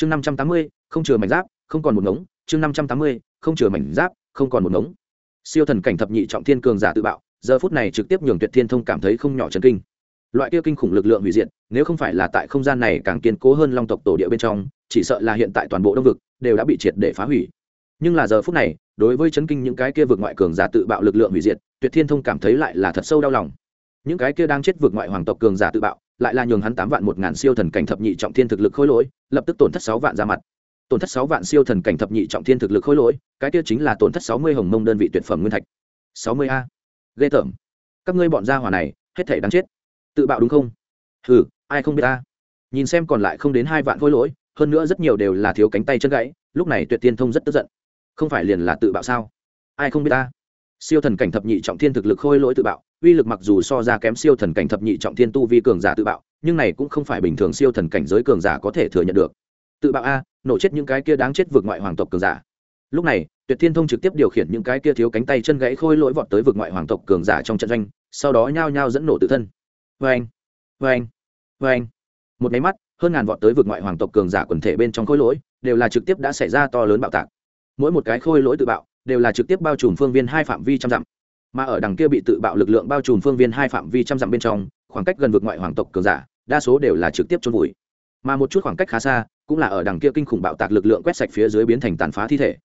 chương năm trăm tám mươi, không chừa mảnh giáp, không còn một ngống. Chương năm trăm tám mươi, không chừa mảnh giáp, không còn một ngống. Siêu thần cảnh thập nhị trọng thiên cường giả tự bạo, giờ phút này trực tiếp nhường tuyệt thiên thông cảm thấy không nhỏ chấn kinh. Loại kia kinh khủng lực lượng hủy diệt, nếu không phải là tại không gian này càng kiên cố hơn long tộc tổ địa bên trong, chỉ sợ là hiện tại toàn bộ đông vực đều đã bị triệt để phá hủy. Nhưng là giờ phút này, đối với chấn kinh những cái kia vượt ngoại cường giả tự bạo lực lượng hủy diệt, tuyệt thiên thông cảm thấy lại là thật sâu đau lòng. Những cái kia đang chết vượt ngoại hoàng tộc cường giả tự bạo lại là nhường hắn tám vạn một ngàn siêu thần cảnh thập nhị trọng thiên thực lực khôi lỗi, lập tức tổn thất sáu vạn ra mặt. Tổn thất sáu vạn siêu thần cảnh thập nhị trọng thiên thực lực khôi lỗi, cái kia chính là tổn thất sáu mươi hồng mông đơn vị tuyệt phẩm nguyên thạch. Sáu mươi a. Ghê tởm. Các ngươi bọn gia hỏa này, hết thể đáng chết. Tự bạo đúng không? Hừ, ai không biết ta nhìn xem còn lại không đến hai vạn khôi lỗi, hơn nữa rất nhiều đều là thiếu cánh tay chân gãy, lúc này tuyệt tiên thông rất tức giận. Không phải liền là tự bạo sao? Ai không biết ta siêu thần cảnh thập nhị trọng thiên thực lực khôi lỗi tự bạo, uy lực mặc dù so ra kém siêu thần cảnh thập nhị trọng thiên tu vi cường giả tự bạo, nhưng này cũng không phải bình thường siêu thần cảnh giới cường giả có thể thừa nhận được. Tự bạo a, nổ chết những cái kia đáng chết vượt ngoại hoàng tộc cường giả. Lúc này, tuyệt thiên thông trực tiếp điều khiển những cái kia thiếu cánh tay chân gãy khôi lỗi vọt tới vượt ngoại hoàng tộc cường giả trong trận doanh, sau đó nhao nhao dẫn nổ tự thân. Vê anh vê anh vê anh một máy mắt, hơn ngàn vọt tới vượt ngoại hoàng tộc cường giả quần thể bên trong khôi lỗi, đều là trực tiếp đã xảy ra to lớn bạo tạc. Mỗi một cái khôi lỗi tự bạo đều là trực tiếp bao trùm phương viên hai phạm vi trăm dặm. Mà ở đằng kia bị tự bạo lực lượng bao trùm phương viên hai phạm vi trăm dặm bên trong, khoảng cách gần vượt ngoại hoàng tộc cường giả, đa số đều là trực tiếp trôn vùi. Mà một chút khoảng cách khá xa, cũng là ở đằng kia kinh khủng bạo tạc lực lượng quét sạch phía dưới biến thành tàn phá thi thể.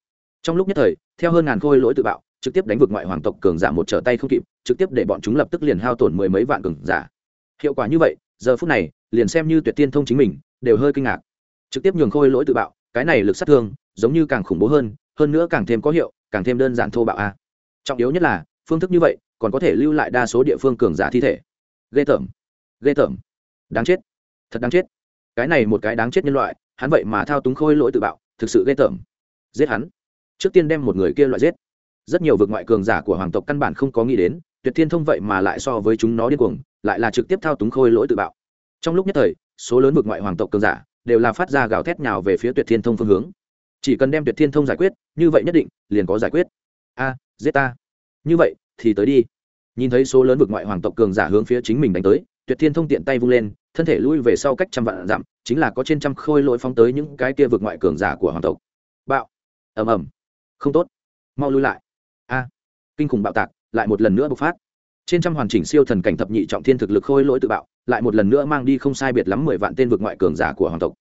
Trong lúc nhất thời, theo hơn ngàn khôi lỗi tự bạo, trực tiếp đánh vượt ngoại hoàng tộc cường giả một trở tay không kịp, trực tiếp để bọn chúng lập tức liền hao tổn mười mấy vạn cường giả. Hiệu quả như vậy, giờ phút này, liền xem như tuyệt tiên thông chính mình, đều hơi kinh ngạc. Trực tiếp nhường khôi lỗi tự bạo, cái này lực sát thương, giống như càng khủng bố hơn hơn nữa càng thêm có hiệu càng thêm đơn giản thô bạo a. Trọng yếu nhất là, phương thức như vậy còn có thể lưu lại đa số địa phương cường giả thi thể. Ghê tởm. Ghê tởm. Đáng chết. Thật đáng chết. Cái này một cái đáng chết nhân loại, hắn vậy mà thao túng khôi lỗi tự bạo, thực sự ghê tởm. Giết hắn. Trước tiên đem một người kia loại giết. Rất nhiều vực ngoại cường giả của hoàng tộc căn bản không có nghĩ đến, tuyệt thiên thông vậy mà lại so với chúng nó điên cuồng, lại là trực tiếp thao túng khôi lỗi tự bạo. Trong lúc nhất thời, số lớn vực ngoại hoàng tộc cường giả đều là phát ra gào thét nhào về phía tuyệt thiên thông phương hướng chỉ cần đem tuyệt thiên thông giải quyết, như vậy nhất định, liền có giải quyết. A, giết ta. Như vậy, thì tới đi. Nhìn thấy số lớn vực ngoại hoàng tộc cường giả hướng phía chính mình đánh tới, tuyệt thiên thông tiện tay vung lên, thân thể lui về sau cách trăm vạn dặm, chính là có trên trăm khôi lỗi phóng tới những cái kia vực ngoại cường giả của hoàng tộc. Bạo. Ầm ầm. Không tốt. Mau lui lại. A. Kinh khủng bạo tạc, lại một lần nữa bộc phát. Trên trăm hoàn chỉnh siêu thần cảnh thập nhị trọng thiên thực lực khôi lỗi tự bạo, lại một lần nữa mang đi không sai biệt lắm mười vạn tên vực ngoại cường giả của hoàng tộc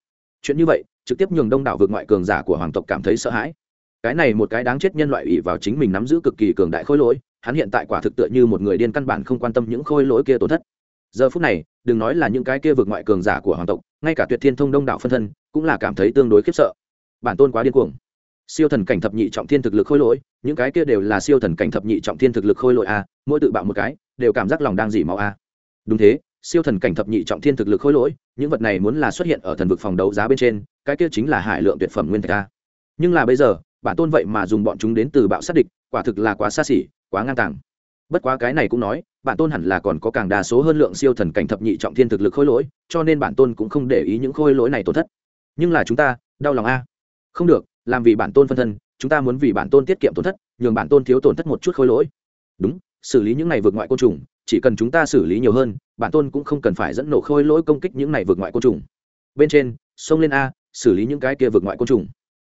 chuyện như vậy, trực tiếp nhường đông đảo vượt ngoại cường giả của hoàng tộc cảm thấy sợ hãi. Cái này một cái đáng chết nhân loại ủy vào chính mình nắm giữ cực kỳ cường đại khôi lỗi, hắn hiện tại quả thực tựa như một người điên căn bản không quan tâm những khôi lỗi kia tổn thất. Giờ phút này, đừng nói là những cái kia vượt ngoại cường giả của hoàng tộc, ngay cả tuyệt thiên thông đông đảo phân thân, cũng là cảm thấy tương đối khiếp sợ. Bản tôn quá điên cuồng. Siêu thần cảnh thập nhị trọng thiên thực lực khôi lỗi, những cái kia đều là siêu thần cảnh thập nhị trọng thiên thực lực khôi lỗi a mỗi tự bạo một cái, đều cảm giác lòng đang dỉ máu a đúng thế siêu thần cảnh thập nhị trọng thiên thực lực khôi lỗi, những vật này muốn là xuất hiện ở thần vực phòng đấu giá bên trên, cái kia chính là hải lượng tuyệt phẩm nguyên thạch nhưng là bây giờ, bản tôn vậy mà dùng bọn chúng đến từ bạo sát địch, quả thực là quá xa xỉ, quá ngang tàng. Bất quá cái này cũng nói, bản tôn hẳn là còn có càng đa số hơn lượng siêu thần cảnh thập nhị trọng thiên thực lực khôi lỗi, cho nên bản tôn cũng không để ý những khôi lỗi này tổn thất. Nhưng là chúng ta, đau lòng a. Không được, làm vì bản tôn phân thân, chúng ta muốn vì bản tôn tiết kiệm tổn thất, nhường bản tôn thiếu tổn thất một chút khôi lỗi. Đúng xử lý những này vượt ngoại côn trùng, chỉ cần chúng ta xử lý nhiều hơn, bản tôn cũng không cần phải dẫn nổ khôi lỗi công kích những này vượt ngoại côn trùng. Bên trên sông lên a, xử lý những cái kia vượt ngoại côn trùng.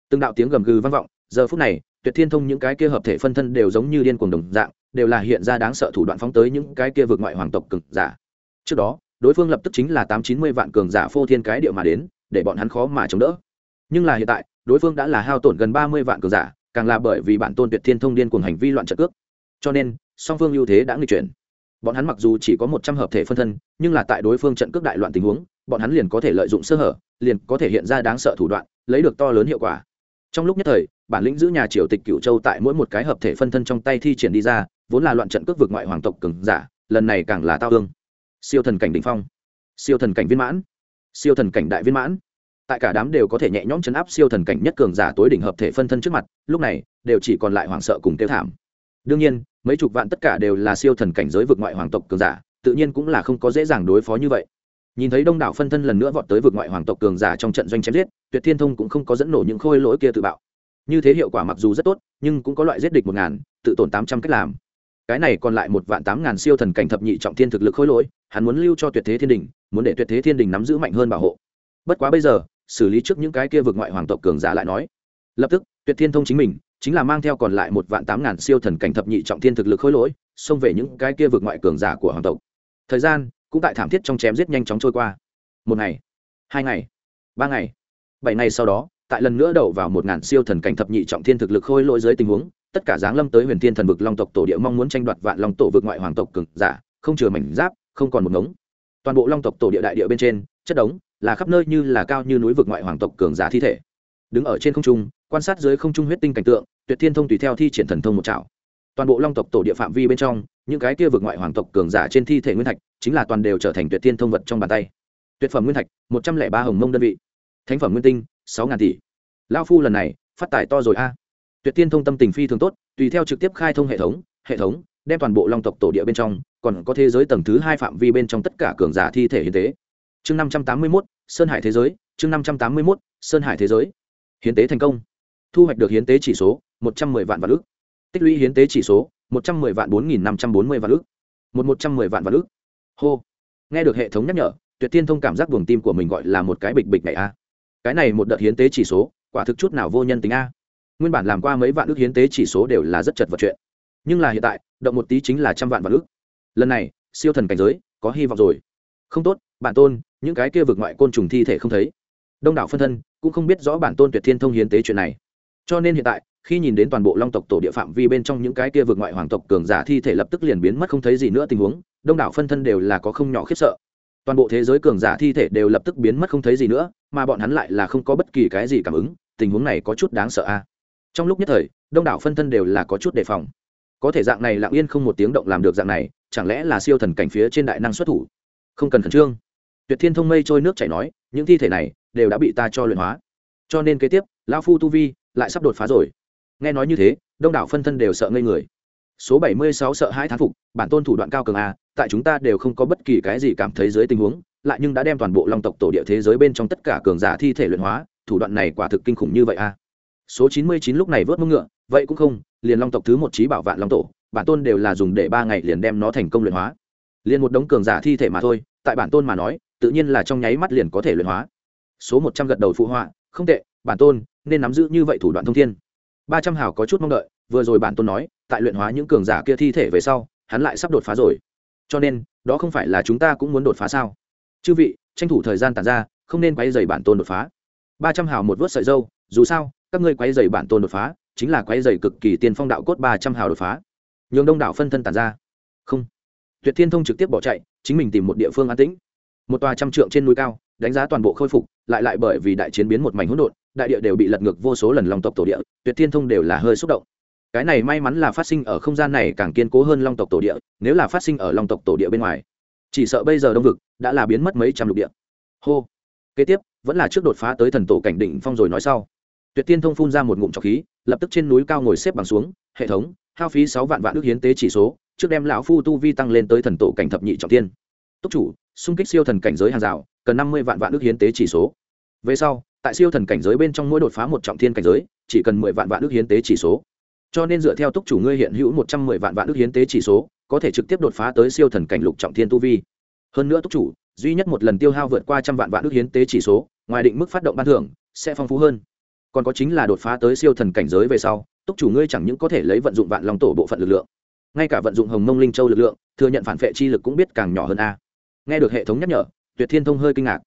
Từng đạo tiếng gầm gừ vang vọng, giờ phút này, tuyệt thiên thông những cái kia hợp thể phân thân đều giống như điên cuồng đồng dạng, đều là hiện ra đáng sợ thủ đoạn phóng tới những cái kia vượt ngoại hoàng tộc cực giả. Trước đó, đối phương lập tức chính là tám chín mươi vạn cường giả phô thiên cái điệu mà đến, để bọn hắn khó mà chống đỡ. Nhưng là hiện tại, đối phương đã là hao tổn gần ba mươi vạn cường giả, càng là bởi vì bản tôn tuyệt thiên thông điên cuồng hành vi loạn trợ cước. Cho nên song phương ưu thế đã nghịch chuyển. Bọn hắn mặc dù chỉ có một trăm hợp thể phân thân, nhưng là tại đối phương trận cước đại loạn tình huống, bọn hắn liền có thể lợi dụng sơ hở, liền có thể hiện ra đáng sợ thủ đoạn, lấy được to lớn hiệu quả. Trong lúc nhất thời, bản lĩnh giữ nhà triều tịch cựu châu tại mỗi một cái hợp thể phân thân trong tay thi triển đi ra, vốn là loạn trận cước vực ngoại hoàng tộc cường giả, lần này càng là tao hương. siêu thần cảnh đ ỉ n h phong, siêu thần cảnh viên mãn, siêu thần cảnh đại viên mãn. Tại cả đám đều có thể nhẹ nhõm chấn áp siêu thần cảnh nhất cường giả tối đỉnh hợp thể phân thân trước mặt, lúc này, đều chỉ còn lại hoảng sợ cùng tiêu thảm. Đương nhiên mấy chục vạn tất cả đều là siêu thần cảnh giới vực ngoại hoàng tộc cường giả, tự nhiên cũng là không có dễ dàng đối phó như vậy. Nhìn thấy đông đảo phân thân lần nữa vọt tới vực ngoại hoàng tộc cường giả trong trận doanh chém giết, tuyệt thiên thông cũng không có dẫn nổ những khôi lỗi kia tự bạo. Như thế hiệu quả mặc dù rất tốt, nhưng cũng có loại giết địch một ngàn, tự tổn tám trăm cách làm. Cái này còn lại một vạn tám ngàn siêu thần cảnh thập nhị trọng thiên thực lực khôi lỗi, hắn muốn lưu cho tuyệt thế thiên đình, muốn để tuyệt thế thiên đình nắm giữ mạnh hơn bảo hộ. Bất quá bây giờ, xử lý trước những cái kia vượt ngoại hoàng tộc cường giả lại nói, lập tức, tuyệt thiên thông chính mình chính là mang theo còn lại một vạn tám ngàn siêu thần cảnh thập nhị trọng thiên thực lực khối lỗi, xông về những cái kia vượt ngoại cường giả của hoàng tộc. Thời gian cũng tại thảm thiết trong chém giết nhanh chóng trôi qua. Một ngày, hai ngày, ba ngày, bảy ngày sau đó, tại lần nữa đậu vào một ngàn siêu thần cảnh thập nhị trọng thiên thực lực khôi lỗi dưới tình huống, tất cả giáng lâm tới huyền thiên thần vực long tộc tổ địa mong muốn tranh đoạt vạn long tổ vực ngoại hoàng tộc cường giả, không chừa mảnh giáp, không còn một ngống. Toàn bộ long tộc tổ địa đại địa bên trên, chất đống là khắp nơi như là cao như núi vực ngoại hoàng tộc cường giả thi thể đứng ở trên không trung, quan sát dưới không trung huyết tinh cảnh tượng, tuyệt thiên thông tùy theo thi triển thần thông một chảo toàn bộ long tộc tổ địa phạm vi bên trong, những cái kia vượt ngoại hoàng tộc cường giả trên thi thể nguyên thạch, chính là toàn đều trở thành tuyệt thiên thông vật trong bàn tay. Tuyệt phẩm nguyên thạch, một trăm lẻ ba hồng mông đơn vị. Thánh phẩm nguyên tinh, sáu ngàn tỷ. Lao phu lần này, phát tài to rồi a. Tuyệt thiên thông tâm tình phi thường tốt, tùy theo trực tiếp khai thông hệ thống hệ thống, đem toàn bộ long tộc tổ địa bên trong, còn có thế giới tầng thứ hai phạm vi bên trong tất cả cường giả thi thể hiến tế. Chương năm trăm tám mươi mốt, sơn hải thế giới, chương năm trăm tám mươi mốt, sơn hải thế giới hiến tế thành công. Thu hoạch được hiến tế chỉ số một trăm mười vạn vạn ước tích lũy hiến tế chỉ số một trăm mười vạn bốn nghìn năm trăm bốn mươi vạn ước một một trăm mười vạn vạn ước hô. Nghe được hệ thống nhắc nhở, tuyệt tiên thông cảm giác buồng tim của mình gọi là một cái bịch bịch này a. Cái này một đợt hiến tế chỉ số, quả thực chút nào vô nhân tính a. Nguyên bản làm qua mấy vạn ước hiến tế chỉ số đều là rất chật vật chuyện. Nhưng là hiện tại, động một tí chính là trăm vạn vạn ước lần này, siêu thần cảnh giới, có hy vọng rồi. Không tốt bản tôn, những cái kia vượt ngoại côn trùng thi thể không thấy đông đảo phân thân cũng không biết rõ bản tôn tuyệt thiên thông hiến tế chuyện này. Cho nên hiện tại, khi nhìn đến toàn bộ long tộc tổ địa phạm vi bên trong những cái kia vượt ngoại hoàng tộc cường giả thi thể lập tức liền biến mất không thấy gì nữa tình huống, đông đảo phân thân đều là có không nhỏ khiếp sợ. Toàn bộ thế giới cường giả thi thể đều lập tức biến mất không thấy gì nữa, mà bọn hắn lại là không có bất kỳ cái gì cảm ứng, tình huống này có chút đáng sợ a. Trong lúc nhất thời, đông đảo phân thân đều là có chút đề phòng. Có thể dạng này lặng yên không một tiếng động làm được dạng này, chẳng lẽ là siêu thần cảnh phía trên đại năng xuất thủ? Không cần khẩn trương. Tuyệt thiên thông mây trôi nước chảy nói, những thi thể này đều đã bị ta cho luyện hóa. Cho nên kế tiếp, lão phu tu vi lại sắp đột phá rồi. Nghe nói như thế, đông đảo phân thân đều sợ ngây người. Số bảy mươi sáu sợ hai thán phục, bản tôn thủ đoạn cao cường a, tại chúng ta đều không có bất kỳ cái gì cảm thấy dưới tình huống, lại nhưng đã đem toàn bộ long tộc tổ địa thế giới bên trong tất cả cường giả thi thể luyện hóa, thủ đoạn này quả thực kinh khủng như vậy a. Số chín mươi chín lúc này vớt mông ngựa, vậy cũng không, liền long tộc thứ một trí bảo vạn long tổ, bản tôn đều là dùng để ba ngày liền đem nó thành công luyện hóa. Liền một đống cường giả thi thể mà thôi, tại bản tôn mà nói, tự nhiên là trong nháy mắt liền có thể luyện hóa số một trăm gật đầu phụ họa, không tệ, bản tôn, nên nắm giữ như vậy thủ đoạn thông thiên. Ba trăm hào có chút mong đợi, vừa rồi bản tôn nói, tại luyện hóa những cường giả kia thi thể về sau, hắn lại sắp đột phá rồi. Cho nên, đó không phải là chúng ta cũng muốn đột phá sao? Chư vị, tranh thủ thời gian tàn ra, không nên quay dày bản tôn đột phá. Ba trăm hào một vớt sợi dâu, dù sao, các ngươi quay dày bản tôn đột phá, chính là quay dày cực kỳ tiên phong đạo cốt ba trăm hào đột phá. Nhường đông đảo phân thân tàn ra. Không. Tuyệt thiên thông trực tiếp bỏ chạy, chính mình tìm một địa phương an tĩnh. Một tòa trăm trượng trên núi cao đánh giá toàn bộ khôi phục, lại lại bởi vì đại chiến biến một mảnh hỗn độn, đại địa đều bị lật ngược vô số lần long tộc tổ địa, tuyệt thiên thông đều là hơi xúc động. Cái này may mắn là phát sinh ở không gian này càng kiên cố hơn long tộc tổ địa, nếu là phát sinh ở long tộc tổ địa bên ngoài. Chỉ sợ bây giờ đông vực đã là biến mất mấy trăm lục địa. Hô. Kế tiếp, vẫn là trước đột phá tới thần tổ cảnh đỉnh phong rồi nói sau. Tuyệt tiên thông phun ra một ngụm trọc khí, lập tức trên núi cao ngồi xếp bằng xuống, hệ thống, hao phí sáu vạn vạn ước hiến tế chỉ số, trước đem lão phu tu vi tăng lên tới thần tổ cảnh thập nhị trọng tiên túc chủ, xung kích siêu thần cảnh giới hàng rào cần năm mươi vạn vạn ước hiến tế chỉ số. Về sau, tại siêu thần cảnh giới bên trong mỗi đột phá một trọng thiên cảnh giới, chỉ cần mười vạn vạn ước hiến tế chỉ số. Cho nên dựa theo túc chủ ngươi hiện hữu một trăm mười vạn vạn ước hiến tế chỉ số, có thể trực tiếp đột phá tới siêu thần cảnh lục trọng thiên tu vi. Hơn nữa túc chủ, duy nhất một lần tiêu hao vượt qua trăm vạn vạn ước hiến tế chỉ số, ngoài định mức phát động ban thưởng, sẽ phong phú hơn. Còn có chính là đột phá tới siêu thần cảnh giới về sau, túc chủ ngươi chẳng những có thể lấy vận dụng vạn long tổ bộ phận lực lượng, ngay cả vận dụng hồng mông linh châu lực lượng, thừa nhận phản vệ chi lực cũng biết càng nhỏ hơn a. Nghe được hệ thống nhắc nhở tuyệt thiên thông hơi kinh ngạc.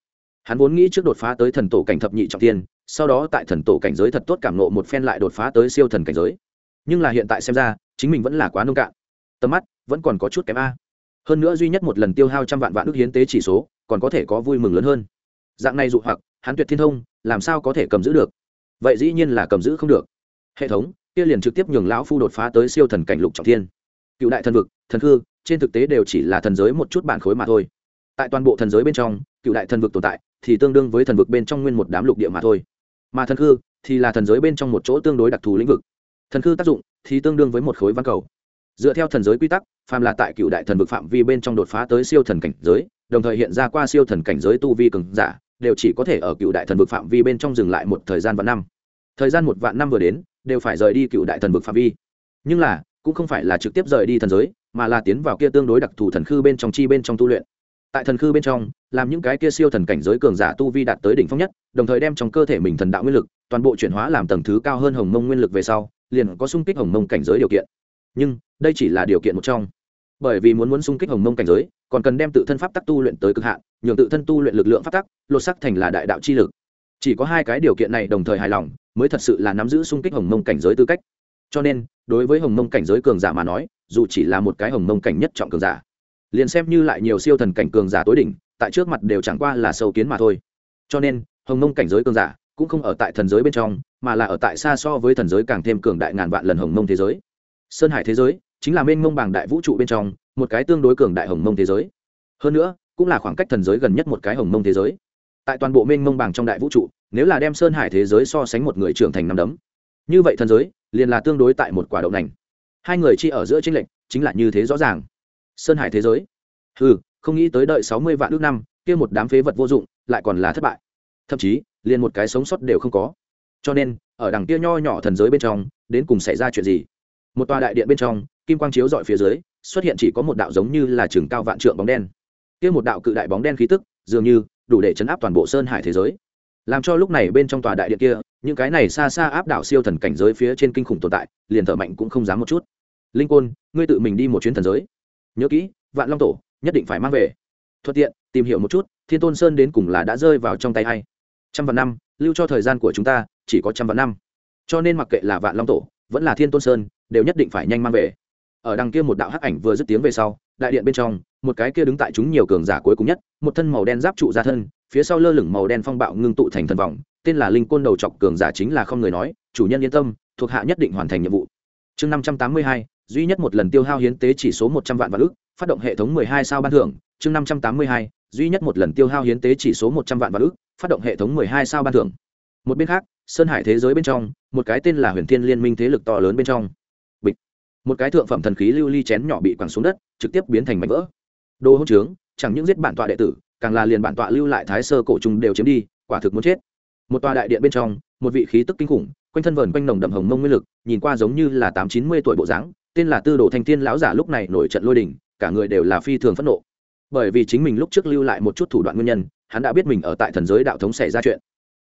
Hắn vốn nghĩ trước đột phá tới thần tổ cảnh thập nhị trọng tiên sau đó tại thần tổ cảnh giới thật tốt cảm nộ một phen lại đột phá tới siêu thần cảnh giới. Nhưng là hiện tại xem ra chính mình vẫn là quá nông cạn. Tầm mắt vẫn còn có chút kém a. Hơn nữa duy nhất một lần tiêu hao trăm vạn vạn ước hiến tế chỉ số còn có thể có vui mừng lớn hơn. Dạng này dụ hoặc hắn tuyệt thiên thông làm sao có thể cầm giữ được? Vậy dĩ nhiên là cầm giữ không được. Hệ thống kia liền trực tiếp nhường lão phu đột phá tới siêu thần cảnh lục trọng thiên. Cựu đại thần vực thần hư, trên thực tế đều chỉ là thần giới một chút bản khối mà thôi tại toàn bộ thần giới bên trong, cựu đại thần vực tồn tại thì tương đương với thần vực bên trong nguyên một đám lục địa mà thôi. Mà thần khư thì là thần giới bên trong một chỗ tương đối đặc thù lĩnh vực. Thần khư tác dụng thì tương đương với một khối văn cầu. Dựa theo thần giới quy tắc, phàm là tại cựu đại thần vực phạm vi bên trong đột phá tới siêu thần cảnh giới, đồng thời hiện ra qua siêu thần cảnh giới tu vi cường giả, đều chỉ có thể ở cựu đại thần vực phạm vi bên trong dừng lại một thời gian vạn năm. Thời gian một vạn năm vừa đến, đều phải rời đi cựu đại thần vực phạm vi. Nhưng là, cũng không phải là trực tiếp rời đi thần giới, mà là tiến vào kia tương đối đặc thù thần khư bên trong chi bên trong tu luyện tại thần khư bên trong, làm những cái kia siêu thần cảnh giới cường giả tu vi đạt tới đỉnh phong nhất, đồng thời đem trong cơ thể mình thần đạo nguyên lực, toàn bộ chuyển hóa làm tầng thứ cao hơn hồng mông nguyên lực về sau, liền có sung kích hồng mông cảnh giới điều kiện. Nhưng, đây chỉ là điều kiện một trong. Bởi vì muốn muốn sung kích hồng mông cảnh giới, còn cần đem tự thân pháp tắc tu luyện tới cực hạn, nhường tự thân tu luyện lực lượng pháp tắc, lột sắc thành là đại đạo chi lực. Chỉ có hai cái điều kiện này đồng thời hài lòng, mới thật sự là nắm giữ sung kích hồng mông cảnh giới tư cách. Cho nên, đối với hồng mông cảnh giới cường giả mà nói, dù chỉ là một cái hồng mông cảnh nhất trọng cường giả liền xem như lại nhiều siêu thần cảnh cường giả tối đỉnh, tại trước mặt đều chẳng qua là sâu kiến mà thôi. Cho nên, hồng mông cảnh giới cường giả cũng không ở tại thần giới bên trong, mà là ở tại xa so với thần giới càng thêm cường đại ngàn vạn lần hồng mông thế giới. Sơn hải thế giới chính là mênh mông bảng đại vũ trụ bên trong, một cái tương đối cường đại hồng mông thế giới. Hơn nữa, cũng là khoảng cách thần giới gần nhất một cái hồng mông thế giới. Tại toàn bộ mênh mông bảng trong đại vũ trụ, nếu là đem sơn hải thế giới so sánh một người trưởng thành năm đấm, như vậy thần giới liền là tương đối tại một quả đậu nành. Hai người chi ở giữa tranh lệch chính là như thế rõ ràng sơn hải thế giới. Ừ không nghĩ tới đợi sáu mươi vạn ước năm, kia một đám phế vật vô dụng, lại còn là thất bại. Thậm chí, liền một cái sống sót đều không có. Cho nên, ở đằng kia nho nhỏ thần giới bên trong, đến cùng xảy ra chuyện gì? Một tòa đại điện bên trong, kim quang chiếu dọi phía dưới, xuất hiện chỉ có một đạo giống như là trường cao vạn trượng bóng đen. Kia một đạo cự đại bóng đen khí tức, dường như đủ để chấn áp toàn bộ sơn hải thế giới. Làm cho lúc này bên trong tòa đại điện kia, những cái này xa xa áp đảo siêu thần cảnh giới phía trên kinh khủng tồn tại, liền thở mạnh cũng không dám một chút. Linh côn, ngươi tự mình đi một chuyến thần giới nhớ kỹ, vạn long tổ, nhất định phải mang về. Thuận tiện, tìm hiểu một chút, thiên tôn sơn đến cùng là đã rơi vào trong tay hay trăm vạn năm, lưu cho thời gian của chúng ta, chỉ có trăm vạn năm. Cho nên mặc kệ là vạn long tổ, vẫn là thiên tôn sơn, đều nhất định phải nhanh mang về. Ở đằng kia một đạo hắc ảnh vừa dứt tiếng về sau, đại điện bên trong, một cái kia đứng tại chúng nhiều cường giả cuối cùng nhất, một thân màu đen giáp trụ ra thân, phía sau lơ lửng màu đen phong bạo ngưng tụ thành thần vòng, tên là linh côn đầu chọc cường giả chính là không người nói, chủ nhân yên tâm, thuộc hạ nhất định hoàn thành nhiệm vụ chương năm trăm tám mươi hai, duy nhất một lần tiêu hao hiến tế chỉ số một trăm vạn vạn ước phát động hệ thống mười hai sao ban thưởng. Chương năm trăm tám mươi hai, duy nhất một lần tiêu hao hiến tế chỉ số một trăm vạn vạn ước phát động hệ thống mười hai sao ban thưởng. Một bên khác, sơn hải thế giới bên trong, một cái tên là huyền thiên liên minh thế lực to lớn bên trong. Bịch. Một cái thượng phẩm thần khí lưu ly chén nhỏ bị quẳng xuống đất, trực tiếp biến thành mảnh vỡ. Đồ hỗn trướng, chẳng những giết bản tọa đệ tử, càng là liền bản tọa lưu lại thái sơ cổ trùng đều chiếm đi, quả thực muốn chết. Một tòa đại điện bên trong, một vị khí tức kinh khủng quanh thân vờn quanh nồng đậm hồng mông nguyên lực, nhìn qua giống như là tám chín mươi tuổi bộ dáng, tên là tư đồ thanh thiên lão giả lúc này nổi trận lôi đình, cả người đều là phi thường phẫn nộ. Bởi vì chính mình lúc trước lưu lại một chút thủ đoạn nguyên nhân, hắn đã biết mình ở tại thần giới đạo thống xảy ra chuyện.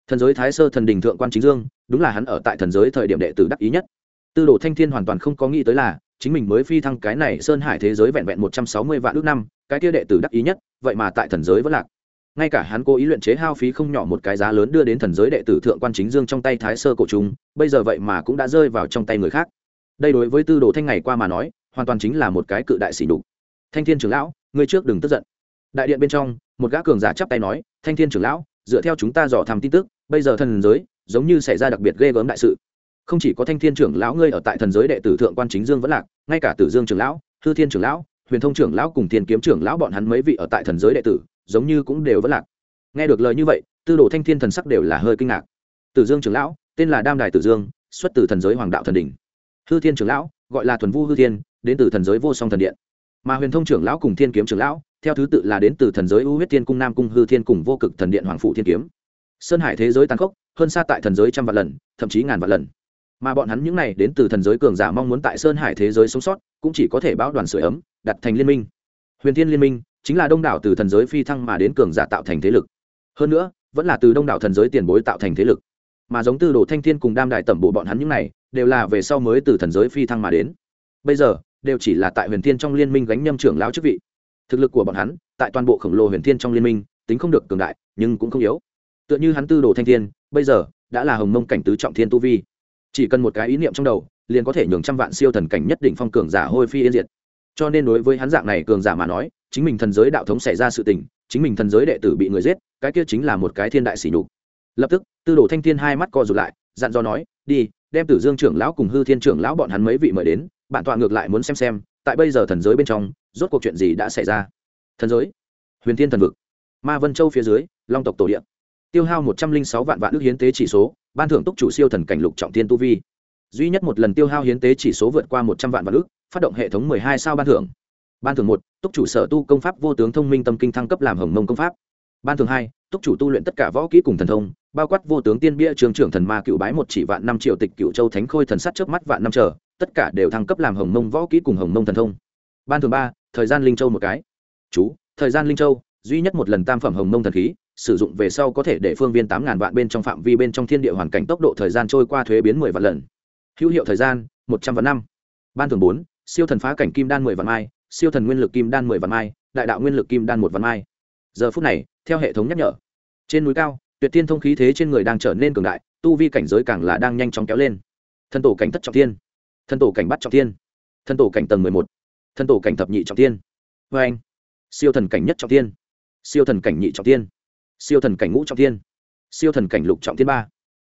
Thần giới thái sơ thần đình thượng quan chính dương, đúng là hắn ở tại thần giới thời điểm đệ tử đắc ý nhất. Tư đồ thanh thiên hoàn toàn không có nghĩ tới là, chính mình mới phi thăng cái này sơn hải thế giới vẹn vẹn một trăm sáu mươi vạn ước năm, cái kia đệ tử đắc ý nhất, vậy mà tại thần giới vẫn lạc ngay cả hắn cố ý luyện chế hao phí không nhỏ một cái giá lớn đưa đến thần giới đệ tử thượng quan chính dương trong tay thái sơ cổ trùng, bây giờ vậy mà cũng đã rơi vào trong tay người khác. Đây đối với tư đồ thanh ngày qua mà nói, hoàn toàn chính là một cái cự đại sỉ nhục. Thanh thiên trưởng lão, ngươi trước đừng tức giận. Đại điện bên trong, một gã cường giả chắp tay nói, thanh thiên trưởng lão, dựa theo chúng ta dò thăm tin tức, bây giờ thần giới giống như xảy ra đặc biệt ghê gớm đại sự. Không chỉ có thanh thiên trưởng lão ngươi ở tại thần giới đệ tử thượng quan chính dương vẫn lạc, ngay cả tử dương trưởng lão, hư thiên trưởng lão, huyền thông trưởng lão cùng thiên kiếm trưởng lão bọn hắn mấy vị ở tại thần giới đệ tử giống như cũng đều vẫn lạc. Nghe được lời như vậy, tư đồ thanh thiên thần sắc đều là hơi kinh ngạc. Tử dương trưởng lão, tên là đam đài tử dương, xuất từ thần giới hoàng đạo thần đình hư thiên trưởng lão, gọi là thuần vu hư thiên, đến từ thần giới vô song thần điện. Mà huyền thông trưởng lão cùng thiên kiếm trưởng lão, theo thứ tự là đến từ thần giới U huyết thiên cung, nam cung hư thiên cùng vô cực thần điện hoàng phụ thiên kiếm. Sơn hải thế giới tàn khốc, hơn xa tại thần giới trăm vạn lần, thậm chí ngàn vạn lần. Mà bọn hắn những này đến từ thần giới cường giả mong muốn tại sơn hải thế giới sống sót, cũng chỉ có thể báo đoàn sửa ấm, đặt thành liên minh. Huyền thiên liên minh chính là đông đảo từ thần giới phi thăng mà đến cường giả tạo thành thế lực. Hơn nữa, vẫn là từ đông đảo thần giới tiền bối tạo thành thế lực. Mà giống tư đồ thanh thiên cùng đam đại tẩm bộ bọn hắn những này, đều là về sau mới từ thần giới phi thăng mà đến. Bây giờ, đều chỉ là tại huyền thiên trong liên minh gánh nhâm trưởng lão chức vị. Thực lực của bọn hắn, tại toàn bộ khổng lồ huyền thiên trong liên minh, tính không được cường đại, nhưng cũng không yếu. Tựa như hắn tư đồ thanh thiên, bây giờ, đã là hồng mông cảnh tứ trọng thiên tu vi. Chỉ cần một cái ý niệm trong đầu, liền có thể nhường trăm vạn siêu thần cảnh nhất định phong cường giả hôi phi yên diệt. Cho nên đối với hắn dạng này cường giả mà nói chính mình thần giới đạo thống xảy ra sự tình, chính mình thần giới đệ tử bị người giết, cái kia chính là một cái thiên đại sỉ nhục. Lập tức, tư đồ thanh thiên hai mắt co rụt lại, dặn dò nói, đi, đem tử dương trưởng lão cùng hư thiên trưởng lão bọn hắn mấy vị mời đến, bản tọa ngược lại muốn xem xem, tại bây giờ thần giới bên trong, rốt cuộc chuyện gì đã xảy ra? Thần giới, huyền thiên thần vực, ma vân châu phía dưới, long tộc tổ điện tiêu hao một trăm linh sáu vạn vạn ước hiến tế chỉ số, ban thưởng túc chủ siêu thần cảnh lục trọng thiên tu vi. Duy nhất một lần tiêu hao hiến tế chỉ số vượt qua một trăm vạn vạn ước, phát động hệ thống mười hai sao ban thưởng ban thường một, túc chủ sở tu công pháp vô tướng thông minh tâm kinh thăng cấp làm hồng mông công pháp. Ban thường hai, túc chủ tu luyện tất cả võ kỹ cùng thần thông, bao quát vô tướng tiên bia trường trưởng thần ma cựu bái một chỉ vạn năm triệu tịch cựu châu thánh khôi thần sắt trước mắt vạn năm chờ tất cả đều thăng cấp làm hồng mông võ kỹ cùng hồng mông thần thông. Ban thường ba, thời gian linh châu một cái. Chú, thời gian linh châu, duy nhất một lần tam phẩm hồng mông thần khí, sử dụng về sau có thể để phương viên tám ngàn vạn bên trong phạm vi bên trong thiên địa hoàn cảnh tốc độ thời gian trôi qua thuế biến mười vạn lần. Hữu hiệu thời gian, một trăm vạn năm. Ban thường bốn, siêu thần phá cảnh kim đan mười vạn mai siêu thần nguyên lực kim đan mười vạn mai, đại đạo nguyên lực kim đan một vạn mai. Giờ phút này, theo hệ thống nhắc nhở, trên núi cao, tuyệt tiên thông khí thế trên người đang trở nên cường đại, tu vi cảnh giới càng là đang nhanh chóng kéo lên. Thần tổ cảnh thất trọng thiên, thần tổ cảnh bắt trọng thiên, thần tổ cảnh tầng mười một, thần tổ cảnh thập nhị trọng thiên. Vê anh, siêu thần cảnh nhất trọng thiên, siêu thần cảnh nhị trọng thiên, siêu thần cảnh ngũ trọng thiên, siêu thần cảnh lục trọng thiên ba.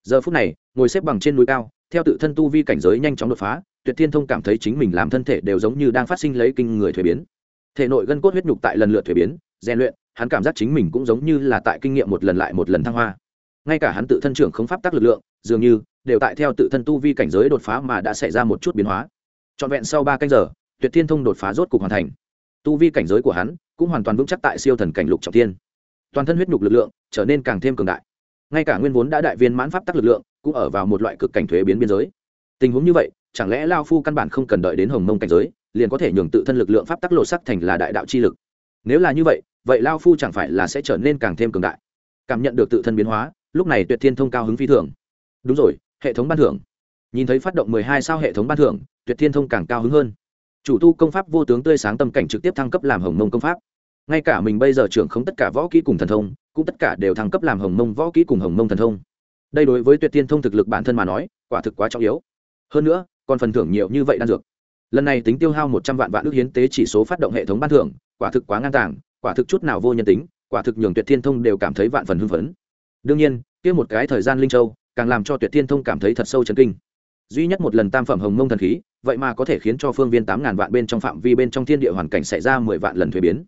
Giờ phút này, ngồi xếp bằng trên núi cao, theo tự thân tu vi cảnh giới nhanh chóng đột phá tuyệt thiên thông cảm thấy chính mình làm thân thể đều giống như đang phát sinh lấy kinh người thuế biến. Thể nội gân cốt huyết nhục tại lần lượt thuế biến, rèn luyện, hắn cảm giác chính mình cũng giống như là tại kinh nghiệm một lần lại một lần thăng hoa. Ngay cả hắn tự thân trưởng không pháp tác lực lượng, dường như đều tại theo tự thân tu vi cảnh giới đột phá mà đã xảy ra một chút biến hóa. Trọn vẹn sau ba canh giờ, tuyệt thiên thông đột phá rốt cục hoàn thành. Tu vi cảnh giới của hắn cũng hoàn toàn vững chắc tại siêu thần cảnh lục trọng thiên. Toàn thân huyết nhục lực lượng trở nên càng thêm cường đại. Ngay cả nguyên vốn đã đại viên mãn pháp tắc lực lượng cũng ở vào một loại cực cảnh thuế biến biên giới. Tình huống như vậy chẳng lẽ lao phu căn bản không cần đợi đến hồng mông cảnh giới, liền có thể nhường tự thân lực lượng pháp tắc lộ sắc thành là đại đạo chi lực? Nếu là như vậy vậy lao phu chẳng phải là sẽ trở nên càng thêm cường đại? Cảm nhận được tự thân biến hóa, lúc này tuyệt thiên thông cao hứng phi thường. Đúng rồi, hệ thống ban thưởng. Nhìn thấy phát động mười hai sao hệ thống ban thưởng, tuyệt thiên thông càng cao hứng hơn. Chủ tu công pháp vô tướng tươi sáng tâm cảnh trực tiếp thăng cấp làm hồng mông công pháp. Ngay cả mình bây giờ trưởng không tất cả võ kỹ cùng thần thông, cũng tất cả đều thăng cấp làm hồng mông võ kỹ cùng hồng mông thần thông. Đây đối với tuyệt thiên thông thực lực bản thân mà nói, quả thực quá trọng yếu. Hơn nữa còn phần thưởng nhiều như vậy đan dược. Lần này tính tiêu hao một trăm vạn vạn ước hiến tế chỉ số phát động hệ thống ban thưởng, quả thực quá ngang tàng, quả thực chút nào vô nhân tính, quả thực nhường tuyệt thiên thông đều cảm thấy vạn phần hưng phấn. Đương nhiên, kia một cái thời gian linh châu, càng làm cho tuyệt thiên thông cảm thấy thật sâu chấn kinh. Duy nhất một lần tam phẩm hồng mông thần khí, vậy mà có thể khiến cho phương viên tám ngàn vạn bên trong phạm vi bên trong thiên địa hoàn cảnh xảy ra mười vạn lần thuế biến.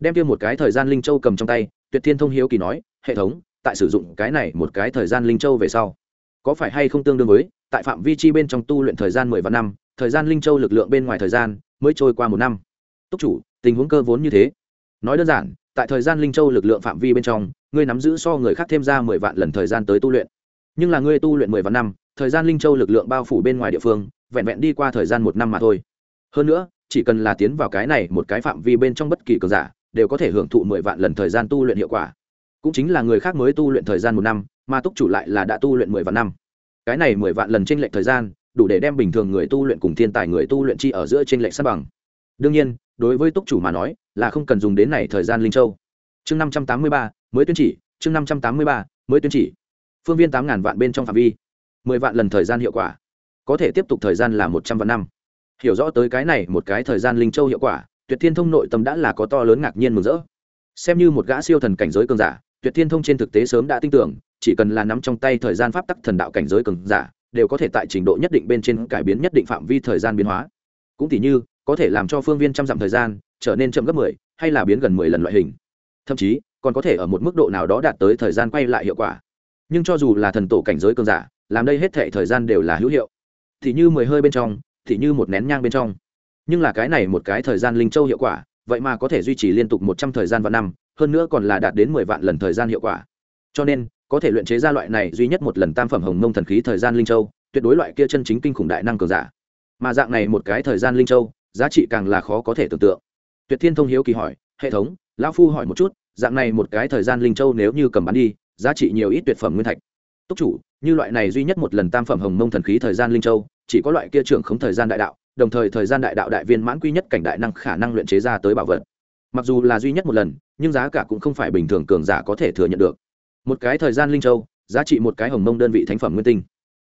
Đem kia một cái thời gian linh châu cầm trong tay, tuyệt thiên thông hiếu kỳ nói, hệ thống, tại sử dụng cái này một cái thời gian linh châu về sau có phải hay không tương đương với, tại phạm vi chi bên trong tu luyện thời gian mười vạn năm, thời gian linh châu lực lượng bên ngoài thời gian mới trôi qua một năm. Túc chủ, tình huống cơ vốn như thế. Nói đơn giản, tại thời gian linh châu lực lượng phạm vi bên trong, ngươi nắm giữ so người khác thêm ra mười vạn lần thời gian tới tu luyện. Nhưng là ngươi tu luyện mười vạn năm, thời gian linh châu lực lượng bao phủ bên ngoài địa phương, vẹn vẹn đi qua thời gian một năm mà thôi. Hơn nữa, chỉ cần là tiến vào cái này một cái phạm vi bên trong bất kỳ cờ giả, đều có thể hưởng thụ mười vạn lần thời gian tu luyện hiệu quả. Cũng chính là người khác mới tu luyện thời gian một năm mà túc chủ lại là đã tu luyện mười vạn năm. Cái này mười vạn lần t r ê n lệch thời gian, đủ để đem bình thường người tu luyện cùng thiên tài người tu luyện chi ở giữa t r ê n lệch sắp bằng. Đương nhiên, đối với túc chủ mà nói, là không cần dùng đến này thời gian linh châu. Chương năm trăm tám mươi ba, mới tuyên chỉ, chương năm trăm tám mươi ba, mới tuyên chỉ. Phương viên tám ngàn vạn bên trong phạm vi. Mười vạn lần thời gian hiệu quả. Có thể tiếp tục thời gian là một trăm vạn năm. Hiểu rõ tới cái này một cái thời gian linh châu hiệu quả, tuyệt thiên thông nội tâm đã là có to lớn ngạc nhiên mừng rỡ. Xem như một gã siêu thần cảnh giới cường giả, tuyệt thiên thông trên thực tế sớm đã tin tưởng chỉ cần là nắm trong tay thời gian pháp tắc thần đạo cảnh giới cường giả, đều có thể tại trình độ nhất định bên trên cải biến nhất định phạm vi thời gian biến hóa. Cũng tỷ như, có thể làm cho phương viên trăm dặm thời gian trở nên chậm gấp mười, hay là biến gần mười lần loại hình. Thậm chí, còn có thể ở một mức độ nào đó đạt tới thời gian quay lại hiệu quả. Nhưng cho dù là thần tổ cảnh giới cường giả, làm đây hết thể thời gian đều là hữu hiệu. Thì như mười hơi bên trong, thì như một nén nhang bên trong. Nhưng là cái này một cái thời gian linh châu hiệu quả, vậy mà có thể duy trì liên tục một trăm thời gian và năm, hơn nữa còn là đạt đến mười vạn lần thời gian hiệu quả. Cho nên có thể luyện chế ra loại này duy nhất một lần tam phẩm hồng mông thần khí thời gian linh châu, tuyệt đối loại kia chân chính kinh khủng đại năng cường giả. Mà dạng này một cái thời gian linh châu, giá trị càng là khó có thể tưởng tượng. Tuyệt thiên thông hiếu kỳ hỏi, hệ thống, lão phu hỏi một chút, dạng này một cái thời gian linh châu nếu như cầm bán đi, giá trị nhiều ít tuyệt phẩm nguyên thạch? Túc chủ, như loại này duy nhất một lần tam phẩm hồng mông thần khí thời gian linh châu, chỉ có loại kia trưởng không thời gian đại đạo, đồng thời thời gian đại đạo đại viên mãn quy nhất cảnh đại năng khả năng luyện chế ra tới bảo vật. Mặc dù là duy nhất một lần, nhưng giá cả cũng không phải bình thường cường giả có thể thừa nhận được một cái thời gian linh châu, giá trị một cái hồng mông đơn vị thánh phẩm nguyên tinh.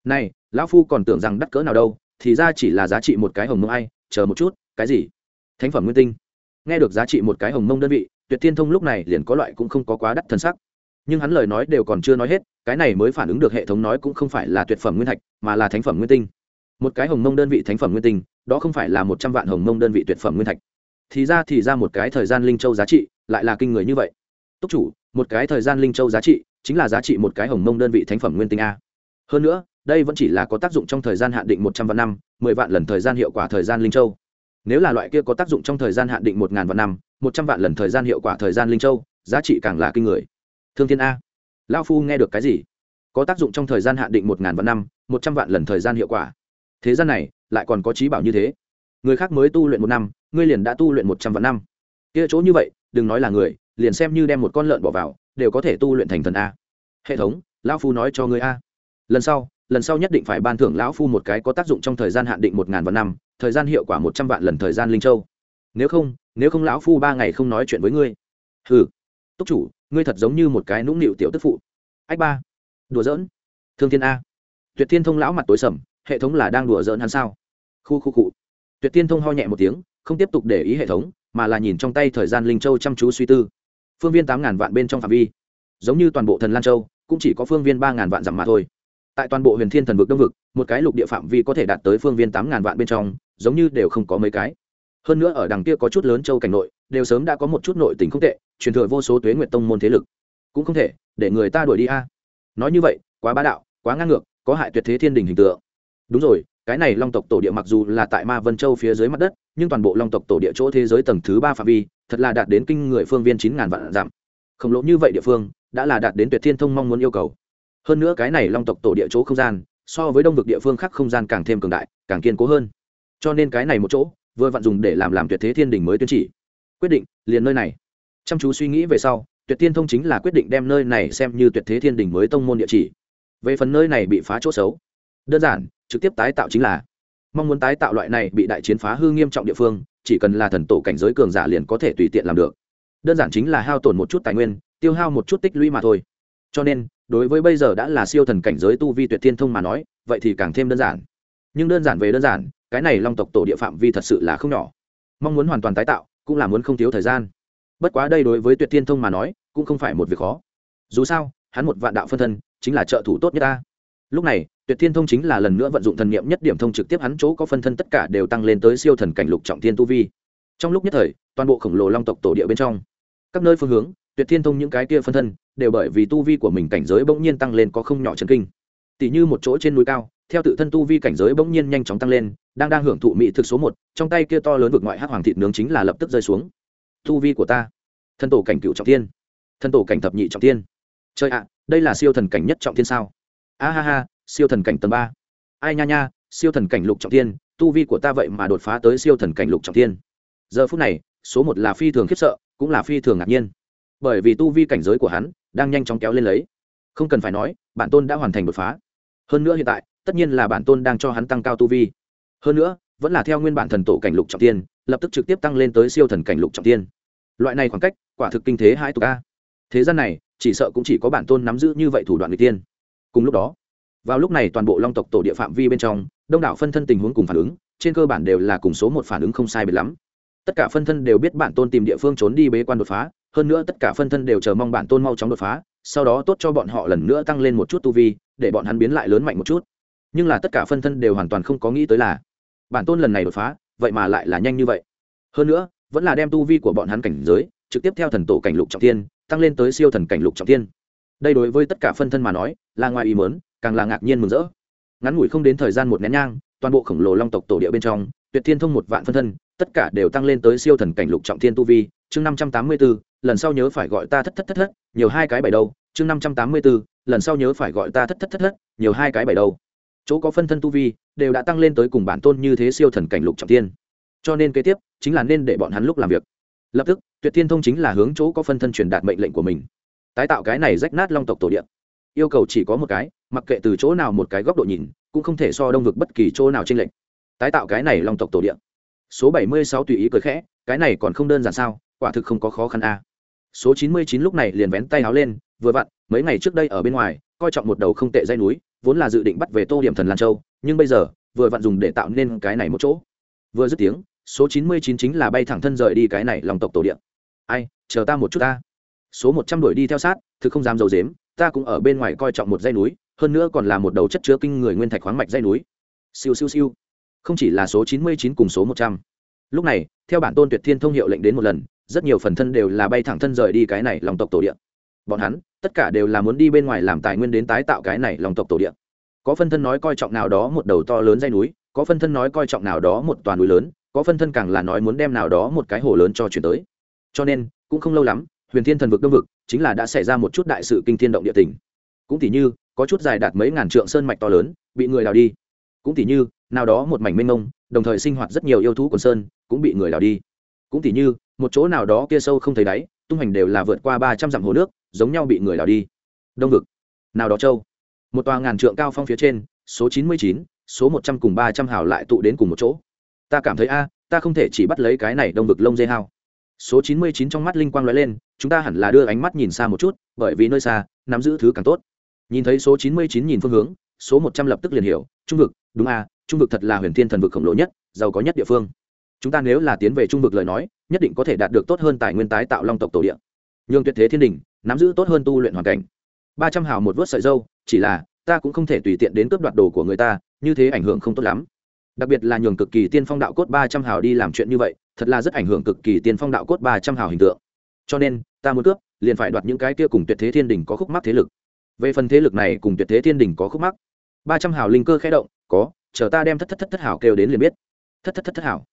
Này, lão phu còn tưởng rằng đắt cỡ nào đâu, thì ra chỉ là giá trị một cái hồng mông ai, chờ một chút, cái gì? Thánh phẩm nguyên tinh. Nghe được giá trị một cái hồng mông đơn vị, tuyệt thiên thông lúc này liền có loại cũng không có quá đắt thân sắc. Nhưng hắn lời nói đều còn chưa nói hết, cái này mới phản ứng được hệ thống nói cũng không phải là tuyệt phẩm nguyên thạch, mà là thánh phẩm nguyên tinh. Một cái hồng mông đơn vị thánh phẩm nguyên tinh, đó không phải là một trăm vạn hồng mông đơn vị tuyệt phẩm nguyên thạch. Thì ra thì ra một cái thời gian linh châu giá trị lại là kinh người như vậy. Túc chủ một cái thời gian linh châu giá trị chính là giá trị một cái hồng mông đơn vị thánh phẩm nguyên tinh a. Hơn nữa, đây vẫn chỉ là có tác dụng trong thời gian hạn định một trăm vạn năm, mười vạn lần thời gian hiệu quả thời gian linh châu. Nếu là loại kia có tác dụng trong thời gian hạn định một ngàn vạn năm, một trăm vạn lần thời gian hiệu quả thời gian linh châu, giá trị càng là kinh người. Thương thiên a lao phu nghe được cái gì? Có tác dụng trong thời gian hạn định một ngàn vạn năm, một trăm vạn lần thời gian hiệu quả. Thế gian này, lại còn có trí bảo như thế. Người khác mới tu luyện một năm, ngươi liền đã tu luyện một trăm vạn năm. Kia chỗ như vậy, đừng nói là người liền xem như đem một con lợn bỏ vào, đều có thể tu luyện thành thần a. Hệ thống, lão phu nói cho ngươi a. Lần sau lần sau nhất định phải ban thưởng lão phu một cái có tác dụng trong thời gian hạn định một ngàn vạn năm, thời gian hiệu quả một trăm vạn lần thời gian linh châu. Nếu không nếu không lão phu ba ngày không nói chuyện với ngươi. Ừ túc chủ, ngươi thật giống như một cái nũng nịu tiểu tức phụ. Ách ba. Đùa giỡn. Thương thiên a. Tuyệt thiên thông lão mặt tối sầm, hệ thống là đang đùa giỡn hắn sao? Khu khu cụ tuyệt thiên thông ho nhẹ một tiếng, không tiếp tục để ý hệ thống, mà là nhìn trong tay thời gian linh châu chăm chú suy tư phương viên tám ngàn vạn bên trong phạm vi. Giống như toàn bộ thần lan châu, cũng chỉ có phương viên ba ngàn vạn dặm mà thôi. Tại toàn bộ huyền thiên thần vực đông vực, một cái lục địa phạm vi có thể đạt tới phương viên tám ngàn vạn bên trong, giống như đều không có mấy cái. Hơn nữa ở đằng kia có chút lớn châu cảnh nội, đều sớm đã có một chút nội tình không tệ, truyền thừa vô số tuế nguyệt tông môn thế lực. Cũng không thể, để người ta đuổi đi a. Nói như vậy, quá bá đạo, quá ngang ngược, có hại tuyệt thế thiên đình hình tượng. Đúng rồi cái này long tộc tổ địa mặc dù là tại ma vân châu phía dưới mặt đất, nhưng toàn bộ long tộc tổ địa chỗ thế giới tầng thứ ba phạm vi, thật là đạt đến kinh người phương viên chín ngàn vạn dặm. Khổng lồ như vậy địa phương, đã là đạt đến tuyệt thiên thông mong muốn yêu cầu. Hơn nữa cái này long tộc tổ địa chỗ không gian, so với đông vực địa phương khác không gian càng thêm cường đại, càng kiên cố hơn. Cho nên cái này một chỗ, vừa vặn dùng để làm làm tuyệt thế thiên đình mới tuyên chỉ. Quyết định, liền nơi này. Chăm chú suy nghĩ về sau, tuyệt tiên thông chính là quyết định đem nơi này xem như tuyệt thế thiên đình mới tông môn địa chỉ. Về phần nơi này bị phá chỗ xấu đơn giản, trực tiếp tái tạo chính là. Mong muốn tái tạo loại này bị đại chiến phá hư nghiêm trọng địa phương, chỉ cần là thần tổ cảnh giới cường giả liền có thể tùy tiện làm được. Đơn giản chính là hao tổn một chút tài nguyên, tiêu hao một chút tích lũy mà thôi. Cho nên, đối với bây giờ đã là siêu thần cảnh giới tu vi tuyệt thiên thông mà nói, vậy thì càng thêm đơn giản. Nhưng đơn giản về đơn giản, cái này long tộc tổ địa phạm vi thật sự là không nhỏ. Mong muốn hoàn toàn tái tạo, cũng là muốn không thiếu thời gian. Bất quá đây đối với tuyệt thiên thông mà nói, cũng không phải một việc khó. Dù sao, hắn một vạn đạo phân thân, chính là trợ thủ tốt nhất ta. Lúc này tuyệt thiên thông chính là lần nữa vận dụng thần niệm nhất điểm thông trực tiếp, hắn chỗ có phân thân tất cả đều tăng lên tới siêu thần cảnh lục trọng thiên tu vi. Trong lúc nhất thời, toàn bộ khổng lồ long tộc tổ địa bên trong, các nơi phương hướng, tuyệt thiên thông những cái kia phân thân, đều bởi vì tu vi của mình cảnh giới bỗng nhiên tăng lên có không nhỏ trần kinh. Tỷ như một chỗ trên núi cao, theo tự thân tu vi cảnh giới bỗng nhiên nhanh chóng tăng lên, đang đang hưởng thụ mỹ thực số một, trong tay kia to lớn vực ngoại hắc hoàng thịt nướng chính là lập tức rơi xuống. Tu vi của ta, thân tổ cảnh cựu trọng thiên, thân tổ cảnh thập nhị trọng thiên. Chơi ạ, đây là siêu thần cảnh nhất trọng thiên sao? A ha ha siêu thần cảnh tầng ba. Ai nha nha, siêu thần cảnh lục trọng thiên, tu vi của ta vậy mà đột phá tới siêu thần cảnh lục trọng thiên. Giờ phút này, số một là phi thường khiếp sợ, cũng là phi thường ngạc nhiên. Bởi vì tu vi cảnh giới của hắn đang nhanh chóng kéo lên lấy. Không cần phải nói, bản tôn đã hoàn thành đột phá. Hơn nữa hiện tại, tất nhiên là bản tôn đang cho hắn tăng cao tu vi. Hơn nữa, vẫn là theo nguyên bản thần tổ cảnh lục trọng tiên lập tức trực tiếp tăng lên tới siêu thần cảnh lục trọng tiên loại này khoảng cách, quả thực kinh thế hai tục a thế gian này, chỉ sợ cũng chỉ có bản tôn nắm giữ như vậy thủ đoạn người tiên cùng lúc đó vào lúc này toàn bộ long tộc tổ địa phạm vi bên trong, đông đảo phân thân tình huống cùng phản ứng, trên cơ bản đều là cùng số một phản ứng không sai biệt lắm. Tất cả phân thân đều biết bản tôn tìm địa phương trốn đi bế quan đột phá, hơn nữa tất cả phân thân đều chờ mong bản tôn mau chóng đột phá, sau đó tốt cho bọn họ lần nữa tăng lên một chút tu vi, để bọn hắn biến lại lớn mạnh một chút. Nhưng là tất cả phân thân đều hoàn toàn không có nghĩ tới là, bản tôn lần này đột phá, vậy mà lại là nhanh như vậy. Hơn nữa, vẫn là đem tu vi của bọn hắn cảnh giới, trực tiếp theo thần tổ cảnh lục trọng thiên, tăng lên tới siêu thần cảnh lục trọng thiên. Đây đối với tất cả phân thân mà nói, là ngoài ý mớn càng là ngạc nhiên mừng rỡ. Ngắn ngủi không đến thời gian một nén nhang, toàn bộ khổng lồ long tộc tổ địa bên trong, tuyệt thiên thông một vạn phân thân, tất cả đều tăng lên tới siêu thần cảnh lục trọng thiên tu vi. Chương năm trăm tám mươi b ố lần sau nhớ phải gọi ta thất thất thất thất, nhiều hai cái bảy đâu chương năm trăm tám mươi b ố lần sau nhớ phải gọi ta thất thất thất thất, nhiều hai cái bảy đâu chỗ có phân thân tu vi, đều đã tăng lên tới cùng bản tôn như thế siêu thần cảnh lục trọng thiên. Cho nên kế tiếp, chính là nên để bọn hắn lúc làm việc. Lập tức, tuyệt thiên thông chính là hướng chỗ có phân thân truyền đạt mệnh lệnh của mình. Tái tạo cái này rách nát long tộc tổ điện yêu cầu chỉ có một cái mặc kệ từ chỗ nào một cái góc độ nhìn, cũng không thể so đông vực bất kỳ chỗ nào trên lệnh tái tạo cái này long tộc tổ địa. Số bảy mươi sáu tùy ý cười khẽ, cái này còn không đơn giản sao, quả thực không có khó khăn a. Số chín mươi chín lúc này liền vén tay áo lên, vừa vặn, mấy ngày trước đây ở bên ngoài, coi trọng một đầu không tệ dây núi, vốn là dự định bắt về tô điểm thần lan châu, nhưng bây giờ, vừa vặn dùng để tạo nên cái này một chỗ. Vừa dứt tiếng, số chín mươi chín chính là bay thẳng thân rời đi cái này lòng tộc tổ điện ai, chờ ta một chút ta. Số một trăm đuổi đi theo sát, thực không dám dầu dếm ta cũng ở bên ngoài coi trọng một dây núi hơn nữa còn là một đầu chất chứa kinh người nguyên thạch khoáng mạch dây núi. Siêu siêu siêu. Không chỉ là số chín mươi chín cùng số một trăm. Lúc này, theo bản tôn tuyệt thiên thông hiệu lệnh đến một lần, rất nhiều phần thân đều là bay thẳng thân rời đi cái này lòng tộc tổ điện bọn hắn, tất cả đều là muốn đi bên ngoài làm tài nguyên đến tái tạo cái này lòng tộc tổ điện có phân thân nói coi trọng nào đó một đầu to lớn dây núi, có phân thân nói coi trọng nào đó một toàn núi lớn, có phân thân càng là nói muốn đem nào đó một cái hồ lớn cho chuyển tới. Cho nên, cũng không lâu lắm, huyền thiên thần vực đông vực chính là đã xảy ra một chút đại sự kinh thiên động địa tình. Cũng tỉ như có chút dài đạt mấy ngàn trượng sơn mạch to lớn, bị người đào đi. Cũng tỉ như, nào đó một mảnh mênh mông, đồng thời sinh hoạt rất nhiều yêu thú quần sơn, cũng bị người đào đi. Cũng tỉ như, một chỗ nào đó kia sâu không thấy đáy, tung hành đều là vượt qua ba trăm dặm hồ nước, giống nhau bị người đào đi. Đông vực, nào đó châu. Một tòa ngàn trượng cao phong phía trên, số chín mươi chín, số một trăm cùng ba trăm hào lại tụ đến cùng một chỗ. Ta cảm thấy a, ta không thể chỉ bắt lấy cái này đông vực lông dê hao. Số chín mươi chín trong mắt linh quang lóe lên, chúng ta hẳn là đưa ánh mắt nhìn xa một chút, bởi vì nơi xa, nắm giữ thứ càng tốt nhìn thấy số chín mươi chín nhìn phương hướng, số một trăm lập tức liền hiểu, trung vực, đúng à trung vực thật là huyền thiên thần vực khổng lồ nhất, giàu có nhất địa phương. Chúng ta nếu là tiến về trung vực lời nói, nhất định có thể đạt được tốt hơn tài nguyên tái tạo long tộc tổ địa. Nhường tuyệt thế thiên đình, nắm giữ tốt hơn tu luyện hoàn cảnh. Ba trăm hào một vớt sợi dâu, chỉ là, ta cũng không thể tùy tiện đến cướp đoạt đồ của người ta, như thế ảnh hưởng không tốt lắm. Đặc biệt là nhường cực kỳ tiên phong đạo cốt ba trăm hào đi làm chuyện như vậy, thật là rất ảnh hưởng cực kỳ tiên phong đạo cốt ba trăm hào hình tượng. Cho nên, ta muốn cướp, liền phải đoạt những cái kia cùng tuyệt thế thiên đình có khúc mắc thế lực về phần thế lực này cùng tuyệt thế thiên đình có khúc mắc ba trăm hào linh cơ khẽ động có chờ ta đem thất thất thất thất hào kêu đến liền biết thất thất thất thất hào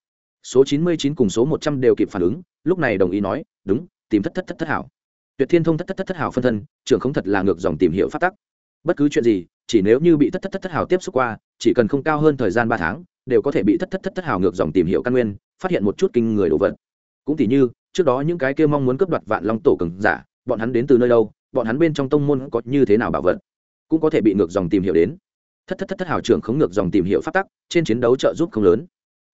số chín mươi chín cùng số một trăm đều kịp phản ứng lúc này đồng ý nói đúng tìm thất thất thất thất hảo tuyệt thiên thông thất thất thất thất hảo phân thân trưởng không thật là ngược dòng tìm hiểu phát tắc bất cứ chuyện gì chỉ nếu như bị thất thất thất thất hảo tiếp xúc qua chỉ cần không cao hơn thời gian ba tháng đều có thể bị thất thất thất thất hảo ngược dòng tìm hiểu căn nguyên phát hiện một chút kinh người đồ vật cũng tỉ như trước đó những cái kia mong muốn cướp đoạt vạn long tổ cường giả bọn hắn đến từ nơi đâu bọn hắn bên trong tông môn có như thế nào bảo vật, cũng có thể bị ngược dòng tìm hiểu đến. Thất thất thất thất hào trưởng không ngược dòng tìm hiểu phát tắc, trên chiến đấu trợ giúp không lớn.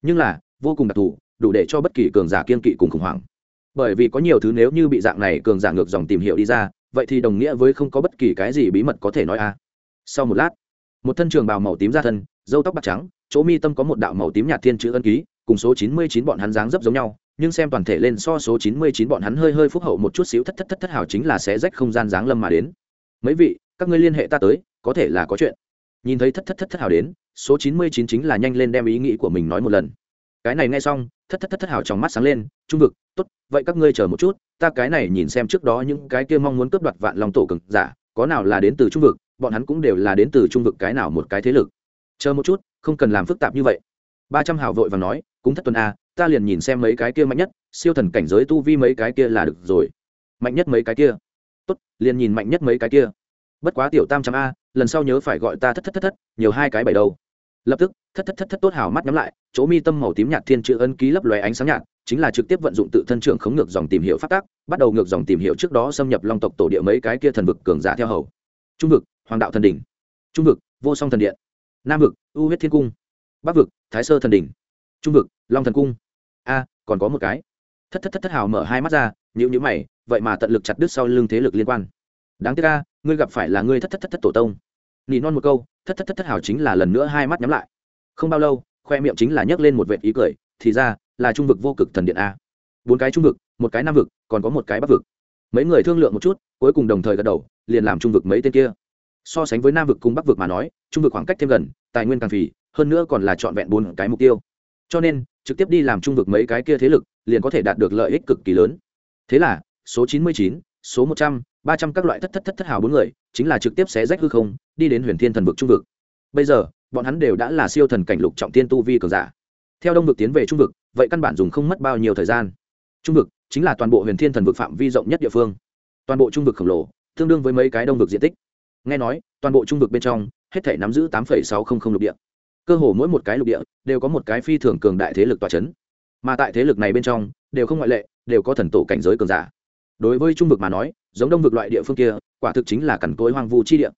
Nhưng là, vô cùng đặc thù, đủ để cho bất kỳ cường giả kiên kỵ cùng khủng hoảng. Bởi vì có nhiều thứ nếu như bị dạng này cường giả ngược dòng tìm hiểu đi ra, vậy thì đồng nghĩa với không có bất kỳ cái gì bí mật có thể nói a. Sau một lát, một thân trường bào màu tím ra thân dâu tóc bạc trắng, chỗ mi tâm có một đạo màu tím nhạt thiên chữ ân ký, cùng số chín mươi chín bọn hắn dáng dấp giống nhau nhưng xem toàn thể lên so số chín mươi chín bọn hắn hơi hơi phúc hậu một chút xíu thất thất thất thất hảo chính là sẽ rách không gian dáng lâm mà đến. Mấy vị, các ngươi liên hệ ta tới, có thể là có chuyện. Nhìn thấy thất thất thất thất hảo đến, số chín mươi chín chính là nhanh lên đem ý nghĩ của mình nói một lần. Cái này nghe xong, thất thất thất thất hảo trong mắt sáng lên, trung vực, tốt, vậy các ngươi chờ một chút, ta cái này nhìn xem trước đó những cái kia mong muốn cướp đoạt vạn lòng tổ cường giả, có nào là đến từ trung vực, bọn hắn cũng đều là đến từ trung vực cái nào một cái thế lực. Chờ một chút, không cần làm phức tạp như vậy. Ba trăm vội vàng nói cũng thất tuần a ta liền nhìn xem mấy cái kia mạnh nhất, siêu thần cảnh giới tu vi mấy cái kia là được rồi. Mạnh nhất mấy cái kia. Tốt, liền nhìn mạnh nhất mấy cái kia. Bất quá tiểu tam trăm a, lần sau nhớ phải gọi ta thất thất thất thất, nhiều hai cái bảy đầu. Lập tức, thất thất thất thất tốt hào mắt nhắm lại, chỗ mi tâm màu tím nhạt thiên chữ ân ký lấp lóe ánh sáng nhạt, chính là trực tiếp vận dụng tự thân trưởng khống ngược dòng tìm hiểu phát tác bắt đầu ngược dòng tìm hiểu trước đó xâm nhập long tộc tổ địa mấy cái kia thần vực cường giả theo hầu. Trung vực, hoàng đạo thần đỉnh. Trung vực, vô song thần điện. Nam vực, u huyết thiên cung. Bắc vực, thái sơ thần đỉnh. Trung vực, long thần cung a, còn có một cái. Thất thất thất thất hào mở hai mắt ra nhữ nhữ mày, vậy mà tận lực chặt đứt sau lưng thế lực liên quan. Đáng tiếc ca ngươi gặp phải là ngươi thất thất thất thất tổ tông. Nỉ non một câu, thất thất thất thất hào chính là lần nữa hai mắt nhắm lại. Không bao lâu, khoe miệng chính là nhấc lên một vệt ý cười, thì ra, là trung vực vô cực thần điện a. Bốn cái trung vực, một cái nam vực, còn có một cái bắc vực. Mấy người thương lượng một chút, cuối cùng đồng thời gật đầu, liền làm trung vực mấy tên kia. So sánh với nam vực cùng bắc vực mà nói, trung vực khoảng cách thêm gần, tài nguyên càng phì, hơn nữa còn là trọn vẹn bốn cái mục tiêu. Cho nên trực tiếp đi làm trung vực mấy cái kia thế lực, liền có thể đạt được lợi ích cực kỳ lớn. Thế là, số chín mươi chín, số một trăm, ba trăm các loại thất thất thất thất hào bốn người, chính là trực tiếp xé rách hư không, đi đến huyền thiên thần vực trung vực. Bây giờ, bọn hắn đều đã là siêu thần cảnh lục trọng tiên tu vi cường giả. Theo đông vực tiến về trung vực, vậy căn bản dùng không mất bao nhiêu thời gian. Trung vực chính là toàn bộ huyền thiên thần vực phạm vi rộng nhất địa phương. Toàn bộ trung vực khổng lồ, tương đương với mấy cái đông vực diện tích. Nghe nói, toàn bộ trung vực bên trong, hết thể nắm giữ tám sáu trăm linh lục địa cơ hồ mỗi một cái lục địa đều có một cái phi thường cường đại thế lực tòa chấn, mà tại thế lực này bên trong đều không ngoại lệ đều có thần tổ cảnh giới cường giả. Đối với trung vực mà nói giống đông vực loại địa phương kia quả thực chính là cằn cối hoang vu chi địa.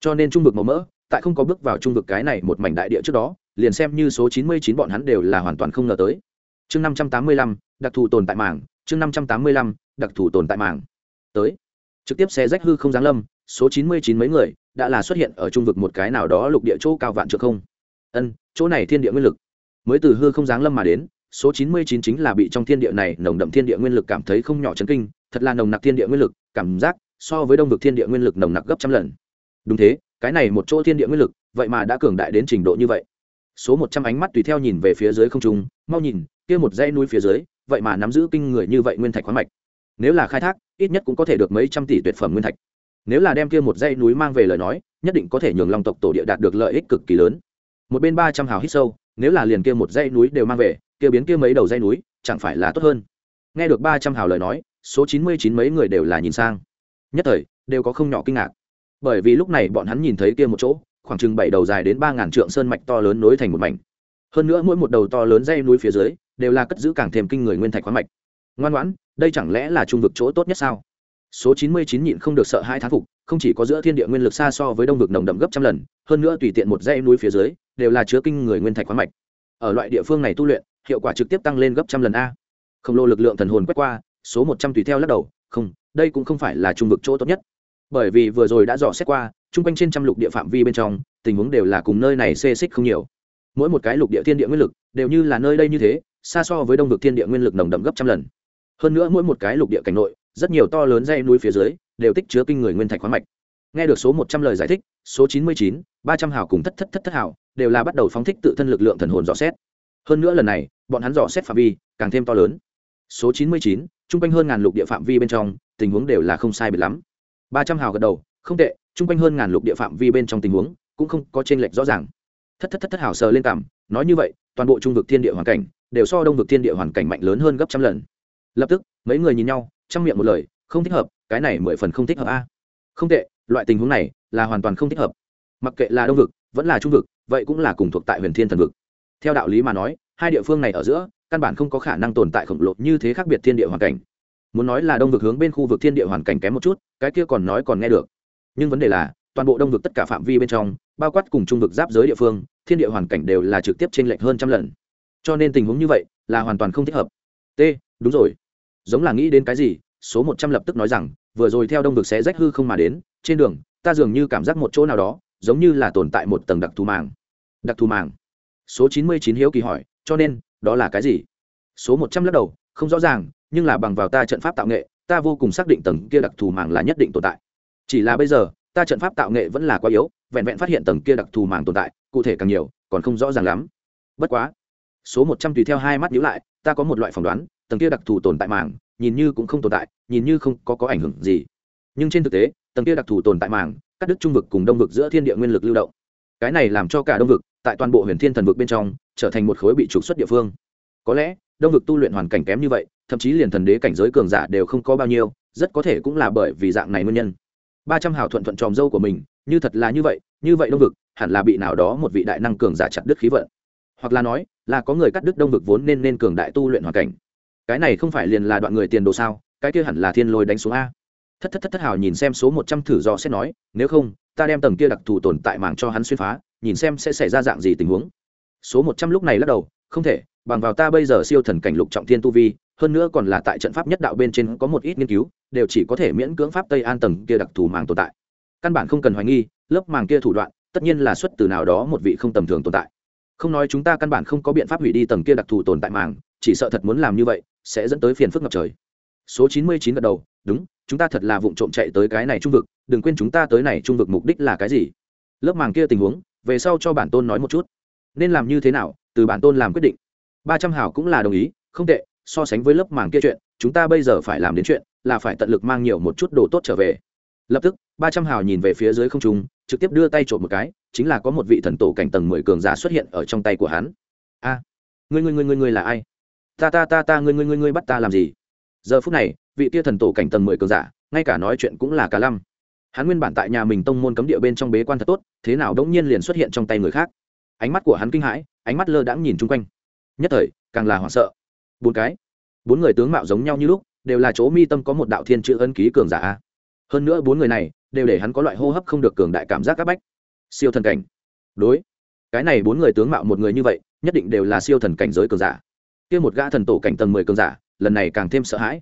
Cho nên trung vực màu mỡ tại không có bước vào trung vực cái này một mảnh đại địa trước đó liền xem như số chín mươi chín bọn hắn đều là hoàn toàn không ngờ tới. Chương năm trăm tám mươi lăm đặc thù tồn tại mảng chương năm trăm tám mươi lăm đặc thù tồn tại mảng. Tới. Trực tiếp xe rách hư không giáng lâm số chín mươi chín mấy người đã là xuất hiện ở trung vực một cái nào đó lục địa chỗ cao vạn trượng không ân, chỗ này thiên địa nguyên lực. Mới từ hư không giáng lâm mà đến, số chín mươi chín chính là bị trong thiên địa này nồng đậm thiên địa nguyên lực cảm thấy không nhỏ chấn kinh, thật là nồng nặc thiên địa nguyên lực, cảm giác so với đông vực thiên địa nguyên lực nồng nặc gấp trăm lần. Đúng thế, cái này một chỗ thiên địa nguyên lực, vậy mà đã cường đại đến trình độ như vậy. Số một trăm ánh mắt tùy theo nhìn về phía dưới không trung, mau nhìn, kia một dãy núi phía dưới, vậy mà nắm giữ kinh người như vậy nguyên thạch khoáng mạch. Nếu là khai thác, ít nhất cũng có thể được mấy trăm tỷ tuyệt phẩm nguyên thạch. Nếu là đem kia một dãy núi mang về lời nói, nhất định có thể nhường long tộc tổ địa đạt được lợi ích cực kỳ lớn một bên ba trăm hào hít sâu, nếu là liền kia một dãy núi đều mang về, kia biến kia mấy đầu dãy núi, chẳng phải là tốt hơn. Nghe được ba trăm hào lời nói, số chín mươi chín mấy người đều là nhìn sang. Nhất thời, đều có không nhỏ kinh ngạc. Bởi vì lúc này bọn hắn nhìn thấy kia một chỗ, khoảng chừng bảy đầu dài đến ba ngàn trượng sơn mạch to lớn nối thành một mảnh. Hơn nữa mỗi một đầu to lớn dây núi phía dưới, đều là cất giữ càng thêm kinh người nguyên thạch khoáng mạch. Ngoan ngoãn, đây chẳng lẽ là trung vực chỗ tốt nhất sao? Số chín mươi chín nhịn không được sợ hai thán phục, không chỉ có giữa thiên địa nguyên lực xa so với đông vực nồng đậm gấp trăm lần, hơn nữa tùy tiện một dãy núi phía dưới đều là chứa kinh người nguyên thạch khoáng mạch. Ở loại địa phương này tu luyện, hiệu quả trực tiếp tăng lên gấp trăm lần a. Khổng lồ lực lượng thần hồn quét qua, số một trăm tùy theo lắc đầu, không, đây cũng không phải là trung vực chỗ tốt nhất. Bởi vì vừa rồi đã dò xét qua, chung quanh trên trăm lục địa phạm vi bên trong, tình huống đều là cùng nơi này xê xích không nhiều. Mỗi một cái lục địa thiên địa nguyên lực, đều như là nơi đây như thế, xa so với đông vực thiên địa nguyên lực nồng đậm gấp trăm lần. Hơn nữa mỗi một cái lục địa cảnh nội, rất nhiều to lớn dây núi phía dưới, đều tích chứa kinh người nguyên thạch khoáng mạch. Nghe được số một trăm lời giải thích, số chín mươi chín, ba trăm hào cùng thất thất thất thất hào đều là bắt đầu phóng thích tự thân lực lượng thần hồn dò xét. Hơn nữa lần này, bọn hắn dò xét phạm vi càng thêm to lớn. Số chín mươi chín, chung quanh hơn ngàn lục địa phạm vi bên trong, tình huống đều là không sai biệt lắm. Ba trăm hào gật đầu, không tệ, chung quanh hơn ngàn lục địa phạm vi bên trong tình huống cũng không có t r ê n lệch rõ ràng. Thất thất thất thất hào sờ lên cảm nói như vậy, toàn bộ trung vực thiên địa hoàn cảnh đều so đông vực thiên địa hoàn cảnh mạnh lớn hơn gấp trăm lần. Lập tức, mấy người nhìn nhau, chăm miệng một lời, không thích hợp, cái này mười phần không thích hợp a. Không tệ, loại tình huống này là hoàn toàn không thích hợp. Mặc kệ là đông vực vẫn là trung vực, vậy cũng là cùng thuộc tại huyền thiên thần vực. Theo đạo lý mà nói, hai địa phương này ở giữa, căn bản không có khả năng tồn tại khổng lồ như thế khác biệt thiên địa hoàn cảnh. Muốn nói là đông vực hướng bên khu vực thiên địa hoàn cảnh kém một chút, cái kia còn nói còn nghe được. Nhưng vấn đề là, toàn bộ đông vực tất cả phạm vi bên trong, bao quát cùng trung vực giáp giới địa phương, thiên địa hoàn cảnh đều là trực tiếp t r ê n lệch hơn trăm lần. Cho nên tình huống như vậy, là hoàn toàn không thích hợp. T, đúng rồi. Giống là nghĩ đến cái gì, số một trăm lập tức nói rằng, vừa rồi theo đông vực sẽ rách hư không mà đến, trên đường, ta dường như cảm giác một chỗ nào đó giống như là tồn tại một tầng đặc thù màng. Đặc thù màng. Số chín mươi chín hiếu kỳ hỏi, cho nên, đó là cái gì? Số một trăm lắc đầu, không rõ ràng, nhưng là bằng vào ta trận pháp tạo nghệ, ta vô cùng xác định tầng kia đặc thù màng là nhất định tồn tại. Chỉ là bây giờ, ta trận pháp tạo nghệ vẫn là quá yếu, vẹn vẹn phát hiện tầng kia đặc thù màng tồn tại, cụ thể càng nhiều, còn không rõ ràng lắm. Bất quá, số một trăm tùy theo hai mắt nhíu lại, ta có một loại phỏng đoán, tầng kia đặc thù tồn tại màng, nhìn như cũng không tồn tại, nhìn như không có có ảnh hưởng gì. Nhưng trên thực tế, tầng kia đặc thù tồn tại màng cắt đứt trung vực cùng đông vực giữa thiên địa nguyên lực lưu động. Cái này làm cho cả đông vực, tại toàn bộ huyền thiên thần vực bên trong, trở thành một khối bị trục xuất địa phương. Có lẽ, đông vực tu luyện hoàn cảnh kém như vậy, thậm chí liền thần đế cảnh giới cường giả đều không có bao nhiêu, rất có thể cũng là bởi vì dạng này nguyên nhân. Ba trăm hào thuận thuận tròm dâu của mình, như thật là như vậy như vậy đông vực, hẳn là bị nào đó một vị đại năng cường giả chặt đứt khí vận. Hoặc là nói, là có người cắt đứt đông vực vốn nên nên cường đại tu luyện hoàn cảnh. Cái này không phải liền là đoạn người tiền đồ sao, cái kia hẳn là thiên lôi đánh xuống a thất thất thất thất hào nhìn xem số một trăm thử do xét nói, nếu không, ta đem tầng kia đặc thù tồn tại màng cho hắn xuyên phá, nhìn xem sẽ xảy ra dạng gì tình huống. Số một trăm lúc này lắc đầu, không thể, bằng vào ta bây giờ siêu thần cảnh lục trọng thiên tu vi, hơn nữa còn là tại trận pháp nhất đạo bên trên có một ít nghiên cứu, đều chỉ có thể miễn cưỡng pháp tây an tầng kia đặc thù màng tồn tại. Căn bản không cần hoài nghi, lớp màng kia thủ đoạn, tất nhiên là xuất từ nào đó một vị không tầm thường tồn tại. Không nói chúng ta căn bản không có biện pháp hủy đi tầng kia đặc thù tồn tại màng chỉ sợ thật muốn làm như vậy, sẽ dẫn tới phiền phức ngập trời. Số chín mươi chín gật đầu đúng, chúng ta thật là vụng trộm chạy tới cái này trung vực, đừng quên chúng ta tới này trung vực mục đích là cái gì? Lớp màng kia tình huống, về sau cho bản tôn nói một chút. Nên làm như thế nào, từ bản tôn làm quyết định. Ba trăm hảo cũng là đồng ý, không tệ, so sánh với lớp màng kia chuyện, chúng ta bây giờ phải làm đến chuyện là phải tận lực mang nhiều một chút đồ tốt trở về. Lập tức, ba trăm hào nhìn về phía dưới không trung, trực tiếp đưa tay trộm một cái, chính là có một vị thần tổ cảnh tầng mười cường giả xuất hiện ở trong tay của hắn. A, ngươi ngươi ngươi ngươi ngươi là ai? Ta ta ta ta, ngươi ngươi ngươi ngươi bắt ta làm gì? Giờ phút này vị tia thần tổ cảnh tầng mười cường giả, ngay cả nói chuyện cũng là cả lăm. Hắn nguyên bản tại nhà mình tông môn cấm địa bên trong bế quan thật tốt, thế nào đống nhiên liền xuất hiện trong tay người khác. Ánh mắt của hắn kinh hãi, ánh mắt lơ đãng nhìn chung quanh. Nhất thời, càng là hoảng sợ. Bốn cái, bốn người tướng mạo giống nhau như lúc, đều là chỗ mi tâm có một đạo thiên chữ ân ký cường giả hơn nữa bốn người này, đều để hắn có loại hô hấp không được cường đại cảm giác áp bách. Siêu thần cảnh. Đối, cái này bốn người tướng mạo một người như vậy, nhất định đều là siêu thần cảnh giới cường giả. Kia một gã thần tổ cảnh tầng mười cường giả, lần này càng thêm sợ hãi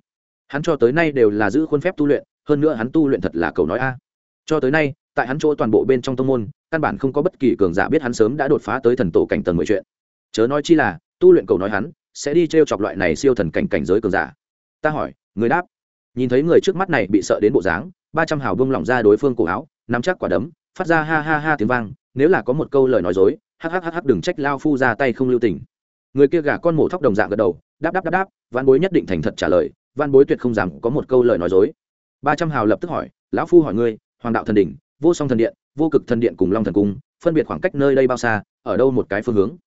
hắn cho tới nay đều là giữ khuôn phép tu luyện, hơn nữa hắn tu luyện thật là cầu nói a. Cho tới nay, tại hắn chỗ toàn bộ bên trong tông môn, căn bản không có bất kỳ cường giả biết hắn sớm đã đột phá tới thần tổ cảnh tầng mười chuyện. Chớ nói chi là, tu luyện cầu nói hắn, sẽ đi t r e o chọc loại này siêu thần cảnh cảnh giới cường giả. Ta hỏi, người đáp. Nhìn thấy người trước mắt này bị sợ đến bộ dáng, ba trăm hào bông lỏng ra đối phương cổ áo, nắm chắc quả đấm, phát ra ha ha ha tiếng vang, nếu là có một câu lời nói dối hhhh đừng trách lao phu ra tay không lưu tình. Người kia gà con mổ thóc đồng dạng gật đầu, đáp đáp đáp đáp văn bối nhất định thành thật trả lời văn bối tuyệt không dám có một câu lời nói dối. Ba trăm hào lập tức hỏi, lão phu hỏi ngươi, hoàng đạo thần đỉnh, vô song thần điện, vô cực thần điện cùng long thần cung, phân biệt khoảng cách nơi đây bao xa, ở đâu một cái phương hướng?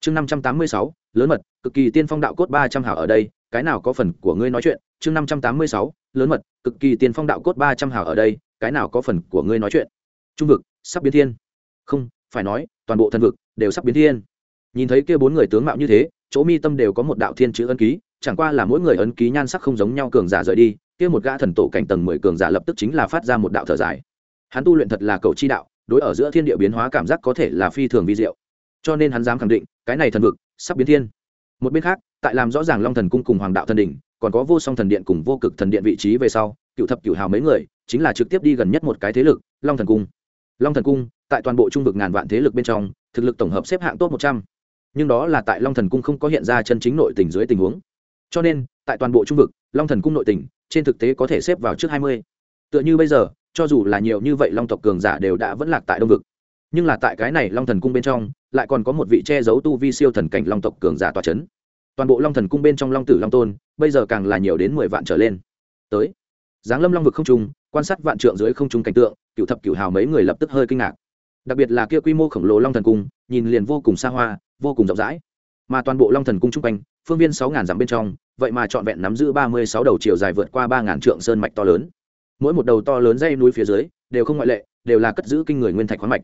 Chương năm trăm tám mươi sáu, lớn mật, cực kỳ tiên phong đạo cốt ba trăm hào ở đây, cái nào có phần của ngươi nói chuyện? Chương năm trăm tám mươi sáu, lớn mật, cực kỳ tiên phong đạo cốt ba trăm hào ở đây, cái nào có phần của ngươi nói chuyện? Trung vực, sắp biến thiên. Không, phải nói, toàn bộ thần vực đều sắp biến thiên. Nhìn thấy kia bốn người tướng mạo như thế, chỗ mi tâm đều có một đạo thiên chữ ân ký chẳng qua là mỗi người ấn ký nhan sắc không giống nhau cường giả rời đi, kia một gã thần tổ cảnh tầng mười cường giả lập tức chính là phát ra một đạo thở dài. Hắn tu luyện thật là cầu chi đạo, đối ở giữa thiên địa biến hóa cảm giác có thể là phi thường vi diệu. Cho nên hắn dám khẳng định, cái này thần vực, sắp biến thiên. Một bên khác, tại làm rõ ràng long thần cung cùng hoàng đạo thần đỉnh, còn có vô song thần điện cùng vô cực thần điện vị trí về sau, cựu thập cựu hào mấy người, chính là trực tiếp đi gần nhất một cái thế lực, long thần cung. Long thần cung, tại toàn bộ trung vực ngàn vạn thế lực bên trong, thực lực tổng hợp xếp hạng top một trăm. Nhưng đó là tại long thần cung không có hiện ra chân chính nội tình dưới tình huống cho nên, tại toàn bộ trung vực, long thần cung nội tỉnh, trên thực tế có thể xếp vào trước hai mươi. Tựa như bây giờ, cho dù là nhiều như vậy long tộc cường giả đều đã vẫn lạc tại đông vực. Nhưng là tại cái này long thần cung bên trong, lại còn có một vị che giấu tu vi siêu thần cảnh long tộc cường giả tòa c h ấ n toàn bộ long thần cung bên trong long tử long tôn, bây giờ càng là nhiều đến mười vạn trở lên. Tới, giáng lâm long vực không trung, quan sát vạn trượng dưới không trung cảnh tượng cựu thập cựu hào mấy người lập tức hơi kinh ngạc. Đặc biệt là kia quy mô khổng lồ long thần cung, nhìn liền vô cùng xa hoa, vô cùng rộng rãi. Mà toàn bộ long thần cung chung quanh phương viên sáu ngàn dặm bên trong, vậy mà trọn vẹn nắm giữ ba mươi sáu đầu chiều dài vượt qua ba ngàn trượng sơn mạch to lớn. Mỗi một đầu to lớn dây núi phía dưới, đều không ngoại lệ, đều là cất giữ kinh người nguyên thạch khoáng mạch.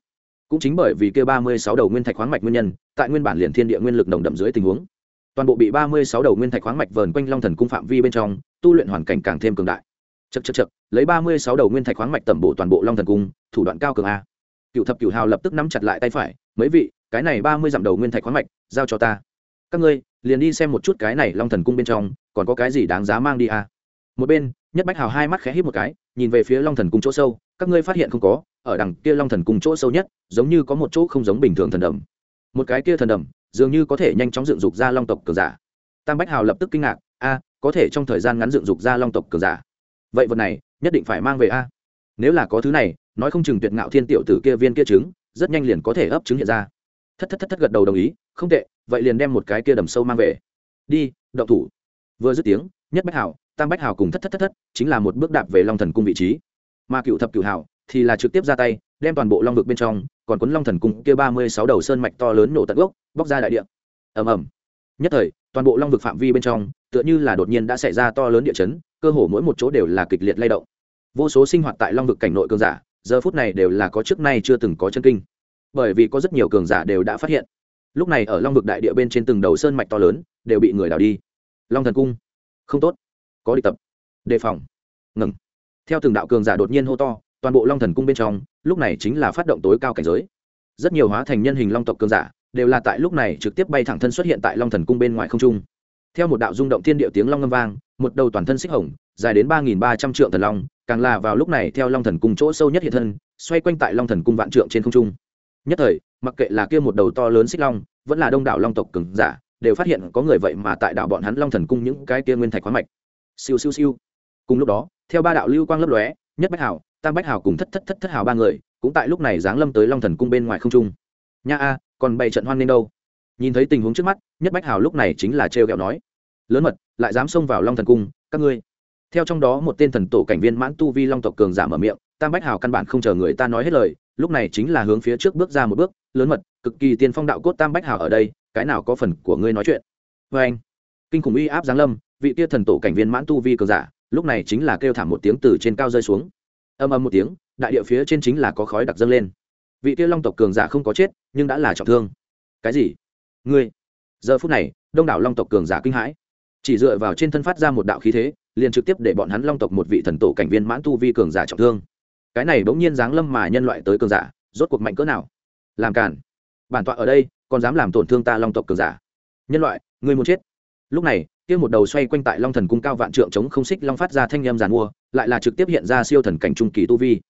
Cũng chính bởi vì kia ba mươi sáu đầu nguyên thạch khoáng mạch nguyên nhân, tại nguyên bản liền thiên địa nguyên lực nồng đậm dưới tình huống, toàn bộ bị ba mươi sáu đầu nguyên thạch khoáng mạch vờn quanh long thần cung phạm vi bên trong, tu luyện hoàn cảnh càng thêm cường đại. Chật chật chật lấy ba mươi sáu đầu nguyên thạch khoáng mạch tẩm bổ toàn bộ long thần cung, thủ đoạn cao cường a. Cựu thập cựu hào lập tức nắm chặt lại tay phải, mấy vị, cái này ba mươi dặm đầu nguyên thạch khoáng mạch, giao cho ta các ngươi, liền đi xem một chút cái này long thần cung bên trong, còn có cái gì đáng giá mang đi à? Một bên, nhất bách hào hai mắt khẽ hít một cái, nhìn về phía long thần cung chỗ sâu, các ngươi phát hiện không có, ở đằng kia long thần cung chỗ sâu nhất, giống như có một chỗ không giống bình thường thần đầm. Một cái kia thần đầm, dường như có thể nhanh chóng dựng dục ra long tộc cường giả. Tam bách hào lập tức kinh ngạc, a, có thể trong thời gian ngắn dựng dục ra long tộc cường giả. Vậy vật này, nhất định phải mang về a. Nếu là có thứ này, nói không chừng tuyệt ngạo thiên tiểu tử kia viên kia trứng, rất nhanh liền có thể ấp trứng hiện ra. Thất thất thất thất gật đầu đồng ý, không tệ vậy liền đem một cái kia đầm sâu mang về. Đi, động thủ. Vừa dứt tiếng, nhất bách hào tam bách hào cùng thất thất thất thất chính là một bước đạp về long thần cung vị trí. Mà cựu thập cựu hào thì là trực tiếp ra tay, đem toàn bộ long vực bên trong, còn cuốn long thần cung kia ba mươi sáu đầu sơn mạch to lớn nổ tận gốc, bóc ra đại địa. Ầm ầm. Nhất thời, toàn bộ long vực phạm vi bên trong, tựa như là đột nhiên đã xảy ra to lớn địa chấn, cơ hồ mỗi một chỗ đều là kịch liệt lay động. Vô số sinh hoạt tại long vực cảnh nội cường giả, giờ phút này đều là có trước nay chưa từng có chân kinh. Bởi vì có rất nhiều cường giả đều đã phát hiện lúc này ở long vực đại địa bên trên từng đầu sơn mạch to lớn đều bị người đào đi. Long thần cung, không tốt, có địch tập. Đề phòng, ngừng. Theo từng đạo cường giả đột nhiên hô to, toàn bộ long thần cung bên trong, lúc này chính là phát động tối cao cảnh giới. Rất nhiều hóa thành nhân hình long tộc cường giả đều là tại lúc này trực tiếp bay thẳng thân xuất hiện tại long thần cung bên ngoài không trung. Theo một đạo rung động thiên điệu tiếng long ngâm vang, một đầu toàn thân xích hồng, dài đến ba nghìn ba trăm triệu thần long, càng là vào lúc này theo long thần cung chỗ sâu nhất hiện thân, xoay quanh tại long thần cung vạn trượng trên không trung nhất thời, mặc kệ là kia một đầu to lớn xích long, vẫn là đông đảo long tộc cường giả, đều phát hiện có người vậy mà tại đảo bọn hắn long thần cung những cái kia nguyên thạch khoáng mạch. Siêu siêu siêu. Cùng lúc đó, theo ba đạo lưu quang lấp lóe, nhất bách hảo tam bách hảo cùng thất thất thất thất hảo ba người, cũng tại lúc này giáng lâm tới long thần cung bên ngoài không trung. Nha a, còn bày trận hoan nên đâu? Nhìn thấy tình huống trước mắt, nhất bách hảo lúc này chính là trêu ghẹo nói, lớn mật, lại dám xông vào long thần cung, các ngươi. Theo trong đó một tên thần tổ cảnh viên mãn tu vi long tộc cường giả mở miệng, tam bách hảo căn bản không chờ người ta nói hết lời lúc này chính là hướng phía trước bước ra một bước, lớn mật, cực kỳ tiên phong đạo cốt tam bách hào ở đây, cái nào có phần của ngươi nói chuyện? Vê anh, kinh khủng uy áp giáng lâm, vị tia thần tổ cảnh viên mãn tu vi cường giả, lúc này chính là kêu thảm một tiếng từ trên cao rơi xuống. Âm âm một tiếng, đại địa phía trên chính là có khói đặc dâng lên. Vị tia long tộc cường giả không có chết, nhưng đã là trọng thương. Cái gì? Ngươi? Giờ phút này, đông đảo long tộc cường giả kinh hãi. Chỉ dựa vào trên thân phát ra một đạo khí thế, liền trực tiếp để bọn hắn long tộc một vị thần tổ cảnh viên mãn tu vi cường giả trọng thương cái này bỗng nhiên giáng lâm mà nhân loại tới cường giả, rốt cuộc mạnh cỡ nào? Làm cản bản tọa ở đây, còn dám làm tổn thương ta long tộc cường giả. Nhân loại người muốn chết. Lúc này, kia một đầu xoay quanh tại long thần cung cao vạn trượng chống không xích long phát ra thanh â m giàn mua, lại là trực tiếp hiện ra siêu thần cảnh trung kỳ tu vi.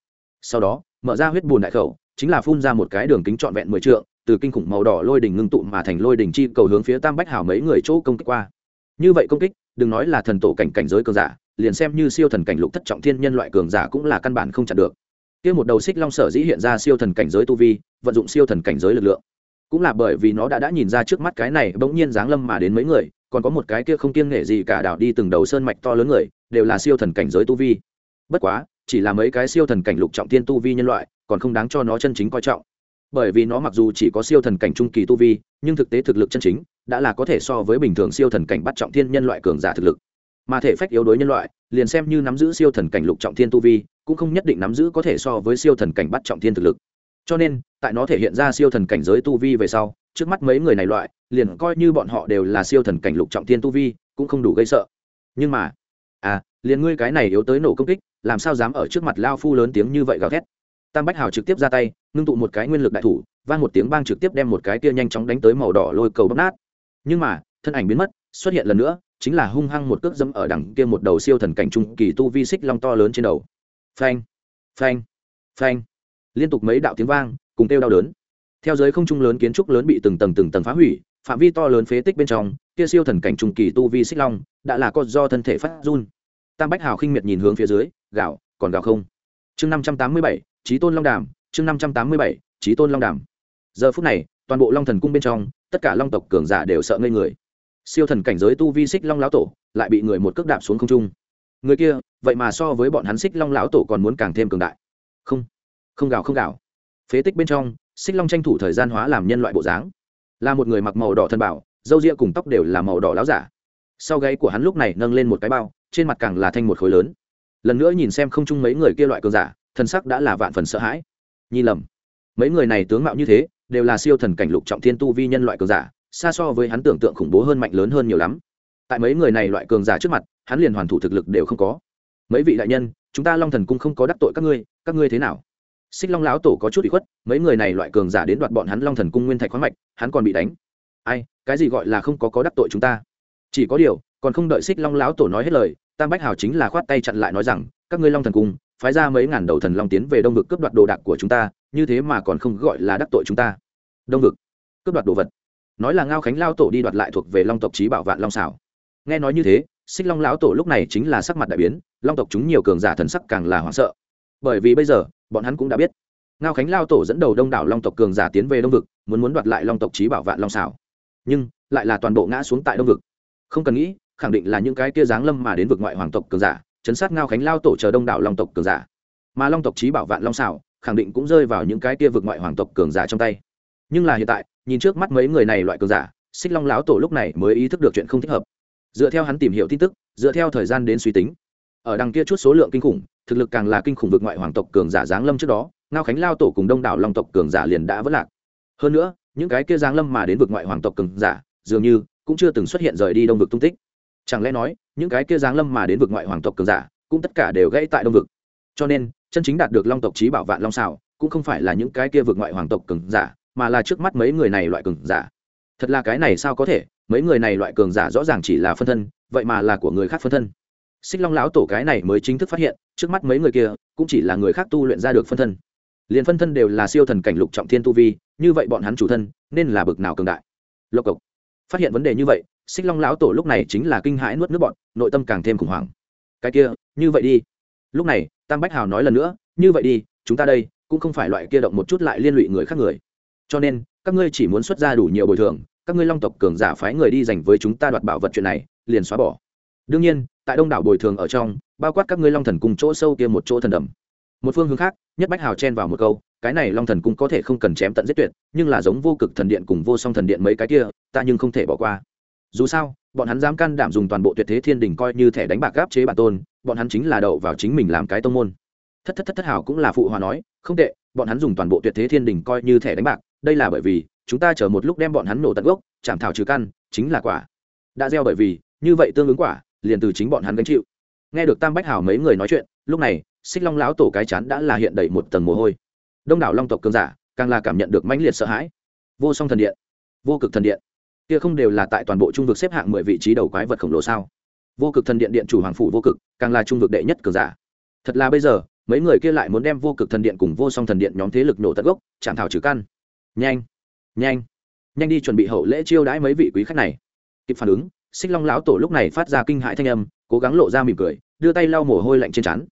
Sau đó, mở ra huyết bùn đại khẩu, chính là phun ra một cái đường kính trọn vẹn mười trượng, từ kinh khủng màu đỏ lôi đỉnh ngưng tụ mà thành lôi đỉnh chi cầu hướng phía tam bách hảo mấy người chỗ công kích qua. Như vậy công kích, đừng nói là thần tổ cảnh cảnh giới cường giả liền xem như siêu thần cảnh lục thất trọng thiên nhân loại cường giả cũng là căn bản không chặn được. Kia một đầu xích long sở dĩ hiện ra siêu thần cảnh giới tu vi, vận dụng siêu thần cảnh giới lực lượng. Cũng là bởi vì nó đã đã nhìn ra trước mắt cái này bỗng nhiên giáng lâm mà đến mấy người, còn có một cái kia không kiêng nghệ gì cả đảo đi từng đầu sơn mạch to lớn người, đều là siêu thần cảnh giới tu vi. Bất quá, chỉ là mấy cái siêu thần cảnh lục trọng thiên tu vi nhân loại, còn không đáng cho nó chân chính coi trọng. Bởi vì nó mặc dù chỉ có siêu thần cảnh trung kỳ tu vi, nhưng thực tế thực lực chân chính, đã là có thể so với bình thường siêu thần cảnh bắt trọng thiên nhân loại cường giả thực lực mà thể phách yếu đối nhân loại, liền xem như nắm giữ siêu thần cảnh lục trọng thiên tu vi, cũng không nhất định nắm giữ có thể so với siêu thần cảnh bắt trọng thiên thực lực. Cho nên, tại nó thể hiện ra siêu thần cảnh giới tu vi về sau, trước mắt mấy người này loại, liền coi như bọn họ đều là siêu thần cảnh lục trọng thiên tu vi, cũng không đủ gây sợ. Nhưng mà à liền ngươi cái này yếu tới nổ công kích, làm sao dám ở trước mặt lao phu lớn tiếng như vậy gào thét? Tam bách hào trực tiếp ra tay, ngưng tụ một cái nguyên lực đại thủ, vang một tiếng bang trực tiếp đem một cái kia nhanh chóng đánh tới màu đỏ lôi cầu bóc nát. Nhưng mà, thân ảnh biến mất, xuất hiện lần nữa chính là hung hăng một cước dẫm ở đằng kia một đầu siêu thần cảnh trung kỳ tu vi xích long to lớn trên đầu. Phanh phanh phanh. Liên tục mấy đạo tiếng vang, cùng kêu đau đớn. Theo giới không trung lớn kiến trúc lớn bị từng tầng từng tầng phá hủy, phạm vi to lớn phế tích bên trong, kia siêu thần cảnh trung kỳ tu vi xích long đã là con do thân thể phát run. Tam bách hào khinh miệt nhìn hướng phía dưới gạo còn gạo không? Chương năm trăm tám mươi bảy trí tôn long đàm, chương năm trăm tám mươi bảy trí tôn long đàm. Giờ phút này, toàn bộ long thần cung bên trong, tất cả long tộc cường giả đều sợ ngây người siêu thần cảnh giới tu vi xích long lão tổ, lại bị người một cước đạp xuống không trung. Người kia, vậy mà so với bọn hắn xích long lão tổ còn muốn càng thêm cường đại. Không không gào không gào. Phế tích bên trong, xích long tranh thủ thời gian hóa làm nhân loại bộ dáng. Là một người mặc màu đỏ thân bảo, râu ria cùng tóc đều là màu đỏ láo giả. Sau gáy của hắn lúc này nâng lên một cái bao, trên mặt càng là thanh một khối lớn. Lần nữa nhìn xem không chung mấy người kia loại cường giả thân sắc đã là vạn phần sợ hãi. Nhi lầm. Mấy người này tướng mạo như thế, đều là siêu thần cảnh lục trọng thiên tu vi nhân loại cường giả xa so với hắn tưởng tượng khủng bố hơn mạnh lớn hơn nhiều lắm. Tại mấy người này loại cường giả trước mặt, hắn liền hoàn thủ thực lực đều không có. Mấy vị đại nhân, chúng ta long thần cung không có đắc tội các ngươi các ngươi thế nào? Xích long lão tổ có chút bị khuất, mấy người này loại cường giả đến đoạt bọn hắn long thần cung nguyên thạch khoáng mạch, hắn còn bị đánh. Ai, cái gì gọi là không có có đắc tội chúng ta? Chỉ có điều, còn không đợi xích long lão tổ nói hết lời, tam bách hào chính là khoát tay chặn lại nói rằng, các ngươi long thần cung, phái ra mấy ngàn đầu thần long tiến về đông vực cướp đoạt đồ đạc của chúng ta, như thế mà còn không gọi là đắc tội chúng ta. Đông vực, cướp đoạt đồ vật nói là ngao khánh lao tổ đi đoạt lại thuộc về long tộc trí bảo vạn long xảo. Nghe nói như thế, xích long lão tổ lúc này chính là sắc mặt đại biến, long tộc chúng nhiều cường giả thần sắc càng là hoảng sợ. Bởi vì bây giờ, bọn hắn cũng đã biết, ngao khánh lao tổ dẫn đầu đông đảo long tộc cường giả tiến về đông vực, muốn muốn đoạt lại long tộc trí bảo vạn long xảo. Nhưng, lại là toàn bộ ngã xuống tại đông vực. Không cần nghĩ, khẳng định là những cái kia giáng lâm mà đến vực ngoại hoàng tộc cường giả, chấn sát ngao khánh lao tổ chờ đông đảo long tộc cường giả. Mà long tộc trí bảo vạn long xảo, khẳng định cũng rơi vào những cái kia vực ngoại hoàng tộc cường giả trong tay. Nhưng là hiện tại nhìn trước mắt mấy người này loại cường giả, xích long lão tổ lúc này mới ý thức được chuyện không thích hợp. Dựa theo hắn tìm hiểu tin tức, dựa theo thời gian đến suy tính, ở đằng kia chút số lượng kinh khủng, thực lực càng là kinh khủng vực ngoại hoàng tộc cường giả giáng lâm trước đó, ngao khánh lao tổ cùng đông đảo long tộc cường giả liền đã vất lạc. Hơn nữa, những cái kia giáng lâm mà đến vực ngoại hoàng tộc cường giả, dường như cũng chưa từng xuất hiện rời đi đông vực tung tích. Chẳng lẽ nói, những cái kia giáng lâm mà đến vực ngoại hoàng tộc cường giả, cũng tất cả đều gãy tại đông vực? Cho nên, chân chính đạt được long tộc trí bảo vạn long xảo cũng không phải là những cái kia vực ngoại hoàng tộc cường giả mà là trước mắt mấy người này loại cường giả. Thật là cái này sao có thể? Mấy người này loại cường giả rõ ràng chỉ là phân thân, vậy mà là của người khác phân thân. Xích long lão tổ cái này mới chính thức phát hiện, trước mắt mấy người kia cũng chỉ là người khác tu luyện ra được phân thân. Liền phân thân đều là siêu thần cảnh lục trọng thiên tu vi, như vậy bọn hắn chủ thân nên là bực nào cường đại. Lộc cộc. Phát hiện vấn đề như vậy, xích long lão tổ lúc này chính là kinh hãi nuốt nước bọn, nội tâm càng thêm khủng hoảng. Cái kia, như vậy đi. Lúc này, tam bách hào nói lần nữa, như vậy đi, chúng ta đây cũng không phải loại kia động một chút lại liên lụy người khác người cho nên, các ngươi chỉ muốn xuất ra đủ nhiều bồi thường, các ngươi long tộc cường giả phái người đi dành với chúng ta đoạt bảo vật chuyện này, liền xóa bỏ. Đương nhiên, tại đông đảo bồi thường ở trong, bao quát các ngươi long thần cùng chỗ sâu kia một chỗ thần đầm. Một phương hướng khác, nhất bách hào chen vào một câu, cái này long thần cũng có thể không cần chém tận giết tuyệt, nhưng là giống vô cực thần điện cùng vô song thần điện mấy cái kia, ta nhưng không thể bỏ qua. Dù sao, bọn hắn dám can đảm dùng toàn bộ tuyệt thế thiên đình coi như thẻ đánh bạc gáp chế bản tôn, bọn hắn chính là đậu vào chính mình làm cái tông môn. Thất thất thất thất hảo cũng là phụ hòa nói, không tệ, bọn hắn dùng toàn bộ tuyệt thế thiên đình coi như thẻ đánh bạc đây là bởi vì chúng ta chờ một lúc đem bọn hắn nổ tận gốc, chạm thảo trừ căn, chính là quả. Đã gieo bởi vì, như vậy tương ứng quả, liền từ chính bọn hắn gánh chịu. Nghe được tam bách hảo mấy người nói chuyện, lúc này, xích long lão tổ cái chán đã là hiện đầy một tầng mồ hôi. Đông đảo long tộc cường giả, càng là cảm nhận được mãnh liệt sợ hãi. Vô song thần điện, vô cực thần điện. Kia không đều là tại toàn bộ trung vực xếp hạng mười vị trí đầu quái vật khổng lồ sao? Vô cực thần điện điện chủ hoàng phủ vô cực, càng là trung vực đệ nhất cường giả. Thật là bây giờ, mấy người kia lại muốn đem vô cực thần điện cùng vô song thần điện nhóm thế lực nổ tận gốc, chạm thảo trừ căn nhanh nhanh nhanh đi chuẩn bị hậu lễ chiêu đãi mấy vị quý khách này. Kịp phản ứng, xích long lão tổ lúc này phát ra kinh hãi thanh âm, cố gắng lộ ra mỉm cười, đưa tay lau mồ hôi lạnh trên trán.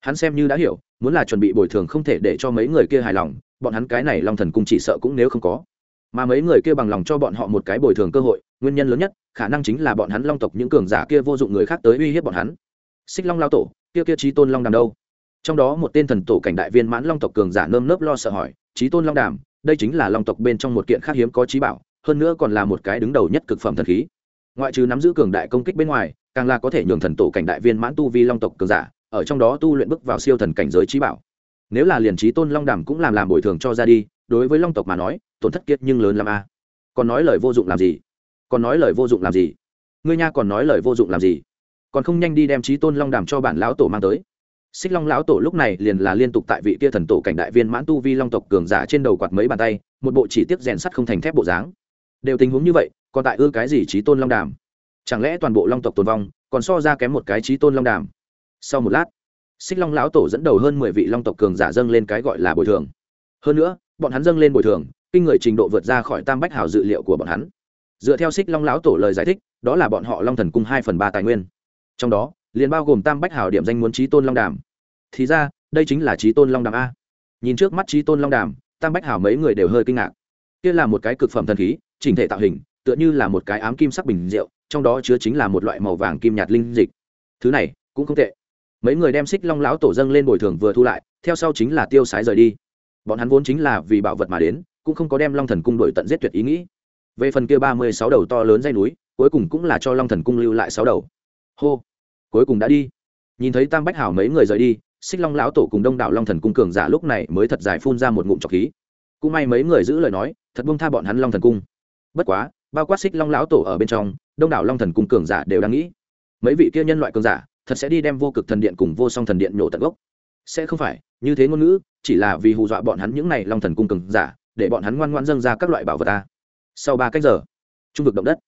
Hắn xem như đã hiểu, muốn là chuẩn bị bồi thường không thể để cho mấy người kia hài lòng, bọn hắn cái này long thần cung chỉ sợ cũng nếu không có. Mà mấy người kia bằng lòng cho bọn họ một cái bồi thường cơ hội, nguyên nhân lớn nhất, khả năng chính là bọn hắn long tộc những cường giả kia vô dụng người khác tới uy hiếp bọn hắn. Xích long lao tổ, kia kia trí tôn long đàm đâu? Trong đó một tên thần tổ cảnh đại viên mãn long tộc cường giả nơm nớp lo sợ hỏi trí tôn long đàm đây chính là long tộc bên trong một kiện khác hiếm có trí bảo, hơn nữa còn là một cái đứng đầu nhất cực phẩm thần khí. Ngoại trừ nắm giữ cường đại công kích bên ngoài, càng là có thể nhường thần tổ cảnh đại viên mãn tu vi long tộc cường giả, ở trong đó tu luyện bước vào siêu thần cảnh giới trí bảo. Nếu là liền trí tôn long đàm cũng làm làm bồi thường cho ra đi, đối với long tộc mà nói, tổn thất kiệt nhưng lớn l a. Còn nói lời vô dụng làm gì? Còn nói lời vô dụng làm gì? Ngươi nha còn nói lời vô dụng làm gì? Còn không nhanh đi đem trí tôn long đàm cho bản lão tổ mang tới xích long lão tổ lúc này liền là liên tục tại vị kia thần tổ cảnh đại viên mãn tu vi long tộc cường giả trên đầu quạt mấy bàn tay, một bộ chỉ tiếc rèn sắt không thành thép bộ dáng. Đều tình huống như vậy, còn tại ư cái gì trí tôn long đàm? Chẳng lẽ toàn bộ long tộc tồn vong, còn so ra kém một cái trí tôn long đàm? Sau một lát, xích long lão tổ dẫn đầu hơn mười vị long tộc cường giả dâng lên cái gọi là bồi thường. Hơn nữa, bọn hắn dâng lên bồi thường, kinh người trình độ vượt ra khỏi tam bách hào dự liệu của bọn hắn. Dựa theo xích long lão tổ lời giải thích, đó là bọn họ long thần cung hai phần ba tài nguyên. Trong đó liền bao gồm tam bách Hảo điểm danh muốn trí tôn long đàm. Thì ra, đây chính là trí tôn long đàm a. Nhìn trước mắt trí tôn long đàm, tam bách Hảo mấy người đều hơi kinh ngạc. Kia là một cái cực phẩm thần khí, chỉnh thể tạo hình, tựa như là một cái ám kim sắc bình rượu, trong đó chứa chính là một loại màu vàng kim nhạt linh dịch. Thứ này, cũng không tệ. Mấy người đem xích long lão tổ dâng lên bồi thường vừa thu lại, theo sau chính là tiêu sái rời đi. Bọn hắn vốn chính là vì bảo vật mà đến, cũng không có đem long thần cung đổi tận giết tuyệt ý nghĩ. Về phần kia ba mươi sáu đầu to lớn dây núi, cuối cùng cũng là cho long thần cung lưu lại sáu đầu. Hô! Cuối cùng đã đi. Nhìn thấy tam bách hảo mấy người rời đi, xích long lão tổ cùng đông đảo long thần cung cường giả lúc này mới thật dài phun ra một ngụm trọc khí. Cũng may mấy người giữ lời nói, thật bông tha bọn hắn long thần cung. Bất quá, bao quát xích long lão tổ ở bên trong, đông đảo long thần cung cường giả đều đang nghĩ, mấy vị kia nhân loại cường giả thật sẽ đi đem vô cực thần điện cùng vô song thần điện nhổ tận gốc. Sẽ không phải, như thế ngôn ngữ, chỉ là vì hù dọa bọn hắn những này long thần cung cường giả, để bọn hắn ngoan ngoan dâng ra các loại bảo vật ta. Sau ba cách giờ, trung vực động đất.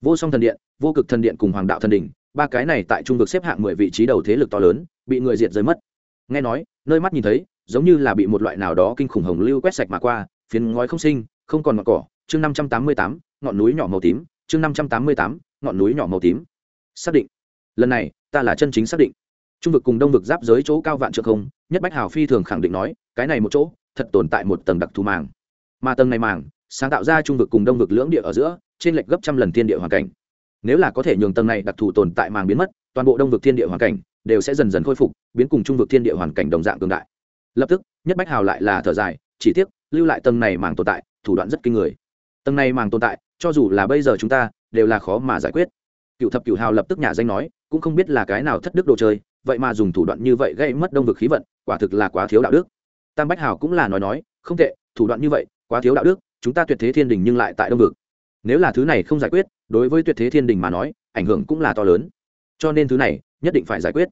Vô song thần điện, vô cực thần điện cùng hoàng đạo thần đình ba cái này tại trung vực xếp hạng mười vị trí đầu thế lực to lớn, bị người diệt rơi mất. Nghe nói, nơi mắt nhìn thấy, giống như là bị một loại nào đó kinh khủng hồng lưu quét sạch mà qua, phiến ngói không sinh, không còn ngọn cỏ. Chương năm trăm tám mươi tám, ngọn núi nhỏ màu tím. Chương năm trăm tám mươi tám, ngọn núi nhỏ màu tím. Xác định. Lần này, ta là chân chính xác định. Trung vực cùng đông vực giáp giới chỗ cao vạn trượng không, nhất bách hào phi thường khẳng định nói, cái này một chỗ, thật tồn tại một tầng đặc thù màng. Mà tầng này màng, sáng tạo ra trung vực cùng đông vực lưỡng địa ở giữa, trên lệch gấp trăm lần thiên địa hoàn cảnh nếu là có thể nhường tầng này đặc thù tồn tại màng biến mất, toàn bộ đông vực thiên địa hoàn cảnh đều sẽ dần dần khôi phục, biến cùng trung vực thiên địa hoàn cảnh đồng dạng cường đại. Lập tức, nhất bách hào lại là thở dài, chỉ tiếc, lưu lại tầng này màng tồn tại, thủ đoạn rất kinh người. Tầng này màng tồn tại, cho dù là bây giờ chúng ta, đều là khó mà giải quyết. Cựu thập cựu hào lập tức nhà danh nói, cũng không biết là cái nào thất đức đồ chơi, vậy mà dùng thủ đoạn như vậy gây mất đông vực khí vận, quả thực là quá thiếu đạo đức. Tam bách hào cũng là nói nói, không tệ, thủ đoạn như vậy, quá thiếu đạo đức, chúng ta tuyệt thế thiên đình nhưng lại tại đông vực. Nếu là thứ này không giải quyết đối với tuyệt thế thiên đình mà nói, ảnh hưởng cũng là to lớn. Cho nên thứ này, nhất định phải giải quyết.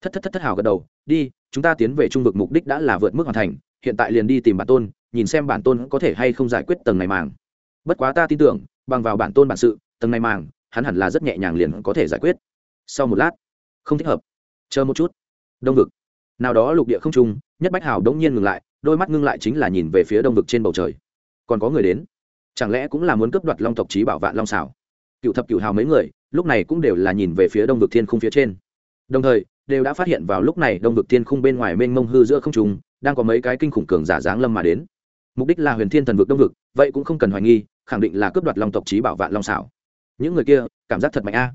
Thất thất thất thất hào gật đầu, đi, chúng ta tiến về trung vực mục đích đã là vượt mức hoàn thành, hiện tại liền đi tìm bản tôn, nhìn xem bản tôn có thể hay không giải quyết tầng này màng. Bất quá ta tin tưởng, bằng vào bản tôn bản sự, tầng này màng, hắn hẳn là rất nhẹ nhàng liền có thể giải quyết. Sau một lát, không thích hợp. Chờ một chút. Đông vực. Nào đó lục địa không trung, nhất bách hào đống nhiên ngừng lại, đôi mắt ngưng lại chính là nhìn về phía đông vực trên bầu trời. Còn có người đến. Chẳng lẽ cũng là muốn cướp đoạt long tộc trí bảo vạn long xảo? Cựu thập cựu hào mấy người, lúc này cũng đều là nhìn về phía đông vực thiên khung phía trên. Đồng thời, đều đã phát hiện vào lúc này đông vực thiên khung bên ngoài mênh mông hư giữa không trung, đang có mấy cái kinh khủng cường giả dáng lâm mà đến. Mục đích là huyền thiên thần vực đông vực, vậy cũng không cần hoài nghi, khẳng định là cướp đoạt long tộc trí bảo vạn long xảo. Những người kia, cảm giác thật mạnh a.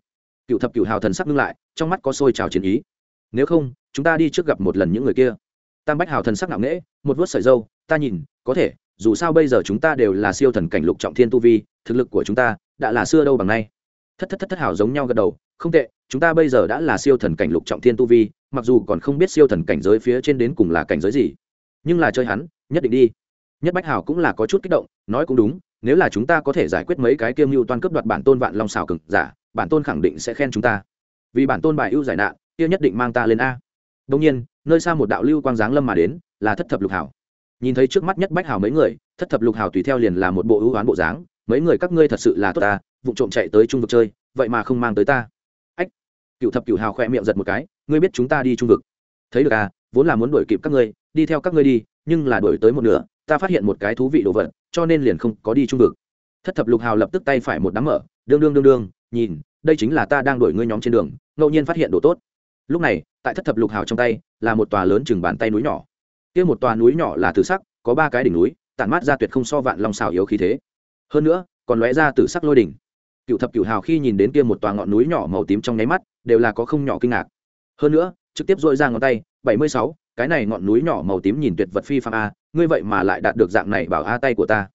Cựu thập cựu hào thần sắc ngưng lại, trong mắt có sôi trào chiến ý. Nếu không, chúng ta đi trước gặp một lần những người kia. Tam bách hào thần sắc nặng nễ một vớt sợi dâu ta nhìn, có thể dù sao bây giờ chúng ta đều là siêu thần cảnh lục trọng thiên tu vi, thực lực của chúng ta đã là xưa đâu bằng nay. Thất thất thất thất hảo giống nhau gật đầu, không tệ, chúng ta bây giờ đã là siêu thần cảnh lục trọng thiên tu vi, mặc dù còn không biết siêu thần cảnh giới phía trên đến cùng là cảnh giới gì. Nhưng là chơi hắn, nhất định đi. Nhất bách hảo cũng là có chút kích động, nói cũng đúng, nếu là chúng ta có thể giải quyết mấy cái kiêm mưu toan cướp đoạt bản tôn vạn long xào cực giả, bản tôn khẳng định sẽ khen chúng ta. Vì bản tôn bài ưu giải nạn, kia nhất định mang ta lên a. Đông nhiên, nơi xa một đạo lưu quang giáng lâm mà đến, là thất thập lục hảo nhìn thấy trước mắt nhất bách hào mấy người, thất thập lục hào tùy theo liền là một bộ ưu oán bộ dáng, mấy người các ngươi thật sự là tốt ta vụ trộm chạy tới trung vực chơi, vậy mà không mang tới ta. Ách, cựu thập cựu hào khoe miệng giật một cái, ngươi biết chúng ta đi trung vực. Thấy được à vốn là muốn đuổi kịp các ngươi, đi theo các ngươi đi, nhưng là đuổi tới một nửa, ta phát hiện một cái thú vị đồ vật, cho nên liền không có đi trung vực. Thất thập lục hào lập tức tay phải một đám mở, đương đương đương đương, nhìn, đây chính là ta đang đuổi ngươi nhóm trên đường, ngẫu nhiên phát hiện đồ tốt. Lúc này, tại thất thập lục hào trong tay, là một tòa lớn chừng bàn tay núi nhỏ kia một tòa núi nhỏ là từ sắc, có ba cái đỉnh núi, tản mát ra tuyệt không so vạn long xào yếu khí thế. Hơn nữa, còn lóe ra từ sắc lôi đỉnh. Cựu thập cựu hào khi nhìn đến kia một tòa ngọn núi nhỏ màu tím trong nháy mắt, đều là có không nhỏ kinh ngạc. Hơn nữa, trực tiếp dội ra ngón tay, bảy mươi sáu, cái này ngọn núi nhỏ màu tím nhìn tuyệt vật phi phạm a, ngươi vậy mà lại đạt được dạng này bảo a tay của ta.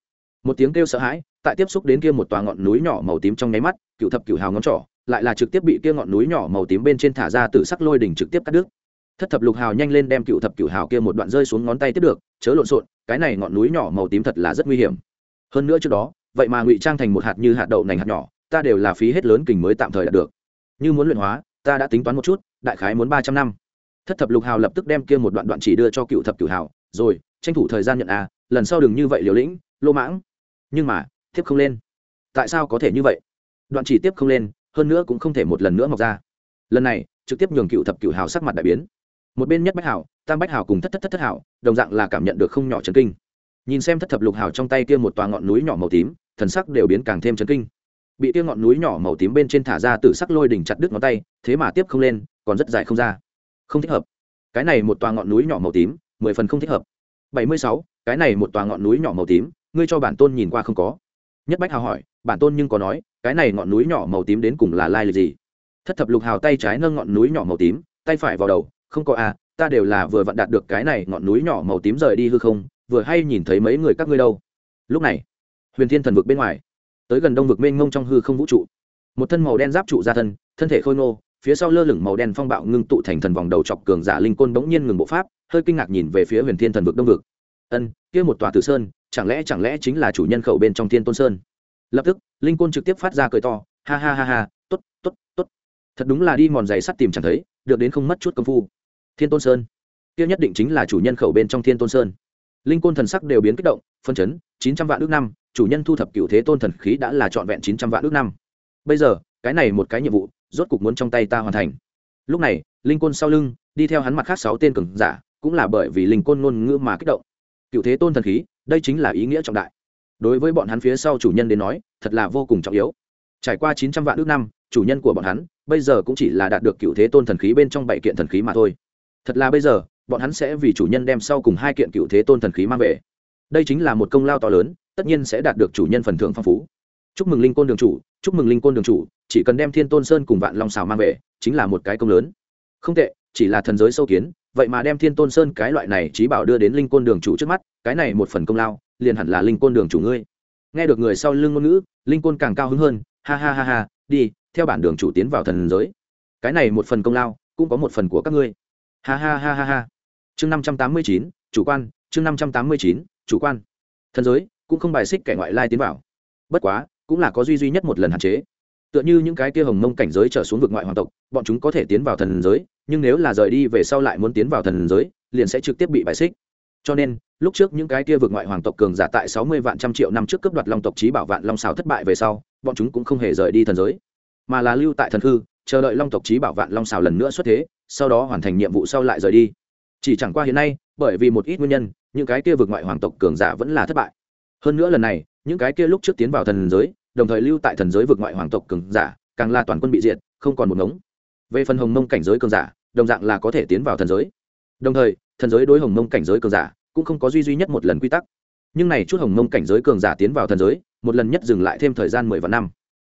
Một tiếng kêu sợ hãi, tại tiếp xúc đến kia một tòa ngọn núi nhỏ màu tím trong nháy mắt, cựu thập cựu hào ngón trỏ, lại là trực tiếp bị kia ngọn núi nhỏ màu tím bên trên thả ra từ sắc lôi đỉnh trực tiếp cắt đứt thất thập lục hào nhanh lên đem cựu thập cựu hào kia một đoạn rơi xuống ngón tay tiếp được, chớ lộn xộn, cái này ngọn núi nhỏ màu tím thật là rất nguy hiểm. Hơn nữa trước đó, vậy mà ngụy trang thành một hạt như hạt đậu nành hạt nhỏ, ta đều là phí hết lớn kình mới tạm thời đạt được. Như muốn luyện hóa, ta đã tính toán một chút, đại khái muốn ba trăm năm. Thất thập lục hào lập tức đem kia một đoạn đoạn chỉ đưa cho cựu thập cựu hào, rồi, tranh thủ thời gian nhận a, lần sau đừng như vậy liều lĩnh, lô mãng. Nhưng mà, tiếp không lên. Tại sao có thể như vậy? Đoạn chỉ tiếp không lên, hơn nữa cũng không thể một lần nữa mọc ra. Lần này, trực tiếp nhường cựu thập cựu hào sắc mặt đại biến một bên nhất bách hảo, tam bách hảo cùng thất thất thất thất hảo, đồng dạng là cảm nhận được không nhỏ chấn kinh. Nhìn xem thất thập lục hảo trong tay kia một tòa ngọn núi nhỏ màu tím, thần sắc đều biến càng thêm chấn kinh. Bị kia ngọn núi nhỏ màu tím bên trên thả ra từ sắc lôi đỉnh chặt đứt ngón tay, thế mà tiếp không lên, còn rất dài không ra. Không thích hợp. Cái này một tòa ngọn núi nhỏ màu tím, mười phần không thích hợp. Bảy mươi sáu, cái này một tòa ngọn núi nhỏ màu tím, ngươi cho bản tôn nhìn qua không có? Nhất bách hào hỏi, bản tôn nhưng có nói, cái này ngọn núi nhỏ màu tím đến cùng là lai lịch gì? Thất thập lục hào tay trái nâng ngọn núi nhỏ màu tím, tay phải vào đầu không có à ta đều là vừa vặn đạt được cái này ngọn núi nhỏ màu tím rời đi hư không, vừa hay nhìn thấy mấy người các ngươi đâu. Lúc này, huyền thiên thần vực bên ngoài, tới gần đông vực mênh ngông trong hư không vũ trụ. Một thân màu đen giáp trụ ra thân thân thể khôi ngô, phía sau lơ lửng màu đen phong bạo ngưng tụ thành thần vòng đầu chọc cường giả linh côn bỗng nhiên ngừng bộ pháp, hơi kinh ngạc nhìn về phía huyền thiên thần vực đông vực. Ân, kia một tòa tử sơn, chẳng lẽ chẳng lẽ chính là chủ nhân khẩu bên trong thiên tôn sơn? Lập tức, linh côn trực tiếp phát ra cười to, ha ha ha ha t ố t t ố t t ố t thật đúng là đi mòn giày sắt tìm chẳng thấy, được đến không mất chút công phu thiên tôn sơn. Kia nhất định chính là chủ nhân khẩu bên trong thiên tôn sơn. Linh côn thần sắc đều biến kích động, phân chấn, chín trăm vạn ước năm, chủ nhân thu thập cựu thế tôn thần khí đã là trọn vẹn chín trăm vạn ước năm. Bây giờ, cái này một cái nhiệm vụ, rốt cục muốn trong tay ta hoàn thành. Lúc này, linh côn sau lưng, đi theo hắn mặt khác sáu tên cường giả, cũng là bởi vì linh côn ngôn ngữ mà kích động. Cựu thế tôn thần khí, đây chính là ý nghĩa trọng đại. Đối với bọn hắn phía sau chủ nhân đến nói, thật là vô cùng trọng yếu. Trải qua chín trăm vạn ước năm, chủ nhân của bọn hắn, bây giờ cũng chỉ là đạt được cựu thế tôn thần khí bên trong bảy kiện thần khí mà thôi thật là bây giờ, bọn hắn sẽ vì chủ nhân đem sau cùng hai kiện cựu thế tôn thần khí mang về. Đây chính là một công lao to lớn, tất nhiên sẽ đạt được chủ nhân phần thưởng phong phú. Chúc mừng linh côn đường chủ, chúc mừng linh côn đường chủ, chỉ cần đem thiên tôn sơn cùng vạn long xào mang về, chính là một cái công lớn. Không tệ, chỉ là thần giới sâu kiến, vậy mà đem thiên tôn sơn cái loại này trí bảo đưa đến linh côn đường chủ trước mắt, cái này một phần công lao, liền hẳn là linh côn đường chủ ngươi. Nghe được người sau lưng ngôn ngữ, linh côn càng cao hứng hơn, ha ha ha ha, đi, theo bản đường chủ tiến vào thần giới. Cái này một phần công lao, cũng có một phần của các ngươi ha ha ha ha ha. Chương năm trăm tám mươi chín, chủ quan, chương năm trăm tám mươi chín, chủ quan. Thần giới cũng không bài xích kẻ ngoại lai tiến vào. Bất quá, cũng là có duy duy nhất một lần hạn chế. Tựa như những cái kia hồng mông cảnh giới trở xuống vực ngoại hoàng tộc, bọn chúng có thể tiến vào thần giới, nhưng nếu là rời đi về sau lại muốn tiến vào thần giới, liền sẽ trực tiếp bị bài xích. Cho nên, lúc trước những cái kia vực ngoại hoàng tộc cường giả tại sáu mươi vạn trăm triệu năm trước cướp đoạt long tộc trí bảo vạn long xào thất bại về sau, bọn chúng cũng không hề rời đi thần giới, mà là lưu tại thần hư chờ đợi long tộc trí bảo vạn long xào lần nữa xuất thế sau đó hoàn thành nhiệm vụ sau lại rời đi. Chỉ chẳng qua hiện nay, bởi vì một ít nguyên nhân, những cái kia vượt ngoại hoàng tộc cường giả vẫn là thất bại. Hơn nữa lần này, những cái kia lúc trước tiến vào thần giới, đồng thời lưu tại thần giới vượt ngoại hoàng tộc cường giả, càng là toàn quân bị diệt, không còn một ngống. Về phần hồng mông cảnh giới cường giả, đồng dạng là có thể tiến vào thần giới. Đồng thời, thần giới đối hồng mông cảnh giới cường giả cũng không có duy duy nhất một lần quy tắc. Nhưng này chút hồng mông cảnh giới cường giả tiến vào thần giới, một lần nhất dừng lại thêm thời gian mười vạn năm.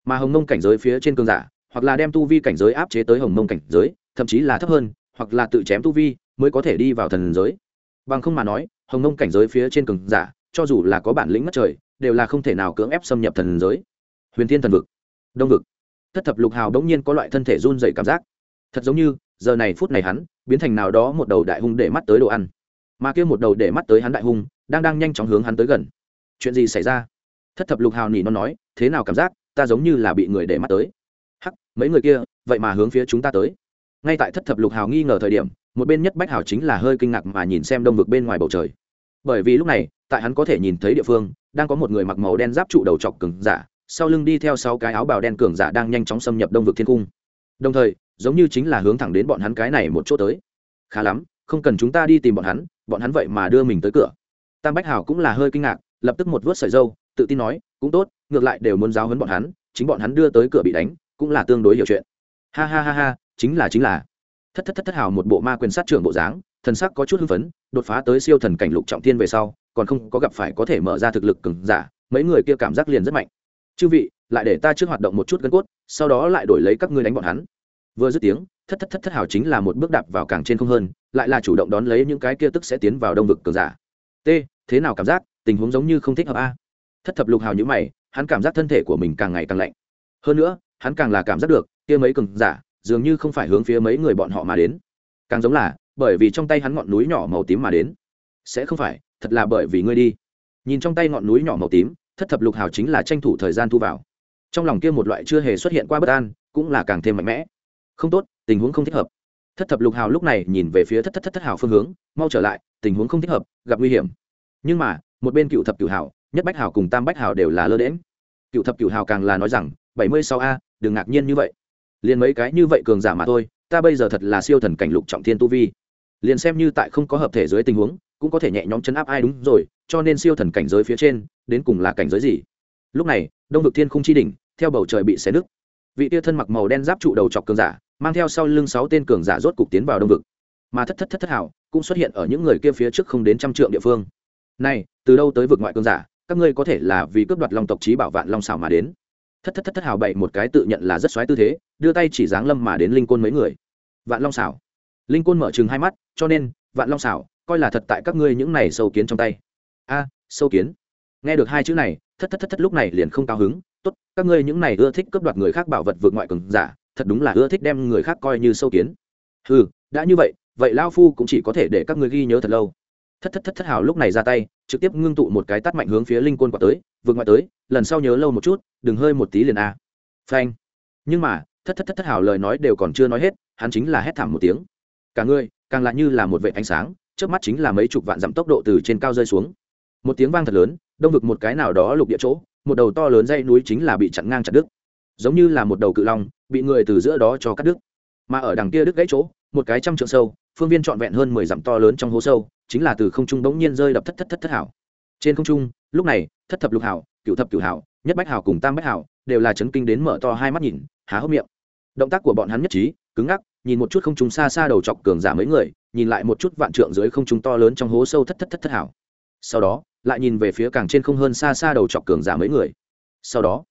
Mà hồng mông cảnh giới phía trên cường giả, hoặc là đem tu vi cảnh giới áp chế tới hồng mông cảnh giới thậm chí là thấp hơn, hoặc là tự chém tu vi mới có thể đi vào thần giới. Bằng không mà nói, hồng mông cảnh giới phía trên cường giả, cho dù là có bản lĩnh mất trời, đều là không thể nào cưỡng ép xâm nhập thần giới. Huyền thiên thần vực, đông vực. Thất thập lục hào đ n g nhiên có loại thân thể run dày cảm giác. Thật giống như, giờ này phút này hắn, biến thành nào đó một đầu đại hung để mắt tới đồ ăn. Mà kia một đầu để mắt tới hắn đại hung, đang đang nhanh chóng hướng hắn tới gần. Chuyện gì xảy ra? Thất thập lục hào nỉ nó nói, thế nào cảm giác? Ta giống như là bị người để mắt tới. Hắc, mấy người kia, vậy mà hướng phía chúng ta tới ngay tại thất thập lục hào nghi ngờ thời điểm, một bên nhất bách hào chính là hơi kinh ngạc mà nhìn xem đông vực bên ngoài bầu trời. Bởi vì lúc này, tại hắn có thể nhìn thấy địa phương, đang có một người mặc màu đen giáp trụ đầu chọc cường giả, sau lưng đi theo sáu cái áo bào đen cường giả đang nhanh chóng xâm nhập đông vực thiên cung. Đồng thời, giống như chính là hướng thẳng đến bọn hắn cái này một chỗ tới. Khá lắm, không cần chúng ta đi tìm bọn hắn bọn hắn vậy mà đưa mình tới cửa. Tam bách hào cũng là hơi kinh ngạc, lập tức một vớt sợi dâu, tự tin nói, cũng tốt, ngược lại đều muốn giáo hấn bọn hắn, chính bọn hắn đưa tới cửa bị đánh, cũng là tương đối hiểu chuyện. Ha ha ha ha chính là chính là. Thất thất thất thất hào một bộ ma quyền sát trưởng bộ dáng, thần sắc có chút hưng phấn, đột phá tới siêu thần cảnh lục trọng thiên về sau, còn không có gặp phải có thể mở ra thực lực cứng giả, mấy người kia cảm giác liền rất mạnh. Chư vị, lại để ta trước hoạt động một chút gân cốt, sau đó lại đổi lấy các ngươi đánh bọn hắn. Vừa dứt tiếng, thất thất thất thất hào chính là một bước đạp vào càng trên không hơn, lại là chủ động đón lấy những cái kia tức sẽ tiến vào đông vực cường giả. T, thế nào cảm giác? Tình huống giống như không thích hợp a. Thất thập lục hào nhữ mày, hắn cảm giác thân thể của mình càng ngày càng lạnh. Hơn nữa, hắn càng là cảm giác được, kia mấy cường giả dường như không phải hướng phía mấy người bọn họ mà đến. Càng giống là, bởi vì trong tay hắn ngọn núi nhỏ màu tím mà đến. Sẽ không phải, thật là bởi vì ngươi đi. Nhìn trong tay ngọn núi nhỏ màu tím, thất thập lục hào chính là tranh thủ thời gian thu vào. Trong lòng kia một loại chưa hề xuất hiện qua bất an, cũng là càng thêm mạnh mẽ. Không tốt, tình huống không thích hợp. Thất thập lục hào lúc này nhìn về phía thất thất thất thất hào phương hướng, mau trở lại, tình huống không thích hợp, gặp nguy hiểm. Nhưng mà, một bên cựu thập cựu hào, nhất bách hào cùng tam bách hào đều là lơ đễm cựu thập cựu hào càng là nói rằng, bảy mươi sáu a, đừng ngạc nhiên như vậy liền mấy cái như vậy cường giả mà thôi, ta bây giờ thật là siêu thần cảnh lục trọng thiên tu vi. Liền xem như tại không có hợp thể dưới tình huống, cũng có thể nhẹ nhõm chấn áp ai đúng rồi, cho nên siêu thần cảnh giới phía trên, đến cùng là cảnh giới gì? Lúc này, đông vực thiên khung chi đỉnh, theo bầu trời bị xé nứt. Vị tia thân mặc màu đen giáp trụ đầu chọc cường giả, mang theo sau lưng sáu tên cường giả rốt cục tiến vào đông vực. Mà thất thất thất thất hảo, cũng xuất hiện ở những người kia phía trước không đến trăm trượng địa phương. Này, từ đâu tới vực ngoại cường giả, các ngươi có thể là vì cướp đoạt long tộc trí bảo vạn long xảo mà đến thất thất thất thất hào bậy một cái tự nhận là rất xoáy tư thế, đưa tay chỉ dáng lâm mà đến linh côn mấy người. Vạn long xảo linh côn mở chừng hai mắt, cho nên, vạn long xảo coi là thật tại các ngươi những này sâu kiến trong tay. A, sâu kiến. Nghe được hai chữ này, thất thất thất thất lúc này liền không cao hứng. Tốt, các ngươi những này ưa thích cướp đoạt người khác bảo vật vượt ngoại cường giả, thật đúng là ưa thích đem người khác coi như sâu kiến. Ừ đã như vậy vậy lao phu cũng chỉ có thể để các ngươi ghi nhớ thật lâu. Thất thất thất thất hào lúc này ra tay trực tiếp ngưng tụ một cái tát mạnh hướng phía linh côn quả tới, vượt ngoại tới, lần sau nhớ lâu một chút, đừng hơi một tí liền a. Phanh. Nhưng mà, thất thất thất thất hảo lời nói đều còn chưa nói hết, hắn chính là hét thảm một tiếng. Cả ngươi càng lại như là một vệ ánh sáng trước mắt chính là mấy chục vạn dặm tốc độ từ trên cao rơi xuống. Một tiếng vang thật lớn, đông vực một cái nào đó lục địa chỗ, một đầu to lớn dây núi chính là bị chặn ngang chặt đứt. Giống như là một đầu cự long, bị người từ giữa đó cho cắt đứt. Mà ở đằng kia đứt gãy chỗ, một cái trăm trượng sâu, phương viên trọn vẹn hơn mười dặm to lớn trong hố sâu chính là từ không trung bỗng nhiên rơi đập thất thất thất thất hảo. Trên không trung, lúc này, thất thập lục hảo cựu thập cựu hảo, nhất bách hảo cùng tam bách hảo đều là chấn kinh đến mở to hai mắt nhìn, há hốc miệng. Động tác của bọn hắn nhất trí, cứng ngắc, nhìn một chút không trung xa xa đầu chọc cường giả mấy người, nhìn lại một chút vạn trượng dưới không trung to lớn trong hố sâu thất thất thất thất hảo. Sau đó, lại nhìn về phía càng trên không hơn xa xa đầu chọc cường giả mấy người. Sau đó,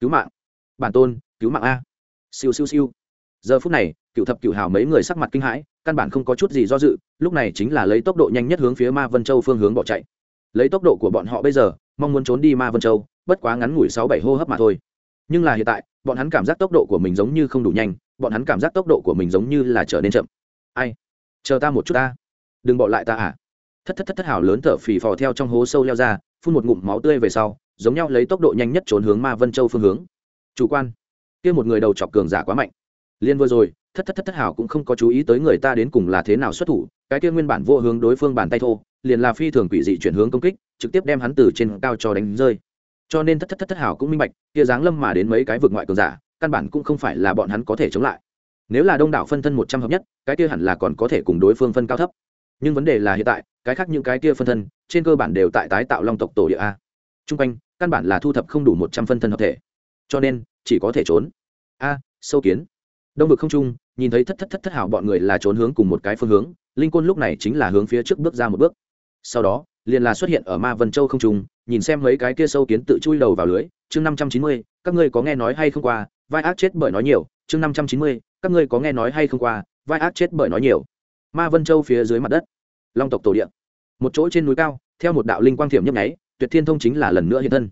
cứu mạng. Bản tôn, cứu mạng a. Siêu siêu siêu. Giờ phút này cựu thập cựu hảo mấy người sắc mặt kinh hãi căn bản không có chút gì do dự, lúc này chính là lấy tốc độ nhanh nhất hướng phía ma vân châu phương hướng bỏ chạy. Lấy tốc độ của bọn họ bây giờ, mong muốn trốn đi ma vân châu, bất quá ngắn ngủi sáu bảy hô hấp mà thôi. Nhưng là hiện tại, bọn hắn cảm giác tốc độ của mình giống như không đủ nhanh, bọn hắn cảm giác tốc độ của mình giống như là trở nên chậm. Ai? Chờ ta một chút ta. Đừng bỏ lại ta à? Thất thất thất thất hảo lớn thở phì phò theo trong hố sâu leo ra, phun một ngụm máu tươi về sau, giống nhau lấy tốc độ nhanh nhất trốn hướng ma vân châu phương hướng. Chủ quan. Kia một người đầu chọc cường giả quá mạnh. Liên vừa rồi thất thất thất thất hảo cũng không có chú ý tới người ta đến cùng là thế nào xuất thủ, cái kia nguyên bản vô hướng đối phương bàn tay thô, liền là phi thường quỷ dị chuyển hướng công kích, trực tiếp đem hắn từ trên cao cho đánh rơi. Cho nên thất thất thất thất hảo cũng minh bạch, kia dáng lâm mà đến mấy cái vực ngoại cường giả, căn bản cũng không phải là bọn hắn có thể chống lại. Nếu là đông đảo phân thân một trăm hợp nhất, cái kia hẳn là còn có thể cùng đối phương phân cao thấp. Nhưng vấn đề là hiện tại, cái khác những cái kia phân thân, trên cơ bản đều tại tái tạo long tộc tổ địa a. T r u n g quanh, căn bản là thu thập không đủ một trăm phân thân hợp thể. Cho nên, chỉ có thể trốn. A, sâu kiến. Đông vực không trung nhìn thấy thất thất thất thất hảo bọn người là trốn hướng cùng một cái phương hướng, linh quân lúc này chính là hướng phía trước bước ra một bước. Sau đó, liền là xuất hiện ở ma vân châu không trung, nhìn xem mấy cái kia sâu kiến tự chui đầu vào lưới, chương năm trăm chín mươi, các ngươi có nghe nói hay không qua, vai ác chết bởi nói nhiều, chương năm trăm chín mươi, các ngươi có nghe nói hay không qua, vai ác chết bởi nói nhiều. Ma vân châu phía dưới mặt đất, long tộc tổ điện một chỗ trên núi cao, theo một đạo linh quang thiểm nhấp nháy, tuyệt thiên thông chính là lần nữa hiện thân.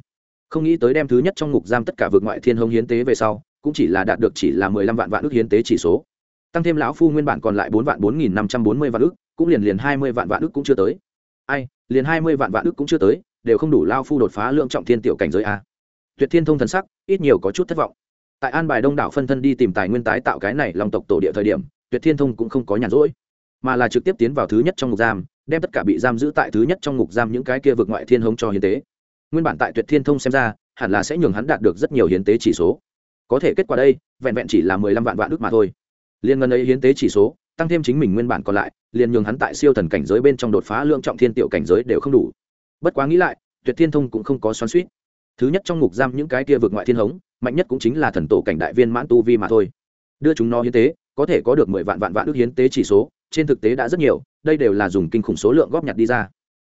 Không nghĩ tới đem thứ nhất trong ngục giam tất cả vượt ngoại thiên hông hiến tế về sau, cũng chỉ là đạt được chỉ là mười lăm vạn vạn ước hiến tế chỉ số tăng thêm lão phu nguyên bản còn lại bốn vạn bốn nghìn năm trăm bốn mươi vạn ức, cũng liền liền hai mươi vạn vạn ức cũng chưa tới. Ai, liền hai mươi vạn vạn ức cũng chưa tới, đều không đủ lao phu đột phá lượng trọng thiên tiểu cảnh giới a. Tuyệt thiên thông thần sắc, ít nhiều có chút thất vọng. Tại an bài đông đảo phân thân đi tìm tài nguyên tái tạo cái này lòng tộc tổ địa thời điểm, tuyệt thiên thông cũng không có nhàn rỗi, mà là trực tiếp tiến vào thứ nhất trong ngục giam, đem tất cả bị giam giữ tại thứ nhất trong ngục giam những cái kia vượt ngoại thiên hống cho hiến tế. Nguyên bản tại tuyệt thiên thông xem ra, hẳn là sẽ nhường hắn đạt được rất nhiều hiến tế chỉ số. Có thể kết quả đây, vẹn vẹn chỉ là mười lăm vạn vạn ước mà thôi liên ngân ấy hiến tế chỉ số, tăng thêm chính mình nguyên bản còn lại, liền nhường hắn tại siêu thần cảnh giới bên trong đột phá lượng trọng thiên tiểu cảnh giới đều không đủ. Bất quá nghĩ lại, tuyệt thiên thông cũng không có xoắn suýt thứ nhất trong ngục giam những cái kia vượt ngoại thiên hống, mạnh nhất cũng chính là thần tổ cảnh đại viên mãn tu vi mà thôi. Đưa chúng nó hiến tế, có thể có được mười vạn vạn vạn ước hiến tế chỉ số, trên thực tế đã rất nhiều, đây đều là dùng kinh khủng số lượng góp nhặt đi ra.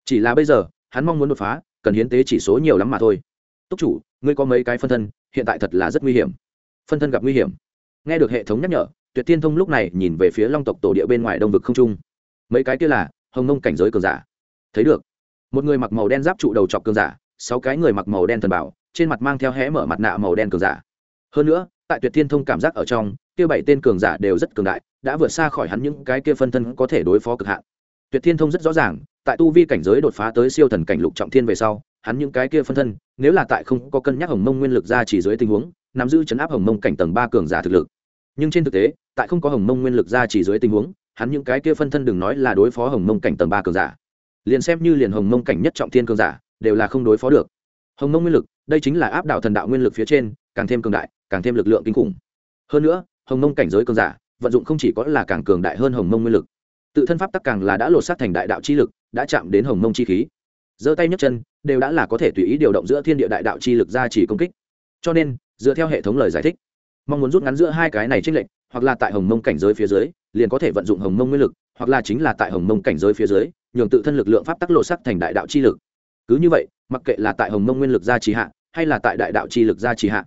Chỉ là bây giờ, hắn mong muốn đột phá, cần hiến tế chỉ số nhiều lắm mà thôi. Túc chủ, ngươi có mấy cái phân thân, hiện tại thật là rất nguy hiểm. Phân thân gặp nguy hiểm. Nghe được hệ thống nhắc nhở tuyệt Thiên thông lúc này nhìn về phía long tộc tổ địa bên ngoài đông vực không trung. Mấy cái kia là, hồng nông cảnh giới cường giả. Thấy được, một người mặc màu đen giáp trụ đầu chọc cường giả, sáu cái người mặc màu đen thần bảo, trên mặt mang theo hé mở mặt nạ màu đen cường giả. Hơn nữa, tại tuyệt thiên thông cảm giác ở trong, kia bảy tên cường giả đều rất cường đại, đã vượt xa khỏi hắn những cái kia phân thân có thể đối phó cực hạn. Tuyệt thiên thông rất rõ ràng, tại tu vi cảnh giới đột phá tới siêu thần cảnh lục trọng thiên về sau, hắn những cái kia phân thân, nếu là tại không có cân nhắc hồng mông nguyên lực ra chỉ dưới tình huống, nắm giữ chấn áp hồng mông cảnh tầng ba cường giả thực lực nhưng trên thực tế, tại không có hồng mông nguyên lực ra chỉ dưới tình huống, hắn những cái kia phân thân đừng nói là đối phó hồng mông cảnh tầng ba cường giả. Liền xem như liền hồng mông cảnh nhất trọng thiên cường giả, đều là không đối phó được. Hồng mông nguyên lực, đây chính là áp đảo thần đạo nguyên lực phía trên, càng thêm cường đại, càng thêm lực lượng kinh khủng. Hơn nữa, hồng mông cảnh giới cường giả, vận dụng không chỉ có là càng cường đại hơn hồng mông nguyên lực, tự thân pháp tắc càng là đã lột xác thành đại đạo chi lực, đã chạm đến hồng mông chi khí. Giơ tay nhấc chân, đều đã là có thể tùy ý điều động giữa thiên địa đại đạo chi lực ra chỉ công kích. Cho nên, dựa theo hệ thống lời giải thích mong muốn rút ngắn giữa hai cái này trên lệch, hoặc là tại hồng mông cảnh giới phía dưới, liền có thể vận dụng hồng mông nguyên lực, hoặc là chính là tại hồng mông cảnh giới phía dưới, nhường tự thân lực lượng pháp tắc lộ sắc thành đại đạo chi lực. Cứ như vậy, mặc kệ là tại hồng mông nguyên lực gia trì hạ, hay là tại đại đạo chi lực gia trì hạ,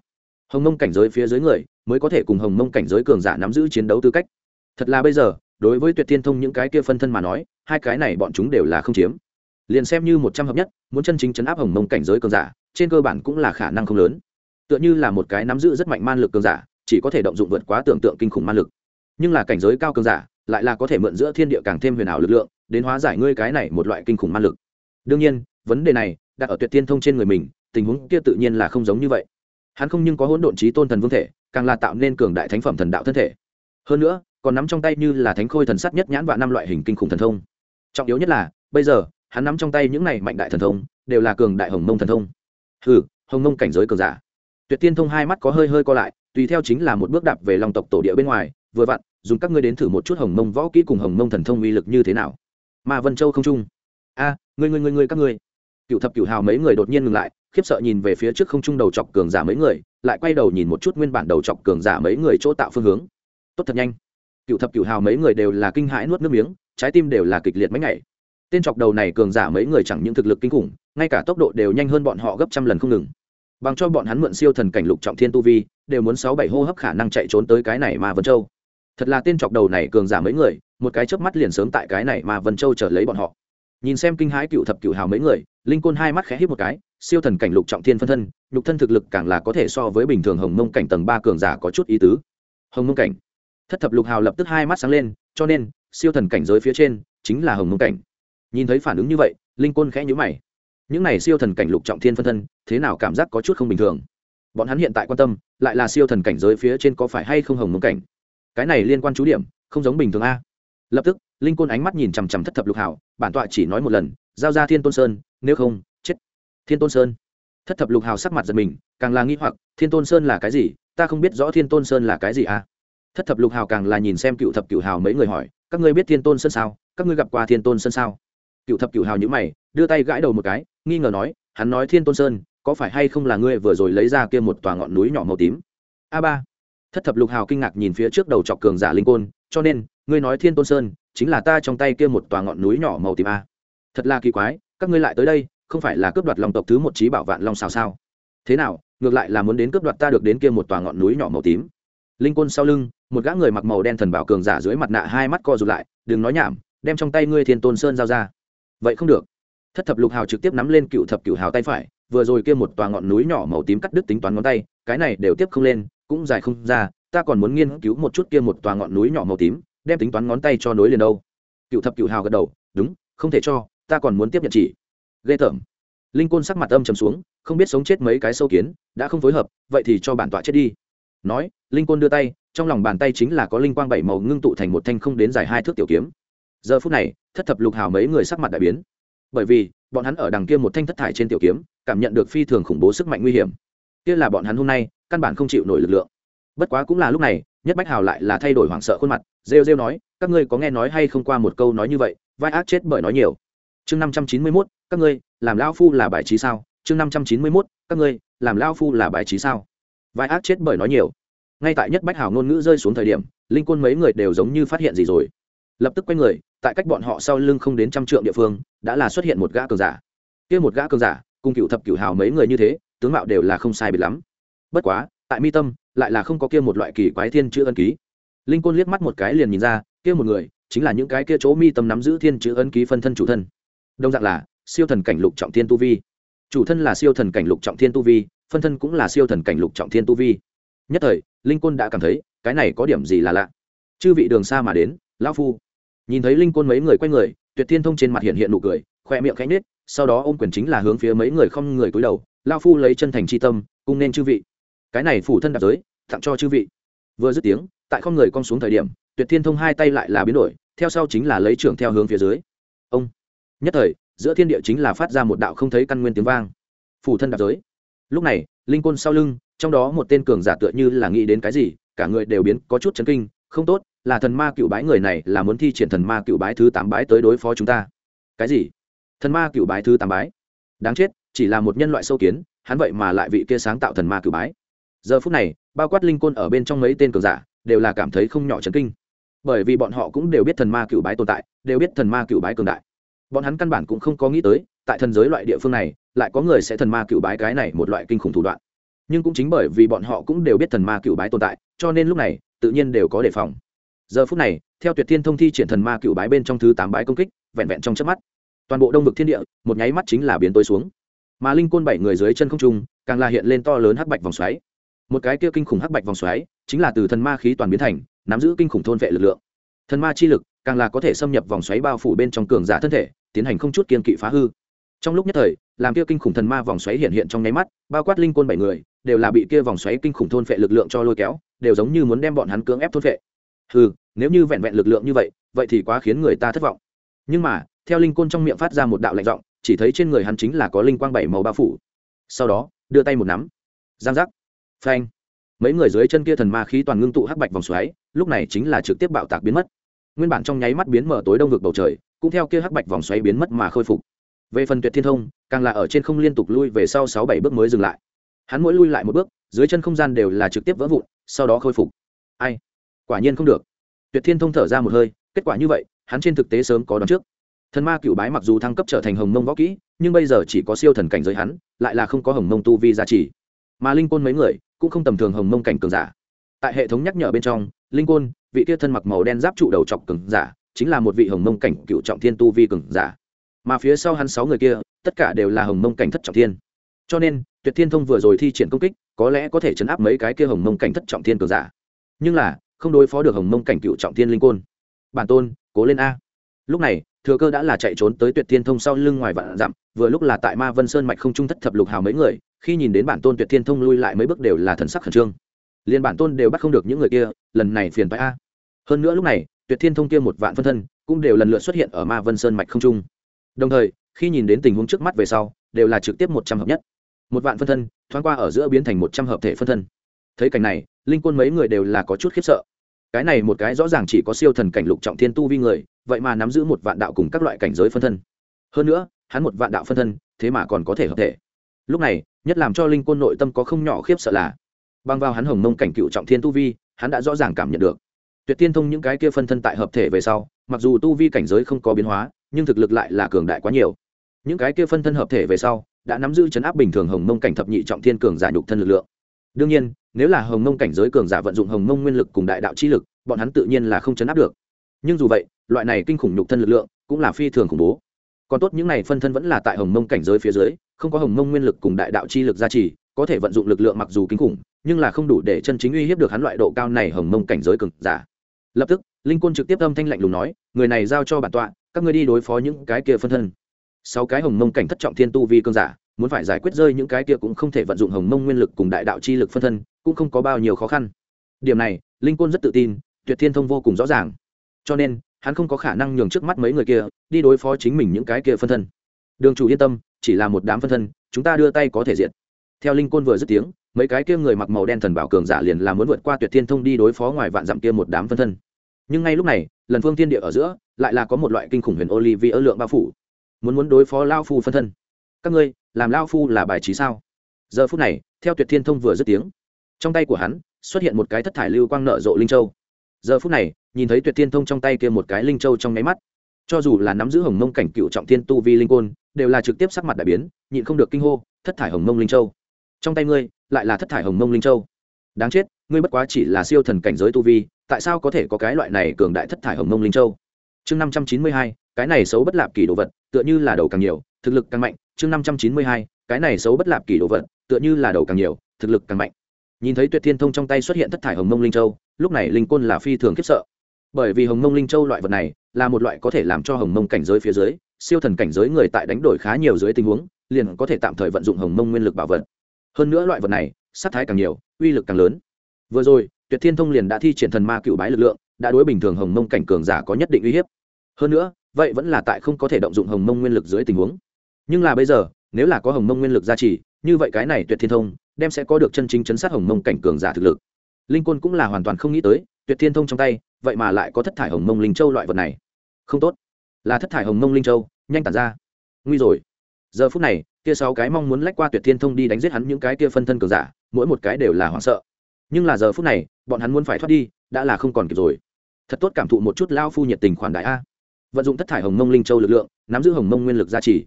hồng mông cảnh giới phía dưới người mới có thể cùng hồng mông cảnh giới cường giả nắm giữ chiến đấu tư cách. Thật là bây giờ, đối với tuyệt thiên thông những cái kia phân thân mà nói, hai cái này bọn chúng đều là không chiếm. Liền xem như một trăm hợp nhất, muốn chân chính chấn áp hồng mông cảnh giới cường giả, trên cơ bản cũng là khả năng không lớn tựa như là một cái nắm giữ rất mạnh man lực cường giả, chỉ có thể động dụng vượt quá tưởng tượng kinh khủng man lực. Nhưng là cảnh giới cao cường giả, lại là có thể mượn giữa thiên địa càng thêm huyền ảo lực lượng, đến hóa giải ngươi cái này một loại kinh khủng man lực. Đương nhiên, vấn đề này đặt ở tuyệt tiên thông trên người mình, tình huống kia tự nhiên là không giống như vậy. Hắn không nhưng có hỗn độn trí tôn thần vương thể, càng là tạo nên cường đại thánh phẩm thần đạo thân thể. Hơn nữa, còn nắm trong tay như là thánh khôi thần sắt nhất nhãn và năm loại hình kinh khủng thần thông. Trọng yếu nhất là, bây giờ, hắn nắm trong tay những này mạnh đại thần thông, đều là cường đại hồng mông thần thông. Ừ hồng mông cảnh giới cường giả tuyệt tiên thông hai mắt có hơi hơi co lại tùy theo chính là một bước đạp về lòng tộc tổ địa bên ngoài vừa vặn dùng các ngươi đến thử một chút hồng mông võ kỹ cùng hồng mông thần thông uy lực như thế nào. Mà vân châu không trung. A à, người người người người các ngươi. Cựu thập cựu hào mấy người đột nhiên ngừng lại khiếp sợ nhìn về phía trước không trung đầu chọc cường giả mấy người lại quay đầu nhìn một chút nguyên bản đầu chọc cường giả mấy người chỗ tạo phương hướng. Tốt thật nhanh. Cựu thập cựu hào mấy người đều là kinh hãi nuốt nước miếng trái tim đều là kịch liệt mấy ngày. Tên chọc đầu này cường giả mấy người chẳng những thực lực kinh khủng ngay cả tốc độ đều nhanh hơn bọn họ gấp trăm lần không ngừng bằng cho bọn hắn mượn siêu thần cảnh lục trọng thiên tu vi, đều muốn sáu bảy hô hấp khả năng chạy trốn tới cái này mà vân châu. Thật là tên chọc đầu này cường giả mấy người, một cái chớp mắt liền sớm tại cái này mà vân châu trở lấy bọn họ. Nhìn xem kinh hãi cựu thập cựu hào mấy người, linh côn hai mắt khẽ hít một cái, siêu thần cảnh lục trọng thiên phân thân, nhục thân thực lực càng là có thể so với bình thường hồng mông cảnh tầng ba cường giả có chút ý tứ. Hồng mông cảnh. Thất thập lục hào lập tức hai mắt sáng lên, cho nên, siêu thần cảnh giới phía trên chính là hồng mông cảnh. Nhìn thấy phản ứng như vậy, linh côn khẽ nhíu mày những này siêu thần cảnh lục trọng thiên phân thân, thế nào cảm giác có chút không bình thường? Bọn hắn hiện tại quan tâm, lại là siêu thần cảnh giới phía trên có phải hay không hồng mông cảnh? Cái này liên quan chú điểm, không giống bình thường a. Lập tức, linh côn ánh mắt nhìn chằm chằm thất thập lục hảo bản tọa chỉ nói một lần, giao ra thiên tôn sơn, nếu không, chết. Thiên tôn sơn. Thất thập lục hào sắc mặt giật mình, càng là nghi hoặc, thiên tôn sơn là cái gì? Ta không biết rõ thiên tôn sơn là cái gì à thất thập lục hào càng là nhìn xem cựu thập cựu hào mấy người hỏi, các ngươi biết thiên tôn sơn sao? Các ngươi gặp qua thiên tôn sơn sao? Cựu thập cựu hào nhữ mày, đưa tay gãi đầu một cái nghi ngờ nói, hắn nói thiên tôn sơn, có phải hay không là ngươi vừa rồi lấy ra kia một tòa ngọn núi nhỏ màu tím? A ba. Thất thập lục hào kinh ngạc nhìn phía trước đầu chọc cường giả linh côn, cho nên, ngươi nói thiên tôn sơn, chính là ta trong tay kia một tòa ngọn núi nhỏ màu tím a. Thật là kỳ quái, các ngươi lại tới đây, không phải là cướp đoạt lòng tộc thứ một trí bảo vạn long xào sao? Thế nào, ngược lại là muốn đến cướp đoạt ta được đến kia một tòa ngọn núi nhỏ màu tím? Linh côn sau lưng, một gã người mặc màu đen thần bảo cường giả dưới mặt nạ hai mắt co rụt lại, đừng nói nhảm, đem trong tay ngươi thiên tôn sơn giao ra. Vậy không được thất thập lục hào trực tiếp nắm lên cựu thập cựu hào tay phải, vừa rồi kia một tòa ngọn núi nhỏ màu tím cắt đứt tính toán ngón tay, cái này đều tiếp không lên, cũng dài không ra, ta còn muốn nghiên cứu một chút kia một tòa ngọn núi nhỏ màu tím, đem tính toán ngón tay cho nối liền đâu. Cựu thập cựu hào gật đầu, đúng, không thể cho, ta còn muốn tiếp nhận chỉ. Ghê tởm. Linh côn sắc mặt âm trầm xuống, không biết sống chết mấy cái sâu kiến, đã không phối hợp, vậy thì cho bản tọa chết đi. Nói, linh côn đưa tay, trong lòng bàn tay chính là có linh quang bảy màu ngưng tụ thành một thanh không đến dài hai thước tiểu kiếm. Giờ phút này, thất thập lục hào mấy người sắc mặt đại biến bởi vì, bọn hắn ở đằng kia một thanh thất thải trên tiểu kiếm, cảm nhận được phi thường khủng bố sức mạnh nguy hiểm. Kia là bọn hắn hôm nay, căn bản không chịu nổi lực lượng. Bất quá cũng là lúc này, nhất bách hào lại là thay đổi hoảng sợ khuôn mặt, rêu rêu nói, các ngươi có nghe nói hay không qua một câu nói như vậy, vai ác chết bởi nói nhiều. Chương năm trăm chín mươi mốt, các ngươi, làm lao phu là bài trí sao? Chương năm trăm chín mươi mốt, các ngươi, làm lao phu là bài trí sao? Vai ác chết bởi nói nhiều. Ngay tại nhất bách hào ngôn ngữ rơi xuống thời điểm, linh côn mấy người đều giống như phát hiện gì rồi. Lập tức quay người tại cách bọn họ sau lưng không đến trăm trượng địa phương, đã là xuất hiện một gã cường giả. Kia một gã cường giả, cùng cựu thập cựu hào mấy người như thế, tướng mạo đều là không sai biệt lắm. Bất quá, tại mi tâm, lại là không có kia một loại kỳ quái thiên chữ ân ký. Linh côn liếc mắt một cái liền nhìn ra, kia một người, chính là những cái kia chỗ mi tâm nắm giữ thiên chữ ân ký phân thân chủ thân. Đồng dạng là, siêu thần cảnh lục trọng thiên tu vi. Chủ thân là siêu thần cảnh lục trọng thiên tu vi, phân thân cũng là siêu thần cảnh lục trọng thiên tu vi. Nhất thời, linh côn đã cảm thấy, cái này có điểm gì là lạ. Chư vị đường xa mà đến, lão phu nhìn thấy linh côn mấy người quay người, tuyệt thiên thông trên mặt hiện hiện nụ cười, khoe miệng khẽ nết sau đó ôm quyền chính là hướng phía mấy người không người cúi đầu, lao phu lấy chân thành c h i tâm, cung nên chư vị. Cái này phủ thân đạp giới, tặng cho chư vị. Vừa dứt tiếng, tại không người cong xuống thời điểm, tuyệt thiên thông hai tay lại là biến đổi, theo sau chính là lấy trưởng theo hướng phía dưới. Ông. Nhất thời, giữa thiên địa chính là phát ra một đạo không thấy căn nguyên tiếng vang. Phủ thân đạp giới. Lúc này, linh côn sau lưng, trong đó một tên cường giả tựa như là nghĩ đến cái gì, cả người đều biến, có chút chấn kinh, không tốt là thần ma cựu bái người này là muốn thi triển thần ma cựu bái thứ tám bái tới đối phó chúng ta. Cái gì? Thần ma cựu bái thứ tám bái? Đáng chết, chỉ là một nhân loại sâu kiến, hắn vậy mà lại vị kia sáng tạo thần ma cựu bái. Giờ phút này, bao quát linh côn ở bên trong mấy tên cường giả, đều là cảm thấy không nhỏ chấn kinh. Bởi vì bọn họ cũng đều biết thần ma cựu bái tồn tại, đều biết thần ma cựu bái cường đại. Bọn hắn căn bản cũng không có nghĩ tới, tại thần giới loại địa phương này, lại có người sẽ thần ma cựu bái cái này một loại kinh khủng thủ đoạn. Nhưng cũng chính bởi vì bọn họ cũng đều biết thần ma cựu bái tồn tại, cho nên lúc này, tự nhiên đều có đề phòng giờ phút này, theo tuyệt thiên thông thi triển thần ma cựu bái bên trong thứ tám bái công kích, vẹn vẹn trong chớp mắt, toàn bộ đông vực thiên địa, một nháy mắt chính là biến tối xuống. Mà linh côn bảy người dưới chân không trung, càng là hiện lên to lớn hắc bạch vòng xoáy. Một cái kia kinh khủng hắc bạch vòng xoáy, chính là từ thần ma khí toàn biến thành, nắm giữ kinh khủng thôn vệ lực lượng. Thần ma chi lực, càng là có thể xâm nhập vòng xoáy bao phủ bên trong cường giả thân thể, tiến hành không chút kiên kỵ phá hư. Trong lúc nhất thời, làm kia kinh khủng thần ma vòng xoáy hiện hiện trong nháy mắt, bao quát linh côn bảy người, đều là bị kia vòng xoáy kinh khủng thôn vệ lực lượng cho lôi kéo, đều giống như muốn đem bọn hắn cưỡng ép thôn vệ ừ nếu như vẹn vẹn lực lượng như vậy vậy thì quá khiến người ta thất vọng. Nhưng mà, theo linh côn trong miệng phát ra một đạo lạnh giọng, chỉ thấy trên người hắn chính là có linh quang bảy màu bao phủ. Sau đó, đưa tay một nắm. Giang giác. Phanh. Mấy người dưới chân kia thần ma khí toàn ngưng tụ hắc bạch vòng xoáy, lúc này chính là trực tiếp bạo tạc biến mất. Nguyên bản trong nháy mắt biến mở tối đông vực bầu trời, cũng theo kia hắc bạch vòng xoáy biến mất mà khôi phục. Về phần tuyệt thiên thông, càng là ở trên không liên tục lui về sau sáu bảy bước mới dừng lại. Hắn mỗi lui lại một bước, dưới chân không gian đều là trực tiếp vỡ vụn, sau đó khôi phục. Ai? Quả nhiên không được. Tuyệt thiên thông thở ra một hơi, kết quả như vậy, hắn trên thực tế sớm có đón trước. Thần ma cựu bái mặc dù thăng cấp trở thành hồng mông võ kỹ, nhưng bây giờ chỉ có siêu thần cảnh giới hắn, lại là không có hồng mông tu vi giá trị mà linh côn mấy người cũng không tầm thường hồng mông cảnh cường giả. Tại hệ thống nhắc nhở bên trong, linh côn, vị kia thân mặc màu đen giáp trụ đầu chọc cường giả, chính là một vị hồng mông cảnh cựu trọng thiên tu vi cường giả. Mà phía sau hắn sáu người kia, tất cả đều là hồng mông cảnh thất trọng thiên. Cho nên, tuyệt thiên thông vừa rồi thi triển công kích, có lẽ có thể chấn áp mấy cái kia hồng mông cảnh thất trọng thiên cường giả. Nhưng là không đối phó được hồng mông cảnh cựu trọng thiên linh côn. Bản tôn, cố lên a. Lúc này, thừa cơ đã là chạy trốn tới tuyệt thiên thông sau lưng ngoài vạn dặm, vừa lúc là tại ma vân sơn mạch không trung thất thập lục hào mấy người, khi nhìn đến bản tôn tuyệt thiên thông lui lại mấy bước đều là thần sắc khẩn trương. Liền bản tôn đều bắt không được những người kia, lần này phiền phải a. Hơn nữa lúc này, tuyệt thiên thông kia một vạn phân thân, cũng đều lần lượt xuất hiện ở ma vân sơn mạch không trung. Đồng thời, khi nhìn đến tình huống trước mắt về sau, đều là trực tiếp một trăm hợp nhất. Một vạn phân thân, thoáng qua ở giữa biến thành một trăm hợp thể phân thân. Thấy cảnh này linh quân mấy người đều là có chút khiếp sợ. Cái này một cái rõ ràng chỉ có siêu thần cảnh lục trọng thiên tu vi người, vậy mà nắm giữ một vạn đạo cùng các loại cảnh giới phân thân. Hơn nữa, hắn một vạn đạo phân thân, thế mà còn có thể hợp thể. Lúc này, nhất làm cho linh quân nội tâm có không nhỏ khiếp sợ là băng vào hắn hồng mông cảnh cựu trọng thiên tu vi, hắn đã rõ ràng cảm nhận được. Tuyệt tiên thông những cái kia phân thân tại hợp thể về sau, mặc dù tu vi cảnh giới không có biến hóa, nhưng thực lực lại là cường đại quá nhiều. Những cái kia phân thân hợp thể về sau, đã nắm giữ chấn áp bình thường hồng mông cảnh thập nhị trọng thiên cường giả nhục thân lực lượng. Đương nhiên nếu là hồng mông cảnh giới cường giả vận dụng hồng mông nguyên lực cùng đại đạo chi lực, bọn hắn tự nhiên là không chấn áp được. Nhưng dù vậy, loại này kinh khủng nhục thân lực lượng cũng là phi thường khủng bố. Còn tốt những này phân thân vẫn là tại hồng mông cảnh giới phía dưới, không có hồng mông nguyên lực cùng đại đạo chi lực gia trì, có thể vận dụng lực lượng mặc dù kinh khủng, nhưng là không đủ để chân chính uy hiếp được hắn loại độ cao này hồng mông cảnh giới cường giả. Lập tức, linh côn trực tiếp âm thanh lạnh lùng nói, người này giao cho bản tọa, các ngươi đi đối phó những cái kia phân thân. Sáu cái hồng mông cảnh thất trọng thiên tu vi cơn giả muốn phải giải quyết rơi những cái kia cũng không thể vận dụng hồng mông nguyên lực cùng đại đạo chi lực phân thân, cũng không có bao nhiêu khó khăn. Điểm này, linh côn rất tự tin, tuyệt thiên thông vô cùng rõ ràng. Cho nên, hắn không có khả năng nhường trước mắt mấy người kia, đi đối phó chính mình những cái kia phân thân. Đường chủ yên tâm, chỉ là một đám phân thân, chúng ta đưa tay có thể diệt. Theo linh côn vừa dứt tiếng, mấy cái kia người mặc màu đen thần bảo cường giả liền là muốn vượt qua tuyệt thiên thông đi đối phó ngoài vạn dặm kia một đám phân thân. Nhưng ngay lúc này, lần phương thiên địa ở giữa, lại là có một loại kinh khủng huyền olivia lượng bao phủ. Muốn muốn đối phó lao phu phân thân các ngươi, làm lao phu là bài trí sao? Giờ phút này, theo tuyệt thiên thông vừa dứt tiếng, trong tay của hắn xuất hiện một cái thất thải lưu quang nợ rộ linh châu. Giờ phút này, nhìn thấy tuyệt thiên thông trong tay kia một cái linh châu trong nháy mắt, cho dù là nắm giữ hồng mông cảnh cựu trọng thiên tu vi linh côn, đều là trực tiếp sắc mặt đại biến, nhịn không được kinh hô, thất thải hồng mông linh châu, trong tay ngươi lại là thất thải hồng mông linh châu. Đáng chết, ngươi bất quá chỉ là siêu thần cảnh giới tu vi, tại sao có thể có cái loại này cường đại thất thải hồng mông linh châu? Chương năm trăm chín mươi hai, cái này xấu bất lạp kỳ đồ vật, tựa như là đầu càng nhiều, thực lực càng mạnh chương năm trăm chín mươi hai, cái này xấu bất lạp kỳ đồ vật, tựa như là đầu càng nhiều, thực lực càng mạnh. Nhìn thấy tuyệt thiên thông trong tay xuất hiện thất thải hồng mông linh châu, lúc này linh côn là phi thường khiếp sợ. Bởi vì hồng mông linh châu loại vật này, là một loại có thể làm cho hồng mông cảnh giới phía dưới, siêu thần cảnh giới người tại đánh đổi khá nhiều dưới tình huống, liền có thể tạm thời vận dụng hồng mông nguyên lực bảo vật. Hơn nữa loại vật này, sát thái càng nhiều, uy lực càng lớn. Vừa rồi, tuyệt thiên thông liền đã thi triển thần ma cựu bái lực lượng, đã đối bình thường hồng mông cảnh cường giả có nhất định uy hiếp. Hơn nữa, vậy vẫn là tại không có thể động dụng hồng mông nguyên lực dưới tình huống nhưng là bây giờ, nếu là có hồng mông nguyên lực gia trì, như vậy cái này tuyệt thiên thông, đem sẽ có được chân chính chấn sát hồng mông cảnh cường giả thực lực. Linh quân cũng là hoàn toàn không nghĩ tới, tuyệt thiên thông trong tay, vậy mà lại có thất thải hồng mông linh châu loại vật này. Không tốt. Là thất thải hồng mông linh châu, nhanh tản ra. Nguy rồi. Giờ phút này, kia sáu cái mong muốn lách qua tuyệt thiên thông đi đánh giết hắn những cái kia phân thân cường giả, mỗi một cái đều là hoảng sợ. Nhưng là giờ phút này, bọn hắn muốn phải thoát đi, đã là không còn kịp rồi. Thật tốt cảm thụ một chút lao phu nhiệt tình khoản đại a. Vận dụng thất thải hồng mông linh châu lực lượng, nắm giữ hồng mông nguyên lực gia trì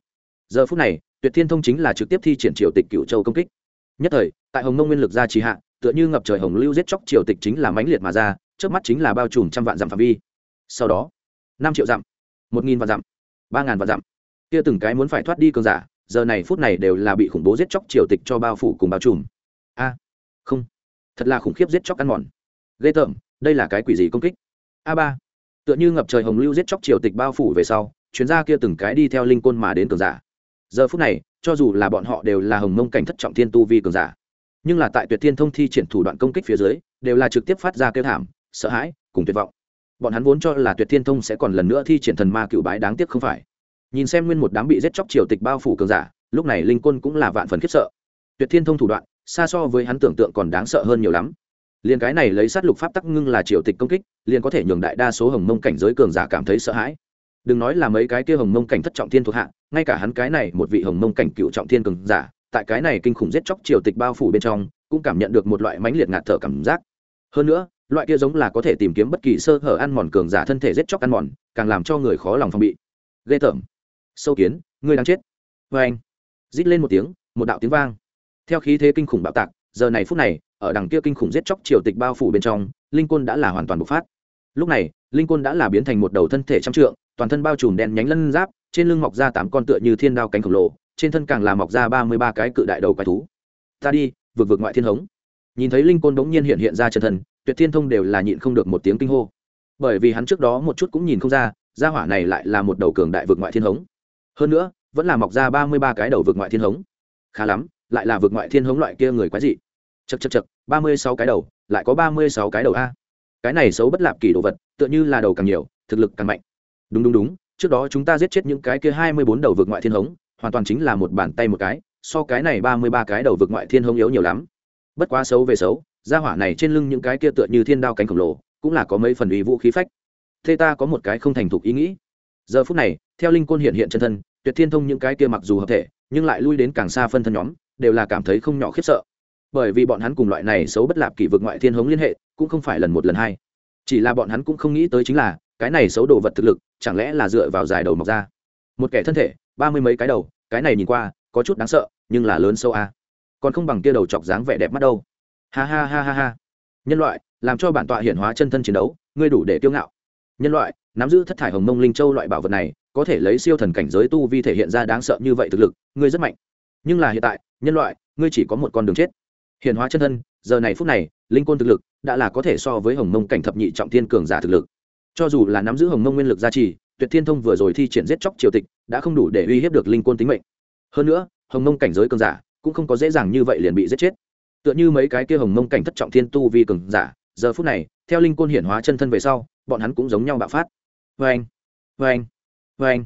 giờ phút này, tuyệt thiên thông chính là trực tiếp thi triển triều tịch cựu châu công kích. Nhất thời, tại hồng mông nguyên lực gia trì hạ, tựa như ngập trời hồng lưu giết chóc triều tịch chính là mãnh liệt mà ra trước mắt chính là bao trùm trăm vạn dặm phạm vi. Sau đó, năm triệu dặm, một nghìn vạn dặm, ba ngàn vạn dặm. Kia từng cái muốn phải thoát đi cường giả, giờ này phút này đều là bị khủng bố giết chóc triều tịch cho bao phủ cùng bao trùm. A, không. Thật là khủng khiếp giết chóc ăn mòn. Ghê tởm, đây là cái quỷ gì công kích? A ba, tựa như ngập trời hồng lưu giết chóc triều tịch bao phủ về sau, chuyến gia kia từng cái đi theo linh côn mà đến cường giả giờ phút này, cho dù là bọn họ đều là hồng mông cảnh thất trọng thiên tu vi cường giả, nhưng là tại tuyệt thiên thông thi triển thủ đoạn công kích phía dưới, đều là trực tiếp phát ra kêu thảm, sợ hãi, cùng tuyệt vọng. Bọn hắn vốn cho là tuyệt thiên thông sẽ còn lần nữa thi triển thần ma cựu bái đáng tiếc không phải. Nhìn xem nguyên một đám bị giết chóc triều tịch bao phủ cường giả, lúc này linh quân cũng là vạn phần khiếp sợ. Tuyệt thiên thông thủ đoạn, xa so với hắn tưởng tượng còn đáng sợ hơn nhiều lắm. Liền cái này lấy sát lục pháp tắc ngưng là triều tịch công kích, liền có thể nhường đại đa số hồng mông cảnh giới cường giả cảm thấy sợ hãi đừng nói là mấy cái kia hồng mông cảnh thất trọng thiên thuộc hạ, ngay cả hắn cái này một vị hồng mông cảnh cựu trọng thiên cường giả, tại cái này kinh khủng giết chóc triều tịch bao phủ bên trong, cũng cảm nhận được một loại mãnh liệt ngạt thở cảm giác. Hơn nữa, loại kia giống là có thể tìm kiếm bất kỳ sơ hở ăn mòn cường giả thân thể giết chóc ăn mòn, càng làm cho người khó lòng phòng bị. Ghê tởm. Sâu kiến, ngươi đang chết. Vê anh, rít lên một tiếng, một đạo tiếng vang. Theo khí thế kinh khủng bạo tạc, giờ này phút này, ở đằng kia kinh khủng giết chóc triều tịch bao phủ bên trong, linh quân đã là hoàn toàn bộc phát. Lúc này, linh quân đã là biến thành một đầu thân thể trăm trượng toàn thân bao trùm đen nhánh lân giáp, trên lưng mọc ra tám con tựa như thiên đao cánh khổng lồ, trên thân càng là mọc ra ba mươi ba cái cự đại đầu quái thú. Ta đi, vượt vượt ngoại thiên hống. Nhìn thấy linh côn bỗng nhiên hiện hiện ra chân thân, tuyệt thiên thông đều là nhịn không được một tiếng kinh hô. Bởi vì hắn trước đó một chút cũng nhìn không ra, gia hỏa này lại là một đầu cường đại vượt ngoại thiên hống. Hơn nữa, vẫn là mọc ra ba mươi ba cái đầu vượt ngoại thiên hống. Khá lắm, lại là vượt ngoại thiên hống loại kia người quái dị. Chật chật chật ba mươi sáu cái đầu, lại có ba mươi sáu cái đầu a. Cái này xấu bất lạp kỳ đồ vật, tựa như là đầu càng nhiều, thực lực càng mạnh đúng đúng đúng, trước đó chúng ta giết chết những cái kia hai mươi bốn đầu vực ngoại thiên hống, hoàn toàn chính là một bàn tay một cái, so cái này ba mươi ba cái đầu vực ngoại thiên hống yếu nhiều lắm. Bất quá xấu về xấu, gia hỏa này trên lưng những cái kia tựa như thiên đao cánh khổng lồ, cũng là có mấy phần uy vũ khí phách. Thế ta có một cái không thành thục ý nghĩ. Giờ phút này, theo linh côn hiện hiện chân thân, tuyệt thiên thông những cái kia mặc dù hợp thể, nhưng lại lui đến càng xa phân thân nhóm, đều là cảm thấy không nhỏ khiếp sợ. Bởi vì bọn hắn cùng loại này xấu bất lạp kỷ vực ngoại thiên hống liên hệ, cũng không phải lần một lần hai. Chỉ là bọn hắn cũng không nghĩ tới chính là cái này xấu đồ vật thực lực, chẳng lẽ là dựa vào dài đầu mọc ra? Một kẻ thân thể, ba mươi mấy cái đầu, cái này nhìn qua, có chút đáng sợ, nhưng là lớn sâu a. Còn không bằng kia đầu chọc dáng vẻ đẹp mắt đâu. Ha ha ha ha ha. Nhân loại, làm cho bản tọa hiện hóa chân thân chiến đấu, ngươi đủ để kiêu ngạo. Nhân loại, nắm giữ thất thải hồng mông linh châu loại bảo vật này, có thể lấy siêu thần cảnh giới tu vi thể hiện ra đáng sợ như vậy thực lực, ngươi rất mạnh. Nhưng là hiện tại, nhân loại, ngươi chỉ có một con đường chết. Hiện hóa chân thân, giờ này phút này, linh côn thực lực, đã là có thể so với hồng mông cảnh thập nhị trọng thiên cường giả thực lực cho dù là nắm giữ hồng mông nguyên lực gia trì, tuyệt thiên thông vừa rồi thi triển giết chóc triều tịch, đã không đủ để uy hiếp được linh côn tính mệnh. Hơn nữa, hồng mông cảnh giới cường giả, cũng không có dễ dàng như vậy liền bị giết chết. Tựa như mấy cái kia hồng mông cảnh thất trọng thiên tu vi cường giả, giờ phút này, theo linh côn hiển hóa chân thân về sau, bọn hắn cũng giống nhau bạo phát. Vê anh vê anh vê anh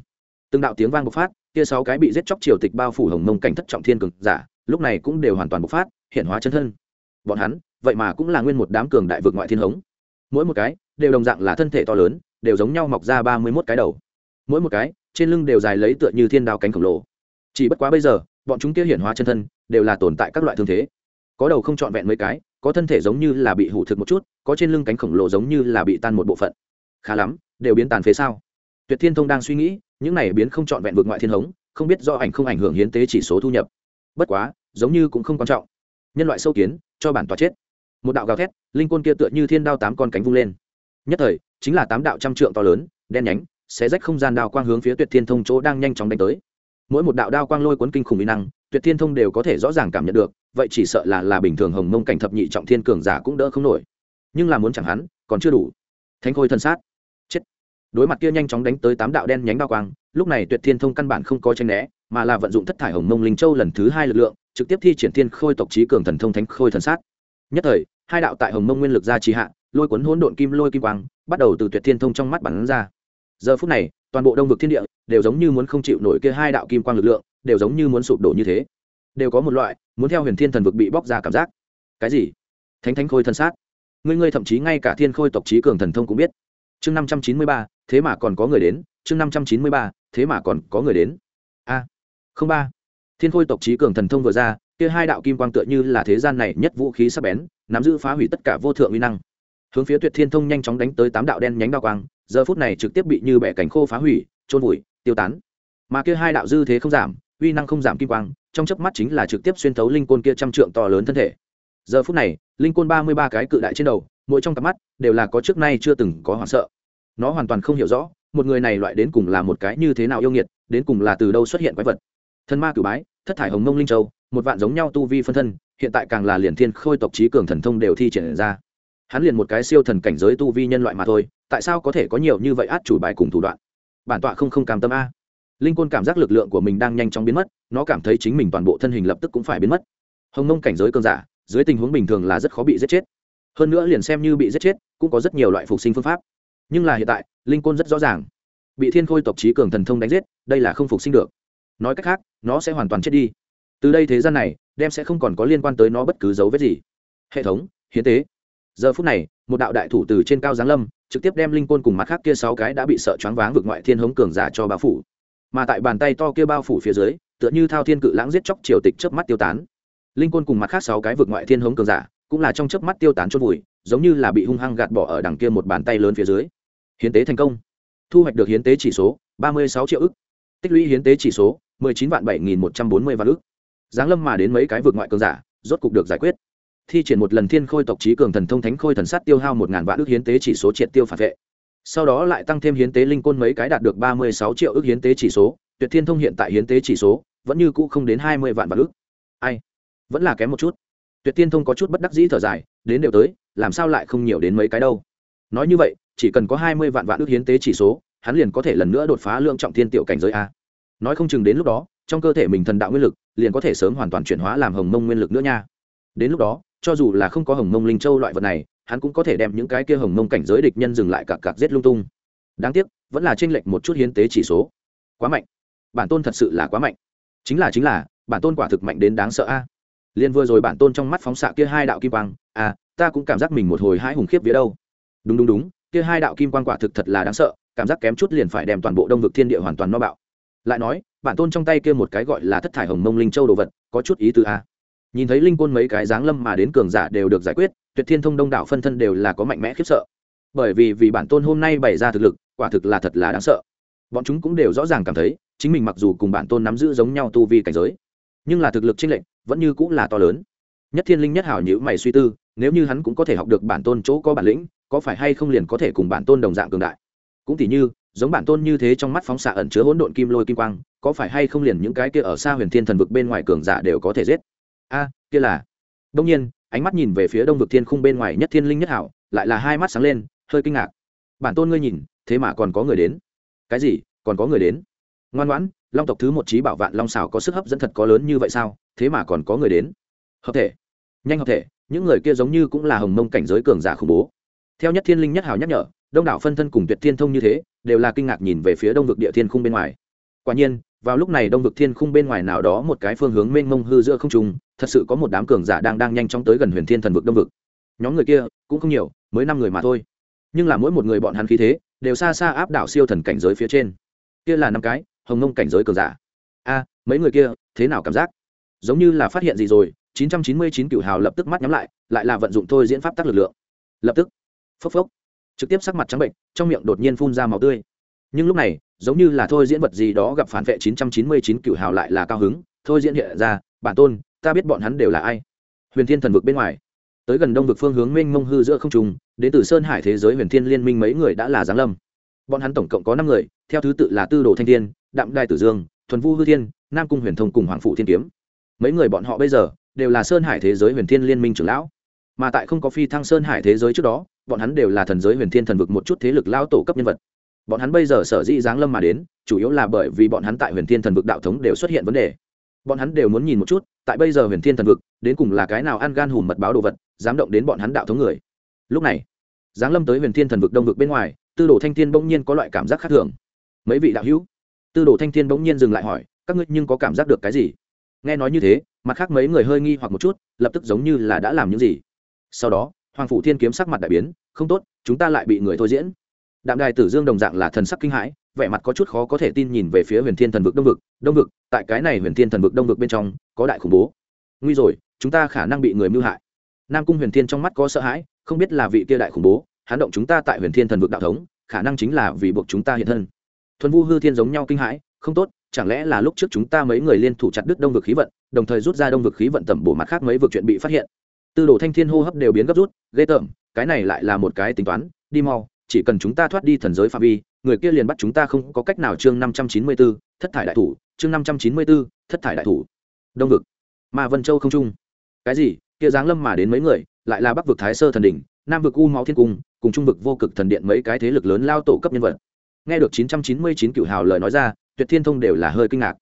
từng đạo tiếng vang bộc phát, kia sáu cái bị giết chóc triều tịch bao phủ hồng mông cảnh thất trọng thiên cường giả, lúc này cũng đều hoàn toàn bộc phát, hiển hóa chân thân. Bọn hắn, vậy mà cũng là nguyên một đám cường đại vượt ngoại thiên hống. Mỗi một cái đều đồng dạng là thân thể to lớn, đều giống nhau mọc ra ba mươi mốt cái đầu. Mỗi một cái, trên lưng đều dài lấy tựa như thiên đao cánh khổng lồ. Chỉ bất quá bây giờ, bọn chúng kia hiển hóa chân thân, đều là tồn tại các loại thương thế. Có đầu không trọn vẹn mấy cái, có thân thể giống như là bị hủ thực một chút, có trên lưng cánh khổng lồ giống như là bị tan một bộ phận. Khá lắm, đều biến tàn phế sao? Tuyệt thiên thông đang suy nghĩ, những này biến không trọn vẹn vượt ngoại thiên hống, không biết do ảnh không ảnh hưởng hiến tế chỉ số thu nhập. Bất quá, giống như cũng không quan trọng. Nhân loại sâu kiến, cho bản tòa chết. Một đạo gào thét, linh côn kia tựa như thiên đao tám con cánh vung lên nhất thời, chính là tám đạo trăm trượng to lớn, đen nhánh, xé rách không gian đao quang hướng phía tuyệt thiên thông chỗ đang nhanh chóng đánh tới. Mỗi một đạo đao quang lôi cuốn kinh khủng mỹ năng, tuyệt thiên thông đều có thể rõ ràng cảm nhận được, vậy chỉ sợ là là bình thường hồng mông cảnh thập nhị trọng thiên cường giả cũng đỡ không nổi. Nhưng là muốn chẳng hắn, còn chưa đủ. Thánh khôi thân sát. Chết. Đối mặt kia nhanh chóng đánh tới tám đạo đen nhánh bao quang, lúc này tuyệt thiên thông căn bản không có tranh né, mà là vận dụng thất thải hồng mông linh châu lần thứ hai lực lượng, trực tiếp thi triển thiên khôi tộc trí cường thần thông thánh khôi thần sát. Nhất thời, hai đạo tại hồng mông nguyên lực ra trì hạ lôi cuốn hỗn độn kim lôi kim quang, bắt đầu từ tuyệt thiên thông trong mắt bắn ra. Giờ phút này, toàn bộ đông vực thiên địa đều giống như muốn không chịu nổi kia hai đạo kim quang lực lượng, đều giống như muốn sụp đổ như thế. Đều có một loại muốn theo huyền thiên thần vực bị bóc ra cảm giác. Cái gì? Thánh thánh khôi thần sát. Ngươi ngươi thậm chí ngay cả thiên khôi tộc trí cường thần thông cũng biết. Chương năm trăm chín mươi ba, thế mà còn có người đến. Chương năm trăm chín mươi ba, thế mà còn có người đến. A, không ba. Thiên khôi tộc trí cường thần thông vừa ra, kia hai đạo kim quang tựa như là thế gian này nhất vũ khí sắc bén, nắm giữ phá hủy tất cả vô thượng uy năng hướng phía tuyệt thiên thông nhanh chóng đánh tới tám đạo đen nhánh đao quang, giờ phút này trực tiếp bị như bẻ cánh khô phá hủy trôn vùi, tiêu tán. Mà kia hai đạo dư thế không giảm, uy năng không giảm kim quang, trong chớp mắt chính là trực tiếp xuyên thấu linh côn kia trăm trượng to lớn thân thể. Giờ phút này, linh côn ba mươi ba cái cự đại trên đầu, mỗi trong cặp mắt đều là có trước nay chưa từng có hoảng sợ. Nó hoàn toàn không hiểu rõ, một người này loại đến cùng là một cái như thế nào yêu nghiệt, đến cùng là từ đâu xuất hiện quái vật. Thân ma cử bái, thất thải hồng mông linh châu, một vạn giống nhau tu vi phân thân, hiện tại càng là liền thiên khôi tộc trí cường thần thông đều thi triển ra hắn liền một cái siêu thần cảnh giới tu vi nhân loại mà thôi, tại sao có thể có nhiều như vậy át chủ bài cùng thủ đoạn? Bản tọa không không cam tâm a. Linh côn cảm giác lực lượng của mình đang nhanh chóng biến mất, nó cảm thấy chính mình toàn bộ thân hình lập tức cũng phải biến mất. Hồng nông cảnh giới cơn giả, dưới tình huống bình thường là rất khó bị giết chết. Hơn nữa liền xem như bị giết chết, cũng có rất nhiều loại phục sinh phương pháp. Nhưng là hiện tại, linh côn rất rõ ràng, bị thiên khôi tộc trí cường thần thông đánh giết, đây là không phục sinh được. Nói cách khác, nó sẽ hoàn toàn chết đi. Từ đây thế gian này, đem sẽ không còn có liên quan tới nó bất cứ dấu vết gì. Hệ thống, hiến tế giờ phút này, một đạo đại thủ từ trên cao giáng lâm, trực tiếp đem linh côn cùng mặt khác kia sáu cái đã bị sợ choáng váng vực ngoại thiên hống cường giả cho bao phủ. Mà tại bàn tay to kia bao phủ phía dưới, tựa như thao thiên cự lãng giết chóc triều tịch trước mắt tiêu tán. Linh côn cùng mặt khác sáu cái vực ngoại thiên hống cường giả, cũng là trong chớp mắt tiêu tán chôn vùi, giống như là bị hung hăng gạt bỏ ở đằng kia một bàn tay lớn phía dưới. Hiến tế thành công. Thu hoạch được hiến tế chỉ số, ba mươi sáu triệu ức. Tích lũy hiến tế chỉ số, mười chín vạn bảy nghìn một trăm bốn mươi vạn ức. Giáng lâm mà đến mấy cái vực ngoại cường giả, rốt cục được giải quyết thi triển một lần thiên khôi tộc trí cường thần thông thánh khôi thần sát tiêu hao một ngàn vạn ước hiến tế chỉ số triệt tiêu phản vệ. Sau đó lại tăng thêm hiến tế linh côn mấy cái đạt được ba mươi sáu triệu ước hiến tế chỉ số, tuyệt thiên thông hiện tại hiến tế chỉ số vẫn như cũ không đến hai mươi vạn vạn ước. Ai? Vẫn là kém một chút. Tuyệt thiên thông có chút bất đắc dĩ thở dài, đến đều tới, làm sao lại không nhiều đến mấy cái đâu? Nói như vậy, chỉ cần có hai mươi vạn vạn ước hiến tế chỉ số, hắn liền có thể lần nữa đột phá lượng trọng thiên tiểu cảnh giới a. Nói không chừng đến lúc đó, trong cơ thể mình thần đạo nguyên lực liền có thể sớm hoàn toàn chuyển hóa làm hồng mông nguyên lực nữa nha. Đến lúc đó cho dù là không có hồng mông linh châu loại vật này, hắn cũng có thể đem những cái kia hồng mông cảnh giới địch nhân dừng lại cặp cặp giết lung tung. Đáng tiếc, vẫn là chênh lệch một chút hiến tế chỉ số. Quá mạnh. Bản tôn thật sự là quá mạnh. Chính là chính là, bản tôn quả thực mạnh đến đáng sợ a. À. liền vừa rồi bản tôn trong mắt phóng xạ kia hai đạo kim quang à ta cũng cảm giác mình một hồi hai hùng khiếp vía đâu. Đúng đúng đúng, kia hai đạo kim quang quả thực thật là đáng sợ, cảm giác kém chút liền phải đem toàn bộ đông vực thiên địa hoàn toàn no bạo. Lại nói, bản tôn trong tay kia một cái gọi là thất thải hồng mông linh châu đồ vật, có chút ý tứ a nhìn thấy linh côn mấy cái dáng lâm mà đến cường giả đều được giải quyết, tuyệt thiên thông đông đảo phân thân đều là có mạnh mẽ khiếp sợ. Bởi vì vì bản tôn hôm nay bày ra thực lực, quả thực là thật là đáng sợ. Bọn chúng cũng đều rõ ràng cảm thấy, chính mình mặc dù cùng bản tôn nắm giữ giống nhau tu vi cảnh giới, nhưng là thực lực chênh lệnh vẫn như cũng là to lớn. Nhất thiên linh nhất hảo nhữ mày suy tư, nếu như hắn cũng có thể học được bản tôn chỗ có bản lĩnh, có phải hay không liền có thể cùng bản tôn đồng dạng cường đại? Cũng tỉ như, giống bản tôn như thế trong mắt phóng xạ ẩn chứa hỗn độn kim lôi kim quang, có phải hay không liền những cái kia ở xa huyền thiên thần vực bên ngoài cường giả đều có thể giết? A, kia là. Đông nhiên, ánh mắt nhìn về phía đông vực thiên khung bên ngoài nhất thiên linh nhất hảo, lại là hai mắt sáng lên, hơi kinh ngạc. Bản tôn ngươi nhìn, thế mà còn có người đến. Cái gì? Còn có người đến? Ngoan ngoãn, long tộc thứ một trí bảo vạn long xào có sức hấp dẫn thật có lớn như vậy sao? Thế mà còn có người đến. Hợp thể. Nhanh hợp thể, những người kia giống như cũng là hồng mông cảnh giới cường giả khủng bố. Theo nhất thiên linh nhất hào nhắc nhở, đông đảo phân thân cùng tuyệt thiên thông như thế, đều là kinh ngạc nhìn về phía đông vực địa thiên khung bên ngoài. Quả nhiên vào lúc này đông vực thiên khung bên ngoài nào đó một cái phương hướng mênh mông hư giữa không trùng thật sự có một đám cường giả đang đang nhanh chóng tới gần huyền thiên thần vực đông vực. Nhóm người kia cũng không nhiều, mới năm người mà thôi. Nhưng là mỗi một người bọn hắn khí thế đều xa xa áp đảo siêu thần cảnh giới phía trên. Kia là năm cái, hồng nông cảnh giới cường giả. A, mấy người kia, thế nào cảm giác? Giống như là phát hiện gì rồi 999 cựu hào lập tức mắt nhắm lại lại là vận dụng thôi diễn pháp tác lực lượng. Lập tức, phốc phốc, trực tiếp sắc mặt trắng bệnh, trong miệng đột nhiên phun ra màu tươi. Nhưng lúc này giống như là thôi diễn vật gì đó gặp phản vệ 999 cựu hào lại là cao hứng, thôi diễn hiện ra, bản tôn, ta biết bọn hắn đều là ai. Huyền thiên thần vực bên ngoài, tới gần đông vực phương hướng mênh mông hư giữa không trung, đến từ sơn hải thế giới huyền thiên liên minh mấy người đã là giáng lâm. Bọn hắn tổng cộng có năm người, theo thứ tự là tư đồ thanh thiên, đạm đai tử dương, thuần vu hư thiên, nam cung huyền thông cùng hoàng phụ thiên kiếm. Mấy người bọn họ bây giờ, đều là sơn hải thế giới huyền thiên liên minh trưởng lão. Mà tại không có phi thăng sơn hải thế giới trước đó, bọn hắn đều là thần giới huyền thiên thần vực một chút thế lực lao tổ cấp nhân vật bọn hắn bây giờ sở dĩ giáng lâm mà đến, chủ yếu là bởi vì bọn hắn tại huyền thiên thần vực đạo thống đều xuất hiện vấn đề. Bọn hắn đều muốn nhìn một chút, tại bây giờ huyền thiên thần vực, đến cùng là cái nào ăn gan hùm mật báo đồ vật, dám động đến bọn hắn đạo thống người. Lúc này, giáng lâm tới huyền thiên thần vực đông vực bên ngoài, tư đồ thanh thiên bỗng nhiên có loại cảm giác khác thường. Mấy vị đạo hữu? Tư đồ thanh thiên bỗng nhiên dừng lại hỏi, các ngươi nhưng có cảm giác được cái gì? Nghe nói như thế, mặt khác mấy người hơi nghi hoặc một chút, lập tức giống như là đã làm những gì. Sau đó, hoàng phủ thiên kiếm sắc mặt đại biến, không tốt, chúng ta lại bị người thôi diễn đạm đài tử dương đồng dạng là thần sắc kinh hãi, vẻ mặt có chút khó có thể tin nhìn về phía huyền thiên thần vực đông vực. Đông vực, tại cái này huyền thiên thần vực đông vực bên trong, có đại khủng bố. Nguy rồi, chúng ta khả năng bị người mưu hại. Nam cung huyền thiên trong mắt có sợ hãi, không biết là vị kia đại khủng bố hán động chúng ta tại huyền thiên thần vực đạo thống, khả năng chính là vì buộc chúng ta hiện thân. Thuần vu hư thiên giống nhau kinh hãi, không tốt, chẳng lẽ là lúc trước chúng ta mấy người liên thủ chặt đứt đông vực khí vận, đồng thời rút ra đông vực khí vận tẩm bổ mặt khác mấy vực chuyện bị phát hiện. Tư đồ thanh thiên hô hấp đều biến gấp rút, ghê tởm, cái này lại là một cái tính toán, đi mau chỉ cần chúng ta thoát đi thần giới phạm vi, người kia liền bắt chúng ta không có cách nào chương năm trăm chín mươi b ố thất thải đại thủ, chương năm trăm chín mươi b ố thất thải đại thủ. Đông vực mà vân châu không trung. Cái gì? Kia giáng lâm mà đến mấy người, lại là bắc vực thái sơ thần đỉnh, nam vực u máu thiên cung, cùng trung vực vô cực thần điện mấy cái thế lực lớn lao tổ cấp nhân vật. Nghe được chín trăm chín mươi chín cựu hào lời nói ra, tuyệt thiên thông đều là hơi kinh ngạc.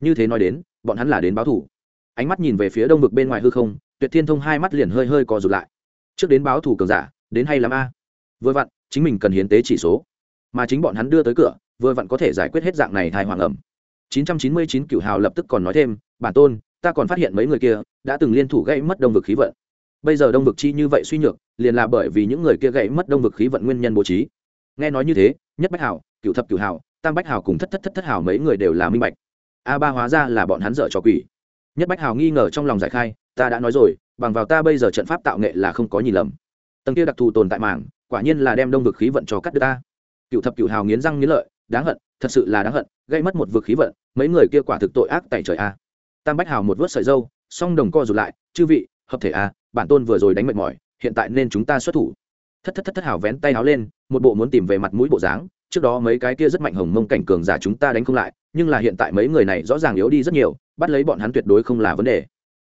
Như thế nói đến, bọn hắn là đến báo thủ. Ánh mắt nhìn về phía đông vực bên ngoài hư không, tuyệt thiên thông hai mắt liền hơi hơi co rụt lại. Trước đến báo thủ cường giả, đến hay lắm a? Vừa vặn chính mình cần hiến tế chỉ số. Mà chính bọn hắn đưa tới cửa, vừa vặn có thể giải quyết hết dạng này thai hoàng ẩm. 999 cửu hào lập tức còn nói thêm, bản tôn, ta còn phát hiện mấy người kia đã từng liên thủ gây mất đông vực khí vận. Bây giờ đông vực chi như vậy suy nhược, liền là bởi vì những người kia gãy mất đông vực khí vận nguyên nhân bố trí. Nghe nói như thế, nhất bách hào, cửu thập cửu hào, tam bách hào cùng thất thất thất thất hào mấy người đều là minh bạch. A ba hóa ra là bọn hắn dở trò quỷ. Nhất bách hào nghi ngờ trong lòng giải khai, ta đã nói rồi, bằng vào ta bây giờ trận pháp tạo nghệ là không có nhìn lầm. Tầng kia đặc thù tồn tại mảng quả nhiên là đem đông vực khí vận cho cắt đứt ta. Cựu thập cựu hào nghiến răng nghiến lợi, đáng hận, thật sự là đáng hận, gây mất một vực khí vận, mấy người kia quả thực tội ác tại trời a. Tam bách hào một vớt sợi dâu, song đồng co rụt lại, chư vị, hợp thể a, bản tôn vừa rồi đánh mệt mỏi, hiện tại nên chúng ta xuất thủ. Thất thất thất thất hào vén tay háo lên, một bộ muốn tìm về mặt mũi bộ dáng, trước đó mấy cái kia rất mạnh hồng mông cảnh cường giả chúng ta đánh không lại, nhưng là hiện tại mấy người này rõ ràng yếu đi rất nhiều, bắt lấy bọn hắn tuyệt đối không là vấn đề.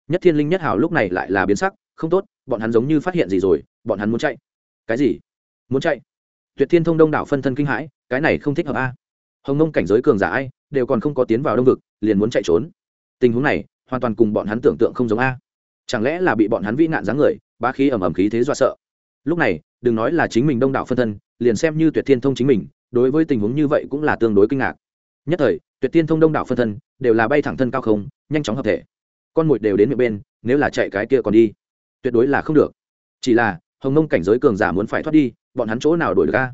Nhất thiên linh, nhất hào lúc này lại là biến sắc, không tốt, bọn hắn giống như phát hiện gì rồi, bọn hắn muốn chạy. Cái gì? Muốn chạy. Tuyệt thiên thông đông đảo phân thân kinh hãi, cái này không thích hợp a. Hồng nông cảnh giới cường giả ai, đều còn không có tiến vào đông vực, liền muốn chạy trốn. Tình huống này, hoàn toàn cùng bọn hắn tưởng tượng không giống a. Chẳng lẽ là bị bọn hắn vĩ nạn dáng người ba khí ẩm ẩm khí thế dọa sợ? Lúc này, đừng nói là chính mình đông đảo phân thân, liền xem như tuyệt thiên thông chính mình, đối với tình huống như vậy cũng là tương đối kinh ngạc. Nhất thời, tuyệt thiên thông đông đảo phân thân đều là bay thẳng thân cao không, nhanh chóng hợp thể. Con mồi đều đến miệng bên, nếu là chạy cái kia còn đi, tuyệt đối là không được. Chỉ là, hồng nông cảnh giới cường giả muốn phải thoát đi bọn hắn chỗ nào đổi được ca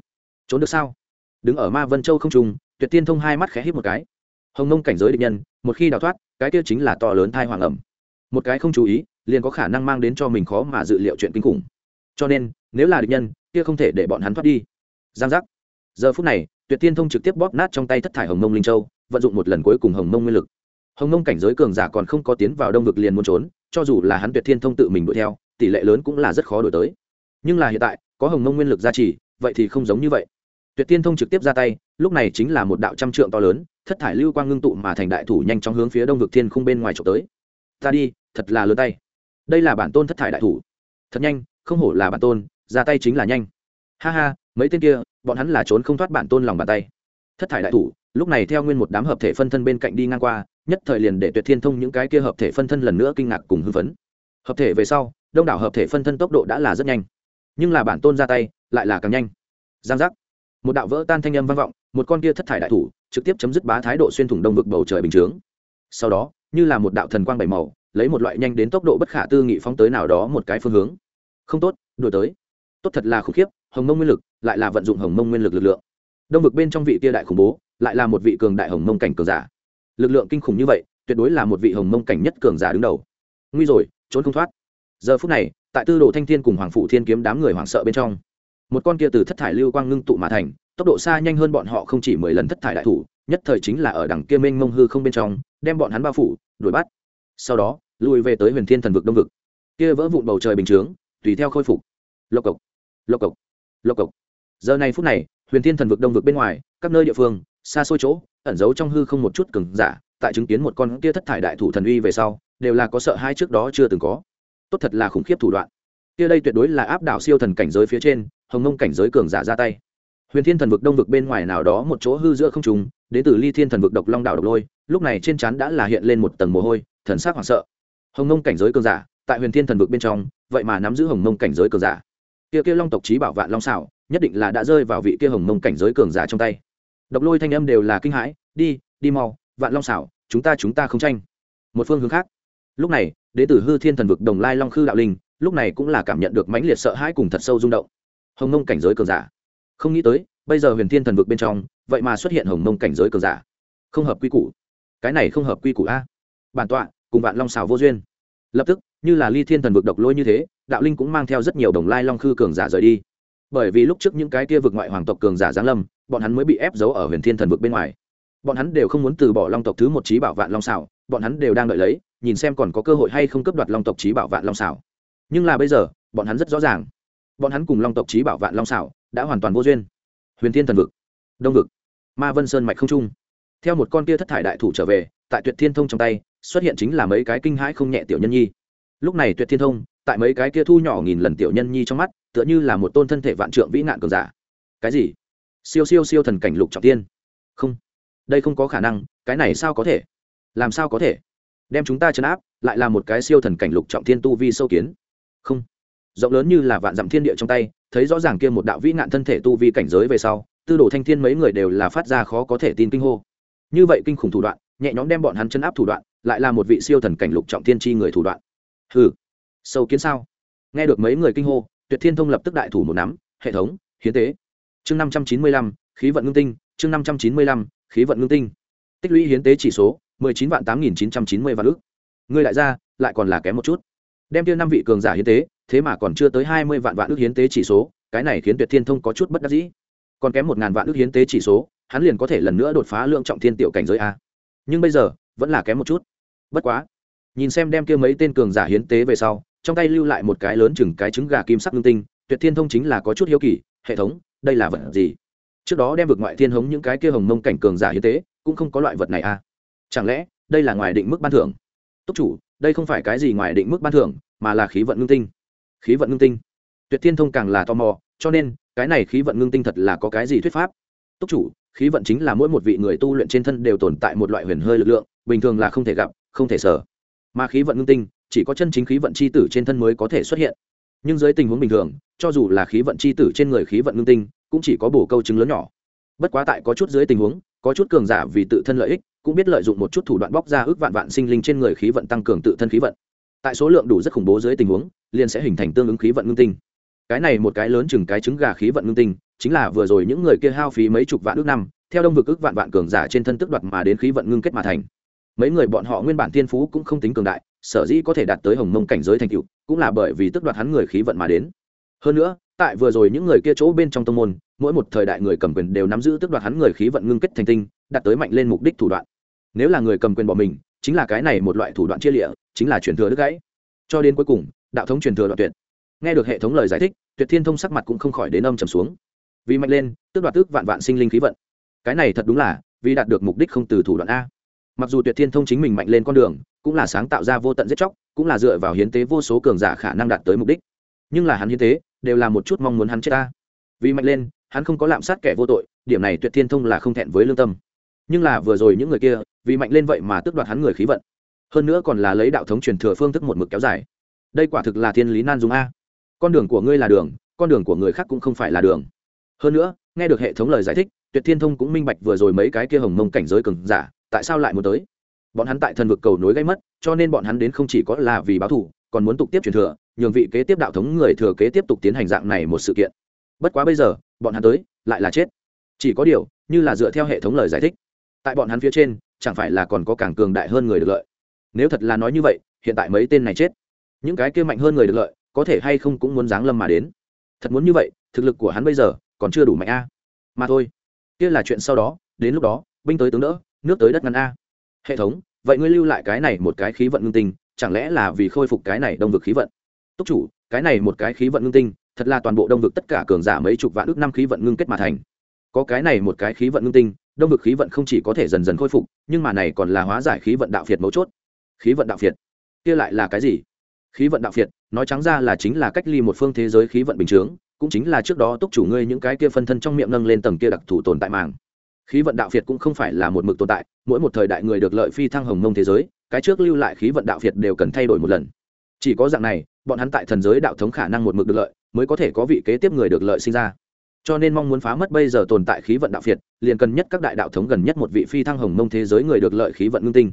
trốn được sao? Đứng ở ma vân châu không trùng tuyệt tiên thông hai mắt khẽ hít một cái. Hồng nông cảnh giới địch nhân, một khi đào thoát, cái kia chính là to lớn thai hoàng ẩm. Một cái không chú ý, liền có khả năng mang đến cho mình khó mà dự liệu chuyện kinh khủng. Cho nên, nếu là địch nhân, kia không thể để bọn hắn thoát đi. Giang giác. Giờ phút này, tuyệt tiên thông trực tiếp bóp nát trong tay thất thải hồng mông linh châu, vận dụng một lần cuối cùng hồng mông nguyên lực. Hồng mông cảnh giới cường giả còn không có tiến vào đông vực liền muốn trốn, cho dù là hắn tuyệt thiên thông tự mình đuổi theo, tỷ lệ lớn cũng là rất khó đổi tới. Nhưng là hiện tại có hồng mông nguyên lực gia trì, vậy thì không giống như vậy. Tuyệt tiên thông trực tiếp ra tay, lúc này chính là một đạo trăm trượng to lớn, thất thải lưu quang ngưng tụ mà thành đại thủ nhanh chóng hướng phía đông vực thiên khung bên ngoài trộm tới. Ta đi, thật là lớn tay. Đây là bản tôn thất thải đại thủ. Thật nhanh, không hổ là bản tôn, ra tay chính là nhanh. Ha ha, mấy tên kia, bọn hắn là trốn không thoát bản tôn lòng bàn tay. Thất thải đại thủ, lúc này theo nguyên một đám hợp thể phân thân bên cạnh đi ngang qua, nhất thời liền để tuyệt thiên thông những cái kia hợp thể phân thân lần nữa kinh ngạc cùng hưng phấn. Hợp thể về sau, đông đảo hợp thể phân thân tốc độ đã là rất nhanh nhưng là bản tôn ra tay, lại là càng nhanh. Giang giác. Một đạo vỡ tan thanh âm vang vọng, một con kia thất thải đại thủ trực tiếp chấm dứt bá thái độ xuyên thủng đông vực bầu trời bình chướng. Sau đó, như là một đạo thần quang bảy màu, lấy một loại nhanh đến tốc độ bất khả tư nghị phóng tới nào đó một cái phương hướng. Không tốt, đuổi tới. Tốt thật là khủng khiếp, hồng mông nguyên lực, lại là vận dụng hồng mông nguyên lực lực lượng. Đông vực bên trong vị tia đại khủng bố, lại là một vị cường đại hồng mông cảnh cường giả. Lực lượng kinh khủng như vậy, tuyệt đối là một vị hồng mông cảnh nhất cường giả đứng đầu. Nguy rồi, trốn không thoát. Giờ phút này tại tư đồ thanh thiên cùng hoàng phụ thiên kiếm đám người hoảng sợ bên trong, một con kia từ thất thải lưu quang ngưng tụ mà thành, tốc độ xa nhanh hơn bọn họ không chỉ mười lần thất thải đại thủ, nhất thời chính là ở đằng kia mênh mông hư không bên trong, đem bọn hắn bao phủ, đuổi bắt. Sau đó lùi về tới huyền thiên thần vực đông vực. Kia vỡ vụn bầu trời bình chướng, tùy theo khôi phục. Lộc cộc lộc cộc lộc cộc. Giờ này phút này, huyền thiên thần vực đông vực bên ngoài, các nơi địa phương, xa xôi chỗ, ẩn giấu trong hư không một chút cứng giả, tại chứng kiến một con kia thất thải đại thủ thần uy về sau, đều là có sợ hai trước đó chưa từng có tốt thật là khủng khiếp thủ đoạn. Kia đây tuyệt đối là áp đảo siêu thần cảnh giới phía trên, hồng ngông cảnh giới cường giả ra tay. Huyền thiên thần vực đông vực bên ngoài nào đó một chỗ hư giữa không trùng đến từ ly thiên thần vực độc long đảo độc lôi, lúc này trên trán đã là hiện lên một tầng mồ hôi, thần sắc hoảng sợ. Hồng ngông cảnh giới cường giả, tại huyền thiên thần vực bên trong, vậy mà nắm giữ hồng mông cảnh giới cường giả. Kia kia long tộc trí bảo vạn long xảo, nhất định là đã rơi vào vị kia hồng mông cảnh giới cường giả trong tay. Độc lôi thanh âm đều là kinh hãi, đi đi mau, vạn long xảo, chúng ta chúng ta không tranh. Một phương hướng khác lúc này, đế tử hư thiên thần vực đồng lai long khư đạo linh, lúc này cũng là cảm nhận được mãnh liệt sợ hãi cùng thật sâu rung động. Hồng mông cảnh giới cường giả. Không nghĩ tới, bây giờ huyền thiên thần vực bên trong, vậy mà xuất hiện hồng mông cảnh giới cường giả. Không hợp quy củ. Cái này không hợp quy củ a. Bản tọa, cùng vạn long xào vô duyên. Lập tức, như là ly thiên thần vực độc lôi như thế, đạo linh cũng mang theo rất nhiều đồng lai long khư cường giả rời đi. Bởi vì lúc trước những cái kia vực ngoại hoàng tộc cường giả giáng lâm, bọn hắn mới bị ép giấu ở huyền thiên thần vực bên ngoài. Bọn hắn đều không muốn từ bỏ long tộc thứ một trí bảo vạn long xảo bọn hắn đều đang đợi lấy nhìn xem còn có cơ hội hay không cấp đoạt long tộc trí bảo vạn long xảo. Nhưng là bây giờ, bọn hắn rất rõ ràng. Bọn hắn cùng long tộc trí bảo vạn long xảo đã hoàn toàn vô duyên. Huyền thiên thần vực, đông vực, ma vân sơn mạch không trung. Theo một con kia thất thải đại thủ trở về, tại tuyệt thiên thông trong tay, xuất hiện chính là mấy cái kinh hãi không nhẹ tiểu nhân nhi. Lúc này tuyệt thiên thông, tại mấy cái kia thu nhỏ nghìn lần tiểu nhân nhi trong mắt, tựa như là một tôn thân thể vạn trượng vĩ nạn cường giả. Cái gì? Siêu siêu siêu thần cảnh lục trọng tiên. Không. Đây không có khả năng, cái này sao có thể? Làm sao có thể? Đem chúng ta chấn áp, lại là một cái siêu thần cảnh lục trọng thiên tu vi sâu kiến. Không. Rộng lớn như là vạn dặm thiên địa trong tay, thấy rõ ràng kia một đạo vĩ nạn thân thể tu vi cảnh giới về sau, tư đồ thanh thiên mấy người đều là phát ra khó có thể tin kinh hô. Như vậy kinh khủng thủ đoạn, nhẹ nhõm đem bọn hắn chấn áp thủ đoạn, lại là một vị siêu thần cảnh lục trọng thiên chi người thủ đoạn. Hừ. Sâu kiến sao? Nghe được mấy người kinh hô, tuyệt thiên thông lập tức đại thủ một nắm, hệ thống, hiến tế. Chương năm trăm chín mươi lăm, khí vận ngưng tinh, chương năm trăm chín mươi lăm, khí vận ngưng tinh. Tích lũy hiến tế chỉ số mười chín vạn tám nghìn chín trăm chín mươi vạn ước người đại gia, lại còn là kém một chút. Đem tiêu năm vị cường giả hiến tế, thế mà còn chưa tới hai mươi vạn vạn ước hiến tế chỉ số, cái này khiến tuyệt thiên thông có chút bất đắc dĩ. Còn kém một ngàn vạn ước hiến tế chỉ số, hắn liền có thể lần nữa đột phá lượng trọng thiên tiểu cảnh giới a. Nhưng bây giờ, vẫn là kém một chút. Bất quá, nhìn xem đem kia mấy tên cường giả hiến tế về sau, trong tay lưu lại một cái lớn chừng cái trứng gà kim sắc ngưng tinh, tuyệt thiên thông chính là có chút hiếu kỳ, hệ thống, đây là vật gì? Trước đó đem vực ngoại thiên hống những cái kia hồng mông cảnh cường giả hiến tế, cũng không có loại vật này à chẳng lẽ, đây là ngoài định mức ban thưởng? Túc chủ, đây không phải cái gì ngoài định mức ban thưởng, mà là khí vận ngưng tinh. Khí vận ngưng tinh? Tuyệt thiên thông càng là tò mò, cho nên, cái này khí vận ngưng tinh thật là có cái gì thuyết pháp? Túc chủ, khí vận chính là mỗi một vị người tu luyện trên thân đều tồn tại một loại huyền hơi lực lượng, bình thường là không thể gặp, không thể sở. Mà khí vận ngưng tinh, chỉ có chân chính khí vận c h i tử trên thân mới có thể xuất hiện. Nhưng dưới tình huống bình thường, cho dù là khí vận c h i tử trên người khí vận ngưng tinh, cũng chỉ có bổ câu chứng lớn nhỏ. Bất quá tại có chút dưới tình huống, có chút cường giả vì tự thân lợi ích cũng biết lợi dụng một chút thủ đoạn bóc ra ước vạn vạn sinh linh trên người khí vận tăng cường tự thân khí vận. Tại số lượng đủ rất khủng bố dưới tình huống, liền sẽ hình thành tương ứng khí vận ngưng tinh. Cái này một cái lớn chừng cái trứng gà khí vận ngưng tinh, chính là vừa rồi những người kia hao phí mấy chục vạn ước năm, theo đông vực ước vạn vạn cường giả trên thân tức đoạt mà đến khí vận ngưng kết mà thành. Mấy người bọn họ nguyên bản tiên phú cũng không tính cường đại, sở dĩ có thể đạt tới hồng mông cảnh giới thành cựu cũng là bởi vì tức đoạt hắn người khí vận mà đến. Hơn nữa, tại vừa rồi những người kia chỗ bên trong tông môn, mỗi một thời đại người cầm quyền đều nắm giữ tức đoạt hắn người khí vận ngưng kết thành tinh, đạt tới mạnh lên mục đích thủ đoạn nếu là người cầm quyền bỏ mình, chính là cái này một loại thủ đoạn chia lịa, chính là truyền thừa đứt gãy. Cho đến cuối cùng, đạo thống truyền thừa đoạn tuyệt. Nghe được hệ thống lời giải thích, tuyệt thiên thông sắc mặt cũng không khỏi đến âm trầm xuống. Vì mạnh lên tức đoạt tức vạn vạn sinh linh khí vận. Cái này thật đúng là, vì đạt được mục đích không từ thủ đoạn a. Mặc dù tuyệt thiên thông chính mình mạnh lên con đường, cũng là sáng tạo ra vô tận giết chóc, cũng là dựa vào hiến tế vô số cường giả khả năng đạt tới mục đích. Nhưng là hắn hiến tế, đều là một chút mong muốn hắn chết ta vì mạnh lên, hắn không có lạm sát kẻ vô tội, điểm này tuyệt thiên thông là không thẹn với lương tâm nhưng là vừa rồi những người kia, vì mạnh lên vậy mà tước đoạt hắn người khí vận. Hơn nữa còn là lấy đạo thống truyền thừa phương thức một mực kéo dài. Đây quả thực là thiên lý nan dung a. Con đường của ngươi là đường, con đường của người khác cũng không phải là đường. Hơn nữa, nghe được hệ thống lời giải thích, tuyệt thiên thông cũng minh bạch vừa rồi mấy cái kia hồng mông cảnh giới cường giả, tại sao lại muốn tới. Bọn hắn tại thần vực cầu nối gây mất, cho nên bọn hắn đến không chỉ có là vì báo thù, còn muốn tục tiếp truyền thừa, nhường vị kế tiếp đạo thống người thừa kế tiếp tục tiến hành dạng này một sự kiện. Bất quá bây giờ, bọn hắn tới, lại là chết. Chỉ có điều, như là dựa theo hệ thống lời giải thích tại bọn hắn phía trên, chẳng phải là còn có càng cường đại hơn người được lợi. Nếu thật là nói như vậy, hiện tại mấy tên này chết. Những cái kia mạnh hơn người được lợi, có thể hay không cũng muốn giáng lâm mà đến. Thật muốn như vậy, thực lực của hắn bây giờ còn chưa đủ mạnh a. Mà thôi. Kia là chuyện sau đó, đến lúc đó, binh tới tướng đỡ, nước tới đất ngăn a. Hệ thống, vậy ngươi lưu lại cái này một cái khí vận ngưng tinh, chẳng lẽ là vì khôi phục cái này đông vực khí vận? Túc chủ, cái này một cái khí vận ngưng tinh, thật là toàn bộ đông vực tất cả cường giả mấy chục vạn ước năm khí vận ngưng kết mà thành. Có cái này một cái khí vận ngưng tinh đông vực khí vận không chỉ có thể dần dần khôi phục, nhưng mà này còn là hóa giải khí vận đạo phiệt mấu chốt. Khí vận đạo phiệt? Kia lại là cái gì? Khí vận đạo phiệt, nói trắng ra là chính là cách ly một phương thế giới khí vận bình chướng, cũng chính là trước đó túc chủ ngươi những cái kia phân thân trong miệng nâng lên tầng kia đặc thù tồn tại màng. Khí vận đạo phiệt cũng không phải là một mực tồn tại, mỗi một thời đại người được lợi phi thăng hồng mông thế giới, cái trước lưu lại khí vận đạo phiệt đều cần thay đổi một lần. Chỉ có dạng này, bọn hắn tại thần giới đạo thống khả năng một mực được lợi, mới có thể có vị kế tiếp người được lợi sinh ra cho nên mong muốn phá mất bây giờ tồn tại khí vận đạo phiệt, liền cần nhất các đại đạo thống gần nhất một vị phi thăng hồng mông thế giới người được lợi khí vận ngưng tinh.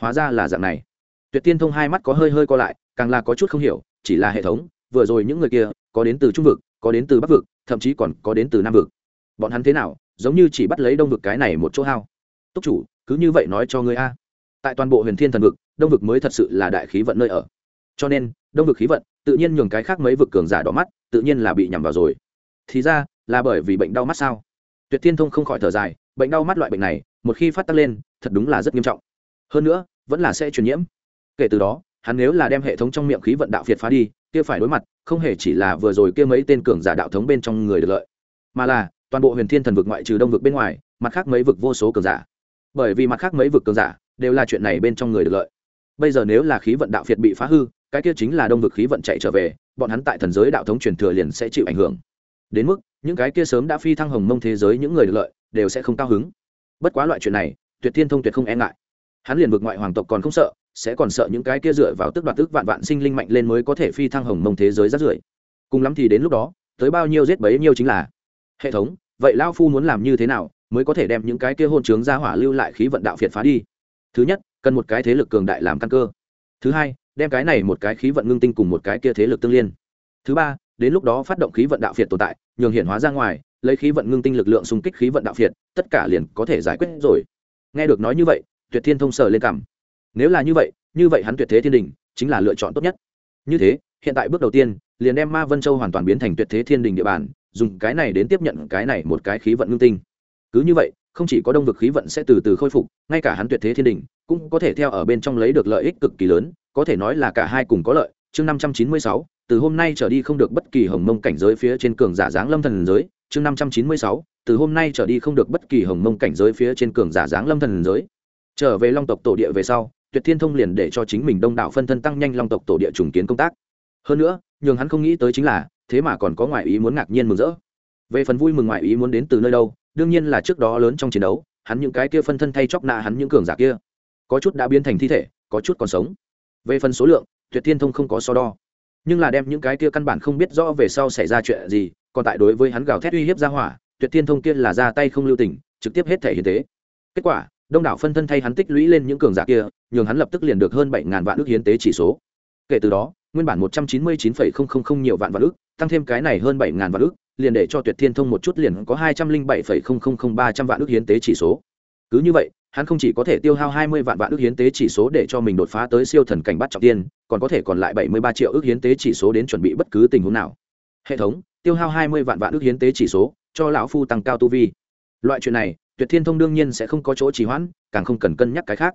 Hóa ra là dạng này. Tuyệt tiên thông hai mắt có hơi hơi co lại, càng là có chút không hiểu, chỉ là hệ thống, vừa rồi những người kia, có đến từ trung vực, có đến từ bắc vực, thậm chí còn có đến từ nam vực. Bọn hắn thế nào, giống như chỉ bắt lấy đông vực cái này một chỗ hao. Túc chủ, cứ như vậy nói cho ngươi a. Tại toàn bộ huyền thiên thần vực, đông vực mới thật sự là đại khí vận nơi ở. Cho nên, đông vực khí vận, tự nhiên nhường cái khác mấy vực cường giả đỏ mắt, tự nhiên là bị nhằm vào rồi. Thì ra là bởi vì bệnh đau mắt sao? Tuyệt thiên thông không khỏi thở dài, bệnh đau mắt loại bệnh này, một khi phát tác lên, thật đúng là rất nghiêm trọng. Hơn nữa, vẫn là sẽ truyền nhiễm. Kể từ đó, hắn nếu là đem hệ thống trong miệng khí vận đạo phiệt phá đi, kia phải đối mặt, không hề chỉ là vừa rồi kia mấy tên cường giả đạo thống bên trong người được lợi, mà là toàn bộ huyền thiên thần vực ngoại trừ đông vực bên ngoài, mặt khác mấy vực vô số cường giả. Bởi vì mặt khác mấy vực cường giả đều là chuyện này bên trong người được lợi. Bây giờ nếu là khí vận đạo phiệt bị phá hư, cái kia chính là đông vực khí vận chạy trở về, bọn hắn tại thần giới đạo thống truyền thừa liền sẽ chịu ảnh hưởng. Đến mức những cái kia sớm đã phi thăng hồng mông thế giới những người được lợi, đều sẽ không cao hứng. Bất quá loại chuyện này, tuyệt thiên thông tuyệt không e ngại. Hắn liền vực ngoại hoàng tộc còn không sợ, sẽ còn sợ những cái kia dựa vào tức đoạt tức vạn vạn sinh linh mạnh lên mới có thể phi thăng hồng mông thế giới rát rưởi. Cùng lắm thì đến lúc đó, tới bao nhiêu giết bấy nhiêu chính là hệ thống, vậy lao phu muốn làm như thế nào mới có thể đem những cái kia hôn trướng ra hỏa lưu lại khí vận đạo phiệt phá đi? Thứ nhất, cần một cái thế lực cường đại làm căn cơ. Thứ hai, đem cái này một cái khí vận ngưng tinh cùng một cái kia thế lực tương liên. Thứ ba đến lúc đó phát động khí vận đạo phiệt tồn tại, nhường hiện hóa ra ngoài, lấy khí vận ngưng tinh lực lượng xung kích khí vận đạo phiệt tất cả liền có thể giải quyết rồi. Nghe được nói như vậy, tuyệt thiên thông sở lên cảm nếu là như vậy như vậy hắn tuyệt thế thiên đình chính là lựa chọn tốt nhất. Như thế, hiện tại bước đầu tiên, liền đem ma vân châu hoàn toàn biến thành tuyệt thế thiên đình địa bàn, dùng cái này đến tiếp nhận cái này một cái khí vận ngưng tinh. Cứ như vậy, không chỉ có đông vực khí vận sẽ từ từ khôi phục, ngay cả hắn tuyệt thế thiên đình cũng có thể theo ở bên trong lấy được lợi ích cực kỳ lớn, có thể nói là cả hai cùng có lợi chương năm trăm chín mươi sáu, từ hôm nay trở đi không được bất kỳ hồng mông cảnh giới phía trên cường giả dáng lâm thần giới. Chương năm trăm chín mươi sáu, từ hôm nay trở đi không được bất kỳ hồng mông cảnh giới phía trên cường giả dáng lâm thần giới. Trở về long tộc tổ địa về sau, tuyệt thiên thông liền để cho chính mình đông đảo phân thân tăng nhanh long tộc tổ địa trùng kiến công tác. Hơn nữa, nhường hắn không nghĩ tới chính là, thế mà còn có ngoại ý muốn ngạc nhiên mừng rỡ. Về phần vui mừng ngoại ý muốn đến từ nơi đâu, đương nhiên là trước đó lớn trong chiến đấu, hắn những cái kia phân thân thay chóc nạ hắn những cường giả kia. Có chút đã biến thành thi thể, có chút còn sống. Về phần số lượng tuyệt thiên thông không có so đo. Nhưng là đem những cái kia căn bản không biết rõ về sau xảy ra chuyện gì, còn tại đối với hắn gào thét uy hiếp ra hỏa, tuyệt thiên thông kia là ra tay không lưu tình, trực tiếp hết thể hiến tế. Kết quả, đông đảo phân thân thay hắn tích lũy lên những cường giả kia, nhường hắn lập tức liền được hơn bảy ngàn vạn ước hiến tế chỉ số. Kể từ đó, nguyên bản một trăm chín mươi chín phẩy không không không nhiều vạn vạn ước tăng thêm cái này hơn bảy ngàn vạn ước liền để cho tuyệt thiên thông một chút liền có hai trăm linh bảy phẩy không không không ba trăm vạn ước hiến tế chỉ số. Cứ như vậy hắn không chỉ có thể tiêu hao hai mươi vạn vạn ước hiến tế chỉ số để cho mình đột phá tới siêu thần cảnh bắt trọng tiên, còn có thể còn lại bảy mươi ba triệu ước hiến tế chỉ số đến chuẩn bị bất cứ tình huống nào. Hệ thống, tiêu hao hai mươi vạn vạn ước hiến tế chỉ số, cho lão phu tăng cao tu vi. Loại chuyện này, tuyệt thiên thông đương nhiên sẽ không có chỗ trì hoãn, càng không cần cân nhắc cái khác.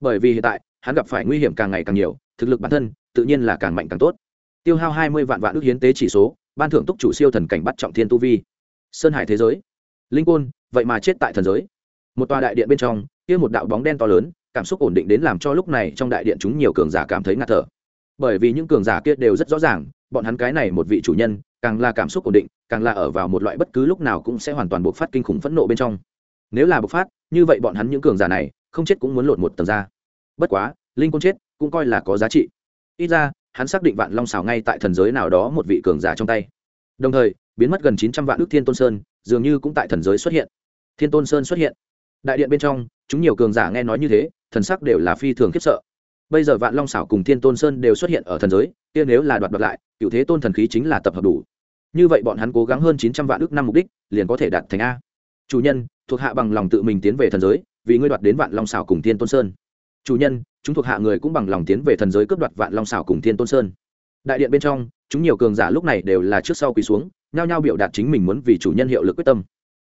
Bởi vì hiện tại, hắn gặp phải nguy hiểm càng ngày càng nhiều, thực lực bản thân, tự nhiên là càng mạnh càng tốt. Tiêu hao hai mươi vạn vạn ước hiến tế chỉ số, ban thưởng túc chủ siêu thần cảnh bắt trọng thiên tu vi. Sơn hải thế giới. Linh côn, vậy mà chết tại thần giới một tòa đại điện bên trong, kia một đạo bóng đen to lớn, cảm xúc ổn định đến làm cho lúc này trong đại điện chúng nhiều cường giả cảm thấy ngạt thở. Bởi vì những cường giả kia đều rất rõ ràng, bọn hắn cái này một vị chủ nhân, càng là cảm xúc ổn định, càng là ở vào một loại bất cứ lúc nào cũng sẽ hoàn toàn bộc phát kinh khủng phẫn nộ bên trong. Nếu là bộc phát, như vậy bọn hắn những cường giả này, không chết cũng muốn lột một tầng ra. Bất quá, linh côn chết cũng coi là có giá trị. Ít ra, hắn xác định vạn long xào ngay tại thần giới nào đó một vị cường giả trong tay. Đồng thời, biến mất gần chín trăm vạn ước thiên tôn sơn, dường như cũng tại thần giới xuất hiện. Thiên tôn sơn xuất hiện đại điện bên trong, chúng nhiều cường giả nghe nói như thế, thần sắc đều là phi thường khiếp sợ. Bây giờ vạn long xảo cùng thiên tôn sơn đều xuất hiện ở thần giới, kia nếu là đoạt đoạt lại, cựu thế tôn thần khí chính là tập hợp đủ. Như vậy bọn hắn cố gắng hơn chín trăm vạn ước năm mục đích, liền có thể đạt thành a. Chủ nhân, thuộc hạ bằng lòng tự mình tiến về thần giới, vì ngươi đoạt đến vạn long xảo cùng thiên tôn sơn. Chủ nhân, chúng thuộc hạ người cũng bằng lòng tiến về thần giới cướp đoạt vạn long xảo cùng thiên tôn sơn. Đại điện bên trong, chúng nhiều cường giả lúc này đều là trước sau quỳ xuống, nhao nhao biểu đạt chính mình muốn vì chủ nhân hiệu lực quyết tâm.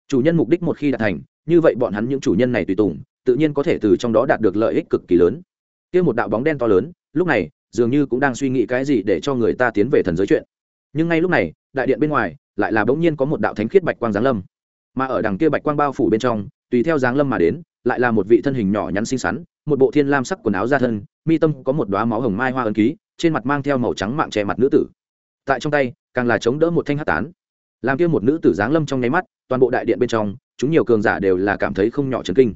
Chủ nhân mục đích một khi đạt thành như vậy bọn hắn những chủ nhân này tùy tùng, tự nhiên có thể từ trong đó đạt được lợi ích cực kỳ lớn. Kia một đạo bóng đen to lớn, lúc này, dường như cũng đang suy nghĩ cái gì để cho người ta tiến về thần giới chuyện. Nhưng ngay lúc này, đại điện bên ngoài, lại là bỗng nhiên có một đạo thánh khiết bạch quang giáng lâm. Mà ở đằng kia bạch quang bao phủ bên trong, tùy theo giáng lâm mà đến, lại là một vị thân hình nhỏ nhắn xinh xắn, một bộ thiên lam sắc quần áo ra thân, mi tâm có một đoá máu hồng mai hoa ấn ký, trên mặt mang theo màu trắng mạng che mặt nữ tử. Tại trong tay, càng là chống đỡ một thanh hát tán. Làm kia một nữ tử giáng lâm trong nháy mắt, toàn bộ đại điện bên trong chúng nhiều cường giả đều là cảm thấy không nhỏ chấn kinh.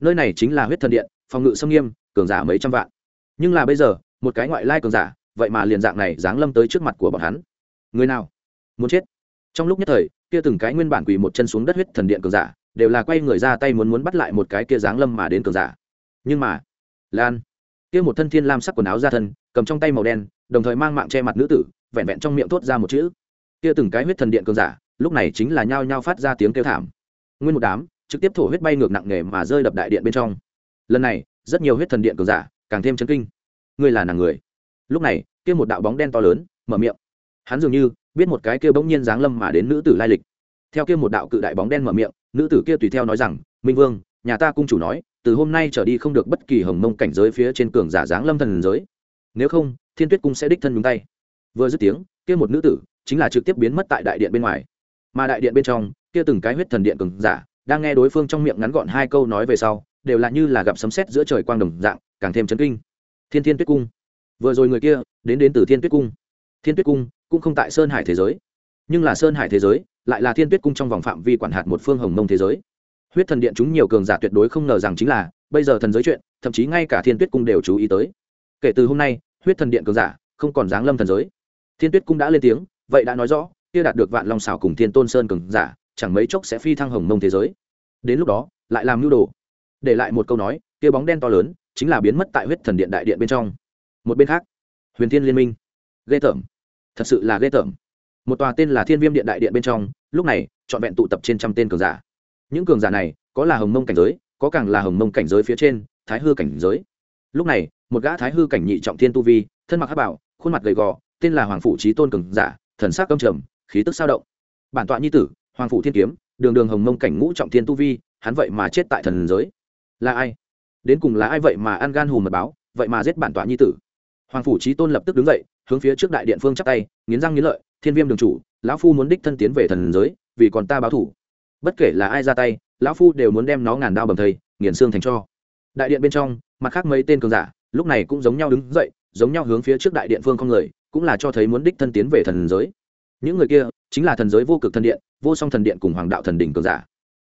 Nơi này chính là huyết thần điện, phòng ngự xâm nghiêm, cường giả mấy trăm vạn. Nhưng là bây giờ, một cái ngoại lai cường giả, vậy mà liền dạng này giáng lâm tới trước mặt của bọn hắn. Người nào? Muốn chết. Trong lúc nhất thời, kia từng cái nguyên bản quỳ một chân xuống đất huyết thần điện cường giả, đều là quay người ra tay muốn muốn bắt lại một cái kia giáng lâm mà đến cường giả. Nhưng mà, lan, kia một thân thiên lam sắc quần áo ra thân, cầm trong tay màu đen, đồng thời mang mạng che mặt nữ tử, vẹn vẹn trong miệng thốt ra một chữ. Kia từng cái huyết thần điện cường giả, lúc này chính là nhao nhao phát ra tiếng kêu thảm nguyên một đám trực tiếp thổ huyết bay ngược nặng nề mà rơi đập đại điện bên trong. Lần này, rất nhiều huyết thần điện cường giả càng thêm chấn kinh. Ngươi là nàng người. Lúc này, kia một đạo bóng đen to lớn mở miệng. Hắn dường như biết một cái kia bỗng nhiên giáng lâm mà đến nữ tử lai lịch. Theo kia một đạo cự đại bóng đen mở miệng, nữ tử kia tùy theo nói rằng, minh vương, nhà ta cung chủ nói, từ hôm nay trở đi không được bất kỳ hồng mông cảnh giới phía trên cường giả giáng lâm thần giới. Nếu không, thiên tuyết cung sẽ đích thân nhúng tay. Vừa dứt tiếng, kia một nữ tử chính là trực tiếp biến mất tại đại điện bên ngoài. Mà đại điện bên trong kia từng cái huyết thần điện cường giả, đang nghe đối phương trong miệng ngắn gọn hai câu nói về sau, đều là như là gặp sấm sét giữa trời quang đồng dạng, càng thêm chấn kinh. Thiên thiên tuyết cung. Vừa rồi người kia, đến đến từ thiên tuyết cung. Thiên tuyết cung cũng không tại sơn hải thế giới. Nhưng là sơn hải thế giới lại là thiên tuyết cung trong vòng phạm vi quản hạt một phương hồng mông thế giới. Huyết thần điện chúng nhiều cường giả tuyệt đối không ngờ rằng chính là, bây giờ thần giới chuyện, thậm chí ngay cả thiên tuyết cung đều chú ý tới. Kể từ hôm nay, huyết thần điện cường giả không còn giáng lâm thần giới. Thiên tuyết cung đã lên tiếng, vậy đã nói rõ, kia đạt được vạn long xảo cùng thiên tôn sơn cường giả chẳng mấy chốc sẽ phi thăng hồng mông thế giới. Đến lúc đó, lại làm nhu đồ. Để lại một câu nói, kia bóng đen to lớn, chính là biến mất tại huyết thần điện đại điện bên trong. Một bên khác, huyền thiên liên minh. Ghê tởm. Thật sự là ghê tởm. Một tòa tên là thiên viêm điện đại điện bên trong, lúc này, trọn vẹn tụ tập trên trăm tên cường giả. Những cường giả này, có là hồng mông cảnh giới, có càng là hồng mông cảnh giới phía trên, thái hư cảnh giới. Lúc này, một gã thái hư cảnh nhị trọng thiên tu vi, thân mặc hát bảo, khuôn mặt gầy gò, tên là hoàng phủ trí tôn cường giả, thần sắc câm trầm, khí tức sao động. Bản tọa nhi tử hoàng phủ thiên kiếm, đường đường hồng mông cảnh ngũ trọng thiên tu vi, hắn vậy mà chết tại thần giới. Là ai? Đến cùng là ai vậy mà ăn gan hùm mật báo, vậy mà giết bản tọa nhi tử? Hoàng phủ trí tôn lập tức đứng dậy, hướng phía trước đại điện phương chắp tay, nghiến răng nghiến lợi, thiên viêm đường chủ, lão phu muốn đích thân tiến về thần giới, vì còn ta báo thủ. Bất kể là ai ra tay, lão phu đều muốn đem nó ngàn đao bầm thây nghiền xương thành cho. Đại điện bên trong, mặt khác mấy tên cường giả, lúc này cũng giống nhau đứng dậy, giống nhau hướng phía trước đại điện phương không người, cũng là cho thấy muốn đích thân tiến về thần giới. Những người kia chính là thần giới vô cực thần điện, vô song thần điện cùng hoàng đạo thần đỉnh cường giả.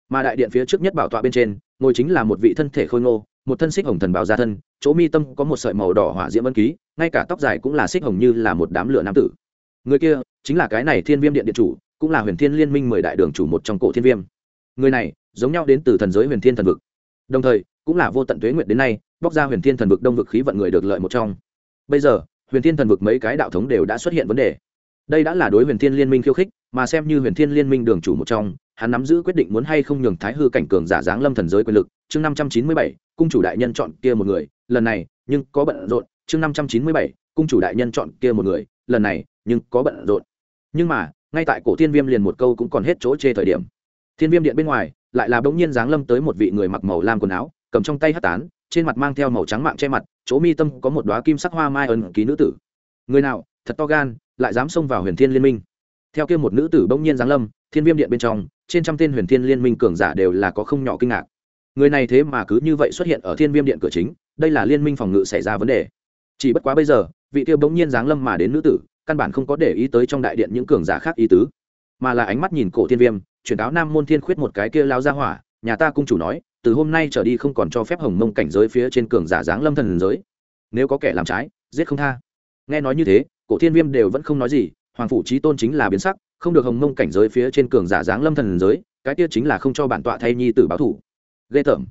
Mà đại điện phía trước nhất bảo tọa bên trên, ngồi chính là một vị thân thể khôi ngô, một thân xích hồng thần bào gia thân, chỗ mi tâm có một sợi màu đỏ hỏa diễm ân ký, ngay cả tóc dài cũng là xích hồng như là một đám lửa nam tử. Người kia chính là cái này thiên viêm điện điện chủ, cũng là huyền thiên liên minh mười đại đường chủ một trong cổ thiên viêm. Người này giống nhau đến từ thần giới huyền thiên thần vực. Đồng thời, cũng là vô tận tuế nguyện đến nay, bóc ra huyền thiên thần vực đông vực khí vận người được lợi một trong. Bây giờ, huyền thiên thần vực mấy cái đạo thống đều đã xuất hiện vấn đề đây đã là đối huyền thiên liên minh khiêu khích, mà xem như huyền thiên liên minh đường chủ một trong, hắn nắm giữ quyết định muốn hay không nhường thái hư cảnh cường giả giáng lâm thần giới quyền lực. Chương năm trăm chín mươi bảy, cung chủ đại nhân chọn kia một người, lần này, nhưng có bận rộn. Chương năm trăm chín mươi bảy, cung chủ đại nhân chọn kia một người, lần này, nhưng có bận rộn. Nhưng mà, ngay tại cổ thiên viêm liền một câu cũng còn hết chỗ chê thời điểm. Thiên viêm điện bên ngoài, lại là bỗng nhiên giáng lâm tới một vị người mặc màu lam quần áo, cầm trong tay hát tán, trên mặt mang theo màu trắng mạng che mặt, chỗ mi tâm có một đoá kim sắc hoa mai ẩn ký nữ tử. Người nào? Thật to gan, lại dám xông vào huyền thiên liên minh. Theo kia một nữ tử bỗng nhiên giáng lâm, thiên viêm điện bên trong, trên trăm tên huyền thiên liên minh cường giả đều là có không nhỏ kinh ngạc. Người này thế mà cứ như vậy xuất hiện ở thiên viêm điện cửa chính, đây là liên minh phòng ngự xảy ra vấn đề. Chỉ bất quá bây giờ, vị tiêu bỗng nhiên giáng lâm mà đến nữ tử, căn bản không có để ý tới trong đại điện những cường giả khác ý tứ, mà là ánh mắt nhìn cổ thiên viêm truyền cáo nam môn thiên khuyết một cái kia lao ra hỏa, nhà ta cung chủ nói, từ hôm nay trở đi không còn cho phép hồng mông cảnh giới phía trên cường giả giáng lâm thần giới. Nếu có kẻ làm trái, giết không tha. Nghe nói như thế cổ thiên viêm đều vẫn không nói gì, hoàng phủ trí tôn chính là biến sắc, không được hồng mông cảnh giới phía trên cường giả dáng lâm thần giới, cái tiết chính là không cho bản tọa thay nhi tử báo thủ. Ghê tởm.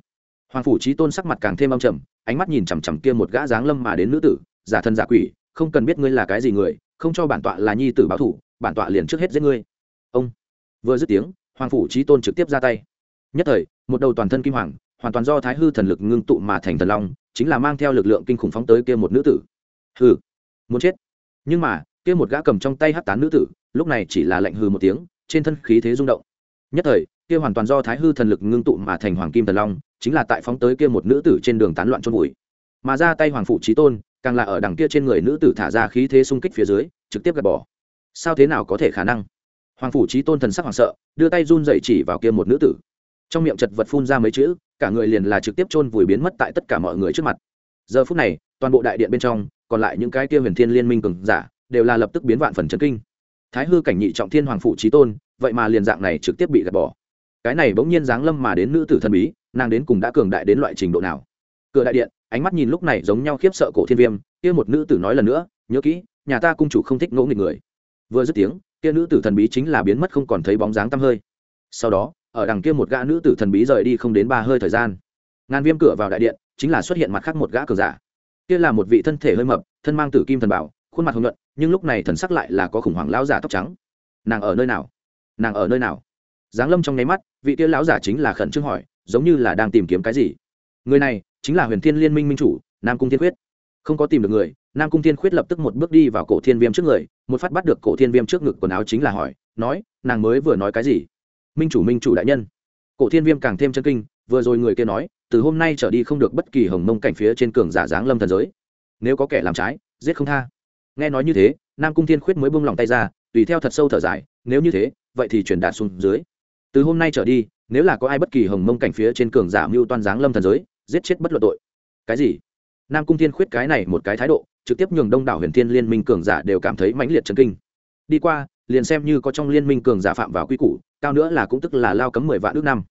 Hoàng phủ trí tôn sắc mặt càng thêm âm trầm, ánh mắt nhìn chằm chằm kia một gã dáng lâm mà đến nữ tử, giả thân giả quỷ, không cần biết ngươi là cái gì người, không cho bản tọa là nhi tử báo thủ, bản tọa liền trước hết giết ngươi. Ông. Vừa dứt tiếng, hoàng phủ trí tôn trực tiếp ra tay. Nhất thời, một đầu toàn thân kim hoàng, hoàn toàn do thái hư thần lực ngưng tụ mà thành thần long, chính là mang theo lực lượng kinh khủng phóng tới kia một nữ tử. Hừ. Muốn chết nhưng mà, kia một gã cầm trong tay hắt tán nữ tử, lúc này chỉ là lệnh hư một tiếng, trên thân khí thế rung động. Nhất thời, kia hoàn toàn do thái hư thần lực ngưng tụ mà thành hoàng kim thần long, chính là tại phóng tới kia một nữ tử trên đường tán loạn trôn vùi. Mà ra tay hoàng phụ trí tôn, càng là ở đằng kia trên người nữ tử thả ra khí thế xung kích phía dưới, trực tiếp gạt bỏ. Sao thế nào có thể khả năng? Hoàng phủ trí tôn thần sắc hoảng sợ, đưa tay run dậy chỉ vào kia một nữ tử. Trong miệng chật vật phun ra mấy chữ, cả người liền là trực tiếp chôn vùi biến mất tại tất cả mọi người trước mặt. Giờ phút này, toàn bộ đại điện bên trong còn lại những cái kia huyền thiên liên minh cường giả, đều là lập tức biến vạn phần chấn kinh. Thái hư cảnh nhị trọng thiên hoàng phụ trí tôn, vậy mà liền dạng này trực tiếp bị gạt bỏ. Cái này bỗng nhiên giáng lâm mà đến nữ tử thần bí, nàng đến cùng đã cường đại đến loại trình độ nào? Cửa đại điện, ánh mắt nhìn lúc này giống nhau khiếp sợ cổ thiên viêm, kia một nữ tử nói lần nữa, nhớ kỹ, nhà ta cung chủ không thích ngỗ nghịch người. Vừa dứt tiếng, kia nữ tử thần bí chính là biến mất không còn thấy bóng dáng tăm hơi. Sau đó, ở đằng kia một gã nữ tử thần bí rời đi không đến ba hơi thời gian. Ngàn viêm cửa vào đại điện, chính là xuất hiện mặt khác một gã cường giả kia là một vị thân thể hơi mập, thân mang tử kim thần bảo, khuôn mặt hồng nhuận, nhưng lúc này thần sắc lại là có khủng hoảng lão giả tóc trắng. Nàng ở nơi nào? Nàng ở nơi nào? Giáng lâm trong nháy mắt, vị kia lão giả chính là khẩn trương hỏi, giống như là đang tìm kiếm cái gì. Người này chính là huyền thiên liên minh minh chủ, nam cung thiên khuyết. Không có tìm được người, nam cung thiên khuyết lập tức một bước đi vào cổ thiên viêm trước người, một phát bắt được cổ thiên viêm trước ngực quần áo chính là hỏi, nói, nàng mới vừa nói cái gì? Minh chủ minh chủ đại nhân. Cổ thiên viêm càng thêm chân kinh, vừa rồi người kia nói từ hôm nay trở đi không được bất kỳ hồng mông cảnh phía trên cường giả giáng lâm thần giới. Nếu có kẻ làm trái, giết không tha. Nghe nói như thế, nam cung thiên khuyết mới buông lòng tay ra, tùy theo thật sâu thở dài, nếu như thế, vậy thì truyền đạt xuống dưới. Từ hôm nay trở đi, nếu là có ai bất kỳ hồng mông cảnh phía trên cường giả mưu toan giáng lâm thần giới, giết chết bất luận tội. Cái gì? Nam cung thiên khuyết cái này một cái thái độ, trực tiếp nhường đông đảo huyền thiên liên minh cường giả đều cảm thấy mãnh liệt chấn kinh. Đi qua, liền xem như có trong liên minh cường giả phạm vào quy củ, cao nữa là cũng tức là lao cấm mười vạn ước năm.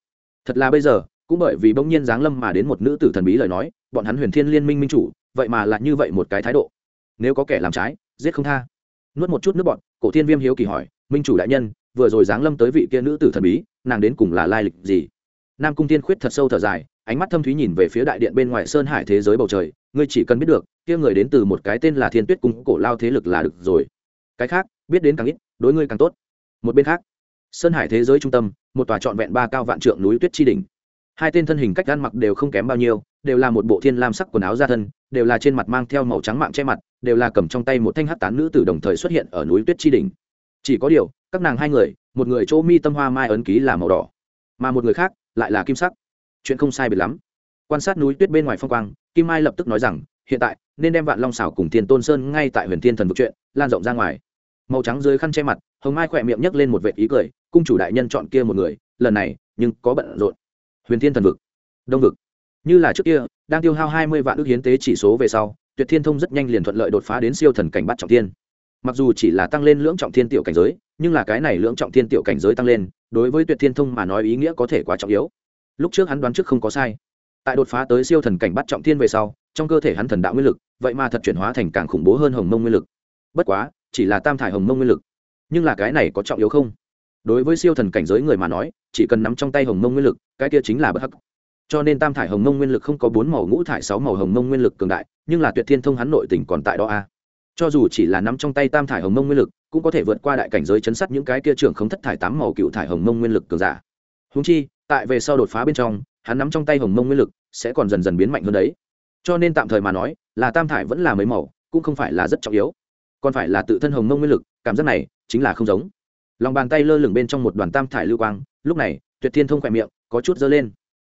Thật là bây giờ cũng bởi vì bỗng nhiên giáng lâm mà đến một nữ tử thần bí lời nói, bọn hắn huyền thiên liên minh minh chủ, vậy mà lại như vậy một cái thái độ. Nếu có kẻ làm trái, giết không tha. Nuốt một chút nước bọn cổ thiên viêm hiếu kỳ hỏi, minh chủ đại nhân, vừa rồi giáng lâm tới vị kia nữ tử thần bí, nàng đến cùng là lai lịch gì? Nam cung tiên khuyết thật sâu thở dài, ánh mắt thâm thúy nhìn về phía đại điện bên ngoài sơn hải thế giới bầu trời, ngươi chỉ cần biết được, kia người đến từ một cái tên là thiên tuyết cung, cổ lao thế lực là được rồi. Cái khác, biết đến càng ít, đối ngươi càng tốt. Một bên khác, sơn hải thế giới trung tâm, một tòa trọn vẹn ba cao vạn trượng núi tuyết chi đỉnh hai tên thân hình cách ăn mặc đều không kém bao nhiêu, đều là một bộ thiên lam sắc quần áo ra thân, đều là trên mặt mang theo màu trắng mạng che mặt, đều là cầm trong tay một thanh hát tán nữ tử đồng thời xuất hiện ở núi tuyết tri đỉnh. Chỉ có điều, các nàng hai người, một người chỗ mi tâm hoa mai ấn ký là màu đỏ, mà một người khác lại là kim sắc. Chuyện không sai biệt lắm. Quan sát núi tuyết bên ngoài phong quang, kim mai lập tức nói rằng, hiện tại, nên đem vạn long xảo cùng thiên tôn sơn ngay tại huyền thiên thần vực chuyện, lan rộng ra ngoài. Màu trắng dưới khăn che mặt, hồng mai khỏe miệng nhấc lên một vệt ý cười, cung chủ đại nhân chọn kia một người, lần này, nhưng có bận rộn huyền thiên thần vực. Đông vực. Như là trước kia, đang tiêu hao hai mươi vạn ước hiến tế chỉ số về sau, tuyệt thiên thông rất nhanh liền thuận lợi đột phá đến siêu thần cảnh bắt trọng thiên. Mặc dù chỉ là tăng lên lưỡng trọng thiên tiểu cảnh giới, nhưng là cái này lưỡng trọng thiên tiểu cảnh giới tăng lên, đối với tuyệt thiên thông mà nói ý nghĩa có thể quá trọng yếu. Lúc trước hắn đoán trước không có sai. Tại đột phá tới siêu thần cảnh bắt trọng thiên về sau, trong cơ thể hắn thần đạo nguyên lực, vậy mà thật chuyển hóa thành càng khủng bố hơn hồng mông nguyên lực. Bất quá, chỉ là tam thải hồng mông nguyên lực. Nhưng là cái này có trọng yếu không? Đối với siêu thần cảnh giới người mà nói, chỉ cần nắm trong tay hồng mông nguyên lực, cái kia chính là bất hắc. Cho nên tam thải hồng mông nguyên lực không có bốn màu, ngũ thải sáu màu hồng mông nguyên lực cường đại, nhưng là tuyệt thiên thông hắn nội tỉnh còn tại đó a. Cho dù chỉ là nắm trong tay tam thải hồng mông nguyên lực, cũng có thể vượt qua đại cảnh giới chấn sát những cái kia trưởng không thất thải tám màu, cựu thải hồng mông nguyên lực cường giả. Húng chi, tại về sau đột phá bên trong, hắn nắm trong tay hồng mông nguyên lực sẽ còn dần dần biến mạnh hơn đấy. Cho nên tạm thời mà nói, là tam thải vẫn là mấy màu, cũng không phải là rất trọng yếu. Còn phải là tự thân hồng mông nguyên lực, cảm giác này chính là không giống lòng bàn tay lơ lửng bên trong một đoàn tam thải lưu quang, lúc này, tuyệt thiên thông khỏe miệng, có chút dơ lên.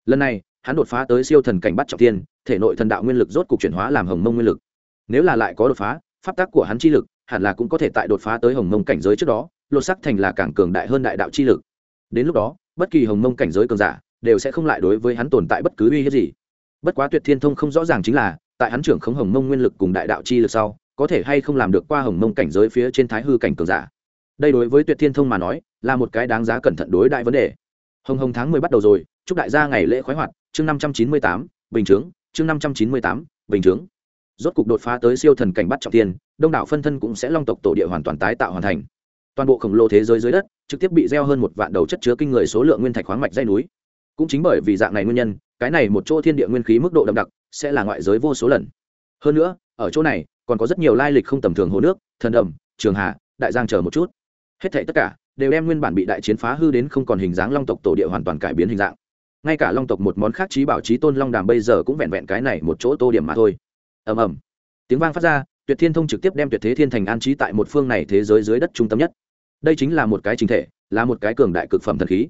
Lần này, hắn đột phá tới siêu thần cảnh bắt trọng thiên, thể nội thần đạo nguyên lực rốt cục chuyển hóa làm hồng mông nguyên lực. Nếu là lại có đột phá, pháp tắc của hắn chi lực hẳn là cũng có thể tại đột phá tới hồng mông cảnh giới trước đó, lột sắc thành là càng cường đại hơn đại đạo chi lực. Đến lúc đó, bất kỳ hồng mông cảnh giới cường giả đều sẽ không lại đối với hắn tồn tại bất cứ uy hiếp gì. Bất quá tuyệt thiên thông không rõ ràng chính là, tại hắn trưởng khống hồng mông nguyên lực cùng đại đạo chi lực sau, có thể hay không làm được qua hồng mông cảnh giới phía trên thái hư cảnh cường giả đây đối với tuyệt thiên thông mà nói, là một cái đáng giá cẩn thận đối đại vấn đề. Hồng hồng tháng mười bắt đầu rồi, chúc đại gia ngày lễ khoái hoạt, chương năm trăm chín mươi tám, bình chướng, chương năm trăm chín mươi tám, bình chướng. Rốt cục đột phá tới siêu thần cảnh bắt trọng tiền đông đảo phân thân cũng sẽ long tộc tổ địa hoàn toàn tái tạo hoàn thành. Toàn bộ khổng lồ thế giới dưới đất, trực tiếp bị gieo hơn một vạn đầu chất chứa kinh người số lượng nguyên thạch khoáng mạch dây núi. Cũng chính bởi vì dạng này nguyên nhân, cái này một chỗ thiên địa nguyên khí mức độ đậm đặc, sẽ là ngoại giới vô số lần. Hơn nữa, ở chỗ này, còn có rất nhiều lai lịch không tầm thường hồ nước, thần đầm trường hạ, đại giang chờ một chút hết thảy tất cả, đều đem nguyên bản bị đại chiến phá hư đến không còn hình dáng long tộc tổ địa hoàn toàn cải biến hình dạng. Ngay cả long tộc một món khác trí bảo trí tôn long đàm bây giờ cũng vẹn vẹn cái này một chỗ tô điểm mà thôi. Ầm ầm. Tiếng vang phát ra, tuyệt thiên thông trực tiếp đem tuyệt thế thiên thành an trí tại một phương này thế giới dưới đất trung tâm nhất. Đây chính là một cái chính thể, là một cái cường đại cực phẩm thần khí.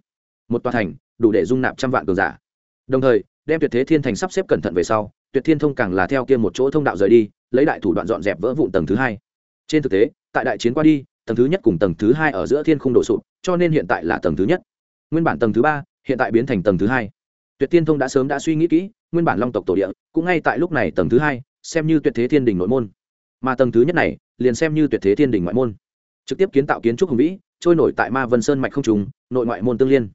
Một tòa thành, đủ để dung nạp trăm vạn cường giả. Đồng thời, đem tuyệt thế thiên thành sắp xếp cẩn thận về sau, tuyệt thiên thông càng là theo kia một chỗ thông đạo rời đi, lấy đại thủ đoạn dọn dẹp vỡ vụn tầng thứ hai. Trên thực tế, tại đại chiến qua đi tầng thứ nhất cùng tầng thứ hai ở giữa thiên không đổ sụp, cho nên hiện tại là tầng thứ nhất. Nguyên bản tầng thứ ba, hiện tại biến thành tầng thứ hai. Tuyệt thiên thông đã sớm đã suy nghĩ kỹ, nguyên bản long tộc tổ địa, cũng ngay tại lúc này tầng thứ hai, xem như tuyệt thế thiên đình nội môn. Mà tầng thứ nhất này, liền xem như tuyệt thế thiên đình ngoại môn. Trực tiếp kiến tạo kiến trúc hùng vĩ, trôi nổi tại ma vân sơn mạch không trùng nội ngoại môn tương liên.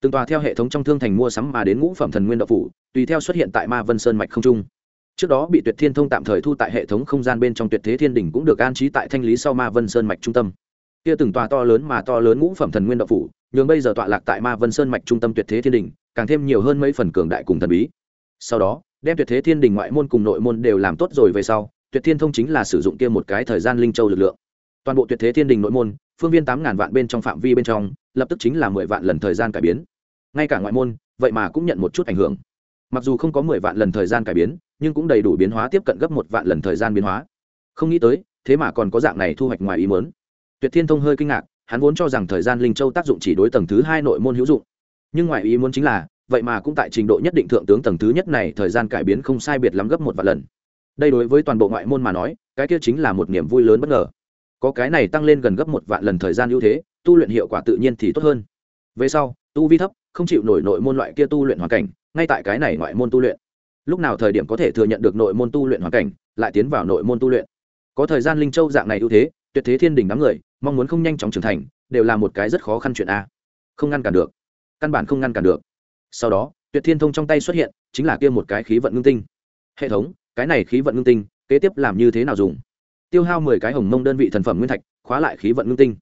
Từng tòa theo hệ thống trong thương thành mua sắm mà đến ngũ phẩm thần nguyên đậu phủ, tùy theo xuất hiện tại ma vân sơn mạch không trung trước đó bị tuyệt thiên thông tạm thời thu tại hệ thống không gian bên trong tuyệt thế thiên đỉnh cũng được an trí tại thanh lý sau ma vân sơn mạch trung tâm. Kia từng tòa to lớn mà to lớn ngũ phẩm thần nguyên đạo phủ, nhường bây giờ tọa lạc tại ma vân sơn mạch trung tâm tuyệt thế thiên đỉnh càng thêm nhiều hơn mấy phần cường đại cùng thần bí. Sau đó, đem tuyệt thế thiên đỉnh ngoại môn cùng nội môn đều làm tốt rồi về sau, tuyệt thiên thông chính là sử dụng kia một cái thời gian linh châu lực lượng. Toàn bộ tuyệt thế thiên đình nội môn, phương viên tám ngàn vạn bên trong phạm vi bên trong, lập tức chính là mười vạn lần thời gian cải biến. Ngay cả ngoại môn, vậy mà cũng nhận một chút ảnh hưởng. Mặc dù không có mười vạn lần thời gian cải biến nhưng cũng đầy đủ biến hóa tiếp cận gấp một vạn lần thời gian biến hóa. Không nghĩ tới, thế mà còn có dạng này thu hoạch ngoài ý mớn tuyệt thiên thông hơi kinh ngạc, hắn vốn cho rằng thời gian linh châu tác dụng chỉ đối tầng thứ hai nội môn hữu dụng. Nhưng ngoài ý muốn chính là, vậy mà cũng tại trình độ nhất định thượng tướng tầng thứ nhất này thời gian cải biến không sai biệt lắm gấp một vạn lần. Đây đối với toàn bộ ngoại môn mà nói, cái kia chính là một niềm vui lớn bất ngờ. Có cái này tăng lên gần gấp một vạn lần thời gian ưu thế, tu luyện hiệu quả tự nhiên thì tốt hơn. Về sau, tu vi thấp, không chịu nổi nội môn loại kia tu luyện hoàn cảnh, ngay tại cái này ngoại môn tu luyện lúc nào thời điểm có thể thừa nhận được nội môn tu luyện hoàn cảnh, lại tiến vào nội môn tu luyện? Có thời gian linh châu dạng này ưu thế, tuyệt thế thiên đình đám người, mong muốn không nhanh chóng trưởng thành, đều là một cái rất khó khăn chuyện a. Không ngăn cản được. Căn bản không ngăn cản được. Sau đó, tuyệt thiên thông trong tay xuất hiện, chính là kia một cái khí vận ngưng tinh. Hệ thống, cái này khí vận ngưng tinh, kế tiếp làm như thế nào dùng? Tiêu hao mười cái hồng mông đơn vị thần phẩm nguyên thạch, khóa lại khí vận ngưng tinh.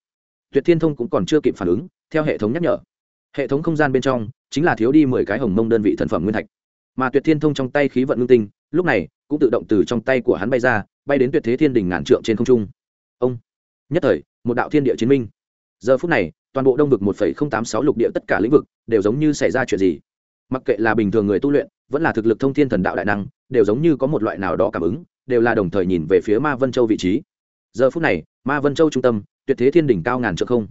Tuyệt thiên thông cũng còn chưa kịp phản ứng, theo hệ thống nhắc nhở. Hệ thống không gian bên trong, chính là thiếu đi mười cái hồng mông đơn vị thần phẩm nguyên thạch mà tuyệt thiên thông trong tay khí vận ngưng tinh, lúc này, cũng tự động từ trong tay của hắn bay ra, bay đến tuyệt thế thiên đình ngàn trượng trên không trung. Ông! Nhất thời, một đạo thiên địa chiến minh. Giờ phút này, toàn bộ đông vực một tám sáu lục địa tất cả lĩnh vực đều giống như xảy ra chuyện gì. Mặc kệ là bình thường người tu luyện, vẫn là thực lực thông thiên thần đạo đại năng, đều giống như có một loại nào đó cảm ứng, đều là đồng thời nhìn về phía ma vân châu vị trí. Giờ phút này, ma vân châu trung tâm, tuyệt thế thiên đỉnh cao ngàn trượng không.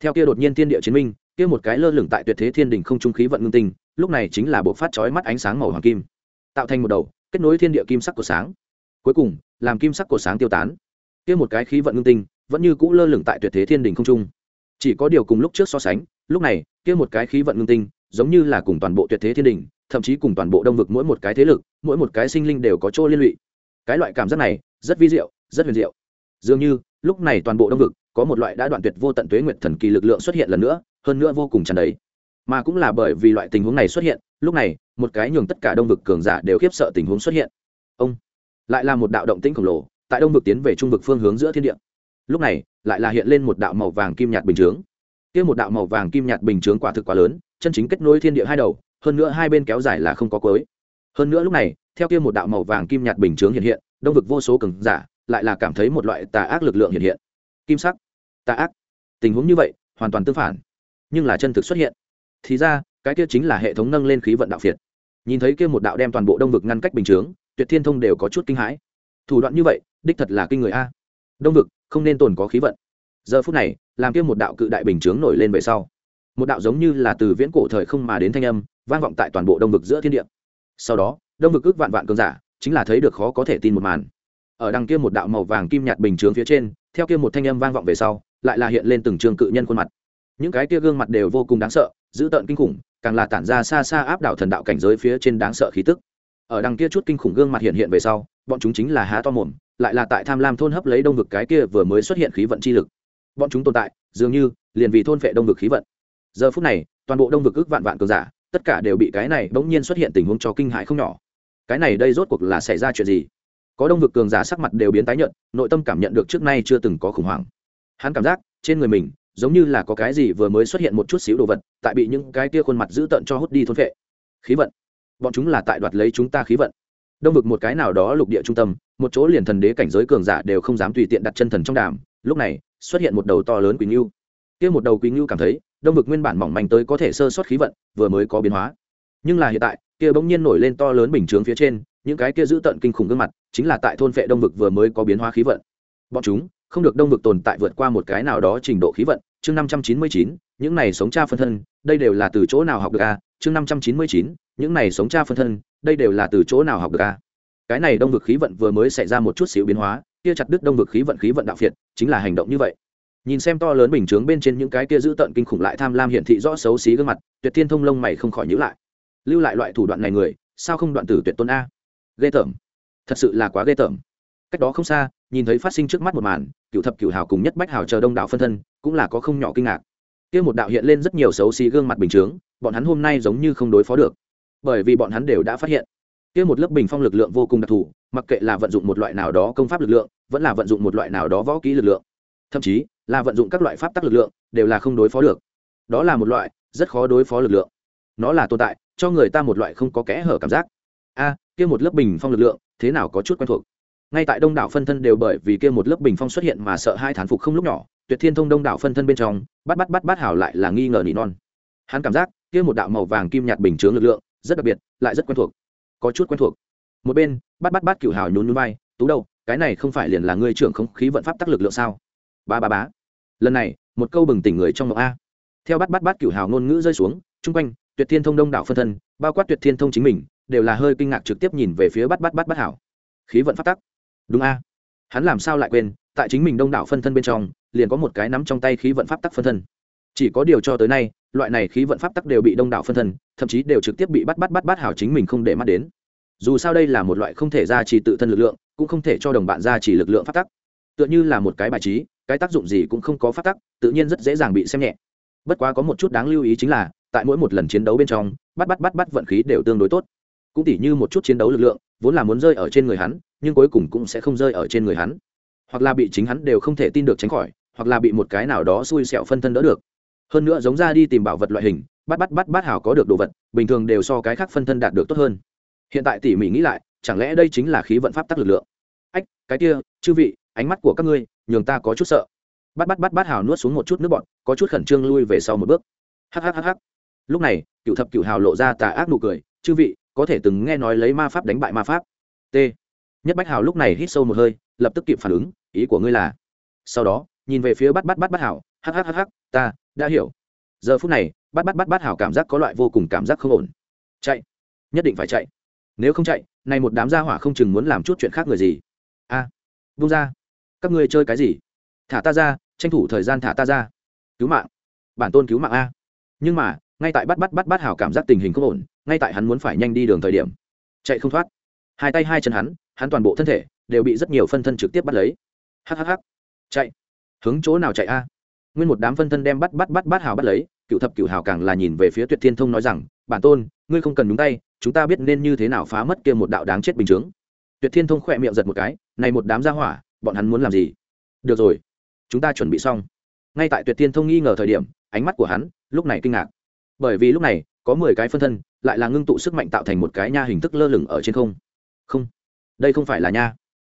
Theo kia đột nhiên thiên địa chiến minh, kia một cái lơ lửng tại tuyệt thế thiên đỉnh không trung khí vận ngưng tinh lúc này chính là bộ phát chói mắt ánh sáng màu hoàng kim, tạo thành một đầu kết nối thiên địa kim sắc của sáng. Cuối cùng, làm kim sắc của sáng tiêu tán. Kia một cái khí vận ngưng tinh, vẫn như cũ lơ lửng tại tuyệt thế thiên đỉnh không trung. Chỉ có điều cùng lúc trước so sánh, lúc này, kia một cái khí vận ngưng tinh, giống như là cùng toàn bộ tuyệt thế thiên đỉnh, thậm chí cùng toàn bộ đông vực mỗi một cái thế lực, mỗi một cái sinh linh đều có chỗ liên lụy. Cái loại cảm giác này, rất vi diệu, rất huyền diệu. Dường như, lúc này toàn bộ đông vực, có một loại đã đoạn tuyệt vô tận tuế nguyệt thần kỳ lực lượng xuất hiện lần nữa, hơn nữa vô cùng tràn đầy mà cũng là bởi vì loại tình huống này xuất hiện, lúc này, một cái nhường tất cả đông vực cường giả đều khiếp sợ tình huống xuất hiện. Ông, lại là một đạo động tĩnh khổng lồ, tại đông vực tiến về trung vực phương hướng giữa thiên địa. Lúc này, lại là hiện lên một đạo màu vàng kim nhạt bình chướng. Kia một đạo màu vàng kim nhạt bình chướng quả thực quá lớn, chân chính kết nối thiên địa hai đầu, hơn nữa hai bên kéo dài là không có cuối. Hơn nữa lúc này, theo kia một đạo màu vàng kim nhạt bình chướng hiện hiện, đông vực vô số cường giả lại là cảm thấy một loại tà ác lực lượng hiện hiện. Kim sắc, tà ác. Tình huống như vậy, hoàn toàn tương phản, nhưng là chân thực xuất hiện thì ra, cái kia chính là hệ thống nâng lên khí vận đạo phiệt nhìn thấy kia một đạo đem toàn bộ đông vực ngăn cách bình chướng, tuyệt thiên thông đều có chút kinh hãi. Thủ đoạn như vậy, đích thật là kinh người a. Đông vực, không nên tồn có khí vận. Giờ phút này, làm kia một đạo cự đại bình chướng nổi lên về sau. Một đạo giống như là từ viễn cổ thời không mà đến thanh âm, vang vọng tại toàn bộ đông vực giữa thiên địa. Sau đó, đông vực ước vạn vạn cường giả, chính là thấy được khó có thể tin một màn. Ở đằng kia một đạo màu vàng kim nhạt bình chướng phía trên, theo kia một thanh âm vang vọng về sau, lại là hiện lên từng trường cự nhân khuôn mặt. Những cái kia gương mặt đều vô cùng đáng sợ dữ tợn kinh khủng, càng là tản ra xa xa áp đảo thần đạo cảnh giới phía trên đáng sợ khí tức. Ở đằng kia chút kinh khủng gương mặt hiện hiện về sau, bọn chúng chính là há to mồm, lại là tại tham lam thôn hấp lấy đông vực cái kia vừa mới xuất hiện khí vận chi lực. Bọn chúng tồn tại, dường như, liền vì thôn vệ đông vực khí vận. Giờ phút này, toàn bộ đông vực ước vạn vạn cường giả, tất cả đều bị cái này bỗng nhiên xuất hiện tình huống cho kinh hại không nhỏ. Cái này đây rốt cuộc là xảy ra chuyện gì? Có đông vực cường giả sắc mặt đều biến tái nhợt, nội tâm cảm nhận được trước nay chưa từng có khủng hoảng. Hắn cảm giác, trên người mình giống như là có cái gì vừa mới xuất hiện một chút xíu đồ vật, tại bị những cái kia khuôn mặt dữ tợn cho hút đi thôn vệ khí vận. Bọn chúng là tại đoạt lấy chúng ta khí vận. Đông vực một cái nào đó lục địa trung tâm, một chỗ liền thần đế cảnh giới cường giả đều không dám tùy tiện đặt chân thần trong đàm, lúc này, xuất hiện một đầu to lớn quý ngưu. Kia một đầu quý ngưu cảm thấy, đông vực nguyên bản mỏng manh tới có thể sơ sót khí vận, vừa mới có biến hóa. Nhưng là hiện tại, kia bỗng nhiên nổi lên to lớn bình chướng phía trên, những cái kia giữ tận kinh khủng gương mặt, chính là tại thôn vệ đông vực vừa mới có biến hóa khí vận. Bọn chúng không được đông vực tồn tại vượt qua một cái nào đó trình độ khí vận. Chương năm trăm chín mươi chín, những này sống cha phân thân, đây đều là từ chỗ nào học được a? Chương năm trăm chín mươi chín, những này sống cha phân thân, đây đều là từ chỗ nào học được a? Cái này đông vực khí vận vừa mới xảy ra một chút xíu biến hóa, kia chặt đứt đông vực khí vận khí vận đạo phiệt, chính là hành động như vậy. Nhìn xem to lớn bình chướng bên trên những cái kia giữ tận kinh khủng lại tham lam hiển thị rõ xấu xí gương mặt, tuyệt thiên thông lông mày không khỏi nhữ lại. Lưu lại loại thủ đoạn này người, sao không đoạn tử tuyệt tôn a? Ghê tởm. Thật sự là quá ghê tởm cách đó không xa, nhìn thấy phát sinh trước mắt một màn, cựu thập cựu hào cùng nhất bách hào chờ đông đảo phân thân, cũng là có không nhỏ kinh ngạc. Kia một đạo hiện lên rất nhiều xấu xí gương mặt bình chướng, bọn hắn hôm nay giống như không đối phó được, bởi vì bọn hắn đều đã phát hiện. Kia một lớp bình phong lực lượng vô cùng đặc thù, mặc kệ là vận dụng một loại nào đó công pháp lực lượng, vẫn là vận dụng một loại nào đó võ kỹ lực lượng, thậm chí là vận dụng các loại pháp tắc lực lượng, đều là không đối phó được. Đó là một loại rất khó đối phó lực lượng. Nó là tồn tại, cho người ta một loại không có kẽ hở cảm giác. A, kia một lớp bình phong lực lượng, thế nào có chút quen thuộc? Ngay tại đông đảo phân thân đều bởi vì kia một lớp bình phong xuất hiện mà sợ hai thán phục không lúc nhỏ tuyệt thiên thông đông đảo phân thân bên trong bắt bắt bắt bắt hảo lại là nghi ngờ nỉ non hắn cảm giác kia một đạo màu vàng kim nhạt bình chướng lực lượng rất đặc biệt lại rất quen thuộc có chút quen thuộc một bên bắt bắt bắt cựu hào nhún nhún vai tú đâu cái này không phải liền là ngươi trưởng không khí vận pháp tắc lực lượng sao ba ba bá lần này một câu bừng tỉnh người trong ngọc a theo bắt bắt bắt cựu hào ngôn ngữ rơi xuống chung quanh tuyệt thiên thông đông đảo phân thân bao quát tuyệt thiên thông chính mình đều là hơi kinh ngạc trực tiếp nhìn về phía bắt bắt bắt bắt hảo khí vận pháp tắc đúng a. Hắn làm sao lại quên, tại chính mình đông đảo phân thân bên trong, liền có một cái nắm trong tay khí vận pháp tắc phân thân. Chỉ có điều cho tới nay, loại này khí vận pháp tắc đều bị đông đảo phân thân, thậm chí đều trực tiếp bị bắt bắt bắt bắt hảo chính mình không để mắt đến. Dù sao đây là một loại không thể ra chỉ tự thân lực lượng, cũng không thể cho đồng bạn ra chỉ lực lượng pháp tắc. Tựa như là một cái bài trí, cái tác dụng gì cũng không có pháp tắc, tự nhiên rất dễ dàng bị xem nhẹ. Bất quá có một chút đáng lưu ý chính là, tại mỗi một lần chiến đấu bên trong, bắt bắt bắt bắt vận khí đều tương đối tốt cũng tỉ như một chút chiến đấu lực lượng, vốn là muốn rơi ở trên người hắn, nhưng cuối cùng cũng sẽ không rơi ở trên người hắn. Hoặc là bị chính hắn đều không thể tin được tránh khỏi, hoặc là bị một cái nào đó xui xẹo phân thân đỡ được. Hơn nữa giống ra đi tìm bảo vật loại hình, bắt bắt bắt bắt hảo có được đồ vật, bình thường đều so cái khác phân thân đạt được tốt hơn. Hiện tại tỉ mỉ nghĩ lại, chẳng lẽ đây chính là khí vận pháp tắc lực lượng? Ách, cái kia, chư vị, ánh mắt của các ngươi, nhường ta có chút sợ. Bắt bắt bắt bắt hào nuốt xuống một chút nước bọn có chút khẩn trương lui về sau một bước. Hhhh lúc này, cựu thập cựu hào lộ ra tà ác nụ cười, chư vị có thể từng nghe nói lấy ma pháp đánh bại ma pháp. T. Nhất bách hào lúc này hít sâu một hơi lập tức kịp phản ứng ý của ngươi là? Sau đó nhìn về phía bắt bắt bắt bắt hào hhhh ta đã hiểu. Giờ phút này bắt bắt bắt bắt hào cảm giác có loại vô cùng cảm giác không ổn. Chạy. Nhất định phải chạy. Nếu không chạy này một đám gia hỏa không chừng muốn làm chút chuyện khác người gì. A. À, vung ra. Các ngươi chơi cái gì? Thả ta ra tranh thủ thời gian thả ta ra. Cứu mạng. Bản tôn cứu mạng a. Nhưng mà ngay tại bắt bắt bắt bắt hảo cảm giác tình hình không ổn ngay tại hắn muốn phải nhanh đi đường thời điểm. Chạy không thoát. Hai tay hai chân hắn hắn toàn bộ thân thể đều bị rất nhiều phân thân trực tiếp bắt lấy. Hhh chạy. Hướng chỗ nào chạy a? Nguyên một đám phân thân đem bắt bắt bắt bắt hào bắt lấy, cựu thập cựu hào càng là nhìn về phía tuyệt thiên thông nói rằng, bản tôn, ngươi không cần đúng tay, chúng ta biết nên như thế nào phá mất kia một đạo đáng chết bình chướng. Tuyệt thiên thông khỏe miệng giật một cái, này một đám gia hỏa, bọn hắn muốn làm gì? Được rồi, chúng ta chuẩn bị xong. Ngay tại tuyệt thiên thông nghi ngờ thời điểm, ánh mắt của hắn lúc này kinh ngạc. Bởi vì lúc này, có mười cái phân thân lại là ngưng tụ sức mạnh tạo thành một cái nha hình thức lơ lửng ở trên không. Không, đây không phải là nha.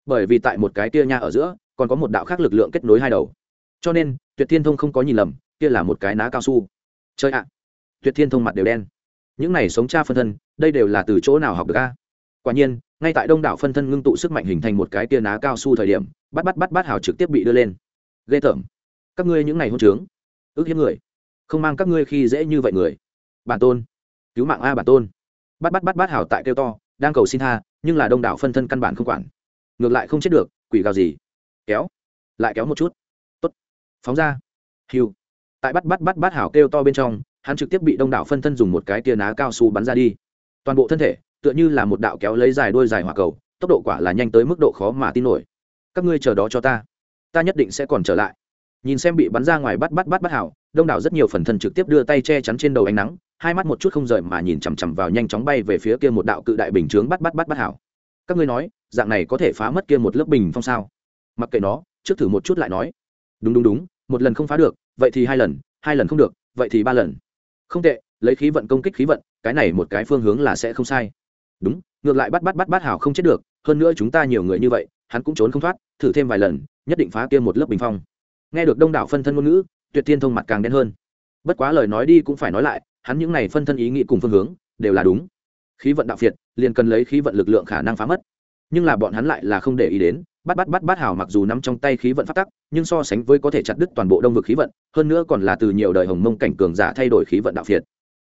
Bởi vì tại một cái tia nha ở giữa, còn có một đạo khác lực lượng kết nối hai đầu. Cho nên, tuyệt thiên thông không có nhìn lầm, kia là một cái ná cao su. Chơi ạ. Tuyệt thiên thông mặt đều đen. Những này sống cha phân thân, đây đều là từ chỗ nào học được a? Quả nhiên, ngay tại đông đảo phân thân ngưng tụ sức mạnh hình thành một cái tia ná cao su thời điểm, bắt bắt bắt bắt hào trực tiếp bị đưa lên. Ghê tởm. Các ngươi những ngày hôn trướng. Ước hiếp người. Không mang các ngươi khi dễ như vậy người. Bản tôn cứu mạng a bản tôn. Bắt bắt bắt bắt hảo tại kêu to, đang cầu xin tha, nhưng là đông đảo phân thân căn bản không quản. Ngược lại không chết được, quỷ gào gì. Kéo. Lại kéo một chút. Tốt. Phóng ra. Hiu tại bắt bắt bắt bắt hảo kêu to bên trong, hắn trực tiếp bị đông đảo phân thân dùng một cái tia ná cao su bắn ra đi. Toàn bộ thân thể, tựa như là một đạo kéo lấy dài đuôi dài hỏa cầu, tốc độ quả là nhanh tới mức độ khó mà tin nổi. Các ngươi chờ đó cho ta. Ta nhất định sẽ còn trở lại. Nhìn xem bị bắn ra ngoài bắt bắt bắt bắt hảo đông đảo rất nhiều phần thân trực tiếp đưa tay che chắn trên đầu ánh nắng hai mắt một chút không rời mà nhìn chằm chằm vào nhanh chóng bay về phía kia một đạo cự đại bình chướng bắt bắt bắt bắt hảo. Các ngươi nói, dạng này có thể phá mất kia một lớp bình phong sao? Mặc kệ nó, trước thử một chút lại nói. Đúng đúng đúng, một lần không phá được, vậy thì hai lần hai lần không được, vậy thì ba lần. Không tệ, lấy khí vận công kích khí vận, cái này một cái phương hướng là sẽ không sai. Đúng, ngược lại bắt bắt bắt bắt hảo không chết được, hơn nữa chúng ta nhiều người như vậy, hắn cũng trốn không thoát, thử thêm vài lần, nhất định phá kia một lớp bình phong. Nghe được đông đảo phân thân ngôn ngữ, tuyệt thiên thông mặt càng đen hơn. Bất quá lời nói đi cũng phải nói lại hắn những này phân thân ý nghĩ cùng phương hướng đều là đúng. Khí vận đạo phiệt, liền cần lấy khí vận lực lượng khả năng phá mất. Nhưng là bọn hắn lại là không để ý đến, bắt bắt bắt bắt hào mặc dù nắm trong tay khí vận phát tắc, nhưng so sánh với có thể chặt đứt toàn bộ đông vực khí vận, hơn nữa còn là từ nhiều đời hồng mông cảnh cường giả thay đổi khí vận đạo phiệt.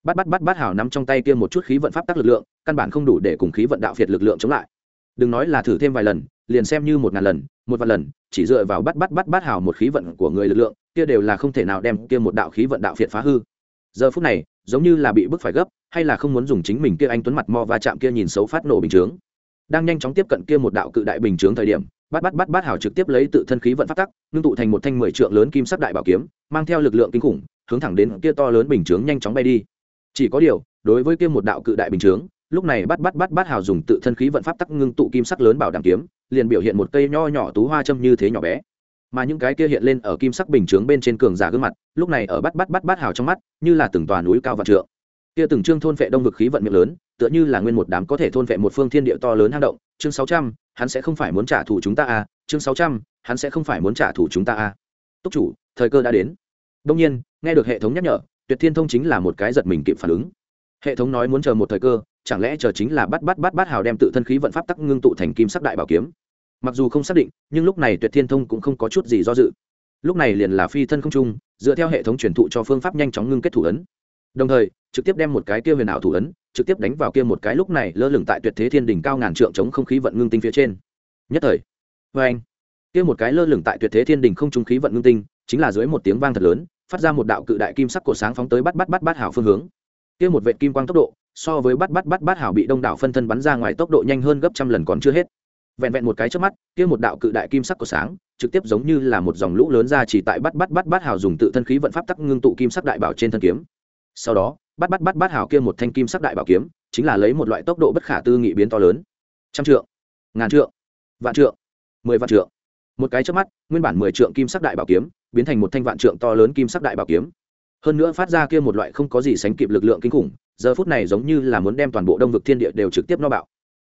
Bắt bắt bắt bắt hào nắm trong tay kia một chút khí vận pháp tắc lực lượng, căn bản không đủ để cùng khí vận đạo phiệt lực lượng chống lại. Đừng nói là thử thêm vài lần, liền xem như một ngàn lần, một vạn lần, chỉ dựa vào bắt bắt bắt bắt hào một khí vận của người lực lượng, kia đều là không thể nào đem kia một đạo khí vận đạo phiệt phá hư giờ phút này, giống như là bị bức phải gấp, hay là không muốn dùng chính mình kia anh tuấn mặt mo va chạm kia nhìn xấu phát nổ bình chướng. Đang nhanh chóng tiếp cận kia một đạo cự đại bình chướng thời điểm, bắt bắt bắt bắt hảo trực tiếp lấy tự thân khí vận phát tắc, ngưng tụ thành một thanh mười trượng lớn kim sắc đại bảo kiếm, mang theo lực lượng kinh khủng, hướng thẳng đến kia to lớn bình chướng nhanh chóng bay đi. Chỉ có điều, đối với kia một đạo cự đại bình chướng, lúc này bắt bắt bắt bắt hào dùng tự thân khí vận pháp tắc ngưng tụ kim sắc lớn bảo đảm kiếm, liền biểu hiện một cây nho nhỏ tú hoa châm như thế nhỏ bé mà những cái kia hiện lên ở kim sắc bình chướng bên trên cường giả gương mặt, lúc này ở bắt bắt bắt bắt hào trong mắt, như là từng tòa núi cao vạn trượng. Kia từng trương thôn vệ đông vực khí vận miệng lớn, tựa như là nguyên một đám có thể thôn vệ một phương thiên địa to lớn hang động. Chương sáu trăm, hắn sẽ không phải muốn trả thù chúng ta à? Chương sáu trăm, hắn sẽ không phải muốn trả thù chúng ta à? Túc chủ, thời cơ đã đến. Đông nhiên, nghe được hệ thống nhắc nhở, tuyệt thiên thông chính là một cái giật mình kịp phản ứng. Hệ thống nói muốn chờ một thời cơ, chẳng lẽ chờ chính là bắt bắt bắt bắt hào đem tự thân khí vận pháp tắc ngưng tụ thành kim sắc đại bảo kiếm? Mặc dù không xác định, nhưng lúc này tuyệt thiên thông cũng không có chút gì do dự. Lúc này liền là phi thân không trung, dựa theo hệ thống truyền thụ cho phương pháp nhanh chóng ngưng kết thủ ấn. Đồng thời, trực tiếp đem một cái kia huyền ảo thủ ấn, trực tiếp đánh vào kia một cái lúc này lơ lửng tại tuyệt thế thiên đỉnh cao ngàn trượng chống không khí vận ngưng tinh phía trên. Nhất thời vê anh kia một cái lơ lửng tại tuyệt thế thiên đỉnh không trung khí vận ngưng tinh, chính là dưới một tiếng vang thật lớn, phát ra một đạo cự đại kim sắc cổ sáng phóng tới bắt bắt bắt bắt hảo phương hướng. Kia một vệ kim quang tốc độ, so với bắt bắt bắt bắt hảo bị đông đảo phân thân bắn ra ngoài tốc độ nhanh hơn gấp trăm lần còn chưa hết vẹn vẹn một cái trước mắt, kia một đạo cự đại kim sắc của sáng, trực tiếp giống như là một dòng lũ lớn ra chỉ tại bắt bắt bắt bắt hào dùng tự thân khí vận pháp tắc ngưng tụ kim sắc đại bảo trên thân kiếm. Sau đó, bắt bắt bắt bắt hào kia một thanh kim sắc đại bảo kiếm, chính là lấy một loại tốc độ bất khả tư nghị biến to lớn. Trăm trượng, ngàn trượng, vạn trượng, mười vạn trượng. Một cái trước mắt, nguyên bản mười trượng kim sắc đại bảo kiếm, biến thành một thanh vạn trượng to lớn kim sắc đại bảo kiếm. Hơn nữa phát ra kia một loại không có gì sánh kịp lực lượng kinh khủng, giờ phút này giống như là muốn đem toàn bộ đông vực thiên địa đều trực tiếp no bạo.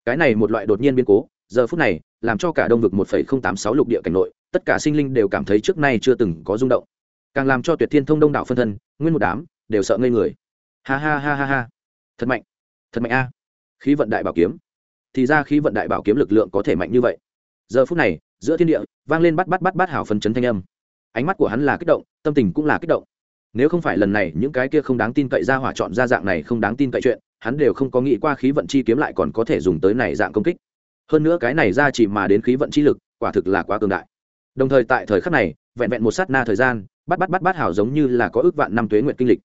Cái này một loại đột nhiên biến cố giờ phút này, làm cho cả đông vực một tám sáu lục địa cảnh nội, tất cả sinh linh đều cảm thấy trước nay chưa từng có rung động. Càng làm cho tuyệt thiên thông đông đảo phân thân, nguyên một đám, đều sợ ngây người. Ha ha ha ha ha. Thật mạnh. Thật mạnh a. Khí vận đại bảo kiếm. Thì ra khí vận đại bảo kiếm lực lượng có thể mạnh như vậy. Giờ phút này, giữa thiên địa, vang lên bắt bắt bắt bắt hảo phân chấn thanh âm. Ánh mắt của hắn là kích động, tâm tình cũng là kích động. Nếu không phải lần này những cái kia không đáng tin cậy ra hỏa chọn ra dạng này không đáng tin cậy chuyện, hắn đều không có nghĩ qua khí vận chi kiếm lại còn có thể dùng tới này dạng công kích hơn nữa cái này ra chỉ mà đến khí vận chi lực, quả thực là quá cường đại. Đồng thời tại thời khắc này, vẹn vẹn một sát na thời gian, bắt bắt bắt bắt hảo giống như là có ước vạn năm tuế nguyện kinh lịch.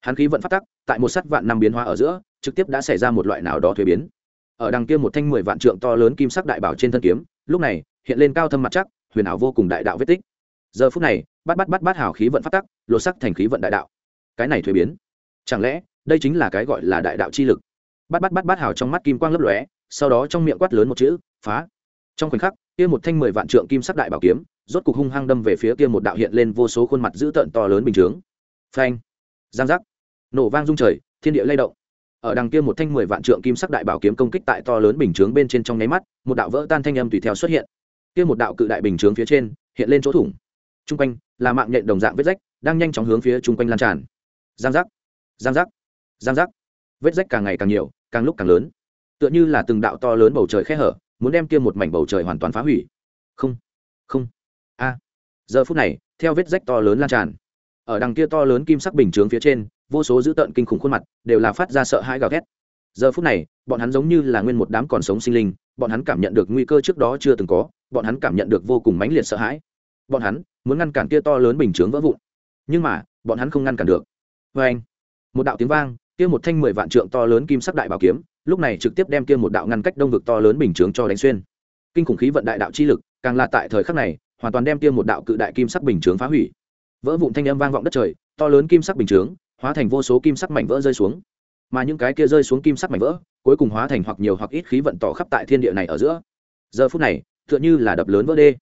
Hắn khí vận phát tắc, tại một sát vạn năm biến hóa ở giữa, trực tiếp đã xảy ra một loại nào đó thuế biến. Ở đằng kia một thanh mười vạn trượng to lớn kim sắc đại bảo trên thân kiếm, lúc này, hiện lên cao thâm mặt chắc, huyền ảo vô cùng đại đạo vết tích. Giờ phút này, bắt bắt bắt bắt hảo khí vận phát tắc, lột sắc thành khí vận đại đạo. Cái này thuế biến. Chẳng lẽ, đây chính là cái gọi là đại đạo chi lực? Bắt bắt bắt bắt hảo trong mắt kim quang lấp lóe sau đó trong miệng quát lớn một chữ, phá. Trong khoảnh khắc, kia một thanh mười vạn trượng kim sắc đại bảo kiếm, rốt cục hung hăng đâm về phía kia một đạo hiện lên vô số khuôn mặt dữ tợn to lớn bình chướng. Phanh! Giang giác! Nổ vang rung trời, thiên địa lay động. Ở đằng kia một thanh mười vạn trượng kim sắc đại bảo kiếm công kích tại to lớn bình chướng bên trên trong nháy mắt, một đạo vỡ tan thanh âm tùy theo xuất hiện. Kia một đạo cự đại bình chướng phía trên, hiện lên chỗ thủng. Trung quanh, là mạng nhện đồng dạng vết rách, đang nhanh chóng hướng phía trung quanh lan tràn. Giang giác! Giang giác! Giang giác! Vết rách càng ngày càng nhiều, càng lúc càng lớn tựa như là từng đạo to lớn bầu trời khe hở, muốn đem kia một mảnh bầu trời hoàn toàn phá hủy. Không không. A. Giờ phút này, theo vết rách to lớn lan tràn, ở đằng kia to lớn kim sắc bình chướng phía trên, vô số dữ tợn kinh khủng khuôn mặt đều là phát ra sợ hãi gào thét. Giờ phút này, bọn hắn giống như là nguyên một đám còn sống sinh linh, bọn hắn cảm nhận được nguy cơ trước đó chưa từng có, bọn hắn cảm nhận được vô cùng mãnh liệt sợ hãi. Bọn hắn muốn ngăn cản kia to lớn bình chướng vỡ vụn, nhưng mà, bọn hắn không ngăn cản được. Vê anh một đạo tiếng vang kia một thanh mười vạn trượng to lớn kim sắc đại bảo kiếm, lúc này trực tiếp đem kia một đạo ngăn cách đông vực to lớn bình chướng cho đánh xuyên. Kinh khủng khí vận đại đạo chi lực, càng là tại thời khắc này, hoàn toàn đem kia một đạo cự đại kim sắc bình chướng phá hủy. Vỡ vụn thanh âm vang vọng đất trời, to lớn kim sắc bình chướng, hóa thành vô số kim sắc mảnh vỡ rơi xuống. Mà những cái kia rơi xuống kim sắc mảnh vỡ, cuối cùng hóa thành hoặc nhiều hoặc ít khí vận tỏ khắp tại thiên địa này ở giữa. Giờ phút này, tựa như là đập lớn vỡ đê.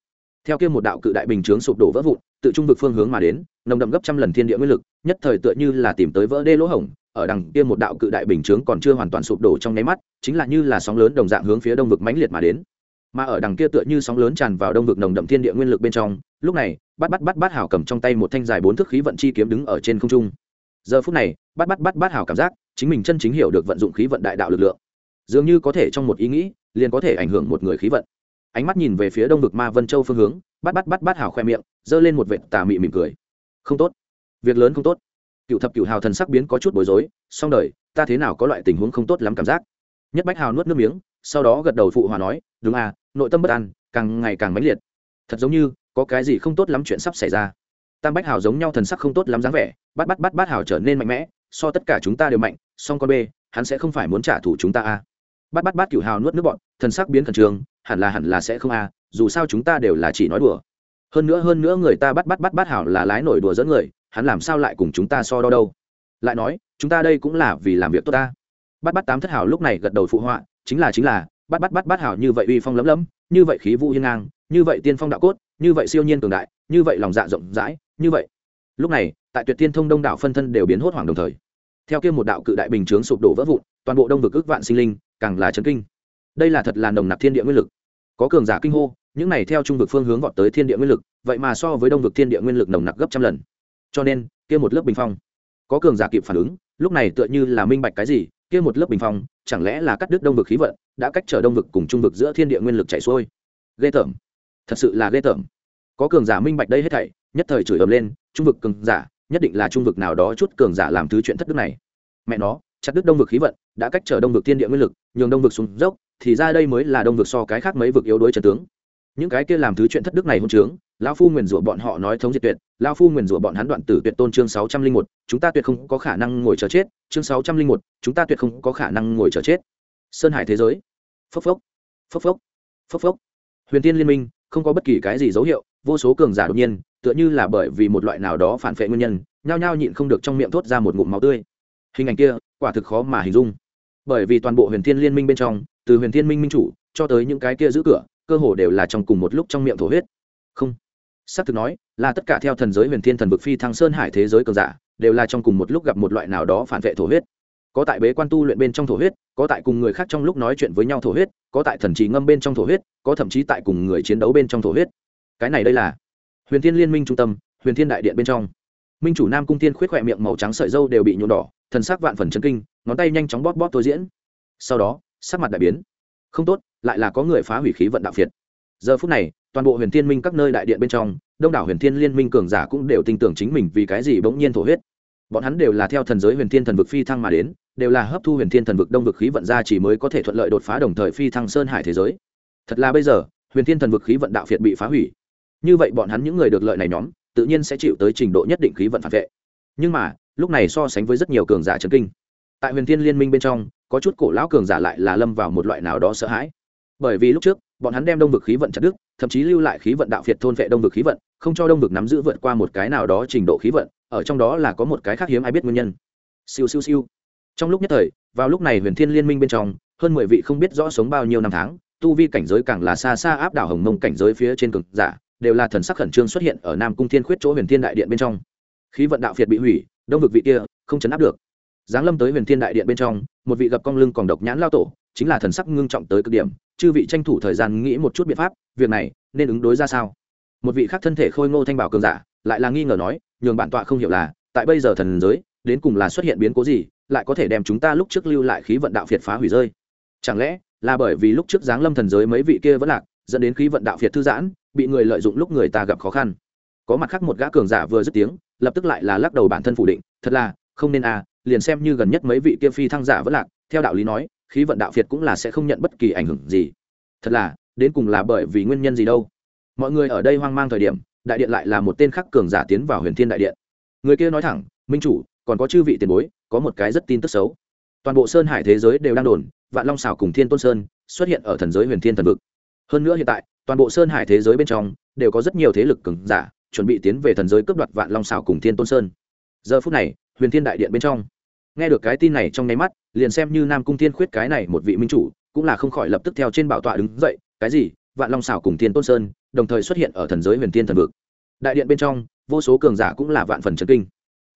Theo kia một đạo cự đại bình chướng sụp đổ vỡ vụn, tự trung vực phương hướng mà đến, nồng đậm gấp trăm lần thiên địa nguyên lực, nhất thời tựa như là tìm tới vỡ đê lỗ hổng ở đằng kia một đạo cự đại bình chướng còn chưa hoàn toàn sụp đổ trong nháy mắt, chính là như là sóng lớn đồng dạng hướng phía đông vực mãnh liệt mà đến. Mà ở đằng kia tựa như sóng lớn tràn vào đông vực nồng đậm thiên địa nguyên lực bên trong, lúc này bắt bắt bắt bắt hảo cầm trong tay một thanh dài bốn thước khí vận chi kiếm đứng ở trên không trung. Giờ phút này bắt bắt bắt bắt hảo cảm giác chính mình chân chính hiểu được vận dụng khí vận đại đạo lực lượng. Dường như có thể trong một ý nghĩ, liền có thể ảnh hưởng một người khí vận. Ánh mắt nhìn về phía đông vực ma vân châu phương hướng bắt bắt bắt bắt hảo khoe miệng, giơ lên một vệt tà mị mỉm cười. Không tốt. Việc lớn không tốt cựu thập cựu hào thần sắc biến có chút bối rối song đời, ta thế nào có loại tình huống không tốt lắm cảm giác? Nhất bách hào nuốt nước miếng, sau đó gật đầu phụ hòa nói, đúng à nội tâm bất an, càng ngày càng mãnh liệt. Thật giống như, có cái gì không tốt lắm chuyện sắp xảy ra. Tam bách hào giống nhau thần sắc không tốt lắm dáng vẻ, bắt bắt bắt bắt hào trở nên mạnh mẽ, so tất cả chúng ta đều mạnh, song con b hắn sẽ không phải muốn trả thù chúng ta a bắt bắt bắt cựu hào nuốt nước bọn, thần sắc biến khẩn trương, hẳn là hẳn là sẽ không a dù sao chúng ta đều là chỉ nói đùa hơn nữa hơn nữa người ta bắt bắt bắt bắt hảo là lái nổi đùa dẫn người, hắn làm sao lại cùng chúng ta so đo đâu? Lại nói, chúng ta đây cũng là vì làm việc tốt ta. Bắt bắt tám thất hảo lúc này gật đầu phụ họa, chính là chính là, bắt bắt bắt bắt hảo như vậy uy phong lấm lấm, như vậy khí vũ hiên ngang, như vậy tiên phong đạo cốt, như vậy siêu nhiên cường đại, như vậy lòng dạ rộng rãi, như vậy. Lúc này, tại tuyệt tiên thông đông đảo phân thân đều biến hốt hoảng đồng thời. Theo kia một đạo cự đại bình chướng sụp đổ vỡ vụn, toàn bộ đông vực ước vạn sinh linh, càng là chấn kinh. Đây là thật là nồng nặc thiên địa nguyên lực có cường giả kinh hô, những này theo trung vực phương hướng vọt tới thiên địa nguyên lực, vậy mà so với đông vực thiên địa nguyên lực nồng nặc gấp trăm lần. Cho nên, kia một lớp bình phong, có cường giả kịp phản ứng, lúc này tựa như là minh bạch cái gì, kia một lớp bình phong, chẳng lẽ là cắt đứt đông vực khí vận, đã cách trở đông vực cùng trung vực giữa thiên địa nguyên lực chảy xuôi? Ghê tởm. Thật sự là ghê tởm. Có cường giả minh bạch đây hết thảy, nhất thời chửi ầm lên, trung vực cường giả, nhất định là trung vực nào đó chút cường giả làm thứ chuyện thất đức này. Mẹ nó, chặt đứt đông vực khí vận, đã cách trở đông vực thiên địa nguyên lực, nhường đông vực xuống dốc thì ra đây mới là đông vực so cái khác mấy vực yếu đuối trần tướng. Những cái kia làm thứ chuyện thất đức này hôn trướng, lão phu nguyền rủa bọn họ nói thống diệt tuyệt, lão phu nguyền rủa bọn hắn đoạn tử tuyệt tôn chương sáu trăm linh một, chúng ta tuyệt không có khả năng ngồi chờ chết, chương sáu trăm linh một, chúng ta tuyệt không có khả năng ngồi chờ chết. Sơn hải thế giới. Phốc phốc. Phốc phốc. Phốc phốc. Huyền tiên liên minh, không có bất kỳ cái gì dấu hiệu, vô số cường giả đột nhiên, tựa như là bởi vì một loại nào đó phản phệ nguyên nhân, nhao nhao nhịn không được trong miệng thốt ra một ngụm máu tươi. Hình ảnh kia, quả thực khó mà hình dung. Bởi vì toàn bộ huyền thiên liên minh bên trong từ huyền thiên minh minh chủ cho tới những cái kia giữ cửa, cơ hồ đều là trong cùng một lúc trong miệng thổ huyết. Không. Xác thực nói, là tất cả theo thần giới huyền thiên thần vực phi thăng sơn hải thế giới cường giả, đều là trong cùng một lúc gặp một loại nào đó phản vệ thổ huyết. Có tại bế quan tu luyện bên trong thổ huyết, có tại cùng người khác trong lúc nói chuyện với nhau thổ huyết, có tại thần trì ngâm bên trong thổ huyết, có thậm chí tại cùng người chiến đấu bên trong thổ huyết. Cái này đây là huyền thiên liên minh trung tâm, huyền thiên đại điện bên trong. Minh chủ nam cung thiên khuyết khỏe miệng màu trắng sợi dâu đều bị nhuộm đỏ, thần sắc vạn phần chân kinh, ngón tay nhanh chóng bóp bóp tôi diễn. Sau đó sắc mặt đại biến. Không tốt, lại là có người phá hủy khí vận đạo phiệt. Giờ phút này, toàn bộ huyền thiên minh các nơi đại điện bên trong, đông đảo huyền thiên liên minh cường giả cũng đều tin tưởng chính mình vì cái gì bỗng nhiên thổ huyết. Bọn hắn đều là theo thần giới huyền thiên thần vực phi thăng mà đến, đều là hấp thu huyền thiên thần vực đông vực khí vận ra chỉ mới có thể thuận lợi đột phá đồng thời phi thăng sơn hải thế giới. Thật là bây giờ, huyền thiên thần vực khí vận đạo phiệt bị phá hủy. Như vậy bọn hắn những người được lợi này nhóm, tự nhiên sẽ chịu tới trình độ nhất định khí vận phản vệ. Nhưng mà, lúc này so sánh với rất nhiều cường giả trần kinh. Tại huyền thiên liên minh bên trong có chút cổ lão cường giả lại là lâm vào một loại nào đó sợ hãi. Bởi vì lúc trước, bọn hắn đem đông vực khí vận chặt đức thậm chí lưu lại khí vận đạo phiệt thôn vệ đông vực khí vận, không cho đông vực nắm giữ vượt qua một cái nào đó trình độ khí vận, ở trong đó là có một cái khác hiếm ai biết nguyên nhân. Siêu siêu siêu. Trong lúc nhất thời, vào lúc này huyền thiên liên minh bên trong, hơn mười vị không biết rõ sống bao nhiêu năm tháng, tu vi cảnh giới càng là xa xa áp đảo hồng mông cảnh giới phía trên cường giả, đều là thần sắc khẩn trương xuất hiện ở nam cung thiên khuyết chỗ huyền thiên đại điện bên trong. Khí vận đạo phiệt bị hủy, đông vực vị kia không chấn áp được giáng lâm tới huyền thiên đại điện bên trong, một vị gặp cong lưng còn độc nhãn lao tổ, chính là thần sắc ngưng trọng tới cực điểm. Chư vị tranh thủ thời gian nghĩ một chút biện pháp, việc này nên ứng đối ra sao? Một vị khác thân thể khôi ngô thanh bảo cường giả, lại là nghi ngờ nói, nhường bản tọa không hiểu là, tại bây giờ thần giới, đến cùng là xuất hiện biến cố gì, lại có thể đem chúng ta lúc trước lưu lại khí vận đạo phiệt phá hủy rơi. Chẳng lẽ là bởi vì lúc trước giáng lâm thần giới mấy vị kia vẫn lạc, dẫn đến khí vận đạo phiệt thư giãn, bị người lợi dụng lúc người ta gặp khó khăn? Có mặt khác một gã cường giả vừa dứt tiếng, lập tức lại là lắc đầu bản thân phủ định, thật là, không nên à liền xem như gần nhất mấy vị kia phi thăng giả vẫn lạc, theo đạo lý nói, khí vận đạo phiệt cũng là sẽ không nhận bất kỳ ảnh hưởng gì. Thật là, đến cùng là bởi vì nguyên nhân gì đâu? Mọi người ở đây hoang mang thời điểm, đại điện lại là một tên khắc cường giả tiến vào huyền thiên đại điện. Người kia nói thẳng, minh chủ, còn có chư vị tiền bối, có một cái rất tin tức xấu. Toàn bộ sơn hải thế giới đều đang đồn, vạn long xảo cùng thiên tôn sơn xuất hiện ở thần giới huyền thiên thần vực. Hơn nữa hiện tại, toàn bộ sơn hải thế giới bên trong đều có rất nhiều thế lực cường giả chuẩn bị tiến về thần giới cướp đoạt vạn long xảo cùng thiên tôn sơn. Giờ phút này, huyền thiên đại điện bên trong nghe được cái tin này trong nháy mắt, liền xem như nam cung thiên khuyết cái này một vị minh chủ, cũng là không khỏi lập tức theo trên bảo tọa đứng dậy, cái gì? Vạn long xảo cùng thiên tôn sơn, đồng thời xuất hiện ở thần giới huyền thiên thần vực. Đại điện bên trong, vô số cường giả cũng là vạn phần trần kinh.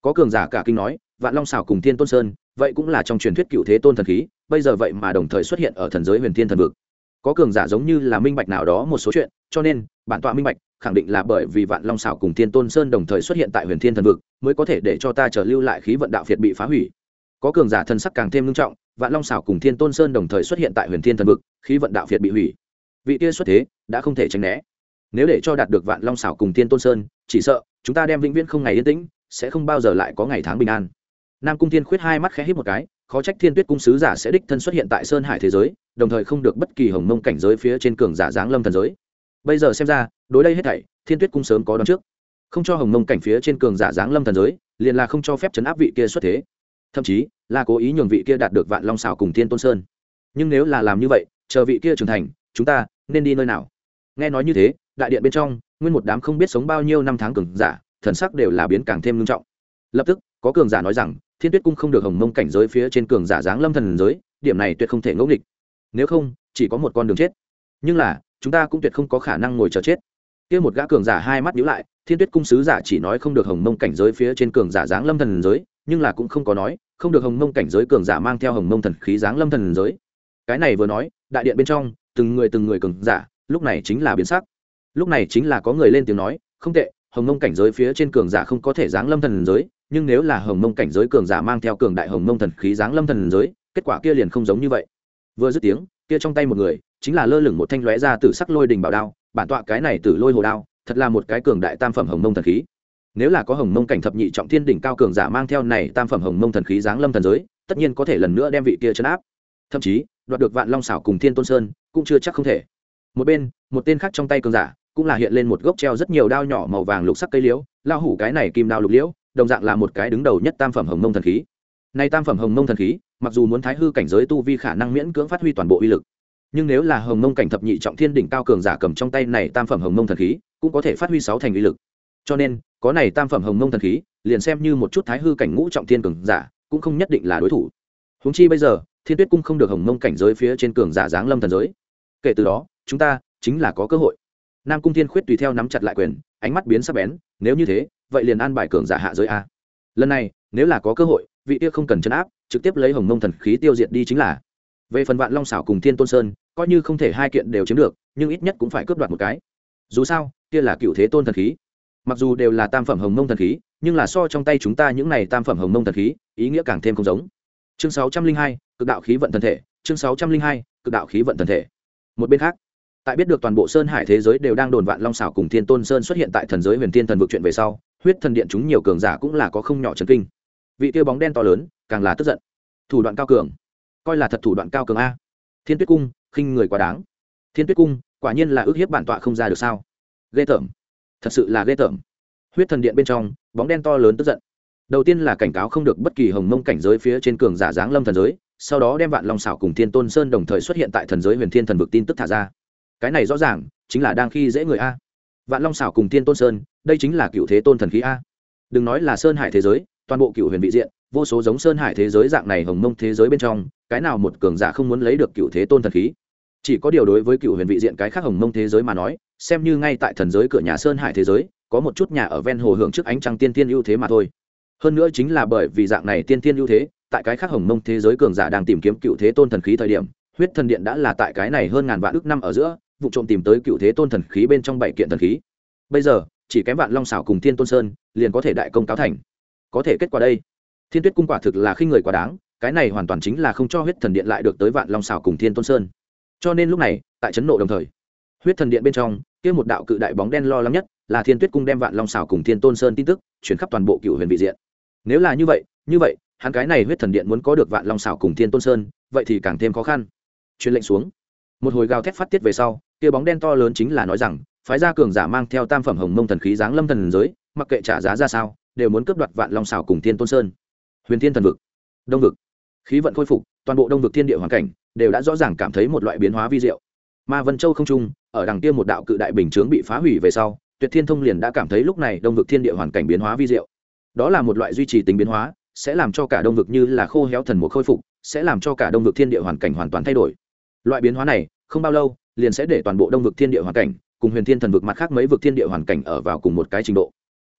Có cường giả cả kinh nói, vạn long xảo cùng thiên tôn sơn, vậy cũng là trong truyền thuyết cựu thế tôn thần khí, bây giờ vậy mà đồng thời xuất hiện ở thần giới huyền thiên thần vực. Có cường giả giống như là minh bạch nào đó một số chuyện, cho nên, bản tọa minh bạch, khẳng định là bởi vì vạn long xảo cùng thiên tôn sơn đồng thời xuất hiện tại huyền thiên thần vực, mới có thể để cho ta trở lưu lại khí vận đạo phiệt bị phá hủy có cường giả thần sắc càng thêm nghiêm trọng, vạn long xảo cùng thiên tôn sơn đồng thời xuất hiện tại huyền thiên thần vực, khí vận đạo phiệt bị hủy. Vị kia xuất thế đã không thể tránh né. Nếu để cho đạt được vạn long xảo cùng thiên tôn sơn, chỉ sợ chúng ta đem vĩnh viễn không ngày yên tĩnh, sẽ không bao giờ lại có ngày tháng bình an. Nam cung thiên khuyết hai mắt khẽ hít một cái, khó trách thiên tuyết cung sứ giả sẽ đích thân xuất hiện tại sơn hải thế giới, đồng thời không được bất kỳ hồng mông cảnh giới phía trên cường giả giáng lâm thần giới. Bây giờ xem ra, đối đây hết thảy, thiên tuyết cung sớm có đón trước. Không cho hồng mông cảnh phía trên cường giả giáng lâm thần giới, liền là không cho phép chấn áp vị kia xuất thế thậm chí là cố ý nhường vị kia đạt được vạn long xảo cùng thiên tôn sơn. Nhưng nếu là làm như vậy, chờ vị kia trưởng thành, chúng ta nên đi nơi nào? Nghe nói như thế, đại điện bên trong, nguyên một đám không biết sống bao nhiêu năm tháng cường giả, thần sắc đều là biến càng thêm nghiêm trọng. Lập tức, có cường giả nói rằng, thiên tuyết cung không được hồng mông cảnh giới phía trên cường giả giáng lâm thần giới, điểm này tuyệt không thể ngẫu nghịch. Nếu không, chỉ có một con đường chết. Nhưng là, chúng ta cũng tuyệt không có khả năng ngồi chờ chết. Kia một gã cường giả hai mắt nhíu lại, thiên tuyết cung sứ giả chỉ nói không được hồng mông cảnh giới phía trên cường giả giáng lâm thần giới nhưng là cũng không có nói, không được hồng mông cảnh giới cường giả mang theo hồng mông thần khí giáng lâm thần giới. Cái này vừa nói, đại điện bên trong, từng người từng người cường giả, lúc này chính là biến sắc. Lúc này chính là có người lên tiếng nói, không tệ, hồng mông cảnh giới phía trên cường giả không có thể giáng lâm thần giới, nhưng nếu là hồng mông cảnh giới cường giả mang theo cường đại hồng mông thần khí giáng lâm thần giới, kết quả kia liền không giống như vậy. Vừa dứt tiếng, kia trong tay một người, chính là lơ lửng một thanh lóe ra từ sắc lôi đình bảo đao, bản tọa cái này từ lôi hồ đao, thật là một cái cường đại tam phẩm hồng mông thần khí nếu là có hồng mông cảnh thập nhị trọng thiên đỉnh cao cường giả mang theo này tam phẩm hồng mông thần khí giáng lâm thần giới, tất nhiên có thể lần nữa đem vị kia chấn áp. Thậm chí, đoạt được vạn long xảo cùng thiên tôn sơn cũng chưa chắc không thể. Một bên, một tên khác trong tay cường giả cũng là hiện lên một gốc treo rất nhiều đao nhỏ màu vàng lục sắc cây liễu lao hủ cái này kim đao lục liễu, đồng dạng là một cái đứng đầu nhất tam phẩm hồng mông thần khí. Nay tam phẩm hồng mông thần khí, mặc dù muốn thái hư cảnh giới tu vi khả năng miễn cưỡng phát huy toàn bộ uy lực, nhưng nếu là hồng mông cảnh thập nhị trọng thiên đỉnh cao cường giả cầm trong tay này tam phẩm hồng mông thần khí, cũng có thể phát huy sáu thành uy lực. Cho nên có này tam phẩm hồng mông thần khí, liền xem như một chút thái hư cảnh ngũ trọng thiên cường giả, cũng không nhất định là đối thủ. Húng chi bây giờ, thiên tuyết cung không được hồng mông cảnh giới phía trên cường giả giáng lâm thần giới. Kể từ đó, chúng ta chính là có cơ hội. Nam cung thiên khuyết tùy theo nắm chặt lại quyền, ánh mắt biến sắc bén, nếu như thế, vậy liền an bài cường giả hạ giới a. Lần này, nếu là có cơ hội, vị kia không cần chấn áp, trực tiếp lấy hồng mông thần khí tiêu diệt đi chính là. Về phần vạn long xảo cùng thiên tôn sơn, coi như không thể hai kiện đều chiếm được, nhưng ít nhất cũng phải cướp đoạt một cái. Dù sao, kia là cựu thế tôn thần khí mặc dù đều là tam phẩm hồng mông thần khí, nhưng là so trong tay chúng ta những này tam phẩm hồng mông thần khí, ý nghĩa càng thêm không giống. Chương sáu trăm linh hai, cực đạo khí vận thần thể, chương sáu trăm linh hai, cực đạo khí vận thần thể. Một bên khác, tại biết được toàn bộ sơn hải thế giới đều đang đồn vạn long xảo cùng thiên tôn sơn xuất hiện tại thần giới huyền thiên thần vực chuyện về sau, huyết thần điện chúng nhiều cường giả cũng là có không nhỏ trần kinh. Vị tiêu bóng đen to lớn, càng là tức giận. Thủ đoạn cao cường. Coi là thật thủ đoạn cao cường a. Thiên tuyết cung, khinh người quá đáng. Thiên tuyết cung, quả nhiên là ước hiếp bản tọa không ra được sao? Ghê tởm thật sự là ghê tởm. Huyết thần điện bên trong, bóng đen to lớn tức giận. Đầu tiên là cảnh cáo không được bất kỳ hồng mông cảnh giới phía trên cường giả giáng lâm thần giới, sau đó đem vạn long xảo cùng thiên tôn sơn đồng thời xuất hiện tại thần giới huyền thiên thần vực tin tức thả ra. Cái này rõ ràng chính là đang khi dễ người a. Vạn long xảo cùng thiên tôn sơn, đây chính là cựu thế tôn thần khí a. Đừng nói là sơn hải thế giới, toàn bộ cựu huyền vị diện, vô số giống sơn hải thế giới dạng này hồng mông thế giới bên trong, cái nào một cường giả không muốn lấy được cựu thế tôn thần khí? Chỉ có điều đối với cựu huyền vị diện cái khác hồng mông thế giới mà nói, xem như ngay tại thần giới cửa nhà sơn hải thế giới, có một chút nhà ở ven hồ hưởng trước ánh trăng tiên tiên ưu thế mà thôi. Hơn nữa chính là bởi vì dạng này tiên tiên ưu thế, tại cái khác hồng mông thế giới cường giả đang tìm kiếm cựu thế tôn thần khí thời điểm, huyết thần điện đã là tại cái này hơn ngàn vạn ước năm ở giữa, vụ trộm tìm tới cựu thế tôn thần khí bên trong bảy kiện thần khí. Bây giờ, chỉ kém vạn long xảo cùng thiên tôn sơn, liền có thể đại công cáo thành. Có thể kết quả đây. Thiên tuyết cung quả thực là khi người quá đáng, cái này hoàn toàn chính là không cho huyết thần điện lại được tới vạn long xảo cùng thiên tôn sơn cho nên lúc này, tại chấn nộ đồng thời, huyết thần điện bên trong, kia một đạo cự đại bóng đen lo lắng nhất là thiên tuyết cung đem vạn long xảo cùng thiên tôn sơn tin tức chuyển khắp toàn bộ cựu huyền vị diện. Nếu là như vậy như vậy, hắn cái này huyết thần điện muốn có được vạn long xảo cùng thiên tôn sơn, vậy thì càng thêm khó khăn. Truyền lệnh xuống. Một hồi gào thét phát tiết về sau, kia bóng đen to lớn chính là nói rằng, phái gia cường giả mang theo tam phẩm hồng mông thần khí giáng lâm thần giới, mặc kệ trả giá ra sao, đều muốn cướp đoạt vạn long xảo cùng thiên tôn sơn. Huyền thiên thần vực, đông vực. Khí vận khôi phục toàn bộ đông vực thiên địa hoàn cảnh đều đã rõ ràng cảm thấy một loại biến hóa vi diệu. Ma vân châu không trung, ở đằng kia một đạo cự đại bình chướng bị phá hủy về sau, tuyệt thiên thông liền đã cảm thấy lúc này đông vực thiên địa hoàn cảnh biến hóa vi diệu. Đó là một loại duy trì tính biến hóa, sẽ làm cho cả đông vực như là khô héo thần mục khôi phục, sẽ làm cho cả đông vực thiên địa hoàn cảnh hoàn toàn thay đổi. Loại biến hóa này, không bao lâu, liền sẽ để toàn bộ đông vực thiên địa hoàn cảnh cùng huyền thiên thần vực mặt khác mấy vực thiên địa hoàn cảnh ở vào cùng một cái trình độ.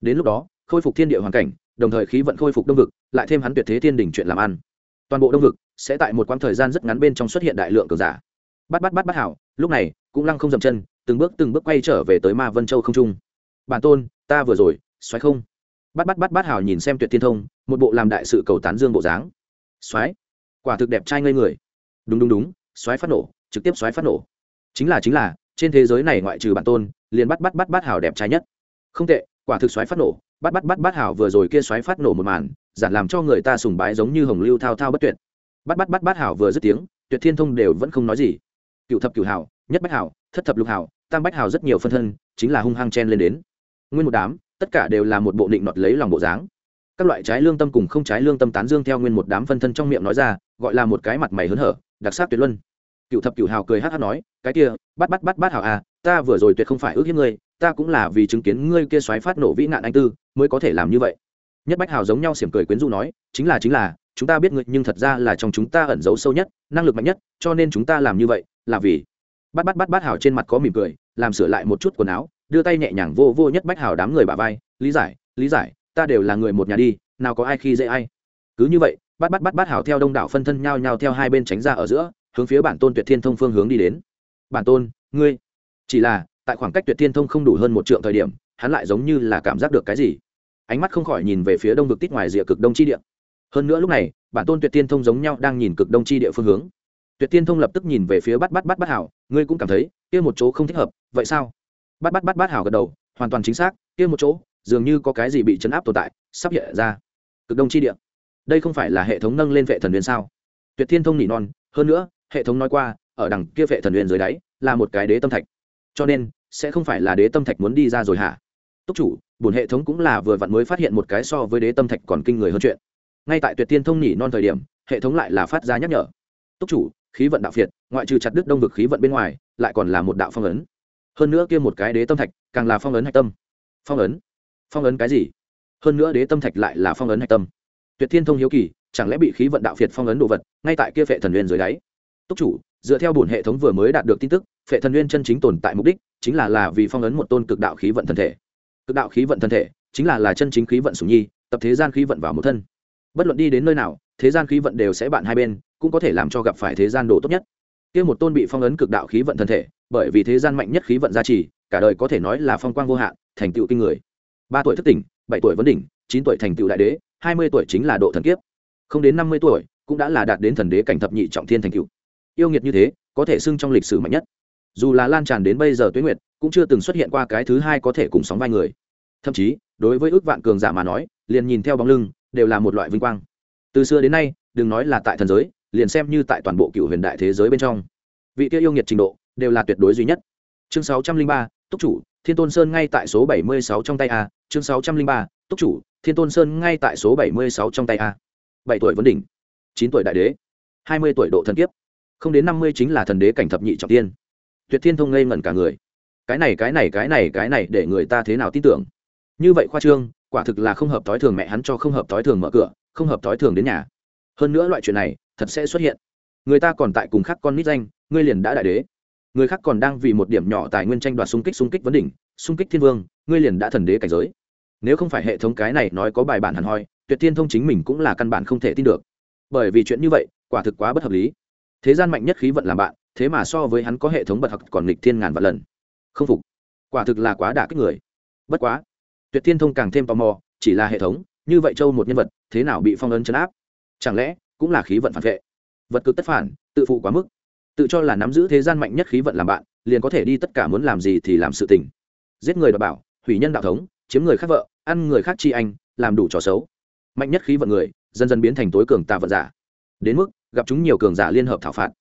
Đến lúc đó, khôi phục thiên địa hoàn cảnh, đồng thời khí vận khôi phục đông vực, lại thêm hắn tuyệt thế thiên đỉnh chuyện làm ăn toàn bộ đông vực sẽ tại một quãng thời gian rất ngắn bên trong xuất hiện đại lượng cường giả. Bắt bắt bắt bắt hảo, lúc này, cũng lăng không dậm chân, từng bước từng bước quay trở về tới ma vân châu không trung. Bản tôn, ta vừa rồi, xoáy không. Bắt bắt bắt bắt hảo nhìn xem tuyệt thiên thông, một bộ làm đại sự cầu tán dương bộ dáng. Xoáy, quả thực đẹp trai ngây người. Đúng đúng đúng, xoáy phát nổ, trực tiếp xoáy phát nổ. Chính là chính là, trên thế giới này ngoại trừ bản tôn, liền bắt bắt bắt bắt hảo đẹp trai nhất. Không tệ, quả thực xoáy phát nổ bắt bắt bắt bắt hảo vừa rồi kia xoáy phát nổ một màn, giản làm cho người ta sùng bái giống như hồng lưu thao thao bất tuyệt. Bắt bắt bắt bắt hảo vừa dứt tiếng, tuyệt thiên thông đều vẫn không nói gì. Cựu thập cựu hảo, nhất bách hảo, thất thập lục hảo, tam bách hảo rất nhiều phân thân, chính là hung hăng chen lên đến. Nguyên một đám, tất cả đều là một bộ định nọt lấy lòng bộ dáng. Các loại trái lương tâm cùng không trái lương tâm tán dương theo nguyên một đám phân thân trong miệng nói ra, gọi là một cái mặt mày hớn hở, đặc sắc tuyệt luân. Cựu thập cựu hào cười hát hát nói, cái kia, bắt bắt bắt bắt hảo à ta vừa rồi tuyệt không phải ước hiếp ngươi ta cũng là vì chứng kiến ngươi kia xoáy phát nổ vĩ nạn anh tư, mới có thể làm như vậy. Nhất bách hào giống nhau xiểm cười quyến rũ nói, chính là chính là, chúng ta biết ngươi, nhưng thật ra là trong chúng ta ẩn giấu sâu nhất, năng lực mạnh nhất, cho nên chúng ta làm như vậy là vì bắt bắt bắt bắt hào trên mặt có mỉm cười, làm sửa lại một chút quần áo, đưa tay nhẹ nhàng vô vô nhất bách hào đám người bà vai, lý giải lý giải, ta đều là người một nhà đi, nào có ai khi dễ ai. Cứ như vậy bắt bắt bắt bắt hào theo đông đảo phân thân nhau nhau theo hai bên tránh ra ở giữa, hướng phía bản tôn tuyệt thiên thông phương hướng đi đến. Bản tôn, ngươi, chỉ là tại khoảng cách tuyệt thiên thông không đủ hơn một trượng thời điểm, hắn lại giống như là cảm giác được cái gì. Ánh mắt không khỏi nhìn về phía đông vực tít ngoài rìa cực đông chi địa. Hơn nữa lúc này, bản tôn tuyệt thiên thông giống nhau đang nhìn cực đông chi địa phương hướng. Tuyệt thiên thông lập tức nhìn về phía bắt bắt bắt bắt hảo, ngươi cũng cảm thấy, kia một chỗ không thích hợp, vậy sao? Bắt bắt bắt bắt hảo gật đầu, hoàn toàn chính xác, kia một chỗ, dường như có cái gì bị chấn áp tồn tại, sắp hiện ra. Cực đông chi địa. Đây không phải là hệ thống nâng lên vệ thần huyền sao? Tuyệt thiên thông nỉ non, hơn nữa, hệ thống nói qua, ở đằng kia vệ thần huyền dưới đáy, là một cái đế tâm thạch. Cho nên sẽ không phải là đế tâm thạch muốn đi ra rồi hả? Túc chủ, bổn hệ thống cũng là vừa vặn mới phát hiện một cái so với đế tâm thạch còn kinh người hơn chuyện. Ngay tại tuyệt tiên thông nhỉ non thời điểm, hệ thống lại là phát ra nhắc nhở. Túc chủ, khí vận đạo phiệt, ngoại trừ chặt đứt đông vực khí vận bên ngoài, lại còn là một đạo phong ấn. Hơn nữa kia một cái đế tâm thạch, càng là phong ấn hạch tâm. Phong ấn? Phong ấn cái gì? Hơn nữa đế tâm thạch lại là phong ấn hạch tâm. Tuyệt thiên thông hiếu kỳ, chẳng lẽ bị khí vận đạo phiệt phong ấn đồ vật, ngay tại kia phệ thần nguyên dưới đáy? Túc chủ, dựa theo bổn hệ thống vừa mới đạt được tin tức, phệ thần nguyên chân chính tồn tại mục đích chính là là vì phong ấn một tôn cực đạo khí vận thân thể. Cực đạo khí vận thân thể chính là là chân chính khí vận sủng nhi, tập thế gian khí vận vào một thân. Bất luận đi đến nơi nào, thế gian khí vận đều sẽ bạn hai bên, cũng có thể làm cho gặp phải thế gian đồ tốt nhất. Kia một tôn bị phong ấn cực đạo khí vận thân thể, bởi vì thế gian mạnh nhất khí vận gia trì, cả đời có thể nói là phong quang vô hạn, thành tựu kinh người. Ba tuổi thất tỉnh, bảy tuổi vấn đỉnh, chín tuổi thành tựu đại đế, hai mươi tuổi chính là độ thần kiếp. Không đến năm mươi tuổi, cũng đã là đạt đến thần đế cảnh thập nhị trọng thiên thành cựu yêu nghiệt như thế, có thể xưng trong lịch sử mạnh nhất. Dù là lan tràn đến bây giờ tuế nguyệt, cũng chưa từng xuất hiện qua cái thứ hai có thể cùng sóng vai người. Thậm chí, đối với ước vạn cường giả mà nói, liền nhìn theo bóng lưng, đều là một loại vinh quang. Từ xưa đến nay, đừng nói là tại thần giới, liền xem như tại toàn bộ cựu huyền đại thế giới bên trong. Vị kia yêu nghiệt trình độ, đều là tuyệt đối duy nhất. Chương sáu trăm linh ba, túc chủ, thiên tôn sơn ngay tại số bảy mươi sáu trong tay a. Chương sáu trăm linh ba, túc chủ, thiên tôn sơn ngay tại số bảy mươi sáu trong tay a. Bảy tuổi vấn đỉnh, chín tuổi đại đế, hai mươi tuổi độ thần kiếp không đến năm mươi chính là thần đế cảnh thập nhị trọng tiên tuyệt thiên thông ngây ngẩn cả người. Cái này cái này cái này cái này để người ta thế nào tin tưởng? Như vậy khoa trương, quả thực là không hợp thói thường mẹ hắn cho không hợp thói thường mở cửa, không hợp thói thường đến nhà. Hơn nữa loại chuyện này, thật sẽ xuất hiện. Người ta còn tại cùng khác con nít danh, ngươi liền đã đại đế. Người khác còn đang vì một điểm nhỏ tài nguyên tranh đoạt xung kích xung kích vấn đỉnh, xung kích thiên vương, ngươi liền đã thần đế cảnh giới. Nếu không phải hệ thống cái này nói có bài bản hẳn hoi, tuyệt thiên thông chính mình cũng là căn bản không thể tin được. Bởi vì chuyện như vậy, quả thực quá bất hợp lý thế gian mạnh nhất khí vận làm bạn, thế mà so với hắn có hệ thống bật học còn nghịch thiên ngàn vạn lần. Không phục. Quả thực là quá đả kích người. Bất quá, tuyệt thiên thông càng thêm tò mò, chỉ là hệ thống, như vậy châu một nhân vật, thế nào bị phong ấn chấn áp? Chẳng lẽ cũng là khí vận phản vệ? Vật cực tất phản, tự phụ quá mức. Tự cho là nắm giữ thế gian mạnh nhất khí vận làm bạn, liền có thể đi tất cả muốn làm gì thì làm sự tình. Giết người đảm bảo, hủy nhân đạo thống, chiếm người khác vợ, ăn người khác chi anh, làm đủ trò xấu. Mạnh nhất khí vận người, dần dần biến thành tối cường tà vận giả. Đến mức gặp chúng nhiều cường giả liên hợp thảo phạt.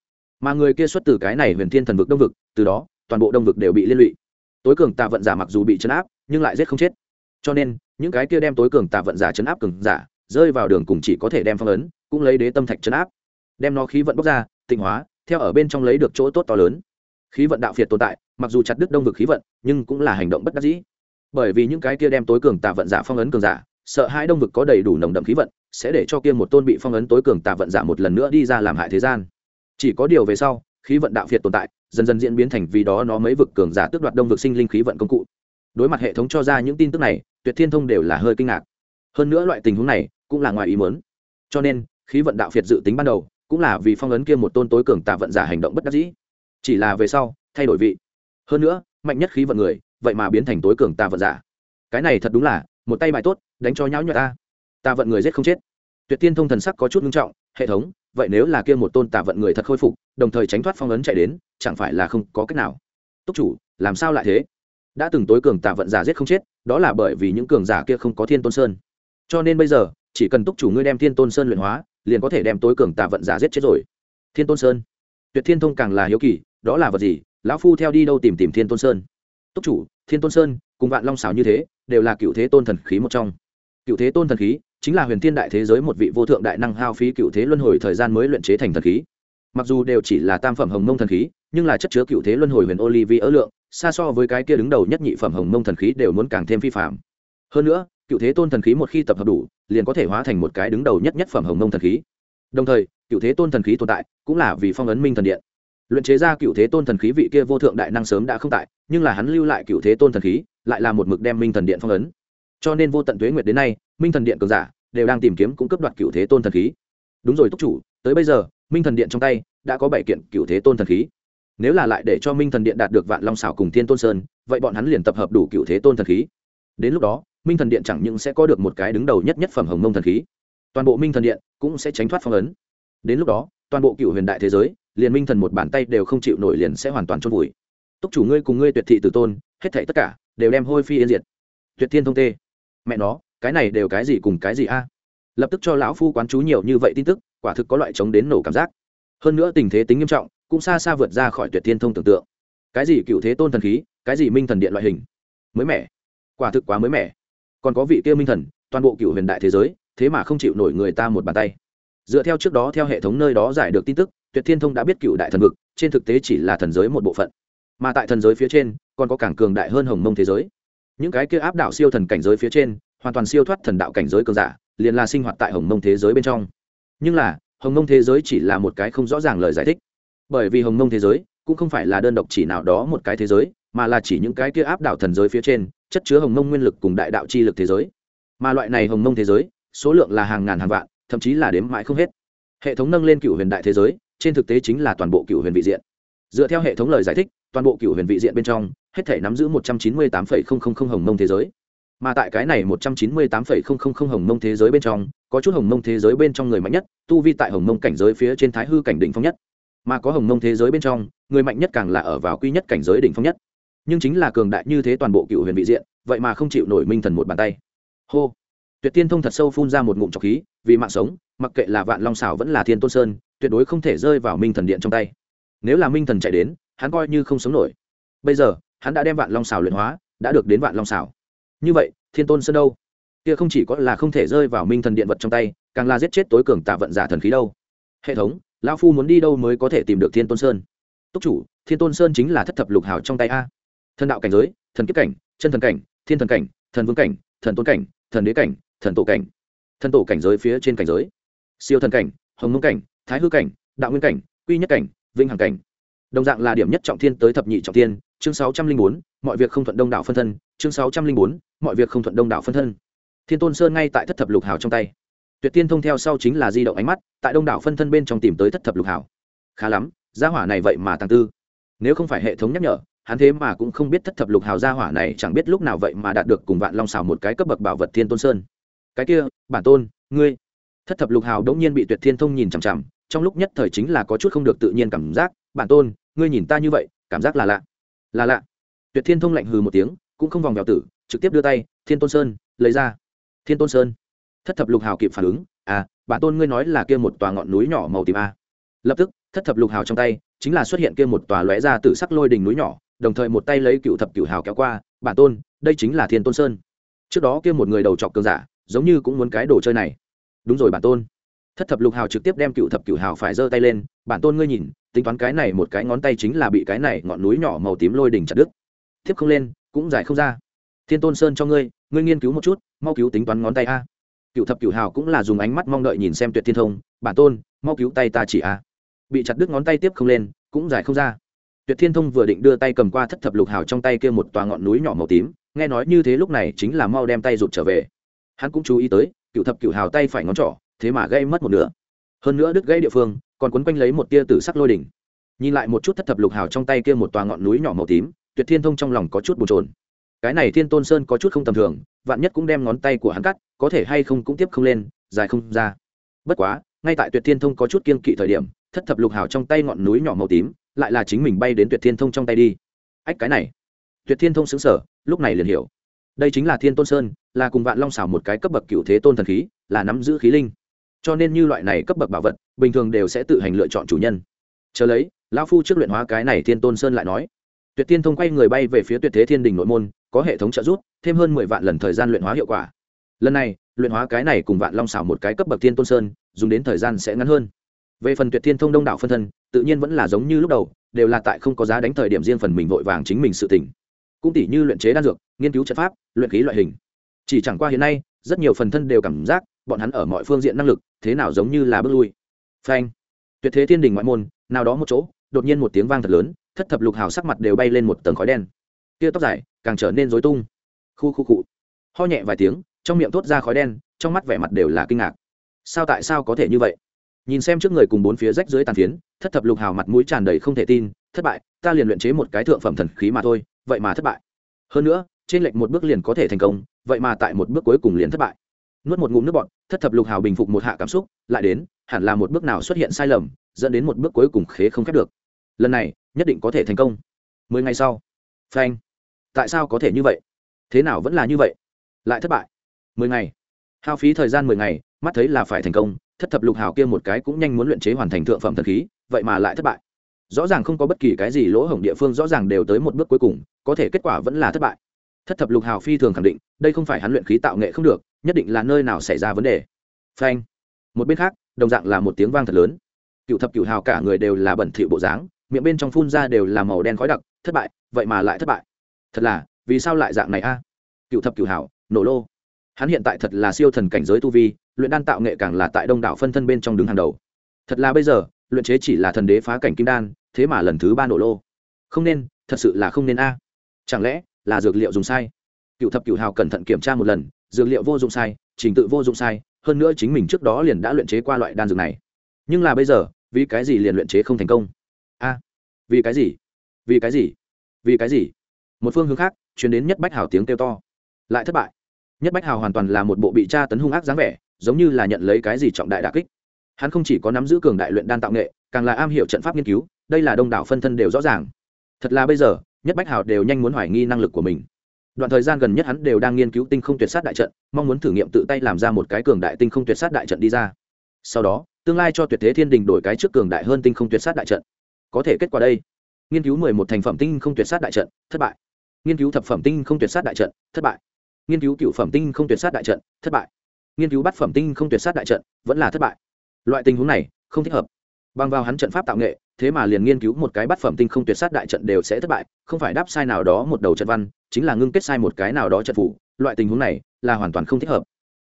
Mà người kia xuất từ cái này huyền thiên thần vực đông vực, từ đó, toàn bộ đông vực đều bị liên lụy. Tối cường tà vận giả mặc dù bị chấn áp, nhưng lại giết không chết. Cho nên, những cái kia đem tối cường tà vận giả chấn áp cường giả, rơi vào đường cùng chỉ có thể đem phong ấn, cũng lấy đế tâm thạch chấn áp. Đem nó khí vận bốc ra, tịnh hóa, theo ở bên trong lấy được chỗ tốt to lớn. Khí vận đạo phiệt tồn tại, mặc dù chặt đứt đông vực khí vận, nhưng cũng là hành động bất đắc dĩ. Bởi vì những cái kia đem tối cường tà vận giả phong ấn cường giả, sợ hai đông vực có đầy đủ nồng đậm khí vận sẽ để cho kia một tôn bị phong ấn tối cường tà vận giả một lần nữa đi ra làm hại thế gian. Chỉ có điều về sau, khí vận đạo phiệt tồn tại, dần dần diễn biến thành vì đó nó mấy vực cường giả tước đoạt đông vực sinh linh khí vận công cụ. Đối mặt hệ thống cho ra những tin tức này, tuyệt thiên thông đều là hơi kinh ngạc. Hơn nữa loại tình huống này cũng là ngoài ý muốn. cho nên, khí vận đạo phiệt dự tính ban đầu cũng là vì phong ấn kia một tôn tối cường tà vận giả hành động bất đắc dĩ. Chỉ là về sau, thay đổi vị. Hơn nữa, mạnh nhất khí vận người, vậy mà biến thành tối cường tà vận giả. Cái này thật đúng là một tay bài tốt, đánh cho nháo nhọt ta tà vận người giết không chết. Tuyệt tiên thông thần sắc có chút nghiêm trọng, hệ thống, vậy nếu là kia một tôn tà vận người thật khôi phục, đồng thời tránh thoát phong ấn chạy đến, chẳng phải là không có cách nào? Túc chủ, làm sao lại thế? Đã từng tối cường tà vận giả giết không chết, đó là bởi vì những cường giả kia không có thiên tôn sơn. Cho nên bây giờ, chỉ cần túc chủ ngươi đem thiên tôn sơn luyện hóa, liền có thể đem tối cường tà vận giả giết chết rồi. Thiên tôn sơn? Tuyệt thiên thông càng là hiếu kỳ, đó là vật gì? Lão phu theo đi đâu tìm tìm thiên tôn sơn? Túc chủ, thiên tôn sơn, cùng vạn long xảo như thế, đều là cựu thế tôn thần khí một trong. Cựu thế tôn thần khí? Chính là huyền thiên đại thế giới một vị vô thượng đại năng hao phí cựu thế luân hồi thời gian mới luyện chế thành thần khí. Mặc dù đều chỉ là tam phẩm hồng mông thần khí, nhưng là chất chứa cựu thế luân hồi huyền olivier lượng, xa so với cái kia đứng đầu nhất nhị phẩm hồng mông thần khí đều muốn càng thêm phi phạm hơn nữa, cựu thế tôn thần khí một khi tập hợp đủ, liền có thể hóa thành một cái đứng đầu nhất nhất phẩm hồng mông thần khí. Đồng thời, cựu thế tôn thần khí tồn tại, cũng là vì phong ấn minh thần điện. Luyện chế ra cựu thế tôn thần khí vị kia vô thượng đại năng sớm đã không tại, nhưng là hắn lưu lại cựu thế tôn thần khí, lại là một mực đem minh thần điện phong ấn. Cho nên vô tận tuế nguyệt đến nay minh thần điện cường giả đều đang tìm kiếm cung cấp đoạt cựu thế tôn thần khí. Đúng rồi, túc chủ, tới bây giờ, minh thần điện trong tay đã có bảy kiện cựu thế tôn thần khí. Nếu là lại để cho minh thần điện đạt được vạn long xảo cùng thiên tôn sơn, vậy bọn hắn liền tập hợp đủ cựu thế tôn thần khí. Đến lúc đó, minh thần điện chẳng những sẽ có được một cái đứng đầu nhất nhất phẩm hồng mông thần khí, toàn bộ minh thần điện cũng sẽ tránh thoát phong ấn. Đến lúc đó, toàn bộ cựu huyền đại thế giới, liền minh thần một bàn tay đều không chịu nổi liền sẽ hoàn toàn chôn vùi. Túc chủ ngươi cùng ngươi tuyệt thị tử tôn, hết thảy tất cả đều đem hôi phi yên diệt. Tuyệt thiên thông tê. Mẹ nó cái này đều cái gì cùng cái gì a? Lập tức cho lão phu quán chú nhiều như vậy tin tức, quả thực có loại chống đến nổ cảm giác. Hơn nữa tình thế tính nghiêm trọng, cũng xa xa vượt ra khỏi tuyệt thiên thông tưởng tượng. Cái gì cựu thế tôn thần khí, cái gì minh thần điện loại hình? Mới mẻ. Quả thực quá mới mẻ. Còn có vị kia minh thần, toàn bộ cựu huyền đại thế giới, thế mà không chịu nổi người ta một bàn tay. Dựa theo trước đó theo hệ thống nơi đó giải được tin tức, tuyệt thiên thông đã biết cựu đại thần vực, trên thực tế chỉ là thần giới một bộ phận. Mà tại thần giới phía trên, còn có cảng cường đại hơn hồng mông thế giới. Những cái kia áp đảo siêu thần cảnh giới phía trên hoàn toàn siêu thoát thần đạo cảnh giới cường giả, liền là sinh hoạt tại hồng mông thế giới bên trong. Nhưng là, hồng mông thế giới chỉ là một cái không rõ ràng lời giải thích. Bởi vì hồng mông thế giới cũng không phải là đơn độc chỉ nào đó một cái thế giới, mà là chỉ những cái kia áp đảo thần giới phía trên, chất chứa hồng mông nguyên lực cùng đại đạo chi lực thế giới. Mà loại này hồng mông thế giới, số lượng là hàng ngàn hàng vạn, thậm chí là đếm mãi không hết. Hệ thống nâng lên cựu huyền đại thế giới, trên thực tế chính là toàn bộ cựu huyền vị diện. Dựa theo hệ thống lời giải thích, toàn bộ cựu huyền vị diện bên trong, hết thể nắm giữ một trăm chín mươi tám hồng mông thế giới mà tại cái này một trăm chín mươi tám hồng mông thế giới bên trong, có chút hồng mông thế giới bên trong người mạnh nhất, tu vi tại hồng mông cảnh giới phía trên thái hư cảnh đỉnh phong nhất. Mà có hồng mông thế giới bên trong, người mạnh nhất càng là ở vào quy nhất cảnh giới đỉnh phong nhất. Nhưng chính là cường đại như thế toàn bộ cựu huyền vị diện, vậy mà không chịu nổi minh thần một bàn tay. Hô! Tuyệt tiên thông thật sâu phun ra một ngụm trọc khí, vì mạng sống, mặc kệ là vạn long xảo vẫn là thiên tôn sơn, tuyệt đối không thể rơi vào minh thần điện trong tay. Nếu là minh thần chạy đến, hắn coi như không sống nổi. Bây giờ, hắn đã đem vạn long xảo luyện hóa, đã được đến vạn long xảo như vậy, thiên tôn sơn đâu? Kia không chỉ có là không thể rơi vào minh thần điện vật trong tay, càng là giết chết tối cường tạ vận giả thần khí đâu. Hệ thống, lão phu muốn đi đâu mới có thể tìm được thiên tôn sơn? Túc chủ, thiên tôn sơn chính là thất thập lục hào trong tay a. Thần đạo cảnh giới, thần kiếp cảnh, chân thần cảnh, thiên thần cảnh, thần vương cảnh, thần tôn cảnh, thần đế cảnh, thần tổ cảnh. Thần tổ cảnh giới phía trên cảnh giới. Siêu thần cảnh, hồng mông cảnh, thái hư cảnh, đạo nguyên cảnh, quy nhất cảnh vinh hằng cảnh. Đồng dạng là điểm nhất trọng thiên tới thập nhị trọng thiên chương sáu trăm linh bốn, mọi việc không thuận đông đảo phân thân, chương sáu trăm linh bốn, mọi việc không thuận đông đảo phân thân. Thiên tôn sơn ngay tại thất thập lục hào trong tay. Tuyệt tiên thông theo sau chính là di động ánh mắt, tại đông đảo phân thân bên trong tìm tới thất thập lục hào. Khá lắm, gia hỏa này vậy mà tăng tư. Nếu không phải hệ thống nhắc nhở, hắn thế mà cũng không biết thất thập lục hào gia hỏa này chẳng biết lúc nào vậy mà đạt được cùng vạn long xào một cái cấp bậc bảo vật thiên tôn sơn. Cái kia, bản tôn, ngươi. Thất thập lục hào đống nhiên bị tuyệt thiên thông nhìn chằm chằm, trong lúc nhất thời chính là có chút không được tự nhiên cảm giác, bản tôn, ngươi nhìn ta như vậy, cảm giác là lạ là lạ. Tuyệt thiên thông lạnh hừ một tiếng, cũng không vòng vèo tử, trực tiếp đưa tay, thiên tôn sơn, lấy ra. Thiên tôn sơn? Thất thập lục hào kịp phản ứng à bản tôn ngươi nói là kia một tòa ngọn núi nhỏ màu tím a. Lập tức, thất thập lục hào trong tay, chính là xuất hiện kia một tòa lóe ra từ sắc lôi đỉnh núi nhỏ, đồng thời một tay lấy cựu thập cựu hào kéo qua bản tôn, đây chính là thiên tôn sơn. Trước đó kia một người đầu trọc cường giả, giống như cũng muốn cái đồ chơi này. Đúng rồi bản tôn thất thập lục hào trực tiếp đem cựu thập cựu hào phải giơ tay lên, bản tôn ngươi nhìn, tính toán cái này một cái ngón tay chính là bị cái này ngọn núi nhỏ màu tím lôi đỉnh chặt đứt. Tiếp không lên, cũng giải không ra. Thiên tôn sơn cho ngươi ngươi nghiên cứu một chút, mau cứu tính toán ngón tay a. Cựu thập cựu hào cũng là dùng ánh mắt mong đợi nhìn xem tuyệt thiên thông, bản tôn, mau cứu tay ta chỉ a. Bị chặt đứt ngón tay tiếp không lên, cũng giải không ra. Tuyệt thiên thông vừa định đưa tay cầm qua thất thập lục hào trong tay kia một tòa ngọn núi nhỏ màu tím, nghe nói như thế lúc này chính là mau đem tay rụt trở về. Hắn cũng chú ý tới, cựu thập cựu hào tay phải ngón trỏ thế mà gây mất một nửa. Hơn nữa đứt gãy địa phương, còn quấn quanh lấy một tia tử sắc lôi đỉnh. Nhìn lại một chút thất thập lục hào trong tay kia một tòa ngọn núi nhỏ màu tím, tuyệt thiên thông trong lòng có chút bồn trồn cái này thiên tôn sơn có chút không tầm thường, vạn nhất cũng đem ngón tay của hắn cắt, có thể hay không cũng tiếp không lên, dài không ra. Bất quá, ngay tại tuyệt thiên thông có chút kiên kỵ thời điểm, thất thập lục hào trong tay ngọn núi nhỏ màu tím lại là chính mình bay đến tuyệt thiên thông trong tay đi. Ách, cái này. Tuyệt thiên thông xứng sở lúc này liền hiểu. Đây chính là thiên tôn sơn, là cùng vạn long xảo một cái cấp bậc cựu thế tôn thần khí, là nắm giữ khí linh cho nên như loại này cấp bậc bảo vật, bình thường đều sẽ tự hành lựa chọn chủ nhân. Chờ lấy, lão phu trước luyện hóa cái này thiên tôn sơn lại nói. Tuyệt tiên thông quay người bay về phía tuyệt thế thiên đình nội môn, có hệ thống trợ giúp, thêm hơn mười vạn lần thời gian luyện hóa hiệu quả. Lần này, luyện hóa cái này cùng vạn long xảo một cái cấp bậc thiên tôn sơn, dùng đến thời gian sẽ ngắn hơn. Về phần tuyệt thiên thông đông đảo phân thân, tự nhiên vẫn là giống như lúc đầu, đều là tại không có giá đánh thời điểm riêng phần mình vội vàng chính mình sự tỉnh. Cũng tỷ như luyện chế đan dược, nghiên cứu trận pháp, luyện khí loại hình. Chỉ chẳng qua hiện nay, rất nhiều phần thân đều cảm giác bọn hắn ở mọi phương diện năng lực, thế nào giống như là bước lui. Phanh. Tuyệt thế thiên đình ngoại môn, nào đó một chỗ, đột nhiên một tiếng vang thật lớn, thất thập lục hào sắc mặt đều bay lên một tầng khói đen. Kia tóc dài, càng trở nên rối tung. Khu khu cụ ho nhẹ vài tiếng, trong miệng thốt ra khói đen, trong mắt vẻ mặt đều là kinh ngạc. Sao tại sao có thể như vậy? Nhìn xem trước người cùng bốn phía rách dưới tàn phiến, thất thập lục hào mặt mũi tràn đầy không thể tin, thất bại, ta liền luyện chế một cái thượng phẩm thần khí mà thôi, vậy mà thất bại. Hơn nữa, trên lệnh một bước liền có thể thành công, vậy mà tại một bước cuối cùng liền thất bại nuốt một ngụm nước bọt, thất thập lục hào bình phục một hạ cảm xúc, lại đến, hẳn là một bước nào xuất hiện sai lầm, dẫn đến một bước cuối cùng khế không khép được. Lần này, nhất định có thể thành công. Mười ngày sau. Phanh. Tại sao có thể như vậy? Thế nào vẫn là như vậy? Lại thất bại. Mười ngày. Hao phí thời gian mười ngày, mắt thấy là phải thành công, thất thập lục hào kia một cái cũng nhanh muốn luyện chế hoàn thành thượng phẩm thần khí, vậy mà lại thất bại. Rõ ràng không có bất kỳ cái gì lỗ hổng địa phương, rõ ràng đều tới một bước cuối cùng, có thể kết quả vẫn là thất bại. Thất thập lục hào phi thường khẳng định, đây không phải hắn luyện khí tạo nghệ không được nhất định là nơi nào xảy ra vấn đề. Phanh. Một bên khác, đồng dạng là một tiếng vang thật lớn. Cựu thập cựu hào cả người đều là bẩn thỉu bộ dáng, miệng bên trong phun ra đều là màu đen khói đặc, thất bại, vậy mà lại thất bại. Thật là, vì sao lại dạng này a? Cựu thập cựu hào, nổ lô. Hắn hiện tại thật là siêu thần cảnh giới tu vi, luyện đan tạo nghệ càng là tại đông đảo phân thân bên trong đứng hàng đầu. Thật là bây giờ, luyện chế chỉ là thần đế phá cảnh kim đan, thế mà lần thứ ba nổ lô. Không nên, thật sự là không nên a. Chẳng lẽ là dược liệu dùng sai? Cựu thập cựu hào cẩn thận kiểm tra một lần dược liệu vô dụng sai, trình tự vô dụng sai, hơn nữa chính mình trước đó liền đã luyện chế qua loại đan dược này. Nhưng là bây giờ, vì cái gì liền luyện chế không thành công? A, vì cái gì? Vì cái gì? Vì cái gì? Một phương hướng khác chuyển đến nhất bách hào tiếng kêu to. Lại thất bại. Nhất bách hào hoàn toàn là một bộ bị tra tấn hung ác dáng vẻ, giống như là nhận lấy cái gì trọng đại đà kích. Hắn không chỉ có nắm giữ cường đại luyện đan tạo nghệ, càng là am hiểu trận pháp nghiên cứu, đây là đông đảo phân thân đều rõ ràng. Thật là bây giờ, nhất bách hào đều nhanh muốn hoài nghi năng lực của mình đoạn thời gian gần nhất hắn đều đang nghiên cứu tinh không tuyệt sát đại trận, mong muốn thử nghiệm tự tay làm ra một cái cường đại tinh không tuyệt sát đại trận đi ra. Sau đó, tương lai cho tuyệt thế thiên đình đổi cái trước cường đại hơn tinh không tuyệt sát đại trận. Có thể kết quả đây. Nghiên cứu mười một thành phẩm tinh không tuyệt sát đại trận, thất bại. Nghiên cứu thập phẩm tinh không tuyệt sát đại trận, thất bại. Nghiên cứu cựu phẩm tinh không tuyệt sát đại trận, thất bại. Nghiên cứu bắt phẩm tinh không tuyệt sát đại trận, vẫn là thất bại. Loại tình huống này, không thích hợp bằng vào hắn trận pháp tạo nghệ, thế mà liền nghiên cứu một cái bát phẩm tinh không tuyệt sát đại trận đều sẽ thất bại, không phải đáp sai nào đó một đầu trận văn, chính là ngưng kết sai một cái nào đó trận phủ, loại tình huống này là hoàn toàn không thích hợp.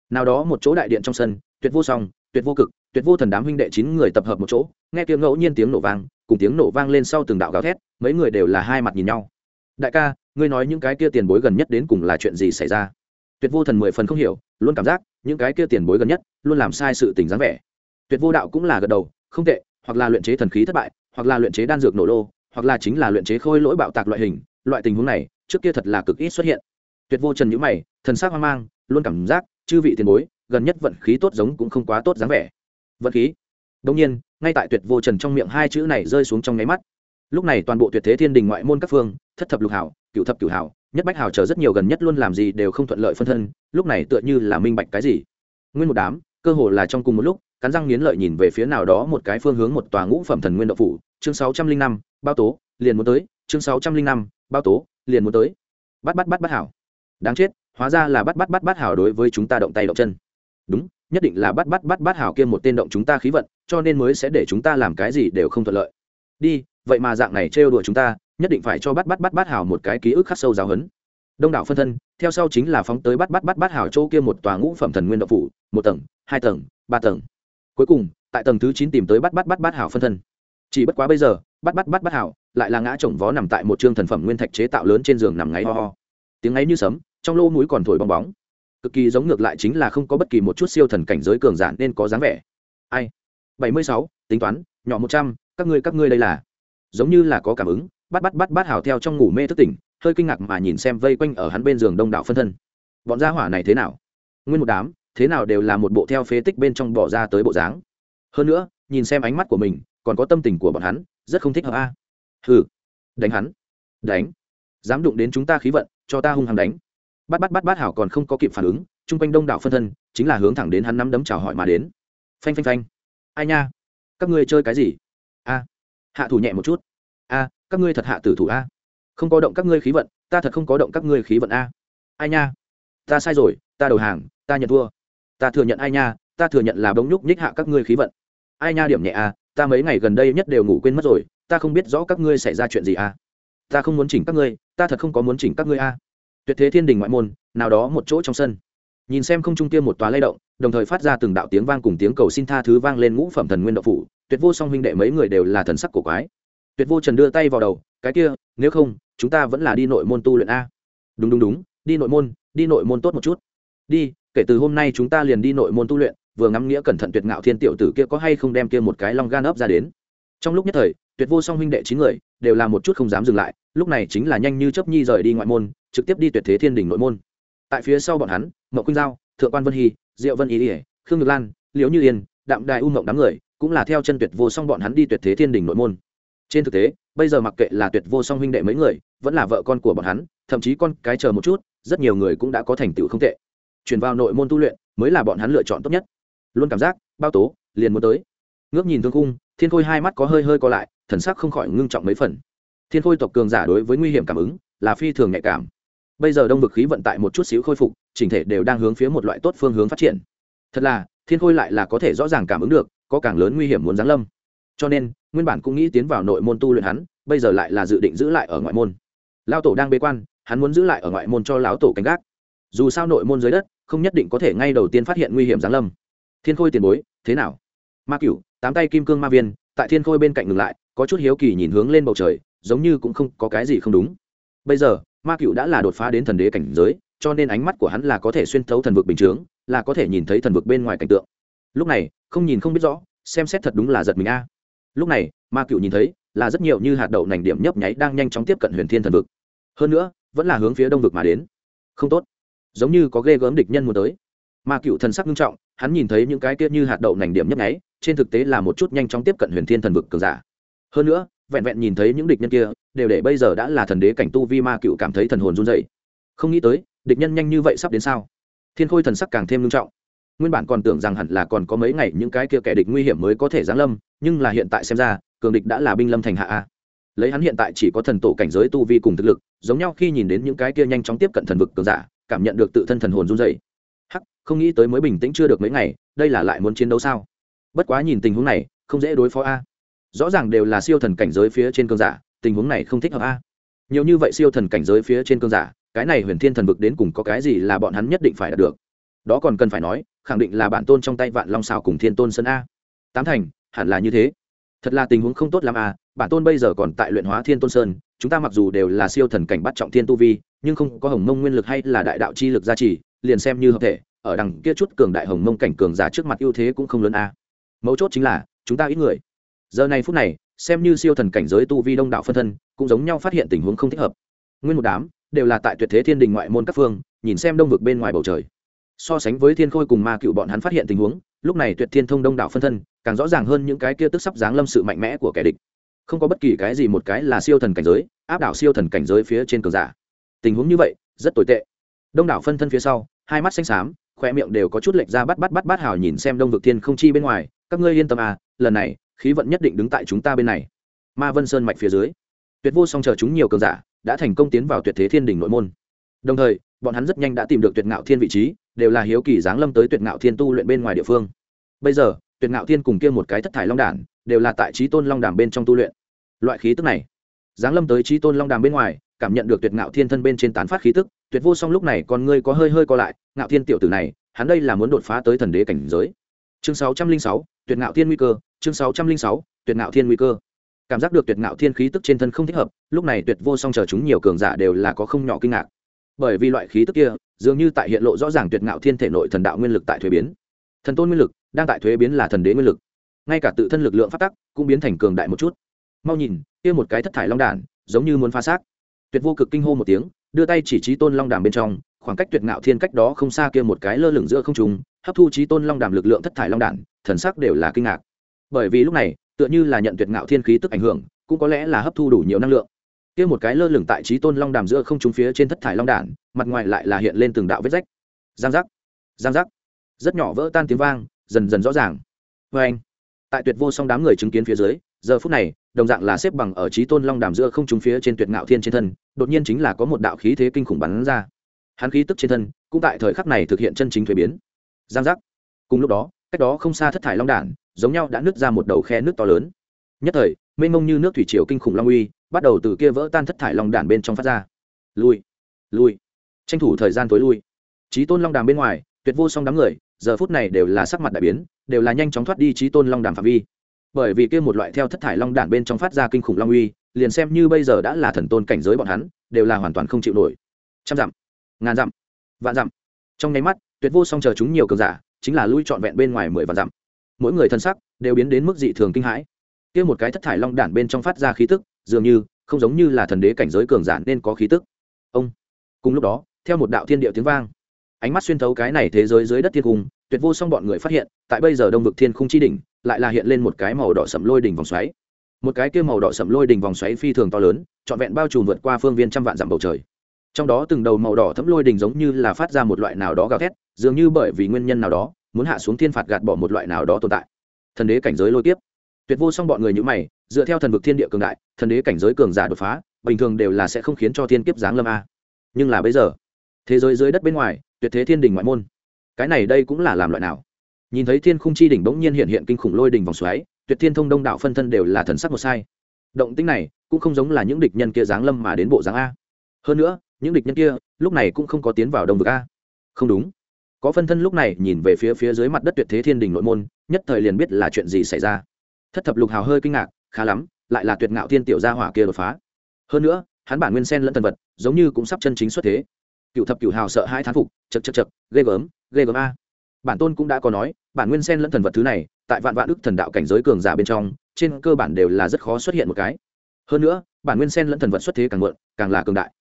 Nào đó một chỗ đại điện trong sân, tuyệt vô song, tuyệt vô cực, tuyệt vô thần đám huynh đệ chín người tập hợp một chỗ, nghe tiếng ngẫu nhiên tiếng nổ vang, cùng tiếng nổ vang lên sau từng đạo gào thét, mấy người đều là hai mặt nhìn nhau. Đại ca, ngươi nói những cái kia tiền bối gần nhất đến cùng là chuyện gì xảy ra? Tuyệt vô thần mười phần không hiểu, luôn cảm giác những cái kia tiền bối gần nhất luôn làm sai sự tình dáng vẻ. Tuyệt vô đạo cũng là gật đầu, không tệ hoặc là luyện chế thần khí thất bại, hoặc là luyện chế đan dược nổ lô, hoặc là chính là luyện chế khôi lỗi bạo tạc loại hình, loại tình huống này, trước kia thật là cực ít xuất hiện. Tuyệt vô trần nhữ mày, thần sắc hoang mang, luôn cảm giác chư vị tiền bối, gần nhất vận khí tốt giống cũng không quá tốt dáng vẻ. Vận khí? Đông nhiên, ngay tại tuyệt vô trần trong miệng hai chữ này rơi xuống trong nháy mắt. Lúc này toàn bộ tuyệt thế thiên đình ngoại môn các phương, thất thập lục hảo cựu thập cửu hảo, nhất bách hảo chờ rất nhiều gần nhất luôn làm gì đều không thuận lợi phân thân, lúc này tựa như là minh bạch cái gì. Nguyên một đám, cơ hồ là trong cùng một lúc cắn răng nghiến lợi nhìn về phía nào đó một cái phương hướng một tòa ngũ phẩm thần nguyên đậu phủ chương sáu trăm linh năm bao tố liền muốn tới chương sáu trăm linh năm bao tố liền muốn tới bắt bắt bắt bắt hảo đáng chết hóa ra là bắt bắt bắt bắt hảo đối với chúng ta động tay động chân đúng nhất định là bắt bắt bắt bắt hảo kia một tên động chúng ta khí vận cho nên mới sẽ để chúng ta làm cái gì đều không thuận lợi đi vậy mà dạng này trêu đùa chúng ta nhất định phải cho bắt bắt bắt bắt hảo một cái ký ức khắc sâu giáo hấn đông đảo phân thân theo sau chính là phóng tới bắt bắt bắt bắt hảo châu kia một tòa ngũ phẩm thần nguyên đậu phủ một tầng hai tầng ba tầng cuối cùng, tại tầng thứ chín tìm tới bắt bắt bắt bắt hảo phân thân. Chỉ bất quá bây giờ, bắt bắt bắt bắt hảo, lại là ngã chồng vó nằm tại một chương thần phẩm nguyên thạch chế tạo lớn trên giường nằm ngáy ho ho. Tiếng ngáy như sấm, trong lô mũi còn thổi bong bóng. Cực kỳ giống ngược lại chính là không có bất kỳ một chút siêu thần cảnh giới cường giản nên có dáng vẻ. Ai? Bảy mươi sáu, tính toán, nhỏ một trăm, các ngươi các ngươi đây là. Giống như là có cảm ứng, bắt bắt bắt bắt hảo theo trong ngủ mê thức tỉnh, hơi kinh ngạc mà nhìn xem vây quanh ở hắn bên giường đông đảo phân thân. Bọn gia hỏa này thế nào? Nguyên một đám thế nào đều là một bộ theo phế tích bên trong bỏ ra tới bộ dáng. Hơn nữa, nhìn xem ánh mắt của mình, còn có tâm tình của bọn hắn, rất không thích hợp a. À. hừ, đánh hắn, đánh, dám đụng đến chúng ta khí vận, cho ta hung hăng đánh. Bắt bắt bắt bắt hảo còn không có kịp phản ứng, chung quanh đông đảo phân thân, chính là hướng thẳng đến hắn nắm đấm chào hỏi mà đến. Phanh phanh phanh. Ai nha? Các ngươi chơi cái gì? A. Hạ thủ nhẹ một chút. A, các ngươi thật hạ tử thủ a. Không có động các ngươi khí vận, ta thật không có động các ngươi khí vận a. Ai nha? Ta sai rồi, ta đầu hàng, ta nhận thua ta thừa nhận ai nha, ta thừa nhận là bỗng nhúc nhích hạ các ngươi khí vận. Ai nha điểm nhẹ à ta mấy ngày gần đây nhất đều ngủ quên mất rồi, ta không biết rõ các ngươi xảy ra chuyện gì à. Ta không muốn chỉnh các ngươi, ta thật không có muốn chỉnh các ngươi à. Tuyệt thế thiên đình ngoại môn, nào đó một chỗ trong sân. Nhìn xem không trung kia một tòa lay động, đồng thời phát ra từng đạo tiếng vang cùng tiếng cầu xin tha thứ vang lên ngũ phẩm thần nguyên đậu phủ, tuyệt vô song huynh đệ mấy người đều là thần sắc cổ quái. Tuyệt vô trần đưa tay vào đầu, cái kia, nếu không, chúng ta vẫn là đi nội môn tu luyện a. Đúng đúng đúng, đi nội môn, đi nội môn tốt một chút. Đi kể từ hôm nay chúng ta liền đi nội môn tu luyện, vừa ngắm nghĩa cẩn thận tuyệt ngạo thiên tiểu tử kia có hay không đem kia một cái long gan ấp ra đến. Trong lúc nhất thời, tuyệt vô song huynh đệ chín người, đều là một chút không dám dừng lại, lúc này chính là nhanh như chấp nhi rời đi ngoại môn, trực tiếp đi tuyệt thế thiên đình nội môn. Tại phía sau bọn hắn mậu quynh giao, thượng quan vân hy, diệu vân ý ỉa khương ngược lan, liễu như yên, đạm đại u mộng đám người, cũng là theo chân tuyệt vô song bọn hắn đi tuyệt thế thiên đình nội môn. Trên thực tế, bây giờ mặc kệ là tuyệt vô song huynh đệ mấy người, vẫn là vợ con của bọn hắn, thậm chí con cái chờ một chút, rất nhiều người cũng đã có thành tựu không tệ chuyển vào nội môn tu luyện mới là bọn hắn lựa chọn tốt nhất. Luôn cảm giác, bao tố, liền muốn tới. Ngước nhìn thương cung thiên khôi hai mắt có hơi hơi co lại, thần sắc không khỏi ngưng trọng mấy phần. Thiên khôi tộc cường giả đối với nguy hiểm cảm ứng là phi thường nhạy cảm. Bây giờ đông vực khí vận tại một chút xíu khôi phục, chỉnh thể đều đang hướng phía một loại tốt phương hướng phát triển. Thật là, thiên khôi lại là có thể rõ ràng cảm ứng được, có càng lớn nguy hiểm muốn giáng lâm. Cho nên, nguyên bản cũng nghĩ tiến vào nội môn tu luyện hắn, bây giờ lại là dự định giữ lại ở ngoại môn. Lao tổ đang bế quan, hắn muốn giữ lại ở ngoại môn cho lão tổ canh gác dù sao nội môn dưới đất, không nhất định có thể ngay đầu tiên phát hiện nguy hiểm giáng lâm. Thiên khôi tiền bối, thế nào? Ma cửu, tám tay kim cương ma viên, tại thiên khôi bên cạnh ngừng lại, có chút hiếu kỳ nhìn hướng lên bầu trời, giống như cũng không có cái gì không đúng. Bây giờ, ma cựu đã là đột phá đến thần đế cảnh giới, cho nên ánh mắt của hắn là có thể xuyên thấu thần vực bình chướng, là có thể nhìn thấy thần vực bên ngoài cảnh tượng. Lúc này, không nhìn không biết rõ, xem xét thật đúng là giật mình a. Lúc này, ma cựu nhìn thấy, là rất nhiều như hạt đậu nành điểm nhấp nháy đang nhanh chóng tiếp cận huyền thiên thần vực. Hơn nữa, vẫn là hướng phía đông vực mà đến. Không tốt giống như có ghê gớm địch nhân muốn tới. Ma cựu thần sắc nghiêm trọng, hắn nhìn thấy những cái kia như hạt đậu nành điểm nhấp nháy, trên thực tế là một chút nhanh chóng tiếp cận huyền thiên thần vực cường giả. Hơn nữa, vẹn vẹn nhìn thấy những địch nhân kia, đều để bây giờ đã là thần đế cảnh tu vi ma cựu cảm thấy thần hồn run dậy không nghĩ tới, địch nhân nhanh như vậy sắp đến sao? Thiên khôi thần sắc càng thêm nghiêm trọng. Nguyên bản còn tưởng rằng hẳn là còn có mấy ngày những cái kia kẻ địch nguy hiểm mới có thể giáng lâm, nhưng là hiện tại xem ra, cường địch đã là binh lâm thành hạ a. Lấy hắn hiện tại chỉ có thần tổ cảnh giới tu vi cùng thực lực, giống nhau khi nhìn đến những cái kia nhanh chóng tiếp cận thần vực cường giả cảm nhận được tự thân thần hồn run dậy hắc, không nghĩ tới mới bình tĩnh chưa được mấy ngày, đây là lại muốn chiến đấu sao? Bất quá nhìn tình huống này, không dễ đối phó a. Rõ ràng đều là siêu thần cảnh giới phía trên cơn giả, tình huống này không thích hợp a. Nhiều như vậy siêu thần cảnh giới phía trên cơn giả, cái này huyền thiên thần vực đến cùng có cái gì là bọn hắn nhất định phải đạt được? Đó còn cần phải nói, khẳng định là bản tôn trong tay vạn long xào cùng thiên tôn sơn a. Tám thành, hẳn là như thế. Thật là tình huống không tốt lắm a, bản tôn bây giờ còn tại luyện hóa thiên tôn sơn, chúng ta mặc dù đều là siêu thần cảnh bắt trọng thiên tu vi nhưng không có hồng mông nguyên lực hay là đại đạo chi lực gia trì, liền xem như hợp thể, ở đằng kia chút cường đại hồng mông cảnh cường giả trước mặt ưu thế cũng không lớn a. Mấu chốt chính là, chúng ta ít người. Giờ này phút này, xem như siêu thần cảnh giới tu vi đông đạo phân thân, cũng giống nhau phát hiện tình huống không thích hợp. Nguyên một đám, đều là tại tuyệt thế thiên đình ngoại môn các phương, nhìn xem đông vực bên ngoài bầu trời. So sánh với thiên khôi cùng ma cựu bọn hắn phát hiện tình huống, lúc này tuyệt thiên thông đông đạo phân thân, càng rõ ràng hơn những cái kia tức sắp giáng lâm sự mạnh mẽ của kẻ địch. Không có bất kỳ cái gì, một cái là siêu thần cảnh giới, áp đảo siêu thần cảnh giới phía trên cường giả tình huống như vậy, rất tồi tệ. Đông đảo phân thân phía sau, hai mắt xanh xám khoe miệng đều có chút lệch ra bắt bắt bắt bắt hào nhìn xem đông vực thiên không chi bên ngoài, các ngươi yên tâm à lần này, khí vận nhất định đứng tại chúng ta bên này. Ma vân sơn mạch phía dưới, tuyệt vô song chờ chúng nhiều cường giả, đã thành công tiến vào tuyệt thế thiên đình nội môn. Đồng thời, bọn hắn rất nhanh đã tìm được tuyệt ngạo thiên vị trí, đều là hiếu kỳ giáng lâm tới tuyệt ngạo thiên tu luyện bên ngoài địa phương. Bây giờ, tuyệt ngạo thiên cùng kia một cái thất thải long đản, đều là tại trí tôn long đàm bên trong tu luyện. Loại khí tức này, giáng lâm tới trí tôn long đàm bên ngoài cảm nhận được tuyệt ngạo thiên thân bên trên tán phát khí tức, tuyệt vô song lúc này con ngươi có hơi hơi co lại, ngạo thiên tiểu tử này, hắn đây là muốn đột phá tới thần đế cảnh giới. Chương sáu trăm linh sáu, tuyệt ngạo thiên nguy cơ, chương sáu trăm linh sáu, tuyệt ngạo thiên nguy cơ. Cảm giác được tuyệt ngạo thiên khí tức trên thân không thích hợp, lúc này tuyệt vô song chờ chúng nhiều cường giả đều là có không nhỏ kinh ngạc. Bởi vì loại khí tức kia, dường như tại hiện lộ rõ ràng tuyệt ngạo thiên thể nội thần đạo nguyên lực tại thuế biến. Thần tôn nguyên lực, đang tại thuế biến là thần đế nguyên lực. Ngay cả tự thân lực lượng phát tắc, cũng biến thành cường đại một chút. Mau nhìn, kia một cái thất thải long đản, giống như muốn phá xác tuyệt vô cực kinh hô một tiếng, đưa tay chỉ trí tôn long đàm bên trong, khoảng cách tuyệt ngạo thiên cách đó không xa kia một cái lơ lửng giữa không trùng hấp thu trí tôn long đàm lực lượng thất thải long đản, thần sắc đều là kinh ngạc. Bởi vì lúc này, tựa như là nhận tuyệt ngạo thiên khí tức ảnh hưởng, cũng có lẽ là hấp thu đủ nhiều năng lượng. Kia một cái lơ lửng tại trí tôn long đàm giữa không trung phía trên thất thải long đản, mặt ngoài lại là hiện lên từng đạo vết rách. Giang giác giang giác. Rất nhỏ vỡ tan tiếng vang, dần dần rõ ràng. Vê anh tại tuyệt vô song đám người chứng kiến phía dưới, giờ phút này đồng dạng là xếp bằng ở trí tôn long đàm giữa không trung phía trên tuyệt ngạo thiên trên thân, đột nhiên chính là có một đạo khí thế kinh khủng bắn ra. Hắn khí tức trên thân cũng tại thời khắc này thực hiện chân chính thuế biến. Giang giác. Cùng lúc đó, cách đó không xa thất thải long đản, giống nhau đã nứt ra một đầu khe nước to lớn. Nhất thời, mênh mông như nước thủy triều kinh khủng long uy bắt đầu từ kia vỡ tan thất thải long đản bên trong phát ra. Lui lui. Tranh thủ thời gian tối lui. Trí tôn long đàm bên ngoài, tuyệt vô song đám người, giờ phút này đều là sắc mặt đại biến, đều là nhanh chóng thoát đi trí tôn long đàm phạm vi bởi vì kia một loại theo thất thải long đản bên trong phát ra kinh khủng long uy, liền xem như bây giờ đã là thần tôn cảnh giới bọn hắn, đều là hoàn toàn không chịu nổi. Trăm dặm, ngàn dặm, vạn dặm. Trong nháy mắt, tuyệt vô song chờ chúng nhiều cường giả, chính là lui trọn vẹn bên ngoài mười vạn dặm. Mỗi người thân sắc đều biến đến mức dị thường kinh hãi. Kia một cái thất thải long đản bên trong phát ra khí tức, dường như không giống như là thần đế cảnh giới cường giả nên có khí tức. Ông, cùng lúc đó, theo một đạo thiên địa tiếng vang, ánh mắt xuyên thấu cái này thế giới dưới đất thiên cung, tuyệt vô song bọn người phát hiện, tại bây giờ đông vực thiên khung chi đỉnh lại là hiện lên một cái màu đỏ sẫm lôi đỉnh vòng xoáy. Một cái kia màu đỏ sẫm lôi đỉnh vòng xoáy phi thường to lớn, trọn vẹn bao trùm vượt qua phương viên trăm vạn dặm bầu trời. Trong đó từng đầu màu đỏ thấm lôi đỉnh giống như là phát ra một loại nào đó gào thét, dường như bởi vì nguyên nhân nào đó, muốn hạ xuống thiên phạt gạt bỏ một loại nào đó tồn tại. Thần đế cảnh giới lôi tiếp tuyệt vô song bọn người như mày, dựa theo thần vực thiên địa cường đại, thần đế cảnh giới cường giả đột phá, bình thường đều là sẽ không khiến cho thiên kiếp giáng lâm a. Nhưng là bây giờ, thế giới dưới đất bên ngoài, tuyệt thế thiên đình ngoại môn. Cái này đây cũng là làm loại nào? Nhìn thấy thiên khung chi đỉnh bỗng nhiên hiện hiện kinh khủng lôi đỉnh vòng xoáy, tuyệt thiên thông đông đạo phân thân đều là thần sắc một sai. Động tính này cũng không giống là những địch nhân kia giáng lâm mà đến bộ giáng a. Hơn nữa, những địch nhân kia lúc này cũng không có tiến vào đông vực a. Không đúng. Có phân thân lúc này nhìn về phía phía dưới mặt đất tuyệt thế thiên đình nội môn, nhất thời liền biết là chuyện gì xảy ra. Thất thập lục hào hơi kinh ngạc, khá lắm, lại là tuyệt ngạo thiên tiểu gia hỏa kia đột phá. Hơn nữa, hắn bản nguyên sen lẫn thần vật, giống như cũng sắp chân chính xuất thế. Cựu thập cựu hào sợ hai thán phục, chật chật chật, ghê gớm ghê gớm a bản tôn cũng đã có nói, bản nguyên sen lẫn thần vật thứ này, tại vạn vạn ức thần đạo cảnh giới cường giả bên trong, trên cơ bản đều là rất khó xuất hiện một cái. Hơn nữa, bản nguyên sen lẫn thần vật xuất thế càng muộn, càng là cường đại.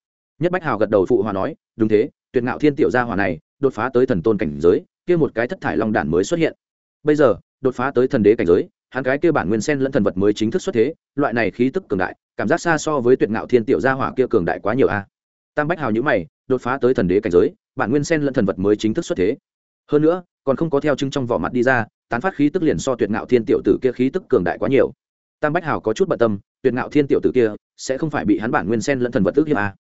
Nhất bách hào gật đầu phụ hòa nói, đúng thế, tuyệt ngạo thiên tiểu gia hỏa này, đột phá tới thần tôn cảnh giới, kia một cái thất thải long đản mới xuất hiện. Bây giờ, đột phá tới thần đế cảnh giới, hắn cái kia bản nguyên sen lẫn thần vật mới chính thức xuất thế, loại này khí tức cường đại, cảm giác xa so với tuyệt ngạo thiên tiểu gia hỏa kia cường đại quá nhiều a. Tam bách hào nhữ mày, đột phá tới thần đế cảnh giới, bản nguyên sen lẫn thần vật mới chính thức xuất thế hơn nữa, còn không có theo chứng trong vỏ mặt đi ra, tán phát khí tức liền so tuyệt ngạo thiên tiểu tử kia khí tức cường đại quá nhiều. Tam bách hào có chút bận tâm, tuyệt ngạo thiên tiểu tử kia sẽ không phải bị hắn bản nguyên sen lẫn thần vật ước hiệp a à?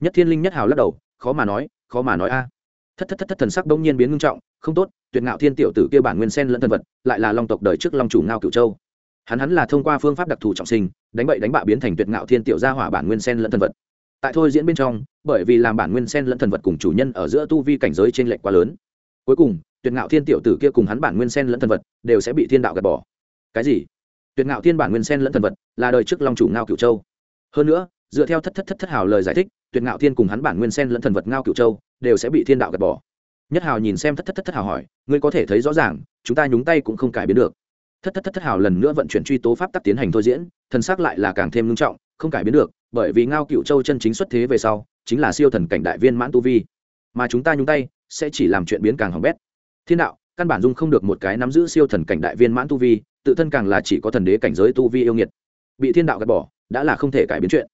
nhất thiên linh nhất hào lắc đầu, khó mà nói, khó mà nói a. Thất thất thất thất thần sắc đông nhiên biến ngưng trọng, không tốt, tuyệt ngạo thiên tiểu tử kia bản nguyên sen lẫn thần vật lại là long tộc đời trước long chủ ngao cửu châu. Hắn hắn là thông qua phương pháp đặc thù trọng sinh, đánh bậy đánh bạ biến thành tuyệt ngạo thiên tiểu gia hỏa bản nguyên sen lẫn thần vật. Tại thôi diễn bên trong, bởi vì làm bản nguyên sen lẫn thần vật cùng chủ nhân ở giữa tu vi cảnh giới trên lệch quá lớn cuối cùng, tuyệt ngạo thiên tiểu tử kia cùng hắn bản nguyên sen lẫn thần vật, đều sẽ bị thiên đạo gạt bỏ. Cái gì? Tuyệt ngạo thiên bản nguyên sen lẫn thần vật, là đời trước long chủ ngao cửu châu. Hơn nữa, dựa theo thất thất thất thất hào lời giải thích, tuyệt ngạo thiên cùng hắn bản nguyên sen lẫn thần vật ngao cửu châu đều sẽ bị thiên đạo gạt bỏ. Nhất hào nhìn xem thất thất thất thất hào hỏi, ngươi có thể thấy rõ ràng, chúng ta nhúng tay cũng không cải biến được. Thất thất thất thất hào lần nữa vận chuyển truy tố pháp tắc tiến hành thôi diễn, thần xác lại là càng thêm ngưng trọng, không cải biến được, bởi vì ngao cựu châu chân chính xuất thế về sau, chính là siêu thần cảnh đại viên mãn tu vi. Mà chúng ta nhúng tay sẽ chỉ làm chuyện biến càng hỏng bét. Thiên đạo căn bản dung không được một cái nắm giữ siêu thần cảnh đại viên mãn tu vi tự thân càng là chỉ có thần đế cảnh giới tu vi yêu nghiệt. Bị thiên đạo gạt bỏ đã là không thể cải biến chuyện.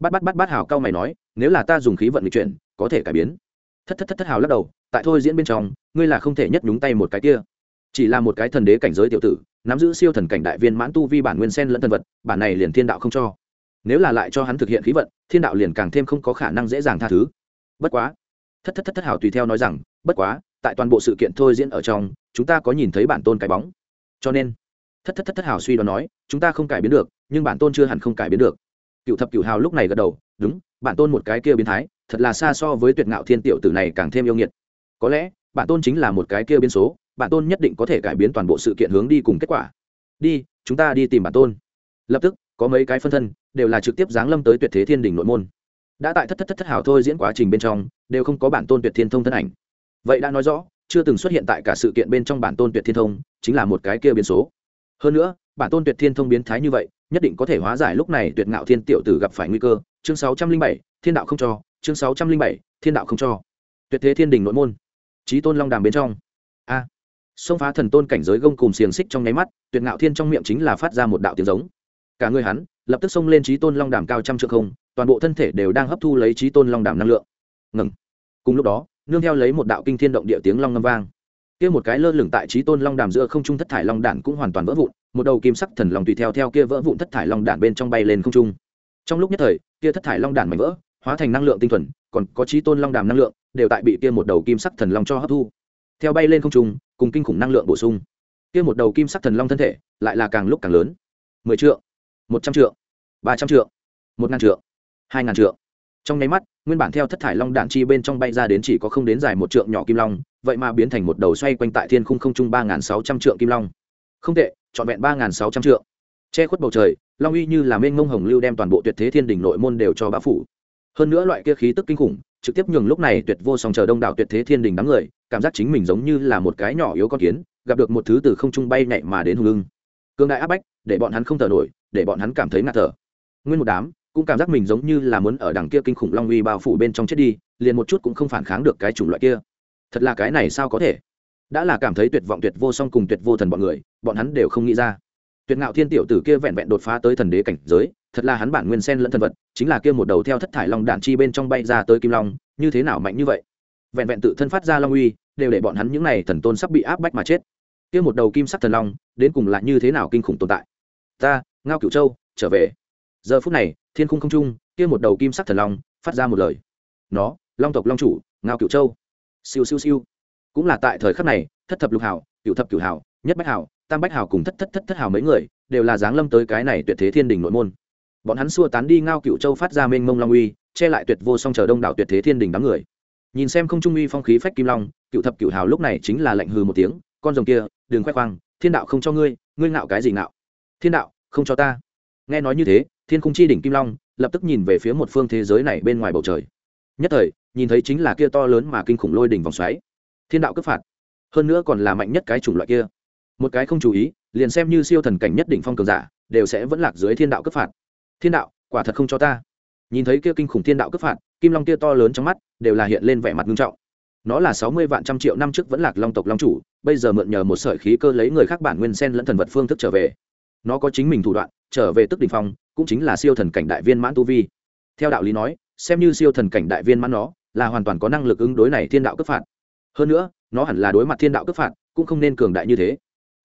Bắt bắt bắt bắt hào cao mày nói nếu là ta dùng khí vận nghịch chuyện, có thể cải biến. Thất thất thất thất hào lắc đầu tại thôi diễn bên trong ngươi là không thể nhất nhúng tay một cái kia. Chỉ là một cái thần đế cảnh giới tiểu tử nắm giữ siêu thần cảnh đại viên mãn tu vi bản nguyên sen lẫn thần vật bản này liền thiên đạo không cho. Nếu là lại cho hắn thực hiện khí vận thiên đạo liền càng thêm không có khả năng dễ dàng tha thứ. Bất quá thất thất thất thất hảo tùy theo nói rằng, bất quá, tại toàn bộ sự kiện thôi diễn ở trong, chúng ta có nhìn thấy bản tôn cái bóng. Cho nên, thất thất thất thất hảo suy đoán nói, chúng ta không cải biến được, nhưng bản tôn chưa hẳn không cải biến được. Cựu thập cựu hào lúc này gật đầu, đúng, bản tôn một cái kia biến thái, thật là xa so với tuyệt ngạo thiên tiểu tử này càng thêm yêu nghiệt. Có lẽ, bản tôn chính là một cái kia biến số, bản tôn nhất định có thể cải biến toàn bộ sự kiện hướng đi cùng kết quả. Đi, chúng ta đi tìm bản tôn. Lập tức, có mấy cái phân thân, đều là trực tiếp giáng lâm tới tuyệt thế thiên đình nội môn đã tại thất thất thất thất hào thôi diễn quá trình bên trong, đều không có bản tôn tuyệt thiên thông thân ảnh. Vậy đã nói rõ, chưa từng xuất hiện tại cả sự kiện bên trong bản tôn tuyệt thiên thông, chính là một cái kia biến số. Hơn nữa, bản tôn tuyệt thiên thông biến thái như vậy, nhất định có thể hóa giải lúc này tuyệt ngạo thiên tiểu tử gặp phải nguy cơ. Chương sáu trăm linh bảy, thiên đạo không cho. Chương sáu trăm linh bảy, thiên đạo không cho. Tuyệt thế thiên đình nội môn. Trí tôn long đàm bên trong. A. Xông phá thần tôn cảnh giới gông cùng xiềng xích trong nháy mắt, tuyệt ngạo thiên trong miệng chính là phát ra một đạo tiếng giống. Cả người hắn, lập tức xông lên trí tôn long đàm cao trăm trượng không toàn bộ thân thể đều đang hấp thu lấy trí tôn long đàm năng lượng. Ngừng. Cùng lúc đó, nương theo lấy một đạo kinh thiên động địa tiếng long ngâm vang. Kia một cái lơ lửng tại trí tôn long đàm giữa không trung thất thải long đản cũng hoàn toàn vỡ vụn, một đầu kim sắc thần long tùy theo theo kia vỡ vụn thất thải long đản bên trong bay lên không trung. Trong lúc nhất thời, kia thất thải long đản mảnh vỡ, hóa thành năng lượng tinh thuần, còn có trí tôn long đàm năng lượng, đều tại bị kia một đầu kim sắc thần long cho hấp thu. Theo bay lên không trung, cùng kinh khủng năng lượng bổ sung. Kia một đầu kim sắc thần long thân thể, lại là càng lúc càng lớn. Mười triệu một trăm triệu ba trăm triệu một ngàn triệu hai ngàn trượng. trong nháy mắt, nguyên bản theo thất thải long đạn chi bên trong bay ra đến chỉ có không đến dài một trượng nhỏ kim long, vậy mà biến thành một đầu xoay quanh tại thiên khung không trung ba n g h n sáu trăm trượng kim long. Không tệ, trọn vẹn ba n g h n sáu trăm trượng. Che khuất bầu trời, long uy như là mênh mông hồng lưu đem toàn bộ tuyệt thế thiên đình nội môn đều cho bão phủ. Hơn nữa loại kia khí tức kinh khủng, trực tiếp nhường lúc này tuyệt vô song chờ đông đảo tuyệt thế thiên đình đám người, cảm giác chính mình giống như là một cái nhỏ yếu con kiến, gặp được một thứ từ không trung bay nhảy mà đến hùng lưng cương đại áp bách, để bọn hắn không thở nổi, để bọn hắn cảm thấy ngạt thở. Nguyên một đám cũng cảm giác mình giống như là muốn ở đằng kia kinh khủng long uy bao phủ bên trong chết đi, liền một chút cũng không phản kháng được cái chủng loại kia. Thật là cái này sao có thể? Đã là cảm thấy tuyệt vọng tuyệt vô song cùng tuyệt vô thần bọn người, bọn hắn đều không nghĩ ra. Tuyệt ngạo thiên tiểu tử kia vẹn vẹn đột phá tới thần đế cảnh giới, thật là hắn bản nguyên sen lẫn thần vật, chính là kia một đầu theo thất thải long đạn chi bên trong bay ra tới kim long, như thế nào mạnh như vậy? Vẹn vẹn tự thân phát ra long uy, đều để bọn hắn những này thần tôn sắp bị áp bách mà chết. Kia một đầu kim sắc thần long, đến cùng là như thế nào kinh khủng tồn tại? Ta, ngao cửu châu, trở về giờ phút này, thiên khung không trung, kia một đầu kim sắc thần long phát ra một lời. Nó, long tộc long chủ, ngao cửu châu. Siêu siêu siêu. Cũng là tại thời khắc này, thất thập lục hảo, cửu thập cửu hảo, nhất bách hảo, tam bách hảo cùng thất thất thất thất hảo mấy người đều là giáng lâm tới cái này tuyệt thế thiên đình nội môn. Bọn hắn xua tán đi ngao cửu châu phát ra mênh mông long uy, che lại tuyệt vô song chờ đông đảo tuyệt thế thiên đình đám người. Nhìn xem không trung uy phong khí phách kim long cựu thập cựu hào lúc này chính là lệnh hừ một tiếng, con rồng kia, đừng khoe khoang, thiên đạo không cho ngươi ngươi ngạo cái gì ngạo? Thiên đạo, không cho ta nghe nói như thế, thiên khung chi đỉnh kim long lập tức nhìn về phía một phương thế giới này bên ngoài bầu trời. Nhất thời, nhìn thấy chính là kia to lớn mà kinh khủng lôi đỉnh vòng xoáy. Thiên đạo cấp phạt. Hơn nữa còn là mạnh nhất cái chủng loại kia. Một cái không chú ý, liền xem như siêu thần cảnh nhất định phong cường giả, đều sẽ vẫn lạc dưới thiên đạo cấp phạt. Thiên đạo, quả thật không cho ta. Nhìn thấy kia kinh khủng thiên đạo cấp phạt, kim long kia to lớn trong mắt đều là hiện lên vẻ mặt nghiêm trọng. Nó là sáu mươi vạn trăm triệu năm trước vẫn lạc long tộc long chủ, bây giờ mượn nhờ một sợi khí cơ lấy người khác bản nguyên sen lẫn thần vật phương thức trở về. Nó có chính mình thủ đoạn trở về tức đỉnh phong, cũng chính là siêu thần cảnh đại viên mãn tu vi. Theo đạo lý nói, xem như siêu thần cảnh đại viên mãn nó, là hoàn toàn có năng lực ứng đối này thiên đạo cấp phạt. Hơn nữa, nó hẳn là đối mặt thiên đạo cấp phạt, cũng không nên cường đại như thế.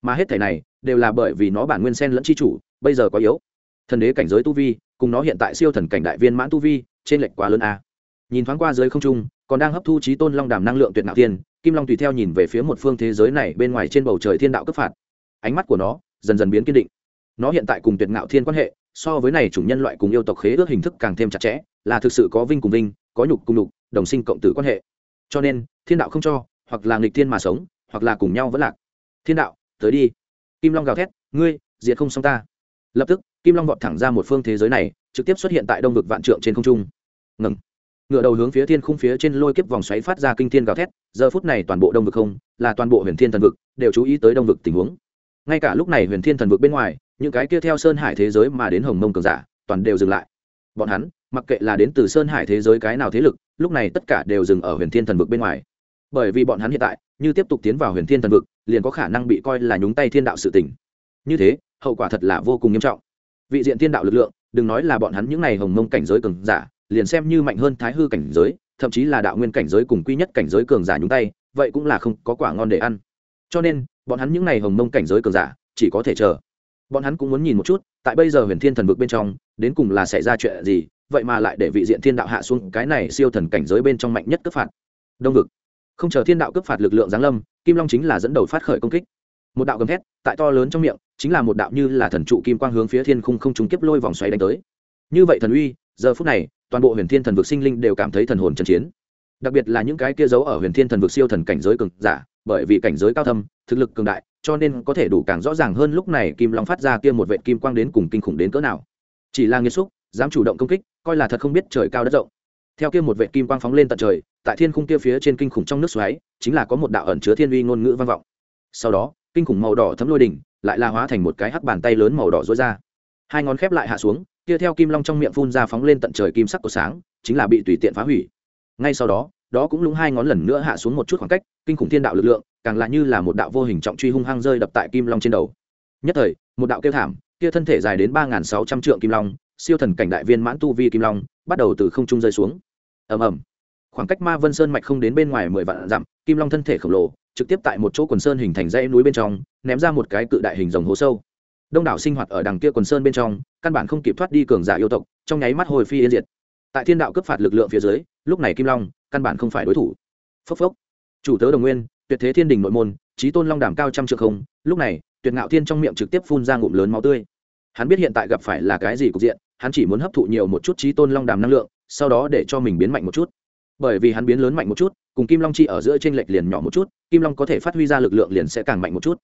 Mà hết thể này, đều là bởi vì nó bản nguyên sen lẫn chi chủ, bây giờ có yếu. Thần đế cảnh giới tu vi, cùng nó hiện tại siêu thần cảnh đại viên mãn tu vi trên lệch quá lớn a. Nhìn thoáng qua dưới không trung, còn đang hấp thu trí tôn long đàm năng lượng tuyệt nạo thiên, kim long tùy theo nhìn về phía một phương thế giới này bên ngoài trên bầu trời thiên đạo cấp phạt. Ánh mắt của nó dần dần biến kiên định nó hiện tại cùng tuyệt ngạo thiên quan hệ, so với này chủng nhân loại cùng yêu tộc khế ước hình thức càng thêm chặt chẽ, là thực sự có vinh cùng vinh, có nhục cùng nhục, đồng sinh cộng tử quan hệ. Cho nên, thiên đạo không cho, hoặc là nghịch thiên mà sống, hoặc là cùng nhau vẫn lạc. Thiên đạo, tới đi. Kim long gào thét, ngươi, diệt không xong ta. Lập tức, kim long vọt thẳng ra một phương thế giới này, trực tiếp xuất hiện tại đông vực vạn trượng trên không trung. Ngừng. Ngựa đầu hướng phía thiên khung phía trên lôi kiếp vòng xoáy phát ra kinh thiên gào thét, giờ phút này toàn bộ đông vực không, là toàn bộ huyền thiên thần vực, đều chú ý tới đông vực tình huống. Ngay cả lúc này huyền thiên thần vực bên ngoài những cái kia theo sơn hải thế giới mà đến hồng mông cường giả, toàn đều dừng lại. Bọn hắn, mặc kệ là đến từ sơn hải thế giới cái nào thế lực, lúc này tất cả đều dừng ở huyền thiên thần vực bên ngoài. Bởi vì bọn hắn hiện tại, như tiếp tục tiến vào huyền thiên thần vực, liền có khả năng bị coi là nhúng tay thiên đạo sự tỉnh như thế, hậu quả thật là vô cùng nghiêm trọng. Vị diện thiên đạo lực lượng, đừng nói là bọn hắn những n à y hồng mông cảnh giới cường giả, liền xem như mạnh hơn thái hư cảnh giới, thậm chí là đạo nguyên cảnh giới cùng quy nhất cảnh giới cường giả nhúng tay, vậy cũng là không có quả ngon để ăn. Cho nên, bọn hắn những n à y hồng mông cảnh giới cường giả, chỉ có thể chờ bọn hắn cũng muốn nhìn một chút, tại bây giờ huyền thiên thần vực bên trong, đến cùng là xảy ra chuyện gì, vậy mà lại để vị diện thiên đạo hạ xuống cái này siêu thần cảnh giới bên trong mạnh nhất cấp phạt. Đông vực. Không chờ thiên đạo cấp phạt lực lượng giáng lâm, kim long chính là dẫn đầu phát khởi công kích. Một đạo gầm thét, tại to lớn trong miệng, chính là một đạo như là thần trụ kim quang hướng phía thiên khung không trúng kiếp lôi vòng xoáy đánh tới. Như vậy thần uy, giờ phút này, toàn bộ huyền thiên thần vực sinh linh đều cảm thấy thần hồn trần chiến. Đặc biệt là những cái kia giấu ở huyền thiên thần vực siêu thần cảnh giới cường giả, bởi vì cảnh giới cao thâm, thực lực cường đại cho nên có thể đủ càng rõ ràng hơn lúc này kim long phát ra kia một vệ kim quang đến cùng kinh khủng đến cỡ nào. Chỉ là nghiêm xúc dám chủ động công kích, coi là thật không biết trời cao đất rộng. Theo kia một vệ kim quang phóng lên tận trời, tại thiên khung kia phía trên kinh khủng trong nước xoáy, chính là có một đạo ẩn chứa thiên uy ngôn ngữ vang vọng. Sau đó, kinh khủng màu đỏ thấm lôi đỉnh lại là hóa thành một cái hắc bàn tay lớn màu đỏ rối ra. Hai ngón khép lại hạ xuống, kia theo kim long trong miệng phun ra phóng lên tận trời kim sắc của sáng, chính là bị tùy tiện phá hủy. Ngay sau đó đó cũng lúng hai ngón lần nữa hạ xuống một chút khoảng cách, kinh khủng thiên đạo lực lượng, càng lại như là một đạo vô hình trọng truy hung hăng rơi đập tại kim long trên đầu. Nhất thời, một đạo kêu thảm, kia thân thể dài đến ba nghìn sáu trăm trượng kim long, siêu thần cảnh đại viên mãn tu vi kim long, bắt đầu từ không trung rơi xuống. Ầm ầm. Khoảng cách ma vân sơn mạch không đến bên ngoài mười vạn dặm, kim long thân thể khổng lồ, trực tiếp tại một chỗ quần sơn hình thành dãy núi bên trong, ném ra một cái cự đại hình rồng hố sâu. Đông đảo sinh hoạt ở đằng kia quần sơn bên trong, căn bản không kịp thoát đi cường giả yêu tộc, trong nháy mắt hồi phi yên diệt tại thiên đạo cấp phạt lực lượng phía dưới, lúc này kim long, căn bản không phải đối thủ. Phốc phốc. Chủ tớ đồng nguyên, tuyệt thế thiên đình nội môn trí tôn long đàm cao trăm trượng không, lúc này, tuyệt ngạo thiên trong miệng trực tiếp phun ra ngụm lớn máu tươi. Hắn biết hiện tại gặp phải là cái gì cục diện, hắn chỉ muốn hấp thụ nhiều một chút trí tôn long đàm năng lượng, sau đó để cho mình biến mạnh một chút. Bởi vì hắn biến lớn mạnh một chút, cùng kim long chi ở giữa t r ê n lệch liền nhỏ một chút, kim long có thể phát huy ra lực lượng liền sẽ càng mạnh một chút.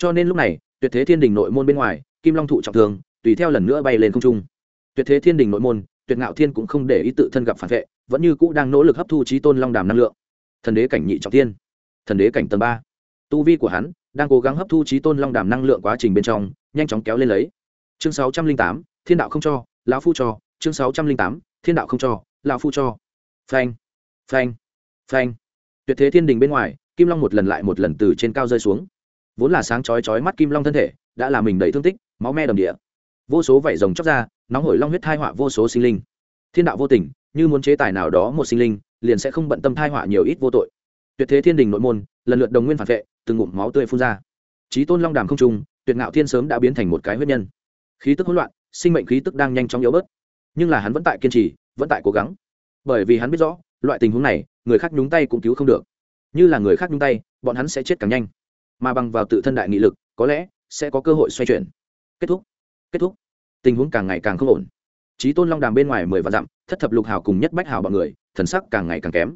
Cho nên lúc này, tuyệt thế thiên đình nội môn bên ngoài, kim long thụ trọng thương, tùy theo lần nữa bay lên không trung. Tuyệt thế thiên đình nội môn tuyệt ngạo thiên cũng không để ý tự thân gặp phản vệ, vẫn như cũ đang nỗ lực hấp thu trí tôn long đàm năng lượng. Thần đế cảnh nhị trọng thiên, thần đế cảnh tầng ba. Tu vi của hắn đang cố gắng hấp thu trí tôn long đàm năng lượng quá trình bên trong, nhanh chóng kéo lên lấy. Chương sáu trăm linh tám, thiên đạo không cho, lão phu cho. Chương sáu trăm linh tám, thiên đạo không cho, lão phu cho. Phanh phanh phanh. Tuyệt thế thiên đình bên ngoài, kim long một lần lại một lần từ trên cao rơi xuống. Vốn là sáng chói chói mắt kim long thân thể, đã làm mình đầy thương tích, máu me đầm địa. Vô số vảy rồng chóc ra nóng hổi long huyết thai họa vô số sinh linh. Thiên đạo vô tình, như muốn chế tài nào đó một sinh linh, liền sẽ không bận tâm thai họa nhiều ít vô tội. Tuyệt thế thiên đình nội môn, lần lượt đồng nguyên phản vệ, từng ngụm máu tươi phun ra. Trí tôn long đàm không trung, tuyệt ngạo thiên sớm đã biến thành một cái huyết nhân. Khí tức hỗn loạn, sinh mệnh khí tức đang nhanh chóng yếu bớt. Nhưng là hắn vẫn tại kiên trì, vẫn tại cố gắng. Bởi vì hắn biết rõ, loại tình huống này, người khác nhúng tay cũng cứu không được. Như là người khác nhúng tay, bọn hắn sẽ chết càng nhanh. Mà bằng vào tự thân đại nghị lực, có lẽ sẽ có cơ hội xoay chuyển. Kết thúc. Kết thúc tình huống càng ngày càng không ổn. Trí tôn long đàm bên ngoài mười vạn dặm, thất thập lục hào cùng nhất bách hào bọn người, thần sắc càng ngày càng kém.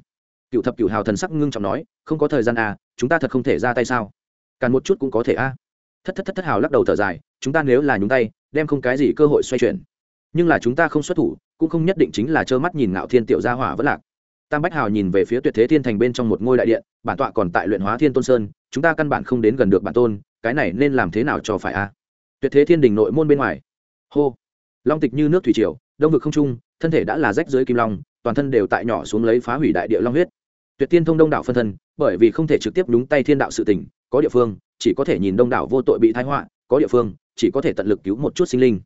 Cựu thập cựu hào thần sắc ngưng trọng nói, không có thời gian à chúng ta thật không thể ra tay sao? Càng một chút cũng có thể a à. thất thất thất thất hào lắc đầu thở dài, chúng ta nếu là nhúng tay, đem không cái gì cơ hội xoay chuyển. Nhưng là chúng ta không xuất thủ, cũng không nhất định chính là trơ mắt nhìn ngạo thiên tiểu gia hỏa vẫn lạc. Tam bách hào nhìn về phía tuyệt thế thiên thành bên trong một ngôi đại điện, bản tọa còn tại luyện hóa thiên tôn sơn, chúng ta căn bản không đến gần được bản tôn, cái này nên làm thế nào cho phải a tuyệt thế thiên đình nội môn bên ngoài hô. Long tịch như nước thủy triều, đông vực không trung, thân thể đã là rách dưới kim long, toàn thân đều tại nhỏ xuống lấy phá hủy đại địa long huyết. Tuyệt tiên thông đông đảo phân thân, bởi vì không thể trực tiếp đúng tay thiên đạo sự tỉnh có địa phương, chỉ có thể nhìn đông đảo vô tội bị thái họa, có địa phương, chỉ có thể tận lực cứu một chút sinh linh.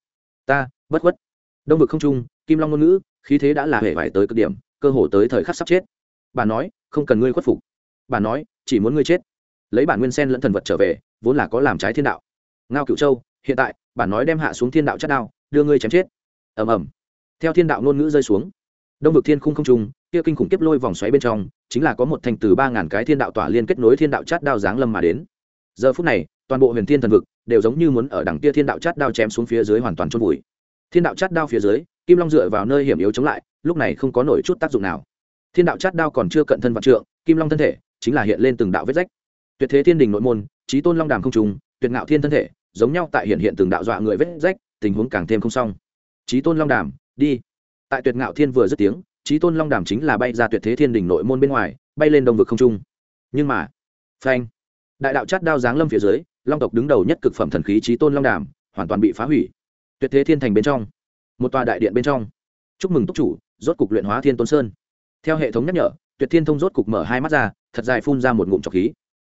Ta, bất khuất. Đông vực không trung, kim long ngôn ngữ, khí thế đã là hề vải tới cực điểm, cơ hồ tới thời khắc sắp chết. Bà nói, không cần ngươi khuất phục. Bà nói, chỉ muốn ngươi chết. Lấy bản nguyên sen lẫn thần vật trở về, vốn là có làm trái thiên đạo. Ngao cựu châu, hiện tại bản nói đem hạ xuống thiên đạo chất đao, đưa ngươi chém chết. Ầm ầm. Theo thiên đạo ngôn ngữ rơi xuống, đông vực thiên khung không trung, kia kinh khủng kiếp lôi vòng xoáy bên trong, chính là có một thành từ ba ngàn cái thiên đạo tỏa liên kết nối thiên đạo chát đao giáng lâm mà đến. Giờ phút này, toàn bộ huyền thiên thần vực đều giống như muốn ở đằng kia thiên đạo chát đao chém xuống phía dưới hoàn toàn chôn vùi. Thiên đạo chát đao phía dưới, kim long dựa vào nơi hiểm yếu chống lại, lúc này không có nổi chút tác dụng nào. Thiên đạo chát đao còn chưa cận thân vạn trượng, kim long thân thể chính là hiện lên từng đạo vết rách. Tuyệt thế thiên đình nội môn trí tôn long đàm không trùng tuyệt ngạo thiên thân thể giống nhau tại hiện hiện từng đạo dọa người vết rách, tình huống càng thêm không xong. Trí tôn long đàm, đi. Tại tuyệt ngạo thiên vừa dứt tiếng trí tôn long đàm chính là bay ra tuyệt thế thiên đỉnh nội môn bên ngoài, bay lên đông vực không trung. Nhưng mà, phanh, đại đạo chát đao giáng lâm phía dưới, long tộc đứng đầu nhất cực phẩm thần khí trí tôn long đàm hoàn toàn bị phá hủy. Tuyệt thế thiên thành bên trong, một tòa đại điện bên trong. Chúc mừng túc chủ, rốt cục luyện hóa thiên tôn sơn. Theo hệ thống nhắc nhở, tuyệt thiên thông rốt cục mở hai mắt ra, thật dài phun ra một ngụm trọc khí.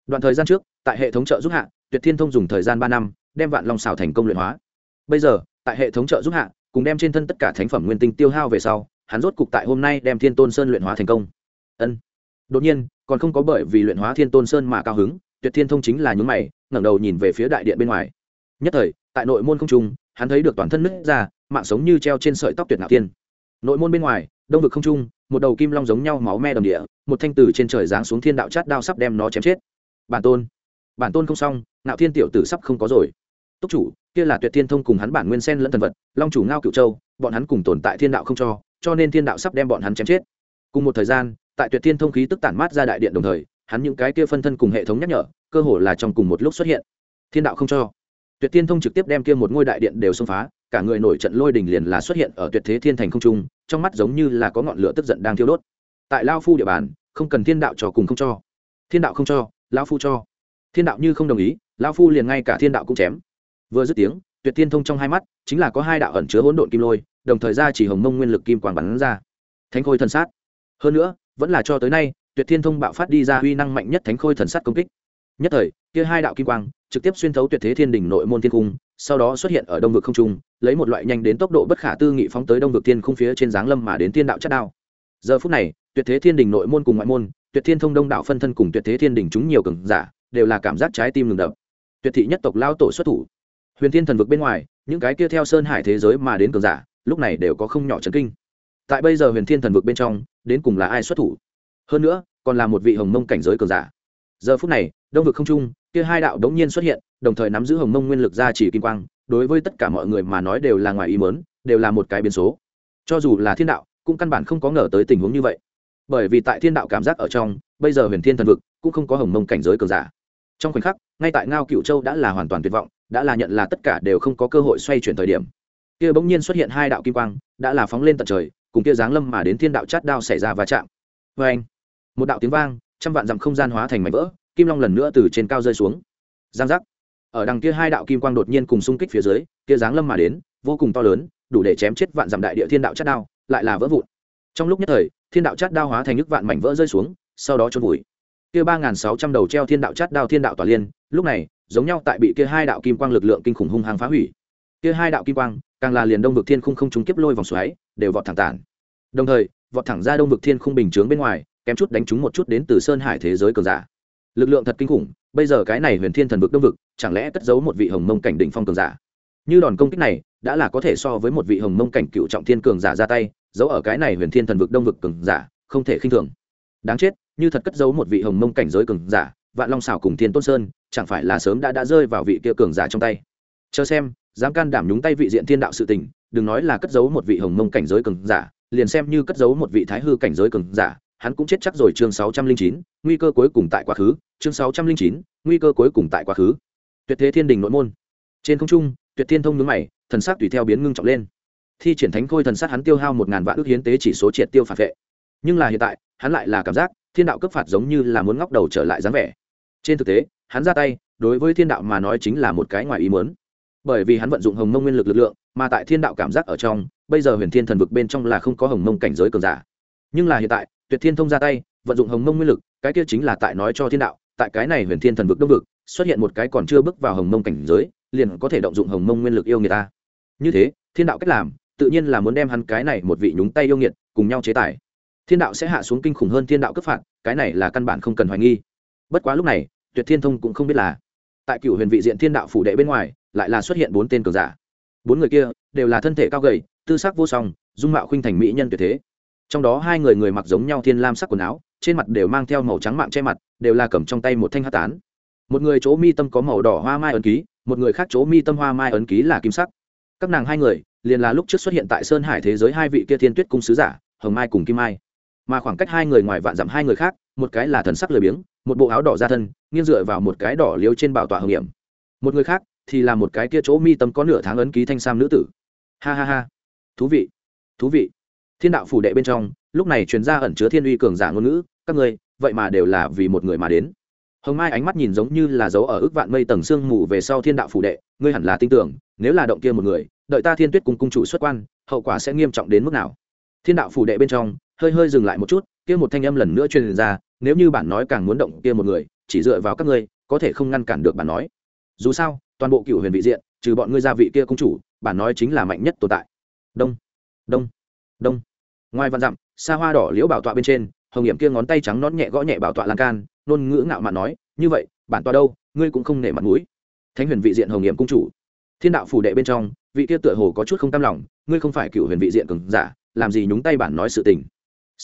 Đoạn thời gian trước, tại hệ thống trợ giúp hạ, tuyệt thiên thông dùng thời gian ba năm đem vạn long xào thành công luyện hóa. Bây giờ, tại hệ thống trợ giúp hạ, cùng đem trên thân tất cả thánh phẩm nguyên tinh tiêu hao về sau, hắn rốt cục tại hôm nay đem thiên tôn sơn luyện hóa thành công. Ân. Đột nhiên, còn không có bởi vì luyện hóa thiên tôn sơn mà cao hứng, tuyệt thiên thông chính là nhún mày, ngẩng đầu nhìn về phía đại điện bên ngoài. Nhất thời, tại nội môn không trung, hắn thấy được toàn thân nứt ra, mạng sống như treo trên sợi tóc tuyệt ngạo tiên. nội môn bên ngoài, đông vực không trung, một đầu kim long giống nhau máu me đầm địa, một thanh tử trên trời giáng xuống thiên đạo chát đao sắp đem nó chém chết. Bản tôn. Bản tôn không xong ngạo thiên tiểu tử sắp không có rồi. Túc chủ, kia là tuyệt thiên thông cùng hắn bản nguyên sen lẫn thần vật, long chủ ngao cựu châu, bọn hắn cùng tồn tại thiên đạo không cho cho nên thiên đạo sắp đem bọn hắn chém chết. Cùng một thời gian, tại tuyệt thiên thông khí tức tản mát ra đại điện đồng thời, hắn những cái kia phân thân cùng hệ thống nhắc nhở, cơ hồ là trong cùng một lúc xuất hiện. Thiên đạo không cho. Tuyệt thiên thông trực tiếp đem kia một ngôi đại điện đều xông phá, cả người nổi trận lôi đình liền là xuất hiện ở tuyệt thế thiên thành không trung, trong mắt giống như là có ngọn lửa tức giận đang thiêu đốt. Tại lao phu địa bàn, không cần thiên đạo cho cùng không cho. Thiên đạo không cho, lao phu cho thiên đạo như không đồng ý lao phu liền ngay cả thiên đạo cũng chém. Vừa dứt tiếng, tuyệt thiên thông trong hai mắt, chính là có hai đạo ẩn chứa hỗn độn kim lôi, đồng thời ra chỉ hồng mông nguyên lực kim quang bắn ra. Thánh khôi thần sát. Hơn nữa, vẫn là cho tới nay, tuyệt thiên thông bạo phát đi ra uy năng mạnh nhất thánh khôi thần sát công kích. Nhất thời, kia hai đạo kim quang trực tiếp xuyên thấu tuyệt thế thiên đỉnh nội môn thiên cung, sau đó xuất hiện ở đông vực không trung, lấy một loại nhanh đến tốc độ bất khả tư nghị phóng tới đông vực thiên không phía trên giáng lâm mà đến thiên đạo chất đao. Giờ phút này, tuyệt thế thiên đỉnh nội môn cùng ngoại môn, tuyệt thiên thông đông đạo phân thân cùng tuyệt thế thiên đỉnh chúng nhiều cường giả đều là cảm giác trái tim ngừng đập. Tuyệt thị nhất tộc lao tổ xuất thủ. Huyền thiên thần vực bên ngoài, những cái kia theo sơn hải thế giới mà đến cường giả, lúc này đều có không nhỏ chấn kinh. Tại bây giờ huyền thiên thần vực bên trong, đến cùng là ai xuất thủ? Hơn nữa, còn là một vị hồng mông cảnh giới cường giả. Giờ phút này, đông vực không trung, kia hai đạo đống nhiên xuất hiện, đồng thời nắm giữ hồng mông nguyên lực ra chỉ kim quang, đối với tất cả mọi người mà nói đều là ngoài ý mớn đều là một cái biến số. Cho dù là thiên đạo, cũng căn bản không có ngờ tới tình huống như vậy. Bởi vì tại thiên đạo cảm giác ở trong, bây giờ huyền thiên thần vực cũng không có hồng mông cảnh giới cường giả trong khoảnh khắc, ngay tại ngao cựu châu đã là hoàn toàn tuyệt vọng, đã là nhận là tất cả đều không có cơ hội xoay chuyển thời điểm. Kia bỗng nhiên xuất hiện hai đạo kim quang, đã là phóng lên tận trời, cùng kia giáng lâm mà đến thiên đạo chát đao xảy ra va chạm. Vê anh, một đạo tiếng vang, trăm vạn dặm không gian hóa thành mảnh vỡ, kim long lần nữa từ trên cao rơi xuống. Giang giác. Ở đằng kia hai đạo kim quang đột nhiên cùng xung kích phía dưới, kia giáng lâm mà đến, vô cùng to lớn, đủ để chém chết vạn dặm đại địa thiên đạo chát đao, lại là vỡ vụn. Trong lúc nhất thời, thiên đạo chát đao hóa thành nước vạn mảnh vỡ rơi xuống, sau đó trôn vùi kia ba nghìn sáu trăm đầu treo thiên đạo chát đao thiên đạo tỏa liên, lúc này, giống nhau tại bị kia hai đạo kim quang lực lượng kinh khủng hung hăng phá hủy. Kia hai đạo kim quang, càng là liền đông vực thiên khung không trúng kiếp lôi vòng xoáy, đều vọt thẳng tản đồng thời, vọt thẳng ra đông vực thiên khung bình chướng bên ngoài, kém chút đánh trúng một chút đến từ sơn hải thế giới cường giả. Lực lượng thật kinh khủng, bây giờ cái này huyền thiên thần vực đông vực, chẳng lẽ cất giấu một vị hồng mông cảnh đỉnh phong cường giả? Như đòn công kích này, đã là có thể so với một vị hồng mông cảnh cựu trọng thiên cường giả ra tay, giấu ở cái này huyền thiên thần vực đông vực cường giả, không thể khinh thường. Đáng chết như thật cất giấu một vị hồng mông cảnh giới cường giả, vạn long xảo cùng thiên tôn sơn, chẳng phải là sớm đã đã rơi vào vị kia cường giả trong tay. Chờ xem, dám can đảm nhúng tay vị diện thiên đạo sự tình, đừng nói là cất giấu một vị hồng mông cảnh giới cường giả, liền xem như cất giấu một vị thái hư cảnh giới cường giả, hắn cũng chết chắc rồi chương sáu trăm linh chín, nguy cơ cuối cùng tại quá khứ, chương sáu trăm linh chín, nguy cơ cuối cùng tại quá khứ. Tuyệt thế thiên đình nội môn. Trên không trung, tuyệt thiên thông nhướng mày, thần sắc tùy theo biến ngưng trọng lên. Thi triển thánh khôi thần sát hắn tiêu hao một ngàn vạn ước hiến tế chỉ số triệt tiêu phản vệ. Nhưng là hiện tại, hắn lại là cảm giác thiên đạo cấp phạt giống như là muốn ngóc đầu trở lại dáng vẻ. Trên thực tế, hắn ra tay, đối với thiên đạo mà nói chính là một cái ngoài ý muốn. Bởi vì hắn vận dụng hồng mông nguyên lực lực lượng, mà tại thiên đạo cảm giác ở trong, bây giờ huyền thiên thần vực bên trong là không có hồng mông cảnh giới cường giả. Nhưng là hiện tại, tuyệt thiên thông ra tay, vận dụng hồng mông nguyên lực, cái kia chính là tại nói cho thiên đạo, tại cái này huyền thiên thần vực đông vực, xuất hiện một cái còn chưa bước vào hồng mông cảnh giới, liền có thể động dụng hồng mông nguyên lực yêu người ta. Như thế, thiên đạo cách làm, tự nhiên là muốn đem hắn cái này một vị nhúng tay yêu nghiệt cùng nhau chế tài thiên đạo sẽ hạ xuống kinh khủng hơn thiên đạo cấp phạt, cái này là căn bản không cần hoài nghi. Bất quá lúc này, tuyệt thiên thông cũng không biết là, tại cựu huyền vị diện thiên đạo phủ đệ bên ngoài, lại là xuất hiện bốn tên cường giả. Bốn người kia đều là thân thể cao gầy, tư sắc vô song, dung mạo khuynh thành mỹ nhân tuyệt thế. Trong đó hai người người mặc giống nhau thiên lam sắc quần áo, trên mặt đều mang theo màu trắng mạng che mặt, đều là cầm trong tay một thanh hát tán. Một người chỗ mi tâm có màu đỏ hoa mai ấn ký, một người khác chỗ mi tâm hoa mai ấn ký là kim sắc. Các nàng hai người, liền là lúc trước xuất hiện tại sơn hải thế giới hai vị kia thiên tuyết cung sứ giả, hồng mai cùng kim mai mà khoảng cách hai người ngoài vạn dặm hai người khác, một cái là thần sắc lười biếng, một bộ áo đỏ ra thân, nghiêng dựa vào một cái đỏ liếu trên bảo tọa hồng hiểm. Một người khác thì là một cái kia chỗ mi tâm có nửa tháng ấn ký thanh sam nữ tử. Ha ha ha. Thú vị. Thú vị. Thiên đạo phủ đệ bên trong, lúc này truyền gia ẩn chứa thiên uy cường giả ngôn ngữ, các ngươi, vậy mà đều là vì một người mà đến. Hồng mai ánh mắt nhìn giống như là dấu ở ước vạn mây tầng sương mù về sau thiên đạo phủ đệ, ngươi hẳn là tin tưởng, nếu là động kia một người, đợi ta thiên tuyết cùng cung chủ xuất quan, hậu quả sẽ nghiêm trọng đến mức nào? Thiên đạo phủ đệ bên trong hơi hơi dừng lại một chút, kia một thanh âm lần nữa truyền ra, nếu như bản nói càng muốn động kia một người, chỉ dựa vào các ngươi, có thể không ngăn cản được bản nói. Dù sao, toàn bộ cựu huyền vị diện, trừ bọn ngươi gia vị kia cung chủ bản nói chính là mạnh nhất tồn tại. Đông đông đông. Ngoài văn dặm, xa hoa đỏ liễu bảo tọa bên trên, hồng hiểm kia ngón tay trắng nón nhẹ gõ nhẹ bảo tọa lan can nôn ngữ ngạo mạn nói, như vậy, bản tọa đâu, ngươi cũng không nể mặt mũi. Thánh huyền vị diện hồng hiểm cung chủ. Thiên đạo phủ đệ bên trong, vị kia tựa hồ có chút không tam lòng, ngươi không phải cựu huyền vị diện cường giả, làm gì nhúng tay bản nói sự tình?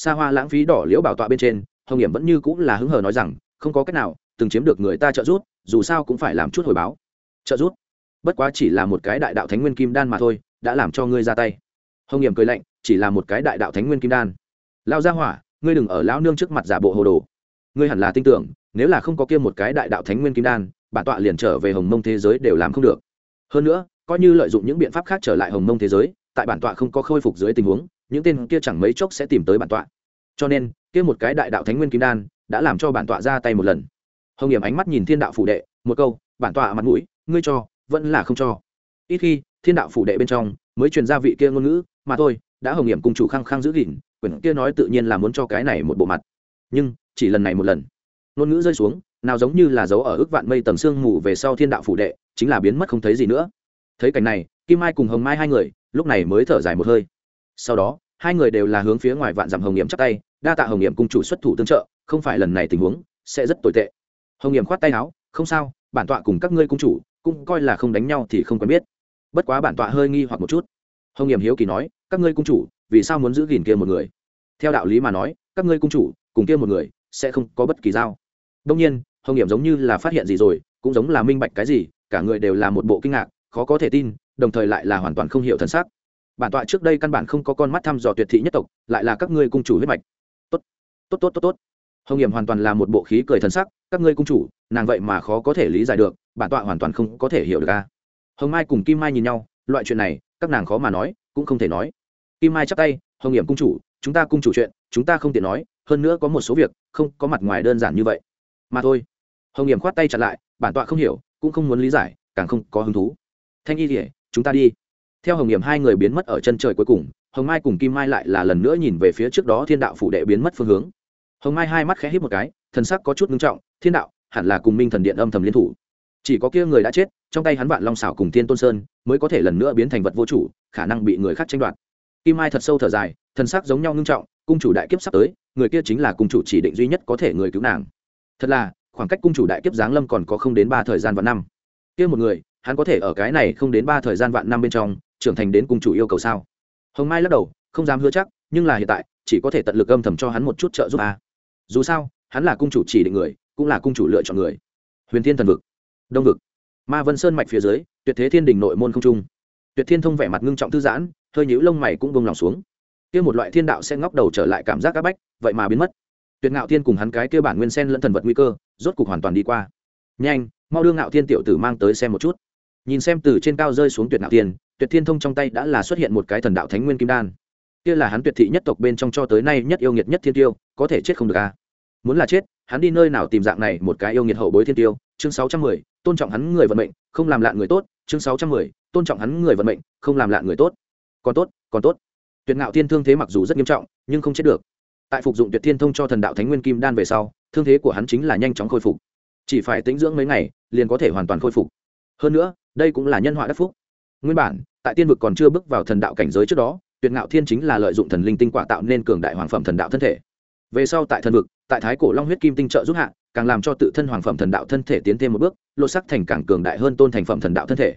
Xa hoa lãng phí đỏ liễu bảo tọa bên trên, hồng hiểm vẫn như cũng là hứng hờ nói rằng, không có cách nào, từng chiếm được người ta trợ giúp, dù sao cũng phải làm chút hồi báo. Trợ giúp? Bất quá chỉ là một cái đại đạo thánh nguyên kim đan mà thôi, đã làm cho ngươi ra tay. Hồng hiểm cười lạnh, chỉ là một cái đại đạo thánh nguyên kim đan. Lao ra hỏa, ngươi đừng ở lão nương trước mặt giả bộ hồ đồ. Ngươi hẳn là tin tưởng, nếu là không có kia một cái đại đạo thánh nguyên kim đan, bản tọa liền trở về hồng mông thế giới đều làm không được. Hơn nữa, coi như lợi dụng những biện pháp khác trở lại hồng mông thế giới, tại bản tọa không có khôi phục dưới tình huống những tên kia chẳng mấy chốc sẽ tìm tới bản tọa. Cho nên, kia một cái đại đạo thánh nguyên kim đan đã làm cho bản tọa ra tay một lần. Hồng hiểm ánh mắt nhìn thiên đạo phủ đệ, một câu, bản tọa mặt mũi, ngươi cho, vẫn là không cho. Ít khi, thiên đạo phủ đệ bên trong mới truyền ra vị kia ngôn ngữ, mà thôi, đã hồng hiểm cùng chủ khăng khăng giữ gìn, quyển kia nói tự nhiên là muốn cho cái này một bộ mặt. Nhưng, chỉ lần này một lần. Ngôn ngữ rơi xuống, nào giống như là dấu ở ước vạn mây tầng sương mù về sau thiên đạo phủ đệ, chính là biến mất không thấy gì nữa. Thấy cảnh này, kim mai cùng hồng mai hai người, lúc này mới thở dài một hơi sau đó, hai người đều là hướng phía ngoài vạn dặm hồng nghiệm chắc tay, đa tạ hồng nghiệm cung chủ xuất thủ tương trợ, không phải lần này tình huống, sẽ rất tồi tệ. Hồng nghiệm khoát tay áo, không sao, bản tọa cùng các ngươi cung chủ cũng coi là không đánh nhau thì không quen biết. Bất quá bản tọa hơi nghi hoặc một chút. Hồng nghiệm hiếu kỳ nói, các ngươi cung chủ, vì sao muốn giữ gìn kia một người? Theo đạo lý mà nói, các ngươi cung chủ cùng kia một người sẽ không có bất kỳ giao. Đông nhiên, hồng nghiệm giống như là phát hiện gì rồi, cũng giống là minh bạch cái gì, cả người đều là một bộ kinh ngạc, khó có thể tin, đồng thời lại là hoàn toàn không hiểu thân xác bản tọa trước đây căn bản không có con mắt thăm dò tuyệt thị nhất tộc, lại là các ngươi cung chủ huyết mạch. Tốt tốt tốt tốt tốt. Hồng hiểm hoàn toàn là một bộ khí cười thân sắc, các ngươi cung chủ, nàng vậy mà khó có thể lý giải được, bản tọa hoàn toàn không có thể hiểu được a. Hồng mai cùng kim mai nhìn nhau, loại chuyện này, các nàng khó mà nói, cũng không thể nói. Kim mai chắp tay, hồng hiểm cung chủ, chúng ta cung chủ chuyện, chúng ta không tiện nói, hơn nữa có một số việc, không có mặt ngoài đơn giản như vậy. Mà thôi. Hồng hiểm khoát tay chặt lại, bản tọa không hiểu, cũng không muốn lý giải, càng không có hứng thú. Thanh y thì chúng ta đi theo hồng nghiệm hai người biến mất ở chân trời cuối cùng, hồng mai cùng kim mai lại là lần nữa nhìn về phía trước đó thiên đạo phủ đệ biến mất phương hướng. Hồng mai hai mắt khẽ hít một cái, thần sắc có chút ngưng trọng, thiên đạo, hẳn là cùng minh thần điện âm thầm liên thủ. Chỉ có kia người đã chết, trong tay hắn vạn long xảo cùng thiên tôn sơn mới có thể lần nữa biến thành vật vô chủ, khả năng bị người khác tranh đoạt. Kim mai thật sâu thở dài, thần sắc giống nhau ngưng trọng, cung chủ đại kiếp sắp tới, người kia chính là cung chủ chỉ định duy nhất có thể người cứu nàng. Thật là, khoảng cách cung chủ đại kiếp giáng lâm còn có không đến ba thời gian vạn năm. Kia một người, hắn có thể ở cái này không đến ba thời gian vạn năm bên trong trưởng thành đến cung chủ yêu cầu sao? Hồng mai lắc đầu, không dám hứa chắc, nhưng là hiện tại, chỉ có thể tận lực âm thầm cho hắn một chút trợ giúp a. Dù sao, hắn là cung chủ chỉ định người, cũng là cung chủ lựa chọn người. Huyền thiên thần vực, đông vực, ma vân sơn mạch phía dưới, tuyệt thế thiên đình nội môn không trung. Tuyệt thiên thông vẻ mặt ngưng trọng thư giãn, hơi nhũ lông mày cũng bông lòng xuống. Kia một loại thiên đạo sẽ ngóc đầu trở lại cảm giác áp bách, vậy mà biến mất. Tuyệt ngạo thiên cùng hắn cái kia bản nguyên sen lẫn thần vật nguy cơ, rốt cục hoàn toàn đi qua. Nhanh, mau đưa ngạo thiên tiểu tử mang tới xem một chút. Nhìn xem từ trên cao rơi xuống tuyệt ngạo thiên tuyệt thiên thông trong tay đã là xuất hiện một cái thần đạo thánh nguyên kim đan. Kia là hắn tuyệt thị nhất tộc bên trong cho tới nay nhất yêu nghiệt nhất thiên tiêu, có thể chết không được à? Muốn là chết, hắn đi nơi nào tìm dạng này một cái yêu nghiệt hậu bối thiên tiêu? Chương sáu trăm mười, tôn trọng hắn người vận mệnh, không làm lạn người tốt. Chương sáu trăm mười, tôn trọng hắn người vận mệnh, không làm lạn người tốt. Còn tốt còn tốt. Tuyệt ngạo thiên thương thế mặc dù rất nghiêm trọng, nhưng không chết được. Tại phục dụng tuyệt thiên thông cho thần đạo thánh nguyên kim đan về sau, thương thế của hắn chính là nhanh chóng khôi phục. Chỉ phải tĩnh dưỡng mấy ngày, liền có thể hoàn toàn khôi phục. Hơn nữa, đây cũng là nhân họa đắc phúc nguyên bản, tại tiên vực còn chưa bước vào thần đạo cảnh giới trước đó, tuyệt ngạo thiên chính là lợi dụng thần linh tinh quả tạo nên cường đại hoàng phẩm thần đạo thân thể. Về sau tại thần vực, tại thái cổ long huyết kim tinh trợ giúp hạ, càng làm cho tự thân hoàng phẩm thần đạo thân thể tiến thêm một bước, lột sắc thành càng cường đại hơn tôn thành phẩm thần đạo thân thể.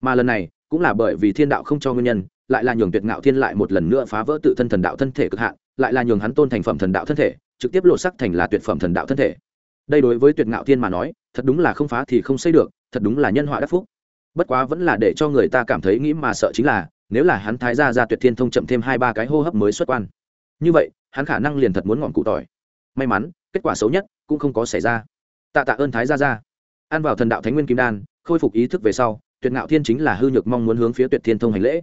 Mà lần này, cũng là bởi vì thiên đạo không cho nguyên nhân, lại là nhường tuyệt ngạo thiên lại một lần nữa phá vỡ tự thân thần đạo thân thể cực hạn, lại là nhường hắn tôn thành phẩm thần đạo thân thể, trực tiếp lộ sắc thành là tuyệt phẩm thần đạo thân thể. Đây đối với tuyệt ngạo thiên mà nói, thật đúng là không phá thì không xây được, thật đúng là nhân họa đắc phúc bất quá vẫn là để cho người ta cảm thấy nghĩ mà sợ chính là, nếu là hắn thái ra ra tuyệt thiên thông chậm thêm hai ba cái hô hấp mới xuất quan. Như vậy, hắn khả năng liền thật muốn ngọn cụ tỏi. May mắn, kết quả xấu nhất cũng không có xảy ra. Tạ tạ ơn thái ra ra ăn vào thần đạo thánh nguyên kim đan, khôi phục ý thức về sau, tuyệt ngạo thiên chính là hư nhược mong muốn hướng phía tuyệt thiên thông hành lễ.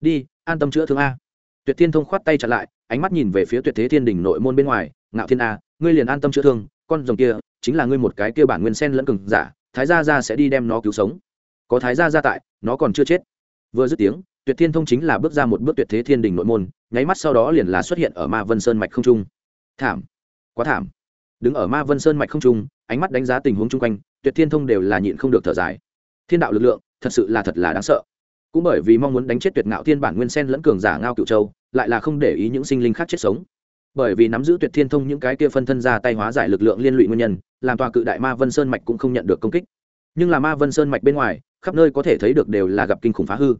Đi, an tâm chữa thương a. Tuyệt thiên thông khoát tay chặn lại, ánh mắt nhìn về phía tuyệt thế thiên đình nội môn bên ngoài, ngạo thiên a, ngươi liền an tâm chữa thương, con rồng kia chính là ngươi một cái kia bản nguyên sen lẫn cừng giả, thái gia gia sẽ đi đem nó cứu sống có thái gia gia tại, nó còn chưa chết. Vừa dứt tiếng, tuyệt thiên thông chính là bước ra một bước tuyệt thế thiên đình nội môn, nháy mắt sau đó liền là xuất hiện ở ma vân sơn mạch không trung. Thảm, quá thảm. Đứng ở ma vân sơn mạch không trung, ánh mắt đánh giá tình huống chung quanh, tuyệt thiên thông đều là nhịn không được thở dài. Thiên đạo lực lượng, thật sự là thật là đáng sợ. Cũng bởi vì mong muốn đánh chết tuyệt ngạo thiên bản nguyên sen lẫn cường giả ngao cựu châu, lại là không để ý những sinh linh khác chết sống. Bởi vì nắm giữ tuyệt thiên thông những cái kia phân thân ra tay hóa giải lực lượng liên lụy nguyên nhân, làm tòa cự đại ma vân sơn mạch cũng không nhận được công kích. Nhưng là ma vân sơn mạch bên ngoài khắp nơi có thể thấy được đều là gặp kinh khủng phá hư.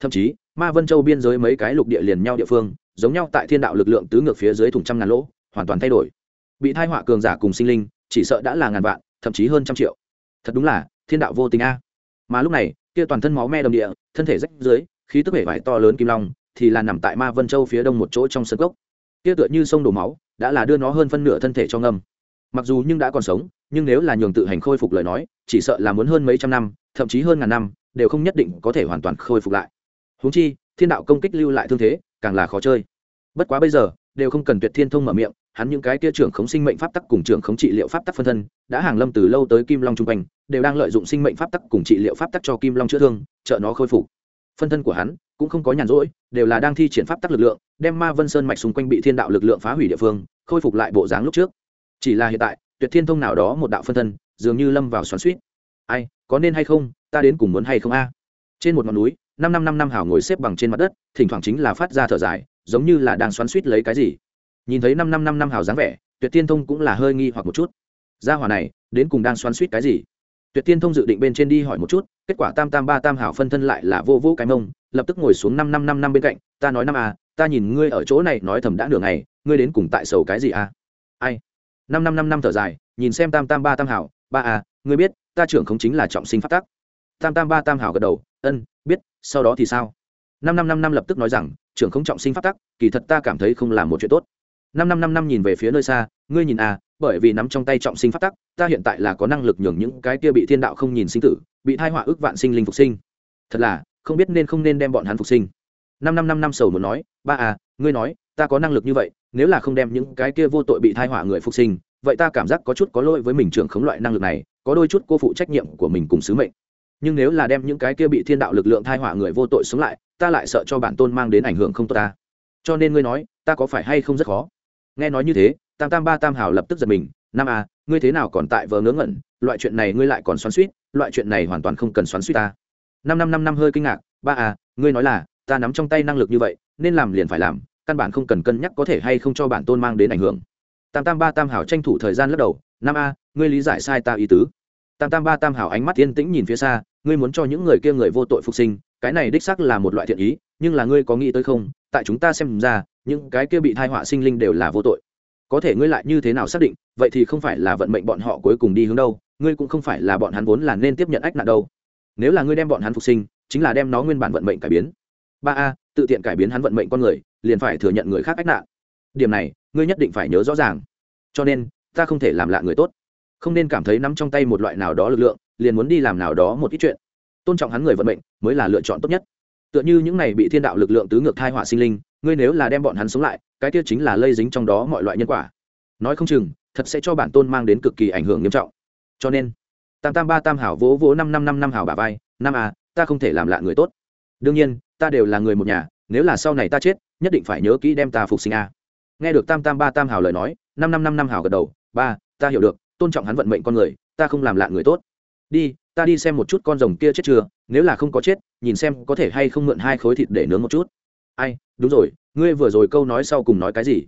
Thậm chí, ma vân châu biên giới mấy cái lục địa liền nhau địa phương, giống nhau tại thiên đạo lực lượng tứ ngược phía dưới thùng trăm ngàn lỗ, hoàn toàn thay đổi. Bị thai họa cường giả cùng sinh linh, chỉ sợ đã là ngàn vạn, thậm chí hơn trăm triệu. Thật đúng là, thiên đạo vô tình a. Mà lúc này, kia toàn thân máu me đầm địa, thân thể rách dưới, khí tức vẻ vải to lớn kim long, thì là nằm tại ma vân châu phía đông một chỗ trong sân gốc kia tựa như sông đổ máu, đã là đưa nó hơn phân nửa thân thể cho ngâm. Mặc dù nhưng đã còn sống, nhưng nếu là nhường tự hành khôi phục lời nói, chỉ sợ là muốn hơn mấy trăm năm thậm chí hơn ngàn năm, đều không nhất định có thể hoàn toàn khôi phục lại. Húng chi, thiên đạo công kích lưu lại thương thế, càng là khó chơi. Bất quá bây giờ, đều không cần tuyệt thiên thông mở miệng, hắn những cái kia trưởng khống sinh mệnh pháp tắc cùng trưởng khống trị liệu pháp tắc phân thân, đã hàng lâm từ lâu tới kim long trung quanh, đều đang lợi dụng sinh mệnh pháp tắc cùng trị liệu pháp tắc cho kim long chữa thương, trợ nó khôi phục. Phân thân của hắn cũng không có nhàn rỗi, đều là đang thi triển pháp tắc lực lượng, đem ma vân sơn mạch xung quanh bị thiên đạo lực lượng phá hủy địa phương, khôi phục lại bộ dáng lúc trước. Chỉ là hiện tại, tuyệt thiên thông nào đó một đạo phân thân, dường như lâm vào xoắn suýt ai có nên hay không ta đến cùng muốn hay không a trên một ngọn núi năm năm năm năm hảo ngồi xếp bằng trên mặt đất thỉnh thoảng chính là phát ra thở dài giống như là đang xoắn suýt lấy cái gì nhìn thấy năm năm năm năm hảo dáng vẻ tuyệt tiên thông cũng là hơi nghi hoặc một chút gia hỏa này đến cùng đang xoắn suýt cái gì tuyệt tiên thông dự định bên trên đi hỏi một chút kết quả tam tam ba tam hảo phân thân lại là vô vô cái mông lập tức ngồi xuống năm năm năm năm bên cạnh ta nói năm à ta nhìn ngươi ở chỗ này nói thầm đã nửa ngày ngươi đến cùng tại sầu cái gì à ai năm năm năm năm thở dài nhìn xem tam tam ba tam hảo ba à ngươi biết ta trưởng không chính là trọng sinh phát tắc. Tam tam ba tam hảo gật đầu, ân, biết, sau đó thì sao? Năm năm năm năm lập tức nói rằng, trưởng không trọng sinh pháp tắc, kỳ thật ta cảm thấy không làm một chuyện tốt. Năm năm năm năm nhìn về phía nơi xa, ngươi nhìn à bởi vì nắm trong tay trọng sinh pháp tắc, ta hiện tại là có năng lực nhường những cái kia bị thiên đạo không nhìn sinh tử, bị thai họa ước vạn sinh linh phục sinh. Thật là, không biết nên không nên đem bọn hắn phục sinh. Năm năm năm năm sầu muốn nói, ba à ngươi nói, ta có năng lực như vậy, nếu là không đem những cái kia vô tội bị thai họa người phục sinh vậy ta cảm giác có chút có lỗi với mình trưởng khống loại năng lực này, có đôi chút cô phụ trách nhiệm của mình cùng sứ mệnh. Nhưng nếu là đem những cái kia bị thiên đạo lực lượng thai họa người vô tội sống lại, ta lại sợ cho bản tôn mang đến ảnh hưởng không tốt ta. Cho nên ngươi nói, ta có phải hay không rất khó? Nghe nói như thế, tam tam ba tam hào lập tức giật mình năm a à, ngươi thế nào còn tại vờ ngớ ngẩn? Loại chuyện này ngươi lại còn xoắn suýt loại chuyện này hoàn toàn không cần xoắn suýt ta. Năm năm năm năm hơi kinh ngạc, ba a ngươi nói là, ta nắm trong tay năng lực như vậy, nên làm liền phải làm, căn bản không cần cân nhắc có thể hay không cho bản tôn mang đến ảnh hưởng tam tam ba tam hảo tranh thủ thời gian lắc đầu năm a, ngươi lý giải sai ta ý tứ. Tam tam ba tam hảo ánh mắt yên tĩnh nhìn phía xa, ngươi muốn cho những người kia người vô tội phục sinh, cái này đích xác là một loại thiện ý, nhưng là ngươi có nghĩ tới không? Tại chúng ta xem ra, những cái kia bị thai họa sinh linh đều là vô tội. Có thể ngươi lại như thế nào xác định, vậy thì không phải là vận mệnh bọn họ cuối cùng đi hướng đâu, ngươi cũng không phải là bọn hắn vốn là nên tiếp nhận ách nạn đâu. Nếu là ngươi đem bọn hắn phục sinh, chính là đem nó nguyên bản vận mệnh cải biến. Ba a, tự tiện cải biến hắn vận mệnh con người, liền phải thừa nhận người khác ách nạn. Điểm này ngươi nhất định phải nhớ rõ ràng. Cho nên, ta không thể làm lạ người tốt. Không nên cảm thấy nắm trong tay một loại nào đó lực lượng, liền muốn đi làm nào đó một ít chuyện. Tôn trọng hắn người vận mệnh, mới là lựa chọn tốt nhất. Tựa như những này bị thiên đạo lực lượng tứ ngược thai họa sinh linh, ngươi nếu là đem bọn hắn sống lại, cái tiết chính là lây dính trong đó mọi loại nhân quả. Nói không chừng, thật sẽ cho bản tôn mang đến cực kỳ ảnh hưởng nghiêm trọng. Cho nên, tam tam ba tam hảo vỗ vỗ năm năm năm năm hảo bà vai, năm à ta không thể làm lạ người tốt. Đương nhiên, ta đều là người một nhà, nếu là sau này ta chết, nhất định phải nhớ kỹ đem ta phục sinh a nghe được tam tam ba tam hảo lời nói, năm năm năm năm hảo gật đầu, ba, ta hiểu được, tôn trọng hắn vận mệnh con người, ta không làm lạ người tốt. Đi, ta đi xem một chút con rồng kia chết chưa, nếu là không có chết, nhìn xem có thể hay không mượn hai khối thịt để nướng một chút. Ai, đúng rồi, ngươi vừa rồi câu nói sau cùng nói cái gì?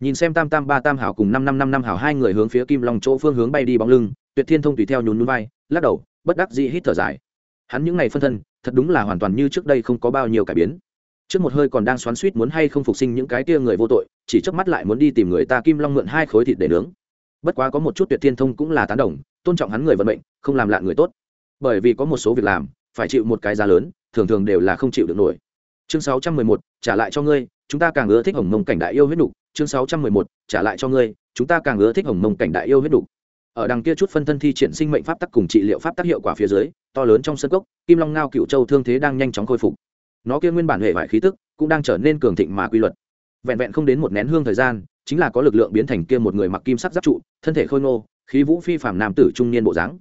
Nhìn xem tam tam ba tam hảo cùng năm năm năm năm hảo hai người hướng phía kim long chỗ phương hướng bay đi bóng lưng, tuyệt thiên thông tùy theo nhún núi vai, lắc đầu, bất đắc dĩ hít thở dài. Hắn những ngày phân thân, thật đúng là hoàn toàn như trước đây không có bao nhiêu cải biến trước một hơi còn đang xoắn suýt muốn hay không phục sinh những cái kia người vô tội, chỉ chớp mắt lại muốn đi tìm người ta kim long mượn hai khối thịt để nướng bất quá có một chút tuyệt thiên thông cũng là tán đồng, tôn trọng hắn người vận mệnh, không làm lạ người tốt bởi vì có một số việc làm, phải chịu một cái giá lớn, thường thường đều là không chịu được nổi chương sáu trăm mười một, trả lại cho ngươi, chúng ta càng ưa thích hồng mông cảnh đại yêu huyết đủ. chương sáu trăm mười một, trả lại cho ngươi, chúng ta càng ưa thích hồng mông cảnh đại yêu huyết đủ. ở đằng kia chút phân thân thi triển sinh mệnh pháp tắc cùng trị liệu pháp tắc hiệu quả phía dưới, to lớn trong sân cốc, kim long ngao cựu châu thương thế đang nhanh chóng khôi phục nó kia nguyên bản hệ vải khí tức cũng đang trở nên cường thịnh mà quy luật. Vẹn vẹn không đến một nén hương thời gian, chính là có lực lượng biến thành kia một người mặc kim sắc giáp trụ, thân thể khôi ngô, khí vũ phi phàm nam tử trung niên bộ dáng.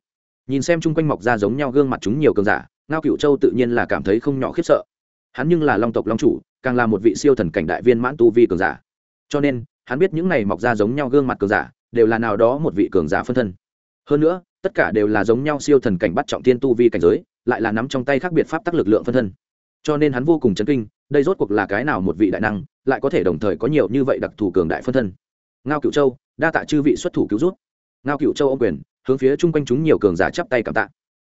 Nhìn xem chung quanh mọc ra giống nhau gương mặt chúng nhiều cường giả, ngao cựu châu tự nhiên là cảm thấy không nhỏ khiếp sợ. Hắn nhưng là long tộc long chủ, càng là một vị siêu thần cảnh đại viên mãn tu vi cường giả. Cho nên, hắn biết những này mọc ra giống nhau gương mặt cường giả, đều là nào đó một vị cường giả phân thân. Hơn nữa, tất cả đều là giống nhau siêu thần cảnh bắt trọng thiên tu vi cảnh giới, lại là nắm trong tay khác biệt pháp tắc lực lượng phân thân cho nên hắn vô cùng chấn kinh, đây rốt cuộc là cái nào một vị đại năng, lại có thể đồng thời có nhiều như vậy đặc thù cường đại phân thân. Ngao cựu châu, đa tạ chư vị xuất thủ cứu rút ngao cựu châu ô quyền, hướng phía chung quanh chúng nhiều cường giả chắp tay cảm tạ.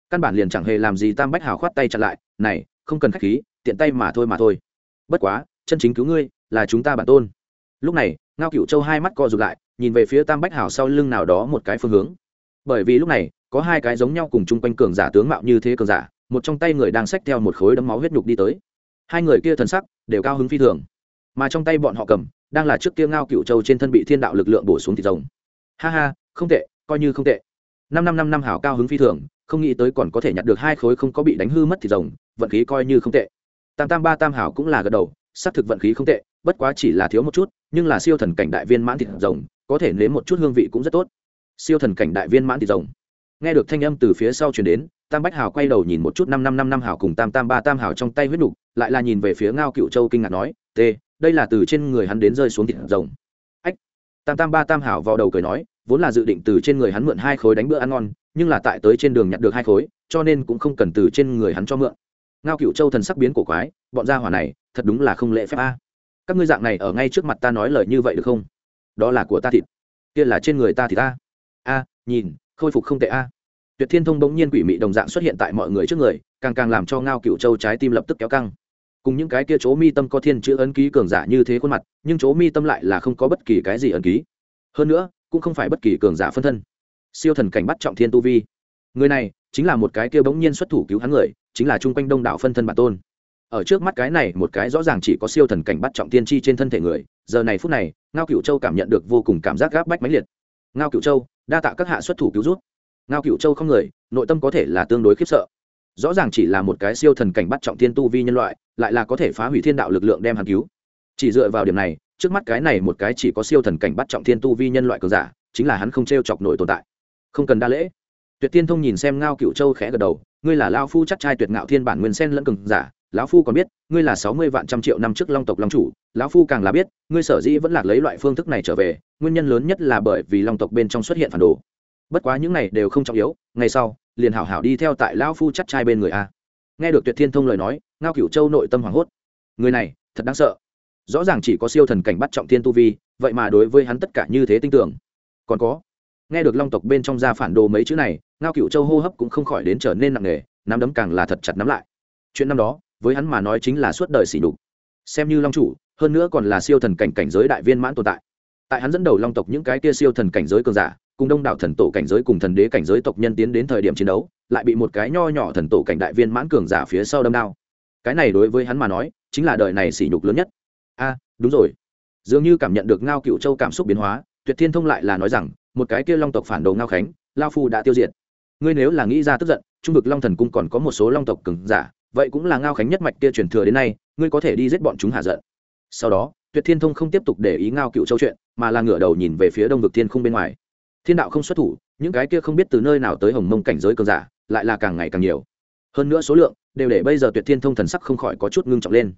Căn bản liền chẳng hề làm gì tam bách hào khoát tay chặn lại, này, không cần khách khí, tiện tay mà thôi mà thôi. Bất quá, chân chính cứu ngươi là chúng ta bản tôn. Lúc này, ngao cựu châu hai mắt co rụt lại, nhìn về phía tam bách hào sau lưng nào đó một cái phương hướng. Bởi vì lúc này, có hai cái giống nhau cùng chung quanh cường giả tướng mạo như thế cường giả một trong tay người đang xách theo một khối đấm máu huyết nhục đi tới. Hai người kia thần sắc đều cao hứng phi thường. Mà trong tay bọn họ cầm, đang là trước kia ngao cựu châu trên thân bị thiên đạo lực lượng bổ xuống thịt rồng. Ha ha, không tệ, coi như không tệ. Năm năm năm năm hảo cao hứng phi thường, không nghĩ tới còn có thể nhặt được hai khối không có bị đánh hư mất thịt rồng, vận khí coi như không tệ. Tam tam ba tam hảo cũng là gật đầu, xác thực vận khí không tệ, bất quá chỉ là thiếu một chút, nhưng là siêu thần cảnh đại viên mãn thịt rồng, có thể nếm một chút hương vị cũng rất tốt. Siêu thần cảnh đại viên mãn thịt rồng. Nghe được thanh âm từ phía sau chuyển đến tam bách hào quay đầu nhìn một chút năm năm năm năm hào cùng tam tam ba tam hào trong tay huyết đục lại là nhìn về phía ngao cựu châu kinh ngạc nói t đây là từ trên người hắn đến rơi xuống thịt rồng. Ách, tam tam ba tam hào vào đầu cười nói, vốn là dự định từ trên người hắn mượn hai khối đánh bữa ăn ngon, nhưng là tại tới trên đường nhặt được hai khối, cho nên cũng không cần từ trên người hắn cho mượn. Ngao cựu châu thần sắc biến cổ quái, bọn gia hỏa này, thật đúng là không lễ phép a. Các ngươi dạng này ở ngay trước mặt ta nói lời như vậy được không? Đó là của ta thịt, kia là trên người ta thì ta. A, nhìn, khôi phục không tệ a tuyệt thiên thông bỗng nhiên quỷ mị đồng dạng xuất hiện tại mọi người trước người, càng càng làm cho ngao cựu châu trái tim lập tức kéo căng. Cùng những cái kia chỗ mi tâm có thiên chữ ấn ký cường giả như thế khuôn mặt, nhưng chỗ mi tâm lại là không có bất kỳ cái gì ấn ký. Hơn nữa, cũng không phải bất kỳ cường giả phân thân. Siêu thần cảnh bắt trọng thiên tu vi. Người này, chính là một cái kia bỗng nhiên xuất thủ cứu hắn người, chính là chung quanh đông đảo phân thân bản tôn. Ở trước mắt cái này, một cái rõ ràng chỉ có siêu thần cảnh bắt trọng tiên tri trên thân thể người, giờ này phút này, ngao cựu châu cảm nhận được vô cùng cảm giác gáp bách mãnh liệt. Ngao cựu châu, đa tạ các hạ xuất thủ cứu rút ngao cựu châu không người, nội tâm có thể là tương đối khiếp sợ. Rõ ràng chỉ là một cái siêu thần cảnh bắt trọng thiên tu vi nhân loại, lại là có thể phá hủy thiên đạo lực lượng đem hắn cứu. Chỉ dựa vào điểm này, trước mắt cái này một cái chỉ có siêu thần cảnh bắt trọng thiên tu vi nhân loại cường giả, chính là hắn không t r e o chọc nổi tồn tại. Không cần đa lễ. Tuyệt tiên thông nhìn xem ngao cựu châu khẽ gật đầu, ngươi là lao phu chắc trai tuyệt ngạo thiên bản nguyên sen lẫn cường giả, lão phu còn biết, ngươi là sáu mươi vạn trăm triệu năm trước long tộc long chủ, lão phu càng là biết, ngươi sở dĩ vẫn lạc lấy loại phương thức này trở về, nguyên nhân lớn nhất là bởi vì long tộc bên trong xuất hiện phản đồ bất quá những này đều không trọng yếu, ngày sau, liền hảo hảo đi theo tại lão phu chắc trai bên người a. Nghe được tuyệt thiên thông lời nói, ngao cửu châu nội tâm hoảng hốt. Người này, thật đáng sợ. Rõ ràng chỉ có siêu thần cảnh bắt trọng thiên tu vi, vậy mà đối với hắn tất cả như thế tin tưởng. Còn có, nghe được long tộc bên trong ra phản đồ mấy chữ này, ngao cựu châu hô hấp cũng không khỏi đến trở nên nặng nề, nắm đấm càng là thật chặt nắm lại. Chuyện năm đó, với hắn mà nói chính là suốt đời xỉ đục xem như long chủ, hơn nữa còn là siêu thần cảnh cảnh giới đại viên mãn tồn tại tại hắn dẫn đầu long tộc những cái kia siêu thần cảnh giới cường giả, cùng đông đảo thần tổ cảnh giới cùng thần đế cảnh giới tộc nhân tiến đến thời điểm chiến đấu, lại bị một cái nho nhỏ thần tổ cảnh đại viên mãn cường giả phía sau đâm đao. Cái này đối với hắn mà nói, chính là đời này sỉ nhục lớn nhất. A, đúng rồi. Dường như cảm nhận được ngao cựu châu cảm xúc biến hóa, tuyệt thiên thông lại là nói rằng, một cái kia long tộc phản đồ ngao khánh, lao phu đã tiêu diệt. Ngươi nếu là nghĩ ra tức giận, trung vực long thần cung còn có một số long tộc cường giả, vậy cũng là ngao khánh nhất mạch kia truyền thừa đến nay, ngươi có thể đi giết bọn chúng hạ giận. Sau đó tuyệt thiên thông không tiếp tục để ý ngao cựu châu chuyện, mà là ngửa đầu nhìn về phía đông vực thiên không bên ngoài. Thiên đạo không xuất thủ, những cái kia không biết từ nơi nào tới hồng mông cảnh giới cường giả, lại là càng ngày càng nhiều. Hơn nữa số lượng, đều để bây giờ tuyệt thiên thông thần sắc không khỏi có chút ngưng trọng lên.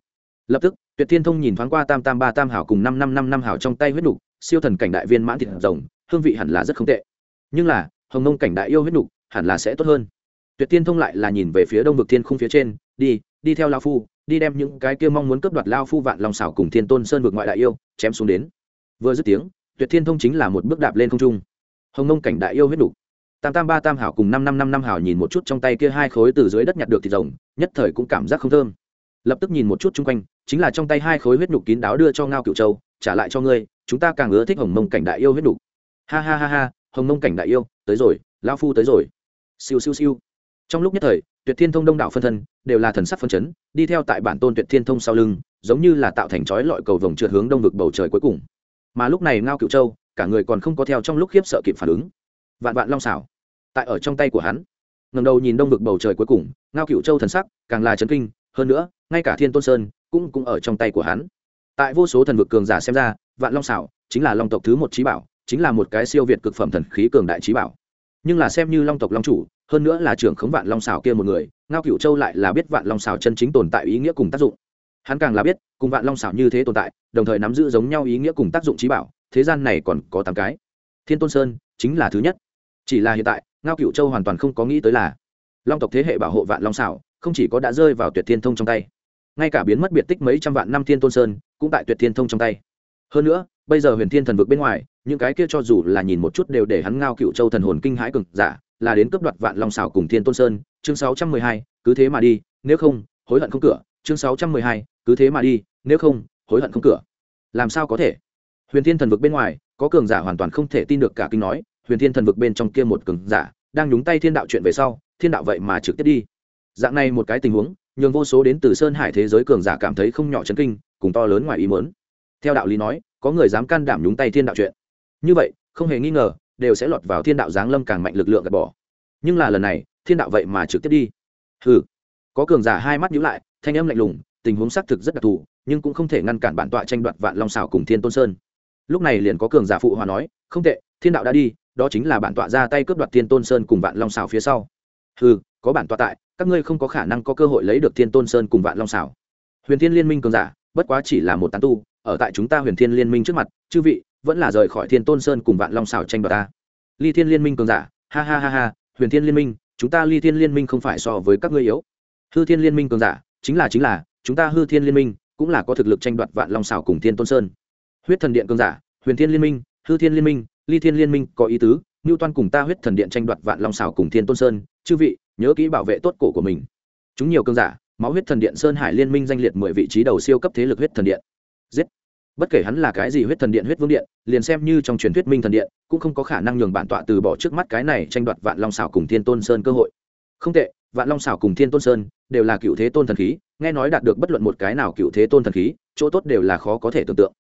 Lập tức, tuyệt thiên thông nhìn thoáng qua tam tam ba tam hảo cùng năm năm năm năm hảo trong tay huyết nục, siêu thần cảnh đại viên mãn thịt rồng, hương vị hẳn là rất không tệ. Nhưng là, hồng Mông cảnh đại yêu huyết nục, hẳn là sẽ tốt hơn. Tuyệt thiên thông lại là nhìn về phía đông vực thiên Không phía trên, đi đi theo lao phu đi đem những cái kia mong muốn cướp đoạt lao phu vạn lòng xảo cùng thiên tôn sơn vực ngoại đại yêu chém xuống đến. Vừa dứt tiếng, tuyệt thiên thông chính là một bước đạp lên không trung. Hồng nông cảnh đại yêu huyết đủ tam tam ba tam hảo cùng năm năm năm năm hảo nhìn một chút trong tay kia hai khối từ dưới đất nhặt được thịt rồng, nhất thời cũng cảm giác không thơm. Lập tức nhìn một chút chung quanh, chính là trong tay hai khối huyết nhục kín đáo đưa cho ngao cựu châu, trả lại cho ngươi, chúng ta càng ưa thích hồng mông cảnh đại yêu huyết nhục ha ha ha ha, hồng mông cảnh đại yêu, tới rồi lao phu tới rồi. Siêu siêu siêu. Trong lúc nhất thời tuyệt thiên thông đông đảo phân thân đều là thần sắc phân chấn, đi theo tại bản tôn tuyệt thiên thông sau lưng, giống như là tạo thành chói lọi cầu vồng trượt hướng đông vực bầu trời cuối cùng. Mà lúc này ngao cựu châu, cả người còn không có theo trong lúc khiếp sợ kịp phản ứng. Vạn vạn long xảo, tại ở trong tay của hắn ngầm đầu nhìn đông vực bầu trời cuối cùng, ngao cựu châu thần sắc càng là chấn kinh, hơn nữa, ngay cả thiên tôn sơn cũng cũng ở trong tay của hắn. Tại vô số thần vực cường giả xem ra, vạn long xảo chính là long tộc thứ một trí bảo, chính là một cái siêu việt cực phẩm thần khí cường đại trí bảo. Nhưng là xem như long tộc long chủ hơn nữa là trưởng khống vạn long xào kia một người, ngao cựu châu lại là biết vạn long xào chân chính tồn tại ý nghĩa cùng tác dụng. Hắn càng là biết, cùng vạn long xào như thế tồn tại, đồng thời nắm giữ giống nhau ý nghĩa cùng tác dụng trí bảo, thế gian này còn có tám cái. Thiên tôn sơn chính là thứ nhất. Chỉ là hiện tại, ngao cựu châu hoàn toàn không có nghĩ tới là long tộc thế hệ bảo hộ vạn long xảo không chỉ có đã rơi vào tuyệt thiên thông trong tay, ngay cả biến mất biệt tích mấy trăm vạn năm thiên tôn sơn cũng tại tuyệt thiên thông trong tay. Hơn nữa, bây giờ huyền thiên thần vực bên ngoài, những cái kia cho dù là nhìn một chút đều để hắn ngao cựu châu thần hồn kinh hãi cực giả là đến cướp đoạt vạn long xảo cùng thiên tôn sơn, chương sáu trăm mười hai, cứ thế mà đi, nếu không, hối hận không cửa, chương sáu trăm mười hai, cứ thế mà đi, nếu không, hối hận không cửa. Làm sao có thể? Huyền thiên thần vực bên ngoài, có cường giả hoàn toàn không thể tin được cả kinh nói, huyền thiên thần vực bên trong kia một cường giả, đang nhúng tay thiên đạo chuyện về sau, thiên đạo vậy mà trực tiếp đi. Dạng này một cái tình huống, nhường vô số đến từ sơn hải thế giới cường giả cảm thấy không nhỏ chấn kinh, cùng to lớn ngoài ý muốn. Theo đạo lý nói, có người dám can đảm nhúng tay thiên đạo chuyện. Như vậy, không hề nghi ngờ đều sẽ lọt vào thiên đạo giáng lâm càng mạnh lực lượng gạt bỏ. Nhưng là lần này, thiên đạo vậy mà trực tiếp đi. Ừ có cường giả hai mắt nhíu lại, thanh âm lạnh lùng, tình huống xác thực rất đặc thù, nhưng cũng không thể ngăn cản bản tọa tranh đoạt vạn long xảo cùng thiên tôn sơn. Lúc này liền có cường giả phụ hòa nói, không tệ, thiên đạo đã đi, đó chính là bản tọa ra tay cướp đoạt thiên tôn sơn cùng vạn long xảo phía sau. Ừ có bản tọa tại, các ngươi không có khả năng có cơ hội lấy được thiên tôn sơn cùng vạn long xảo. Huyền thiên liên minh cường giả, bất quá chỉ là một tán tu ở tại chúng ta huyền thiên liên minh trước mặt, chư vị, vẫn là rời khỏi thiên tôn sơn cùng vạn long xào tranh đoạt ta. Ly thiên liên minh cường giả, ha ha ha ha, huyền thiên liên minh, chúng ta ly thiên liên minh không phải so với các ngươi yếu. Hư thiên liên minh cường giả, chính là chính là, chúng ta hư thiên liên minh cũng là có thực lực tranh đoạt vạn long xào cùng thiên tôn sơn. Huyết thần điện cường giả, huyền thiên liên minh, hư thiên liên minh, ly thiên liên minh có ý tứ ngưu toan cùng ta huyết thần điện tranh đoạt vạn long xào cùng thiên tôn sơn, chư vị, nhớ kỹ bảo vệ tốt cổ của mình. Chúng nhiều cường giả, máu huyết thần điện sơn hải liên minh danh liệt mười vị trí đầu siêu cấp thế lực huyết thần điện. Giết! Bất kể hắn là cái gì huyết thần điện, huyết vương điện, liền xem như trong truyền thuyết minh thần điện, cũng không có khả năng nhường bản tọa từ bỏ trước mắt cái này tranh đoạt vạn long xảo cùng thiên tôn sơn cơ hội. Không tệ, vạn long xảo cùng thiên tôn sơn đều là cựu thế tôn thần khí, nghe nói đạt được bất luận một cái nào cựu thế tôn thần khí, chỗ tốt đều là khó có thể tưởng tượng.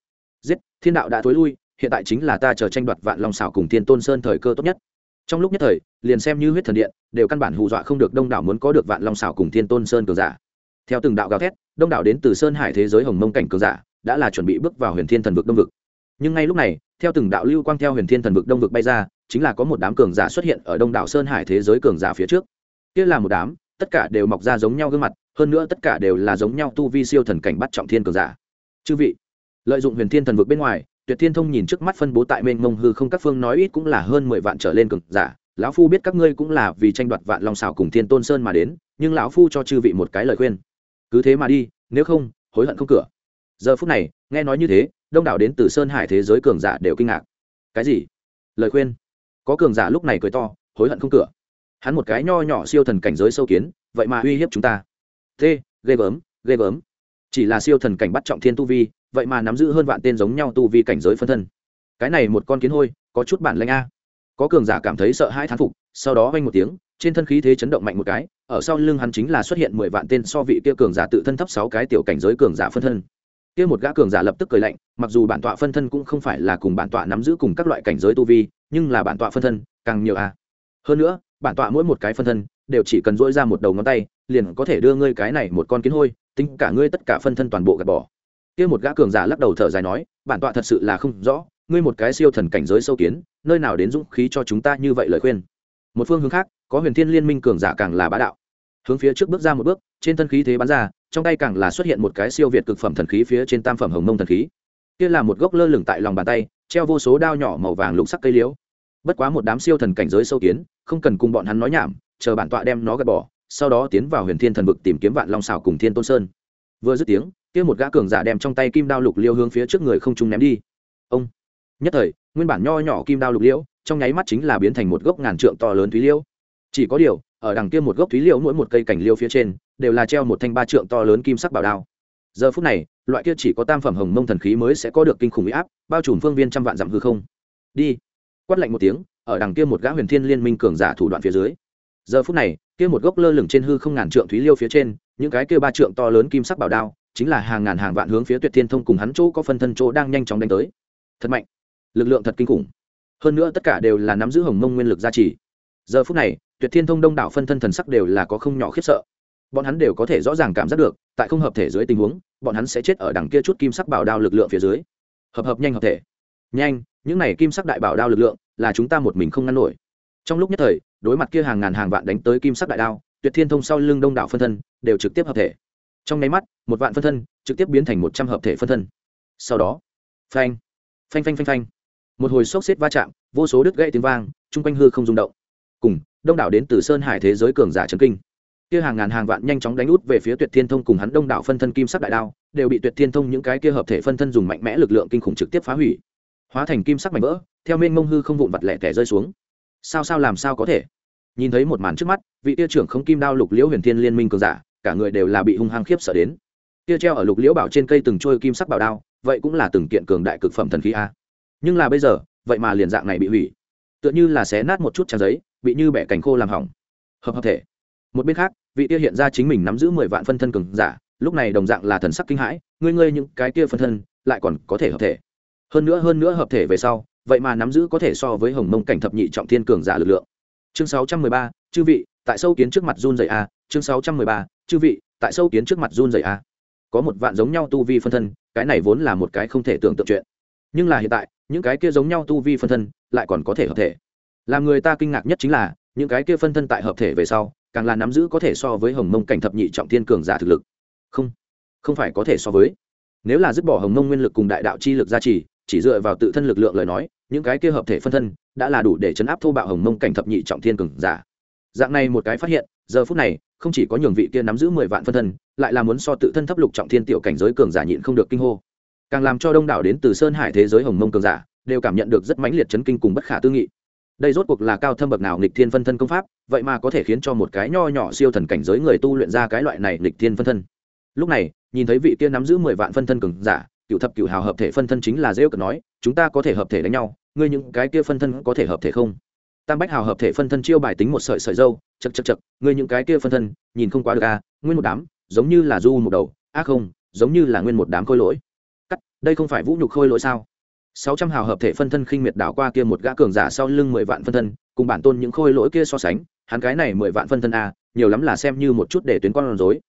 Giết, thiên đạo đã thối lui, hiện tại chính là ta chờ tranh đoạt vạn long xảo cùng thiên tôn sơn thời cơ tốt nhất. Trong lúc nhất thời, liền xem như huyết thần điện, đều căn bản hù dọa không được đông đảo muốn có được vạn long xảo cùng thiên tôn sơn cường giả. Theo từng đạo gào thét, đông đảo đến từ sơn hải thế giới hồng mông cảnh cường giả đã là chuẩn bị bước vào huyền thiên thần vực đông vực. Nhưng ngay lúc này, theo từng đạo lưu quang theo huyền thiên thần vực đông vực bay ra, chính là có một đám cường giả xuất hiện ở đông đảo sơn hải thế giới cường giả phía trước. Kia là một đám, tất cả đều mọc ra giống nhau gương mặt, hơn nữa tất cả đều là giống nhau tu vi siêu thần cảnh bắt trọng thiên cường giả. Chư vị, lợi dụng huyền thiên thần vực bên ngoài, tuyệt thiên thông nhìn trước mắt phân bố tại mênh mông hư không các phương nói ít cũng là hơn mười vạn trở lên cường giả. Lão phu biết các ngươi cũng là vì tranh đoạt vạn long xảo cùng thiên tôn sơn mà đến, nhưng lão phu cho chư vị một cái lời khuyên. Cứ thế mà đi, nếu không, hối hận không cửa giờ phút này, nghe nói như thế, đông đảo đến từ sơn hải thế giới cường giả đều kinh ngạc. Cái gì? Lời khuyên. Có cường giả lúc này cười to, hối hận không cửa. Hắn một cái nho nhỏ siêu thần cảnh giới sâu kiến, vậy mà uy hiếp chúng ta. Thế ghê gớm ghê gớm. Chỉ là siêu thần cảnh bắt trọng thiên tu vi, vậy mà nắm giữ hơn vạn tên giống nhau tu vi cảnh giới phân thân. Cái này một con kiến hôi, có chút bản lanh a. Có cường giả cảm thấy sợ hãi thán phục, sau đó vang một tiếng, trên thân khí thế chấn động mạnh một cái, ở sau lưng hắn chính là xuất hiện mười vạn tên so vị kia cường giả tự thân thấp sáu cái tiểu cảnh giới cường giả phân thân kia một gã cường giả lập tức cười lạnh, mặc dù bản tọa phân thân cũng không phải là cùng bản tọa nắm giữ cùng các loại cảnh giới tu vi, nhưng là bản tọa phân thân, càng nhiều à? hơn nữa, bản tọa mỗi một cái phân thân, đều chỉ cần dỗi ra một đầu ngón tay, liền có thể đưa ngươi cái này một con kiến hôi, tính cả ngươi tất cả phân thân toàn bộ gạt bỏ. Kia một gã cường giả lắc đầu thở dài nói, bản tọa thật sự là không rõ, ngươi một cái siêu thần cảnh giới sâu kiến, nơi nào đến dũng khí cho chúng ta như vậy lời khuyên. Một phương hướng khác, có huyền thiên liên minh cường giả càng là bá đạo hướng phía trước bước ra một bước, trên thân khí thế bắn ra, trong tay càng là xuất hiện một cái siêu việt cực phẩm thần khí phía trên tam phẩm hồng mông thần khí. Kia là một gốc lơ lửng tại lòng bàn tay, treo vô số đao nhỏ màu vàng lục sắc cây liễu. Bất quá một đám siêu thần cảnh giới sâu kiến, không cần cùng bọn hắn nói nhảm, chờ bản tọa đem nó gạt bỏ, sau đó tiến vào huyền thiên thần vực tìm kiếm vạn long xảo cùng thiên tôn sơn. Vừa dứt tiếng, kia một gã cường giả đem trong tay kim đao lục liêu hướng phía trước người không trung ném đi. Ông! Nhất thời, nguyên bản nho nhỏ kim đao lục liễu, trong nháy mắt chính là biến thành một gốc ngàn trượng to lớn thúy liễu chỉ có điều, ở đằng kia một gốc thúy liễu mỗi một cây cảnh liêu phía trên, đều là treo một thanh ba trượng to lớn kim sắc bảo đao. Giờ phút này, loại kia chỉ có tam phẩm hồng mông thần khí mới sẽ có được kinh khủng huy áp, bao trùm phương viên trăm vạn dặm hư không. Đi. Quát lạnh một tiếng, ở đằng kia một gã huyền thiên liên minh cường giả thủ đoạn phía dưới. Giờ phút này, kia một gốc lơ lửng trên hư không ngàn trượng thúy liêu phía trên, những cái kia ba trượng to lớn kim sắc bảo đao, chính là hàng ngàn hàng vạn hướng phía tuyệt thiên thông cùng hắn chỗ có phân thân chỗ đang nhanh chóng đánh tới. Thật mạnh. Lực lượng thật kinh khủng. Hơn nữa tất cả đều là nắm giữ hồng mông nguyên lực gia trì giờ phút này, tuyệt thiên thông đông đảo phân thân thần sắc đều là có không nhỏ khiếp sợ. Bọn hắn đều có thể rõ ràng cảm giác được, tại không hợp thể dưới tình huống, bọn hắn sẽ chết ở đằng kia chút kim sắc bảo đao lực lượng phía dưới. Hợp hợp nhanh hợp thể. Nhanh, những này kim sắc đại bảo đao lực lượng là chúng ta một mình không ngăn nổi. Trong lúc nhất thời, đối mặt kia hàng ngàn hàng vạn đánh tới kim sắc đại đao, tuyệt thiên thông sau lưng đông đảo phân thân đều trực tiếp hợp thể. Trong nháy mắt, một vạn phân thân trực tiếp biến thành một trăm hợp thể phân thân. Sau đó, phanh phanh phanh phanh phanh. Một hồi sốc xếp va chạm, vô số đứt gãy tiếng vang, chung quanh hư không rung động cùng đông đảo đến từ sơn hải thế giới cường giả trấn kinh. Kia hàng ngàn hàng vạn nhanh chóng đánh út về phía tuyệt thiên thông cùng hắn đông đảo phân thân kim sắc đại đao, đều bị tuyệt thiên thông những cái kia hợp thể phân thân dùng mạnh mẽ lực lượng kinh khủng trực tiếp phá hủy. Hóa thành kim sắc mảnh vỡ, theo mênh mông hư không vụn vặt lẻ tẻ rơi xuống. Sao sao làm sao có thể? Nhìn thấy một màn trước mắt, vị tia trưởng không kim đao lục liễu huyền thiên liên minh cường giả, cả người đều là bị hung hăng khiếp sợ đến. Tia treo ở lục liễu bảo trên cây từng trôi kim sắc bảo đao, vậy cũng là từng kiện cường đại cực phẩm thần khí a. Nhưng là bây giờ, vậy mà liền dạng này bị hủy. Tựa như là xé nát một chút trang giấy bị như bẻ cành khô làm hỏng. Hợp hợp thể. Một bên khác, vị tia hiện ra chính mình nắm giữ mười vạn phân thân cường giả, lúc này đồng dạng là thần sắc kinh hãi, ngươi ngươi những cái kia phân thân lại còn có thể hợp thể. Hơn nữa hơn nữa hợp thể về sau, vậy mà nắm giữ có thể so với hồng mông cảnh thập nhị trọng thiên cường giả lực lượng. Chương sáu trăm mười ba, chư vị, tại sâu kiến trước mặt run dày a, chương sáu trăm mười ba, chư vị, tại sâu kiến trước mặt run dày a. Có một vạn giống nhau tu vi phân thân, cái này vốn là một cái không thể tưởng tượng chuyện. Nhưng là hiện tại, những cái kia giống nhau tu vi phân thân lại còn có thể hợp thể làm người ta kinh ngạc nhất chính là, những cái kia phân thân tại hợp thể về sau, càng là nắm giữ có thể so với hồng mông cảnh thập nhị trọng thiên cường giả thực lực. Không không phải có thể so với. Nếu là dứt bỏ hồng mông nguyên lực cùng đại đạo chi lực gia trì, chỉ dựa vào tự thân lực lượng lời nói, những cái kia hợp thể phân thân đã là đủ để chấn áp thô bạo hồng mông cảnh thập nhị trọng thiên cường giả. Dạng này một cái phát hiện, giờ phút này, không chỉ có nhường vị kia nắm giữ mười vạn phân thân, lại là muốn so tự thân thấp lục trọng thiên tiểu cảnh giới cường giả nhịn không được kinh hô. Càng làm cho đông đảo đến từ sơn hải thế giới hồng mông cường giả đều cảm nhận được rất mãnh liệt chấn kinh cùng bất khả tư nghị đây rốt cuộc là cao thâm bậc nào nghịch thiên phân thân công pháp, vậy mà có thể khiến cho một cái nho nhỏ siêu thần cảnh giới người tu luyện ra cái loại này nghịch thiên phân thân. Lúc này, nhìn thấy vị kia nắm giữ mười vạn phân thân cường giả, cựu thập cựu hào hợp thể phân thân chính là dễ cận nói, chúng ta có thể hợp thể đánh nhau, ngươi những cái kia phân thân có thể hợp thể không? Tam bách hào hợp thể phân thân chiêu bài tính một sợi sợi dâu chật chật chật ngươi những cái kia phân thân, nhìn không quá được à nguyên một đám, giống như là du một đầu, ác không, giống như là nguyên một đám khôi lỗi. Cắt, đây không phải vũ nhục khôi lỗi sao? Sáu trăm hào hợp thể phân thân khinh miệt đảo qua kia một gã cường giả sau lưng mười vạn phân thân, cùng bản tôn những khôi lỗi kia so sánh, hắn cái này mười vạn phân thân a, nhiều lắm là xem như một chút để tuyến con rối.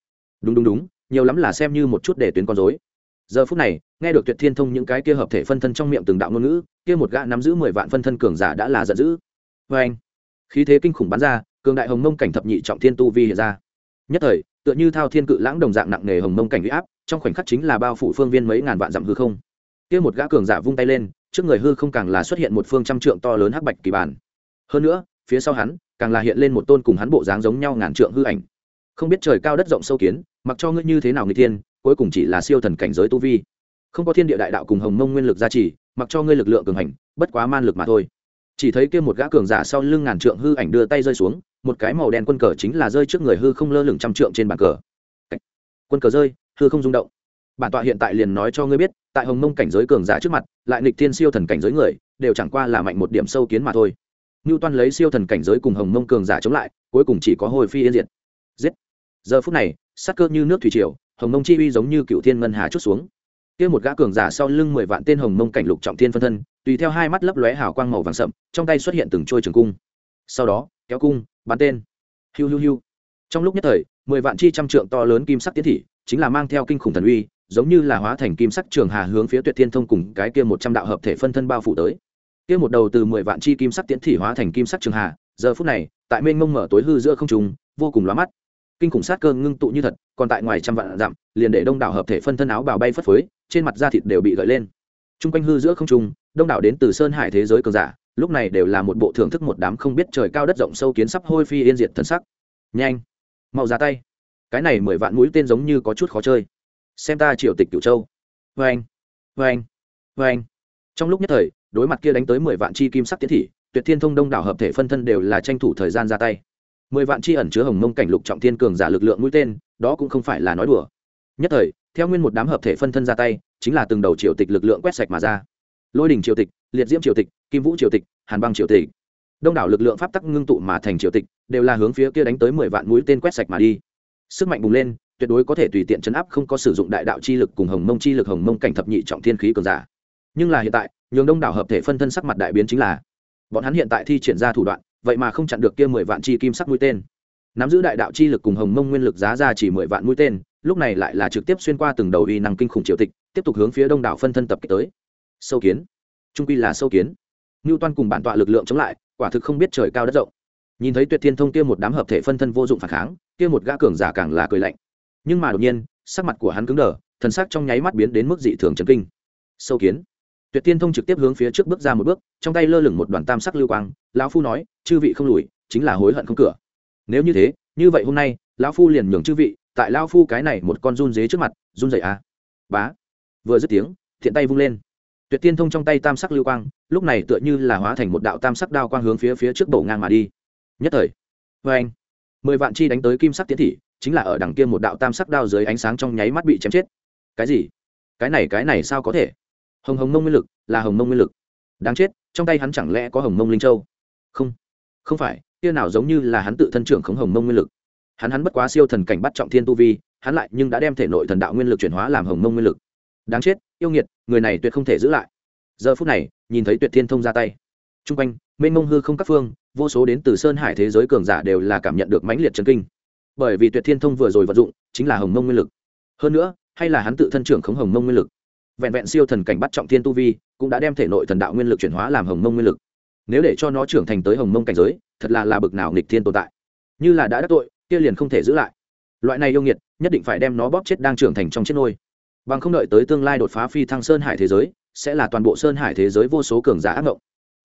Đúng đúng đúng, nhiều lắm là xem như một chút để tuyến con rối. Giờ phút này, nghe được tuyệt thiên thông những cái kia hợp thể phân thân trong miệng từng đạo ngôn ngữ, kia một gã nắm giữ mười vạn phân thân cường giả đã là giận dữ. Vê anh, khí thế kinh khủng bắn ra, cường đại hồng mông cảnh thập nhị trọng thiên tu vi hiện ra. Nhất thời, tựa như thao thiên cự lãng đồng dạng nặng nề hồng mông cảnh huy áp, trong khoảnh khắc chính là bao phủ phương viên mấy ngàn vạn dặm hư không kia một gã cường giả vung tay lên, trước người hư không càng là xuất hiện một phương trăm trượng to lớn hắc bạch kỳ bản. Hơn nữa, phía sau hắn, càng là hiện lên một tôn cùng hắn bộ dáng giống nhau ngàn trượng hư ảnh. Không biết trời cao đất rộng sâu kiến, mặc cho ngươi như thế nào người thiên, cuối cùng chỉ là siêu thần cảnh giới tu vi. Không có thiên địa đại đạo cùng hồng mông nguyên lực gia trì, mặc cho ngươi lực lượng cường hành, bất quá man lực mà thôi. Chỉ thấy kia một gã cường giả sau lưng ngàn trượng hư ảnh đưa tay rơi xuống, một cái màu đen quân cờ chính là rơi trước người hư không lơ lửng trăm trượng trên bàn cờ. Quân cờ rơi, hư không rung động. Bản tọa hiện tại liền nói cho ngươi biết tại hồng mông cảnh giới cường giả trước mặt, lại nịch thiên siêu thần cảnh giới người, đều chẳng qua là mạnh một điểm sâu kiến mà thôi. Ngưu toan lấy siêu thần cảnh giới cùng hồng mông cường giả chống lại, cuối cùng chỉ có hồi phi yên diệt. Giết. Giờ phút này, sắc cơ như nước thủy triều, hồng mông chi uy giống như cựu thiên ngân hà chút xuống. Kia một gã cường giả sau lưng mười vạn tên hồng mông cảnh lục trọng thiên phân thân, tùy theo hai mắt lấp lóe hào quang màu vàng sậm, trong tay xuất hiện từng trôi trường cung. Sau đó, kéo cung, bắn tên. Hiu hiu hiu. Trong lúc nhất thời, mười vạn chi trăm trượng to lớn kim sắc tiến thị, chính là mang theo kinh khủng thần uy giống như là hóa thành kim sắc trường hà hướng phía tuyệt thiên thông cùng cái kia một trăm đạo hợp thể phân thân bao phủ tới. Kia một đầu từ mười vạn chi kim sắc tiến thị hóa thành kim sắc trường hà, giờ phút này, tại mênh mông mở tối hư giữa không trùng vô cùng lóa mắt. Kinh khủng sát cơ ngưng tụ như thật, còn tại ngoài trăm vạn dặm, liền để đông đảo hợp thể phân thân áo bào bay phất phới, trên mặt da thịt đều bị gợi lên. T r u n g quanh hư giữa không trung, đông đảo đến từ sơn hải thế giới cường giả, lúc này đều là một bộ thưởng thức một đám không biết trời cao đất rộng sâu kiến sắp hôi phi yên diệt thần sắc. Nhanh, mau ra tay. Cái này mười vạn mũi tên giống như có chút khó chơi xem ta triều tịch cửu châu. Vê anh vê anh vê anh. Trong lúc nhất thời, đối mặt kia đánh tới mười vạn chi kim sắc tiến thị, tuyệt thiên thông đông đảo hợp thể phân thân đều là tranh thủ thời gian ra tay. Mười vạn chi ẩn chứa hồng mông cảnh lục trọng thiên cường giả lực lượng mũi tên, đó cũng không phải là nói đùa. Nhất thời, theo nguyên một đám hợp thể phân thân ra tay, chính là từng đầu triều tịch lực lượng quét sạch mà ra. Lôi đình triều tịch, liệt diễm triều tịch, kim vũ triều tịch, hàn băng triều tịch. Đông đảo lực lượng pháp tắc ngưng tụ mà thành triều tịch, đều là hướng phía kia đánh tới mười vạn mũi tên quét sạch mà đi. Sức mạnh bùng lên tuyệt đối có thể tùy tiện chấn áp không có sử dụng đại đạo chi lực cùng hồng mông chi lực, hồng mông cảnh thập nhị trọng thiên khí cường giả. Nhưng là hiện tại, nhường đông đảo hợp thể phân thân sắc mặt đại biến chính là, bọn hắn hiện tại thi triển ra thủ đoạn, vậy mà không chặn được kia mười vạn chi kim sắc mũi tên. Nắm giữ đại đạo chi lực cùng hồng mông nguyên lực giá ra chỉ mười vạn mũi tên, lúc này lại là trực tiếp xuyên qua từng đầu uy năng kinh khủng triều tịch, tiếp tục hướng phía đông đảo phân thân tập kích tới. Sâu kiến. Trung quy là sâu kiến. Ngưu toan cùng bản tọa lực lượng chống lại, quả thực không biết trời cao đất rộng. Nhìn thấy tuyệt thiên thông kia một đám hợp thể phân thân vô dụng phản kháng, kia một gã cường giả càng là cười lạnh nhưng mà đột nhiên, sắc mặt của hắn cứng đờ, thần sắc trong nháy mắt biến đến mức dị thường chấn kinh. Sâu kiến. Tuyệt tiên thông trực tiếp hướng phía trước bước ra một bước, trong tay lơ lửng một đoàn tam sắc lưu quang, lão phu nói, chư vị không lùi, chính là hối hận không cửa. Nếu như thế, như vậy hôm nay, lão phu liền nhường chư vị, tại lão phu cái này một con run dế trước mặt, run dậy à. Bá. Vừa dứt tiếng, thiện tay vung lên. Tuyệt tiên thông trong tay tam sắc lưu quang, lúc này tựa như là hóa thành một đạo tam sắc đao quang hướng phía phía trước bổ ngang mà đi. Nhất thời. Vê anh mười vạn chi đánh tới kim sắc tiến thị chính là ở đằng kia một đạo tam sắc đao dưới ánh sáng trong nháy mắt bị chém chết. Cái gì? Cái này cái này sao có thể? Hồng hồng mông nguyên lực, là hồng mông nguyên lực. Đáng chết, trong tay hắn chẳng lẽ có hồng mông linh châu? Không không phải, kia nào giống như là hắn tự thân trưởng khống hồng mông nguyên lực. Hắn hắn bất quá siêu thần cảnh bắt trọng thiên tu vi, hắn lại nhưng đã đem thể nội thần đạo nguyên lực chuyển hóa làm hồng mông nguyên lực. Đáng chết, yêu nghiệt, người này tuyệt không thể giữ lại. Giờ phút này, nhìn thấy tuyệt thiên thông ra tay. T r u n g quanh, mênh mông hư không các phương, vô số đến từ sơn hải thế giới cường giả đều là cảm nhận được mãnh liệt trần kinh bởi vì tuyệt thiên thông vừa rồi vận dụng chính là hồng mông nguyên lực. Hơn nữa hay là hắn tự thân trưởng khống hồng mông nguyên lực. Vẹn vẹn siêu thần cảnh bắt trọng thiên tu vi cũng đã đem thể nội thần đạo nguyên lực chuyển hóa làm hồng mông nguyên lực. Nếu để cho nó trưởng thành tới hồng mông cảnh giới thật là là bực nào nghịch thiên tồn tại. Như là đã đắc tội kia liền không thể giữ lại. Loại này yêu nghiệt nhất định phải đem nó bóp chết đang trưởng thành trong chết nôi. Bằng không đợi tới tương lai đột phá phi thăng sơn hải thế giới sẽ là toàn bộ sơn hải thế giới vô số cường giả ác mộng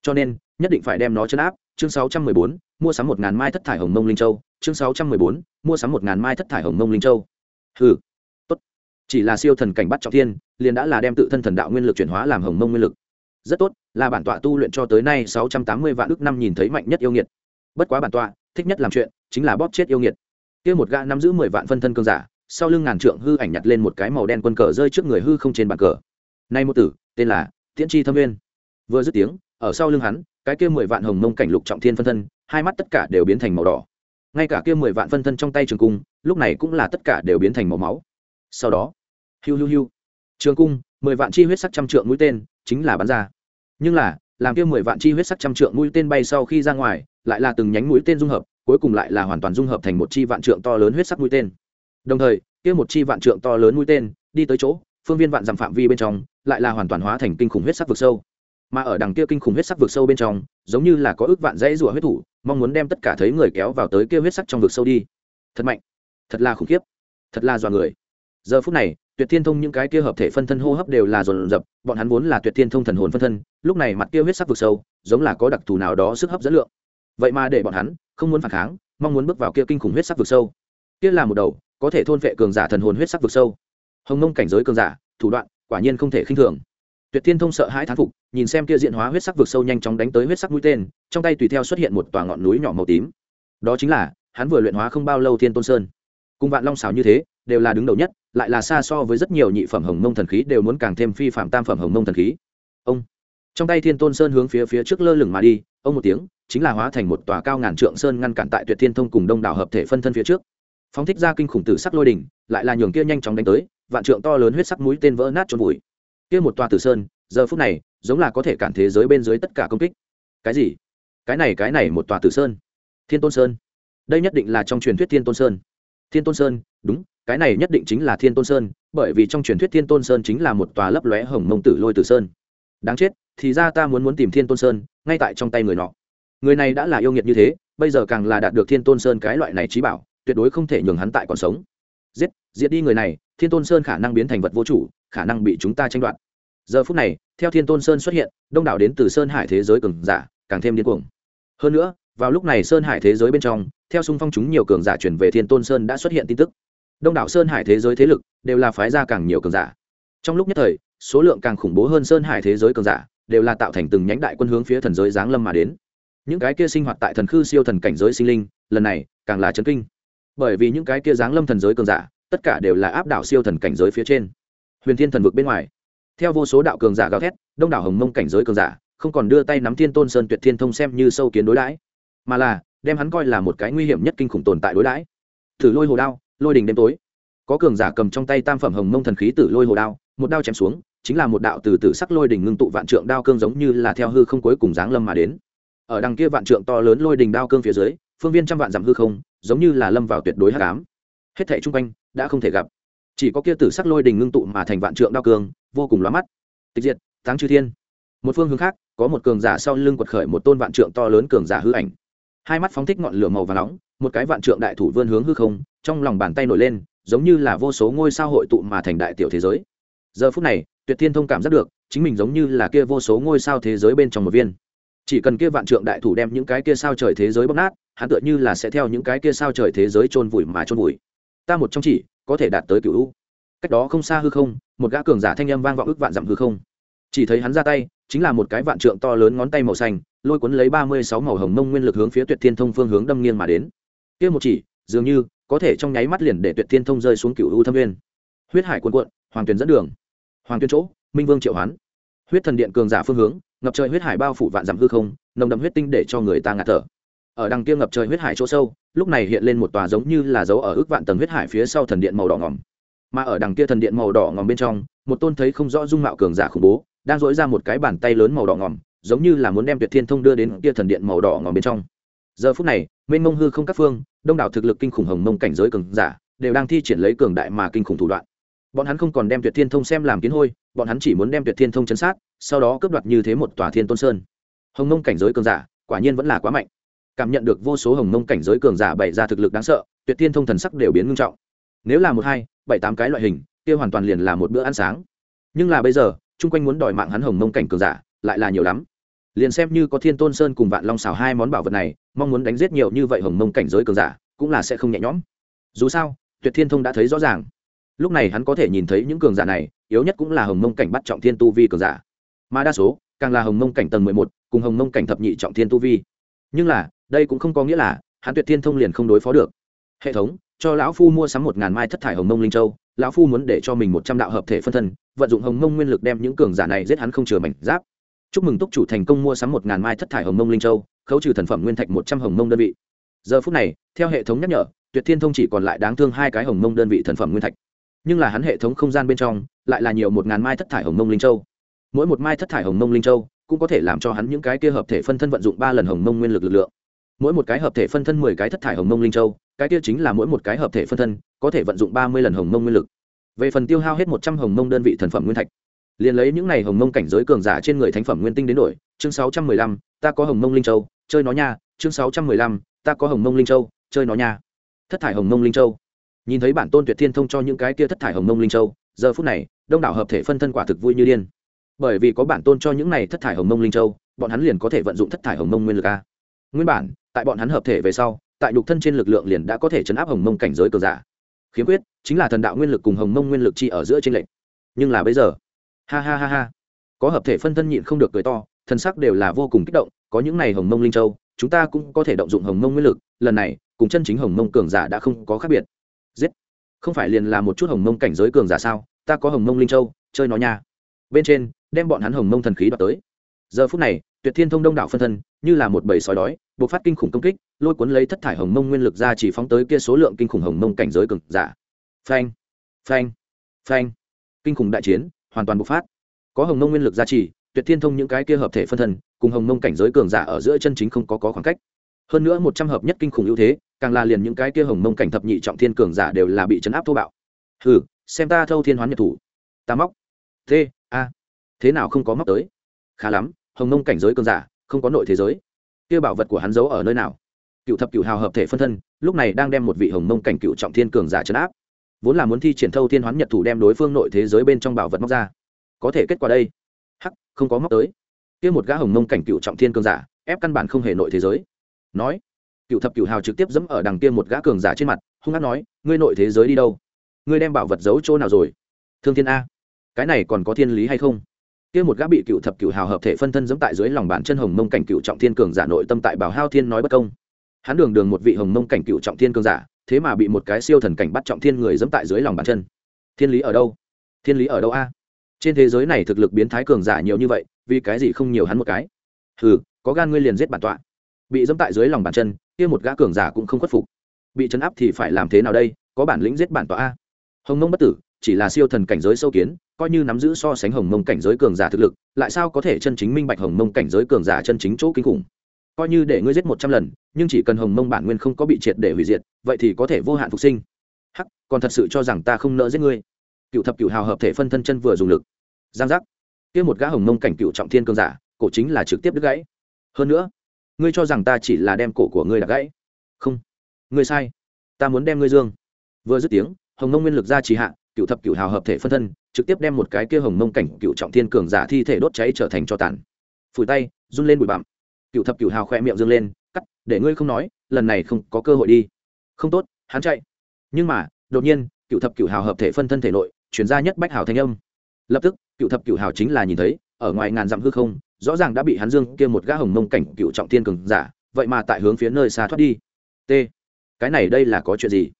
cho nên nhất định phải đem nó chấn áp. Chương 614, mua sắm một ngàn mai thất thải hồng mông linh châu chương 614, mua sắm một ngàn mai thất thải hồng mông linh châu. Hừ chỉ là siêu thần cảnh bắt trọng thiên liền đã là đem tự thân thần đạo nguyên lực chuyển hóa làm hồng mông nguyên lực. Rất tốt là bản tọa tu luyện cho tới nay sáu trăm tám mươi vạn ước năm nhìn thấy mạnh nhất yêu nghiệt. Bất quá bản tọa thích nhất làm chuyện chính là bóp chết yêu nghiệt. Kia một gã nắm giữ mười vạn phân thân cương giả sau lưng ngàn trượng hư ảnh nhặt lên một cái màu đen quân cờ rơi trước người hư không trên bàn cờ. Nay một tử tên là tiễn tri thâm nguyên. Vừa dứt tiếng ở sau lưng hắn cái kia mười vạn hồng mông cảnh lục trọng thiên phân thân hai mắt tất cả đều biến thành màu đỏ. Ngay cả kia mười vạn phân thân trong tay trường cung, lúc này cũng là tất cả đều biến thành màu máu. Sau đó, hiu hiu hiu, trường cung, mười vạn chi huyết sắc trăm trượng mũi tên chính là bắn ra. Nhưng là, làm kia mười vạn chi huyết sắc trăm trượng mũi tên bay sau khi ra ngoài, lại là từng nhánh mũi tên dung hợp, cuối cùng lại là hoàn toàn dung hợp thành một chi vạn trượng to lớn huyết sắc mũi tên. Đồng thời, kia một chi vạn trượng to lớn mũi tên đi tới chỗ, phương viên vạn dặm phạm vi bên trong, lại là hoàn toàn hóa thành kinh khủng huyết sắc vực sâu mà ở đằng kia kinh khủng huyết sắc vực sâu bên trong, giống như là có ước vạn dãy rủa huyết thủ, mong muốn đem tất cả thấy người kéo vào tới kia huyết sắc trong vực sâu đi. Thật mạnh. Thật là khủng khiếp. Thật là dọa người. Giờ phút này, tuyệt thiên thông những cái kia hợp thể phân thân hô hấp đều là dồn dập, bọn hắn vốn là tuyệt thiên thông thần hồn phân thân, lúc này mặt kia huyết sắc vực sâu, giống là có đặc thù nào đó sức hấp dẫn lượng. Vậy mà để bọn hắn không muốn phản kháng, mong muốn bước vào kia kinh khủng huyết sắc vực sâu. Kia là một đầu, có thể thôn vệ cường giả thần hồn huyết sắc vực sâu. Hồng nông cảnh giới cường giả, thủ đoạn, quả nhiên không thể khinh thường tuyệt thiên thông sợ hãi thán phục, nhìn xem kia diện hóa huyết sắc vực sâu nhanh chóng đánh tới huyết sắc mũi tên, trong tay tùy theo xuất hiện một tòa ngọn núi nhỏ màu tím. Đó chính là, hắn vừa luyện hóa không bao lâu thiên tôn sơn. Cùng vạn long xảo như thế, đều là đứng đầu nhất, lại là xa so với rất nhiều nhị phẩm hồng mông thần khí, đều muốn càng thêm phi phạm tam phẩm hồng mông thần khí. Ông, trong tay thiên tôn sơn hướng phía phía trước lơ lửng mà đi, ông một tiếng, chính là hóa thành một tòa cao ngàn trượng sơn ngăn cản tại tuyệt thiên thông cùng đông đảo hợp thể phân thân phía trước. Phóng thích ra kinh khủng tử sắc lôi đỉnh, lại là nhường kia nhanh chóng đánh tới, vạn trượng to lớn huyết sắc mũi tên vỡ nát trôn bụi kia một tòa tử sơn, giờ phút này, giống là có thể cản thế giới bên dưới tất cả công kích. Cái gì? Cái này cái này một tòa tử sơn. Thiên tôn sơn. Đây nhất định là trong truyền thuyết thiên tôn sơn. Thiên tôn sơn, đúng, cái này nhất định chính là thiên tôn sơn, bởi vì trong truyền thuyết thiên tôn sơn chính là một tòa lấp lóe hồng mông tử lôi tử sơn. Đáng chết, thì ra ta muốn muốn tìm thiên tôn sơn, ngay tại trong tay người nọ. Người này đã là yêu nghiệt như thế, bây giờ càng là đạt được thiên tôn sơn cái loại này trí bảo, tuyệt đối không thể nhường hắn tại còn sống diệt đi người này, thiên tôn sơn khả năng biến thành vật vô chủ, khả năng bị chúng ta tranh đoạt. Giờ phút này, theo thiên tôn sơn xuất hiện, đông đảo đến từ sơn hải thế giới cường giả càng thêm điên cuồng. Hơn nữa, vào lúc này sơn hải thế giới bên trong, theo xung phong chúng nhiều cường giả chuyển về thiên tôn sơn đã xuất hiện tin tức. Đông đảo sơn hải thế giới thế lực đều là phái ra càng nhiều cường giả. Trong lúc nhất thời, số lượng càng khủng bố hơn sơn hải thế giới cường giả đều là tạo thành từng nhánh đại quân hướng phía thần giới giáng lâm mà đến. Những cái kia sinh hoạt tại thần khư siêu thần cảnh giới sinh linh, lần này càng là chấn kinh. Bởi vì những cái kia giáng lâm thần giới cường giả tất cả đều là áp đảo siêu thần cảnh giới phía trên. Huyền thiên thần vực bên ngoài, theo vô số đạo cường giả gào thét, đông đảo hồng mông cảnh giới cường giả, không còn đưa tay nắm thiên tôn sơn tuyệt thiên thông xem như sâu kiến đối đãi, mà là đem hắn coi là một cái nguy hiểm nhất kinh khủng tồn tại đối đãi. Thử lôi hồ đao, lôi đình đêm tối. Có cường giả cầm trong tay tam phẩm hồng mông thần khí tử lôi hồ đao, một đao chém xuống, chính là một đạo từ tử sắc lôi đình ngưng tụ vạn trượng đao cương giống như là theo hư không cuối cùng giáng lâm mà đến. Ở đằng kia vạn trượng to lớn lôi đình đao cương phía dưới, phương viên trăm vạn dặm hư không, giống như là lâm vào tuyệt đối hắc ám hết thảy trung quanh đã không thể gặp. Chỉ có kia tử sắc lôi đình ngưng tụ mà thành vạn trượng đao cường, vô cùng lóa mắt. Tịch diệt, táng chư thiên. Một phương hướng khác, có một cường giả sau lưng quật khởi một tôn vạn trượng to lớn cường giả hư ảnh. Hai mắt phóng thích ngọn lửa màu và nóng, một cái vạn trượng đại thủ vươn hướng hư không, trong lòng bàn tay nổi lên, giống như là vô số ngôi sao hội tụ mà thành đại tiểu thế giới. Giờ phút này, tuyệt thiên thông cảm giác được, chính mình giống như là kia vô số ngôi sao thế giới bên trong một viên. Chỉ cần kia vạn trượng đại thủ đem những cái kia sao trời thế giới bóc nát, hắn tựa như là sẽ theo những cái kia sao trời thế giới chôn vùi mà chôn vùi ta một trong chỉ, có thể đạt tới cựu u. Cách đó không xa hư không, một gã cường giả thanh âm vang vọng ức vạn dặm hư không. Chỉ thấy hắn ra tay, chính là một cái vạn trượng to lớn ngón tay màu xanh, lôi cuốn lấy ba mươi sáu màu hồng mông nguyên lực hướng phía tuyệt thiên thông phương hướng đâm nghiêng mà đến. Kia một chỉ, dường như, có thể trong nháy mắt liền để tuyệt thiên thông rơi xuống cựu u thâm nguyên. Huyết hải cuồn cuộn, hoàng tuyền dẫn đường. Hoàng tuyên chỗ, minh vương triệu hoán. Huyết thần điện cường giả phương hướng, ngập trời huyết hải bao phủ vạn dặm hư không, nồng đậm huyết tinh để cho người ta ngạt thở ở đằng kia ngập trời huyết hải chỗ sâu, lúc này hiện lên một tòa giống như là dấu ở ước vạn tầng huyết hải phía sau thần điện màu đỏ ngòm. Mà ở đằng kia thần điện màu đỏ ngòm bên trong, một tôn thấy không rõ dung mạo cường giả khủng bố, đang dỗi ra một cái bàn tay lớn màu đỏ ngòm, giống như là muốn đem tuyệt thiên thông đưa đến kia thần điện màu đỏ ngòm bên trong. Giờ phút này, mênh mông hư không các phương, đông đảo thực lực kinh khủng hồng mông cảnh giới cường giả, đều đang thi triển lấy cường đại mà kinh khủng thủ đoạn. Bọn hắn không còn đem tuyệt thiên thông xem làm kiến hôi, bọn hắn chỉ muốn đem tuyệt thiên thông chấn sát, sau đó cướp đoạt như thế một tòa thiên tôn sơn. Hồng mông cảnh giới cường giả, quả nhiên vẫn là quá mạnh cảm nhận được vô số hồng mông cảnh giới cường giả bày ra thực lực đáng sợ, tuyệt thiên thông thần sắc đều biến ngưng trọng. Nếu là một hai, bảy tám cái loại hình, kia hoàn toàn liền là một bữa ăn sáng. Nhưng là bây giờ, chung quanh muốn đòi mạng hắn hồng mông cảnh cường giả, lại là nhiều lắm. Liền xem như có thiên tôn sơn cùng vạn long xào hai món bảo vật này, mong muốn đánh giết nhiều như vậy hồng mông cảnh giới cường giả, cũng là sẽ không nhẹ nhõm. Dù sao, tuyệt thiên thông đã thấy rõ ràng. Lúc này hắn có thể nhìn thấy những cường giả này, yếu nhất cũng là hồng mông cảnh bắt trọng thiên tu vi cường giả. Mà đa số, càng là hồng mông cảnh tầng mười một, cùng hồng mông cảnh thập nhị trọng thiên tu vi. Nhưng là đây cũng không có nghĩa là hắn tuyệt thiên thông liền không đối phó được. Hệ thống, cho lão phu mua sắm một ngàn mai thất thải hồng mông linh châu, lão phu muốn để cho mình một trăm đạo hợp thể phân thân, vận dụng hồng mông nguyên lực đem những cường giả này giết hắn không chừa mảnh giáp. Chúc mừng túc chủ thành công mua sắm một ngàn mai thất thải hồng mông linh châu, khấu trừ thần phẩm nguyên thạch một trăm hồng mông đơn vị. Giờ phút này, theo hệ thống nhắc nhở, tuyệt thiên thông chỉ còn lại đáng thương hai cái hồng mông đơn vị thần phẩm nguyên thạch. Nhưng là hắn hệ thống không gian bên trong, lại là nhiều một ngàn mai thất thải hồng mông linh châu. Mỗi một mai thất thải hồng mông linh châu cũng có thể làm cho hắn những cái kia hợp thể phân thân vận dụng ba lần hồng mông nguyên lực lực lượng mỗi một cái hợp thể phân thân mười cái thất thải hồng mông linh châu cái kia chính là mỗi một cái hợp thể phân thân có thể vận dụng ba mươi lần hồng mông nguyên lực về phần tiêu hao hết một trăm hồng mông đơn vị thần phẩm nguyên thạch liền lấy những này hồng mông cảnh giới cường giả trên người thánh phẩm nguyên tinh đến đổi chương sáu trăm mười lăm ta có hồng mông linh châu chơi nó nha chương sáu trăm mười lăm ta có hồng mông linh châu chơi nó nha thất thải hồng mông linh châu nhìn thấy bản tôn tuyệt thiên thông cho những cái kia thất thải hồng mông linh châu giờ phút này đông đảo hợp thể phân thân quả thực vui như điên bởi vì có bản tôn cho những này thất thải hồng mông linh châu bọn hắn liền có thể vận dụng thất thải hồng mông nguyên lực a nguyên bản tại bọn hắn hợp thể về sau, tại nhục thân trên lực lượng liền đã có thể chấn áp hồng mông cảnh giới cờ giả. Khiếm khuyết, chính là thần đạo nguyên lực cùng hồng mông nguyên lực chi ở giữa trên lệnh nhưng là bây giờ, ha ha ha ha, có hợp thể phân thân nhịn không được cười to thân sắc đều là vô cùng kích động, có những này hồng mông linh châu, chúng ta cũng có thể động dụng hồng mông nguyên lực, lần này, cùng chân chính hồng mông cường giả đã không có khác biệt. Giết! Không phải liền là một chút hồng mông cảnh giới cường giả sao, ta có hồng mông linh châu, chơi nó nha. Bên trên, đem bọn hắn hồng mông thần khí đoạt tới. Giờ phút này, tuyệt thiên thông đông đảo phân thân, như là một bầy sói đói buộc phát kinh khủng công kích lôi cuốn lấy thất thải hồng mông nguyên lực ra chỉ phóng tới kia số lượng kinh khủng hồng mông cảnh giới cường giả. Phanh phanh phanh. Kinh khủng đại chiến hoàn toàn bộc phát. Có hồng mông nguyên lực gia trì tuyệt thiên thông những cái kia hợp thể phân thân cùng hồng mông cảnh giới cường giả ở giữa chân chính không có, có khoảng cách. Hơn nữa một trăm hợp nhất kinh khủng ưu thế càng là liền những cái kia hồng mông cảnh thập nhị trọng thiên cường giả đều là bị chấn áp thô bạo. Hừ xem ta thâu thiên hoán nhật thủ. Ta móc. T a. Thế nào không có móc tới? Khá lắm hồng mông cảnh giới cường giả không có nội thế giới kia bảo vật của hắn giấu ở nơi nào? Cựu thập cựu hào hợp thể phân thân, lúc này đang đem một vị hồng mông cảnh cựu trọng thiên cường giả chấn áp. Vốn là muốn thi triển thâu thiên hoán nhật thủ đem đối phương nội thế giới bên trong bảo vật móc ra. Có thể kết quả đây. Hắc, không có móc tới. Kia một gã hồng mông cảnh cựu trọng thiên cường giả, ép căn bản không hề nội thế giới. Nói, cựu thập cựu hào trực tiếp dẫm ở đằng kia một gã cường giả trên mặt, hung hát nói, ngươi nội thế giới đi đâu? Ngươi đem bảo vật giấu chỗ nào rồi? Thương thiên a, cái này còn có thiên lý hay không? Kia một gã bị cựu thập cựu hào hợp thể phân thân giẫm tại dưới lòng bàn chân hồng mông cảnh cựu trọng thiên cường giả nội tâm tại bảo hao thiên nói bất công. Hắn đường đường một vị hồng mông cảnh cựu trọng thiên cường giả, thế mà bị một cái siêu thần cảnh bắt trọng thiên người giẫm tại dưới lòng bàn chân. Thiên lý ở đâu? Thiên lý ở đâu a? Trên thế giới này thực lực biến thái cường giả nhiều như vậy, vì cái gì không nhiều hắn một cái? Hừ, có gan ngươi liền giết bản tọa. Bị dẫm tại dưới lòng bàn chân, kia một gã cường giả cũng không khuất phục. Bị chấn áp thì phải làm thế nào đây? Có bản lĩnh giết bản tọa a? Hồng mông bất tử chỉ là siêu thần cảnh giới sâu kiến, coi như nắm giữ so sánh hồng mông cảnh giới cường giả thực lực, lại sao có thể chân chính minh bạch hồng mông cảnh giới cường giả chân chính chỗ kinh khủng? Coi như để ngươi giết một trăm lần, nhưng chỉ cần hồng mông bản nguyên không có bị triệt để hủy diệt, vậy thì có thể vô hạn phục sinh. Hắc, còn thật sự cho rằng ta không nỡ giết ngươi. Cựu thập cựu hào hợp thể phân thân chân vừa dùng lực. Giang giác. Kia một gã hồng mông cảnh cựu trọng thiên cường giả, cổ chính là trực tiếp đứt gãy. Hơn nữa, ngươi cho rằng ta chỉ là đem cổ của ngươi đã gãy? Không. Ngươi sai. Ta muốn đem ngươi dương. Vừa dứt tiếng, hồng mông nguyên lực ra trì hạ cựu thập cựu hào hợp thể phân thân, trực tiếp đem một cái kia hồng mông cảnh cựu trọng thiên cường giả thi thể đốt cháy trở thành cho tàn. Phủi tay, run lên bụi bặm. Cựu thập cựu hào khoe miệng dương lên, cắt, để ngươi không nói, lần này không có cơ hội đi. Không tốt, hắn chạy. Nhưng mà, đột nhiên, cựu thập cựu hào hợp thể phân thân thể nội chuyển ra nhất bách hào thanh âm. Lập tức, cựu thập cựu hào chính là nhìn thấy, ở ngoài ngàn dặm hư không, rõ ràng đã bị hắn dương kia một gã hồng mông cảnh cựu trọng thiên cường giả, vậy mà tại hướng phía nơi xa thoát đi. T, cái này đây là có chuyện gì?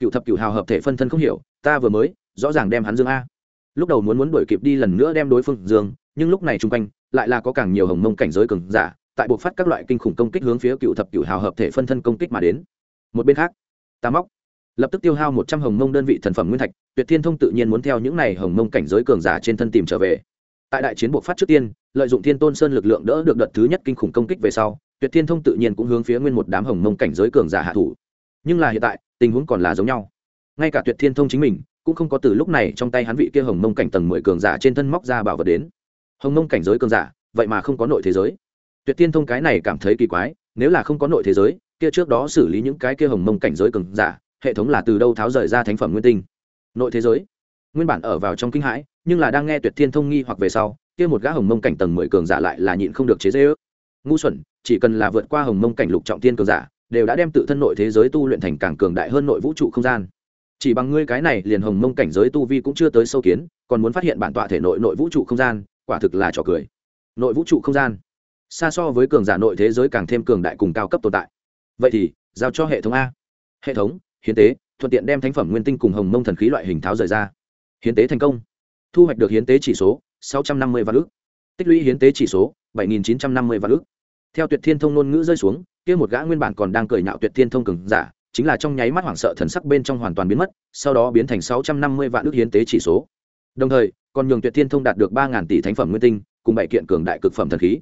Cựu thập cựu hào hợp thể phân thân không hiểu, ta vừa mới rõ ràng đem hắn dương a. Lúc đầu muốn muốn đuổi kịp đi lần nữa đem đối phương dương, nhưng lúc này chung quanh lại là có càng nhiều hồng mông cảnh giới cường giả, tại buộc phát các loại kinh khủng công kích hướng phía cựu thập cựu hào hợp thể phân thân công kích mà đến. Một bên khác ta móc lập tức tiêu hao một trăm hồng mông đơn vị thần phẩm nguyên thạch, tuyệt thiên thông tự nhiên muốn theo những này hồng mông cảnh giới cường giả trên thân tìm trở về. Tại đại chiến buộc phát trước tiên, lợi dụng thiên tôn sơn lực lượng đỡ được đợt thứ nhất kinh khủng công kích về sau, tuyệt thiên thông tự nhiên cũng hướng phía nguyên một đám hồng mông cảnh giới cường giả hạ thủ. Nhưng là hiện tại, tình huống còn là giống nhau. Ngay cả tuyệt thiên thông chính mình cũng không có từ lúc này trong tay hắn vị kia hồng mông cảnh tầng mười cường giả trên thân móc ra bảo vật đến. Hồng mông cảnh giới cường giả, vậy mà không có nội thế giới. Tuyệt thiên thông cái này cảm thấy kỳ quái, nếu là không có nội thế giới, kia trước đó xử lý những cái kia hồng mông cảnh giới cường giả, hệ thống là từ đâu tháo rời ra thánh phẩm nguyên tinh? Nội thế giới. Nguyên bản ở vào trong kinh hãi, nhưng là đang nghe tuyệt thiên thông nghi hoặc về sau, kia một gã hồng mông cảnh tầng mười cường giả lại là nhịn không được chế dễ ước ngu xuẩn, chỉ cần là vượt qua hồng mông cảnh lục trọng thiên cường giả, đều đã đem tự thân nội thế giới tu luyện thành càng cường đại hơn nội vũ trụ không gian chỉ bằng ngươi cái này liền hồng mông cảnh giới tu vi cũng chưa tới sâu kiến, còn muốn phát hiện bản tọa thể nội nội vũ trụ không gian, quả thực là trò cười. Nội vũ trụ không gian? Xa so với cường giả nội thế giới càng thêm cường đại cùng cao cấp tồn tại. Vậy thì, giao cho hệ thống a. Hệ thống, hiến tế, thuận tiện đem thánh phẩm nguyên tinh cùng hồng mông thần khí loại hình tháo rời ra. Hiến tế thành công. Thu hoạch được hiến tế chỉ số, sáu trăm năm mươi vạn ước tích lũy hiến tế chỉ số, bảy nghìn chín trăm năm mươi vạn ước theo tuyệt thiên thông ngôn ngữ rơi xuống, kia một gã nguyên bản còn đang cười nhạo tuyệt thiên thông cường giả chính là trong nháy mắt hoảng sợ thần sắc bên trong hoàn toàn biến mất, sau đó biến thành sáu trăm năm mươi vạn ước hiến tế chỉ số. Đồng thời, còn nhường tuyệt thiên thông đạt được ba ngàn tỷ thánh phẩm nguyên tinh, cùng bảy kiện cường đại cực phẩm thần khí.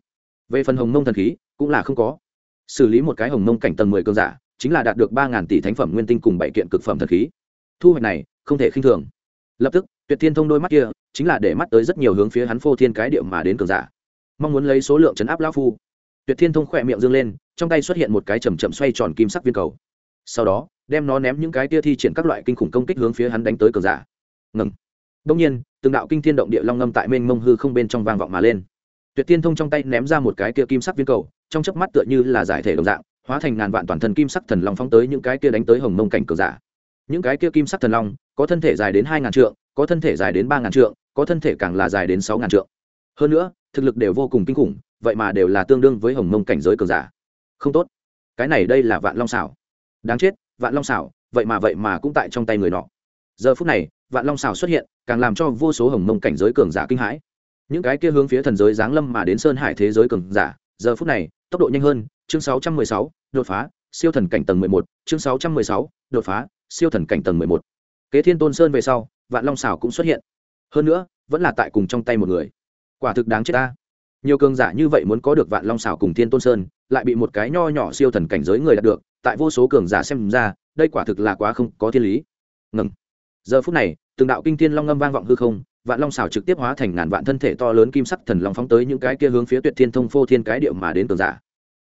Về phần hồng mông thần khí, cũng là không có. Xử lý một cái hồng mông cảnh tầng mười cường giả, chính là đạt được ba ngàn tỷ thánh phẩm nguyên tinh cùng bảy kiện cực phẩm thần khí. Thu hoạch này, không thể khinh thường. Lập tức, tuyệt thiên thông đôi mắt kia, chính là để mắt tới rất nhiều hướng phía hắn phô thiên cái điệu mà đến cường giả. Mong muốn lấy số lượng chấn áp lão phu. Tuyệt thiên thông khỏe miệng dương lên, trong tay xuất hiện một cái chầm chậm xoay tròn kim sắc viên cầu sau đó, đem nó ném những cái tia thi triển các loại kinh khủng công kích hướng phía hắn đánh tới cường giả. Ngừng. Đông nhiên, từng đạo kinh thiên động địa long ngâm tại mênh mông hư không bên trong vang vọng mà lên. Tuyệt tiên thông trong tay ném ra một cái kia kim sắc viên cầu, trong chớp mắt tựa như là giải thể đồng dạng, hóa thành ngàn vạn toàn thân kim sắc thần long phóng tới những cái kia đánh tới hồng mông cảnh cường giả. Những cái kia kim sắc thần long, có thân thể dài đến hai ngàn trượng, có thân thể dài đến ba ngàn trượng, có thân thể càng là dài đến sáu ngàn trượng. Hơn nữa, thực lực đều vô cùng kinh khủng, vậy mà đều là tương đương với hồng mông cảnh giới cường giả. Không tốt. Cái này đây là vạn long xảo đáng chết vạn long xảo vậy mà vậy mà cũng tại trong tay người nọ. Giờ phút này vạn long xảo xuất hiện càng làm cho vô số hồng mông cảnh giới cường giả kinh hãi. Những cái kia hướng phía thần giới giáng lâm mà đến sơn hải thế giới cường giả giờ phút này tốc độ nhanh hơn chương 616, đột phá siêu thần cảnh tầng 11, chương 616, đột phá siêu thần cảnh tầng 11. kế thiên tôn sơn về sau vạn long xảo cũng xuất hiện. Hơn nữa vẫn là tại cùng trong tay một người. Quả thực đáng chết ta. Nhiều cường giả như vậy muốn có được vạn long xảo cùng thiên tôn sơn lại bị một cái nho nhỏ siêu thần cảnh giới người đạt được tại vô số cường giả xem ra, đây quả thực là quá không có thiên lý. Ngừng. Giờ phút này, từng đạo kinh thiên long ngâm vang vọng hư không, vạn long xảo trực tiếp hóa thành ngàn vạn thân thể to lớn kim sắc thần long phóng tới những cái kia hướng phía tuyệt thiên thông phô thiên cái điệu mà đến cường giả.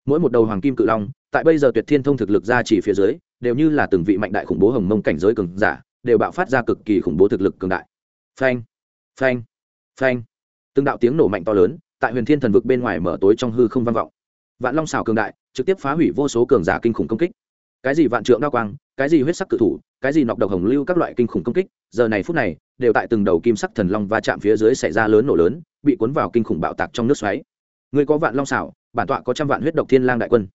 Mỗi một đầu hoàng kim cự long, tại bây giờ tuyệt thiên thông thực lực ra chỉ phía dưới, đều như là từng vị mạnh đại khủng bố hồng mông cảnh giới cường giả, đều bạo phát ra cực kỳ khủng bố thực lực cường đại. Phanh phanh phanh. Từng đạo tiếng nổ mạnh to lớn, tại huyền thiên thần vực bên ngoài mở tối trong hư không vang vọng. Vạn long xảo cường đại trực tiếp phá hủy vô số cường giả kinh khủng công kích. Cái gì vạn trượng đao quang, cái gì huyết sắc cự thủ, cái gì nọc độc hồng lưu các loại kinh khủng công kích, giờ này phút này, đều tại từng đầu kim sắc thần long va chạm phía dưới xảy ra lớn nổ lớn, bị cuốn vào kinh khủng bạo tạc trong nước xoáy. Người có vạn long xảo, bản tọa có trăm vạn huyết độc thiên lang đại quân.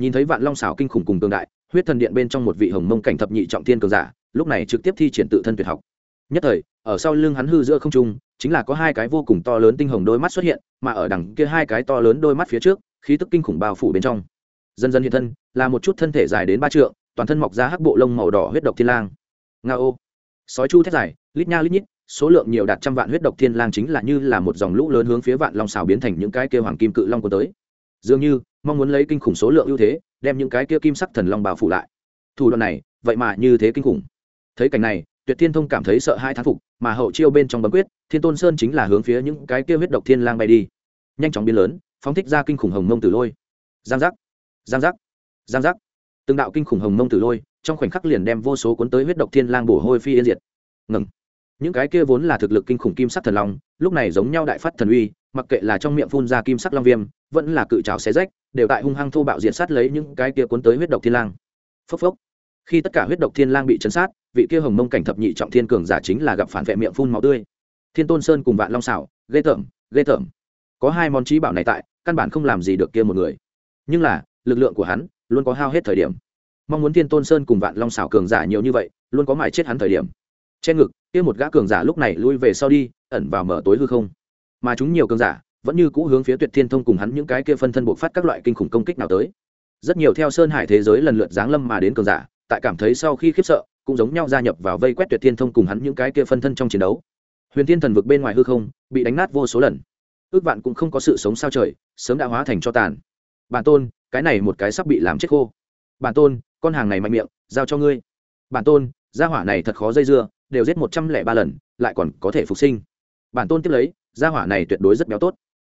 Nhìn thấy vạn long xảo kinh khủng cùng cường đại, huyết thần điện bên trong một vị hồng mông cảnh thập nhị trọng thiên cường giả, lúc này trực tiếp thi triển tự thân tuyệt học. Nhất thời, ở sau lưng hắn hư giữa không trung, chính là có hai cái vô cùng to lớn tinh hồng đôi mắt xuất hiện, mà ở đằng kia hai cái to lớn đôi mắt phía trước, khí tức kinh khủng bao phủ bên trong dần dần hiện thân, là một chút thân thể dài đến ba trượng, toàn thân mọc ra hắc bộ lông màu đỏ huyết độc thiên lang. Nga ô. Sói chu thét dài, lít nha lít nhít, số lượng nhiều đạt trăm vạn huyết độc thiên lang chính là như là một dòng lũ lớn hướng phía vạn long xào biến thành những cái kia hoàng kim cự long của tới. Dường như, mong muốn lấy kinh khủng số lượng ưu thế, đem những cái kia kim sắc thần long bào phủ lại. Thủ đoạn này, vậy mà như thế kinh khủng. Thấy cảnh này, tuyệt thiên thông cảm thấy sợ hai thán phục, mà hậu chiêu bên trong bấm quyết, thiên tôn sơn chính là hướng phía những cái kia huyết độc thiên lang bay đi. Nhanh chóng biến lớn, phóng thích ra kinh khủng hồng mông tử lôi. Giang giác giang giác. Giang giác. Từng đạo kinh khủng hồng mông tử lôi, trong khoảnh khắc liền đem vô số cuốn tới huyết độc thiên lang bổ hôi phi yên diệt. Ngừng. Những cái kia vốn là thực lực kinh khủng kim sắc thần long, lúc này giống nhau đại phát thần uy, mặc kệ là trong miệng phun ra kim sắc long viêm, vẫn là cự trào xé rách, đều tại hung hăng thô bạo diệt sát lấy những cái kia cuốn tới huyết độc thiên lang. Phốc phốc. Khi tất cả huyết độc thiên lang bị chấn sát, vị kia hồng mông cảnh thập nhị trọng thiên cường giả chính là gặp phản vệ miệng phun máu tươi. Thiên tôn sơn cùng vạn long xảo ghê tởm ghê tởm. Có hai món trí bảo này tại, căn bản không làm gì được kia một người. Nhưng là lực lượng của hắn luôn có hao hết thời điểm. Mong muốn thiên tôn sơn cùng vạn long xảo cường giả nhiều như vậy, luôn có mải chết hắn thời điểm. Trên ngực, kia một gã cường giả lúc này lui về sau đi, ẩn vào mở tối hư không. Mà chúng nhiều cường giả vẫn như cũ hướng phía tuyệt thiên thông cùng hắn những cái kia phân thân buộc phát các loại kinh khủng công kích nào tới. Rất nhiều theo sơn hải thế giới lần lượt giáng lâm mà đến cường giả, tại cảm thấy sau khi khiếp sợ, cũng giống nhau gia nhập vào vây quét tuyệt thiên thông cùng hắn những cái kia phân thân trong chiến đấu. Huyền thiên thần vực bên ngoài hư không, bị đánh nát vô số lần. Ước vạn cũng không có sự sống sao trời, sớm đã hóa thành cho tàn. Bản tôn cái này một cái sắp bị làm chết khô. Bản tôn, con hàng này mạnh miệng, giao cho ngươi. Bản tôn, gia hỏa này thật khó dây dưa, đều giết một trăm lẻ ba lần, lại còn có thể phục sinh. Bản tôn tiếp lấy, gia hỏa này tuyệt đối rất béo tốt.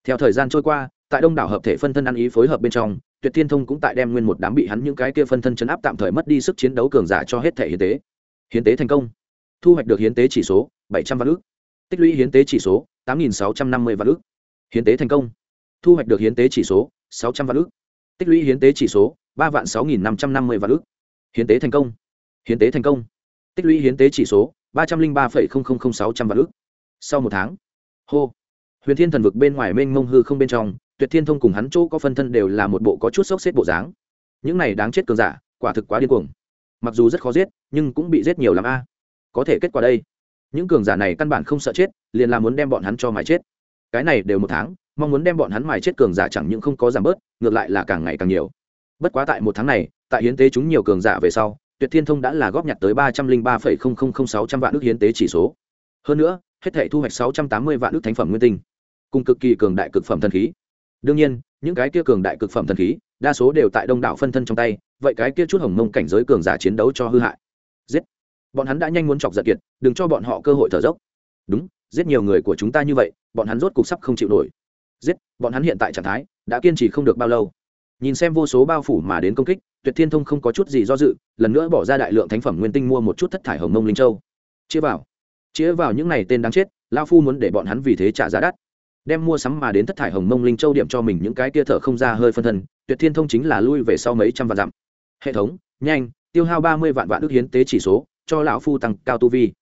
Theo thời gian trôi qua, tại đông đảo hợp thể phân thân ăn ý phối hợp bên trong, tuyệt thiên thông cũng tại đem nguyên một đám bị hắn những cái kia phân thân chấn áp tạm thời mất đi sức chiến đấu cường giả cho hết thể hiến tế. Hiến tế thành công. Thu hoạch được hiến tế chỉ số, bảy trăm vạn ước tích lũy hiến tế chỉ số, tám nghìn sáu trăm năm mươi vạn ước hiến tế thành công. Thu hoạch được hiến tế chỉ số, sáu trăm vạn ước tích lũy hiến tế chỉ số, ba vạn sáu nghìn năm trăm năm mươi vạn ước hiến tế thành công. Hiến tế thành công. Tích lũy hiến tế chỉ số, ba trăm linh ba sáu trăm vạn ước sau một tháng, hô, huyền thiên thần vực bên ngoài mênh mông hư không bên trong, tuyệt thiên thông cùng hắn chỗ có phân thân đều là một bộ có chút sốc xếp bộ dáng. Những này đáng chết cường giả, quả thực quá điên cuồng. Mặc dù rất khó giết, nhưng cũng bị giết nhiều l a. Có thể kết quả đây. Những cường giả này căn bản không sợ chết, liền là muốn đem bọn hắn cho mái chết. Cái này đều một tháng mong muốn đem bọn hắn mài chết cường giả chẳng những không có giảm bớt, ngược lại là càng ngày càng nhiều. Bất quá tại một tháng này, tại hiến tế chúng nhiều cường giả về sau, tuyệt thiên thông đã là góp nhặt tới ba trăm linh ba phẩy không không không sáu trăm vạn ước hiến tế chỉ số. Hơn nữa, hết thể thu hoạch sáu trăm tám mươi vạn ước thánh phẩm nguyên tinh, cùng cực kỳ cường đại cực phẩm thần khí. Đương nhiên, những cái kia cường đại cực phẩm thần khí, đa số đều tại đông đảo phân thân trong tay, vậy cái kia chút hồng mông cảnh giới cường giả chiến đấu cho hư hại. Giết! Bọn hắn đã nhanh muốn chọc giận kiệt, đừng cho bọn họ cơ hội thở dốc. Đúng, giết nhiều người của chúng ta như vậy, bọn hắn rốt cục sắp không chịu nổi giết, bọn hắn hiện tại trạng thái đã kiên trì không được bao lâu. Nhìn xem vô số bao phủ mà đến công kích, tuyệt thiên thông không có chút gì do dự, lần nữa bỏ ra đại lượng thánh phẩm nguyên tinh mua một chút thất thải hồng mông linh châu. Chia vào chia vào những này tên đáng chết lao phu muốn để bọn hắn vì thế trả giá đắt. Đem mua sắm mà đến thất thải hồng mông linh châu điểm cho mình những cái kia thở không ra hơi phân thân, tuyệt thiên thông chính là lui về sau mấy trăm vạn dặm. Hệ thống, nhanh, tiêu hao ba mươi vạn vạn ước hiến tế chỉ số, cho lão phu tăng cao tu vi.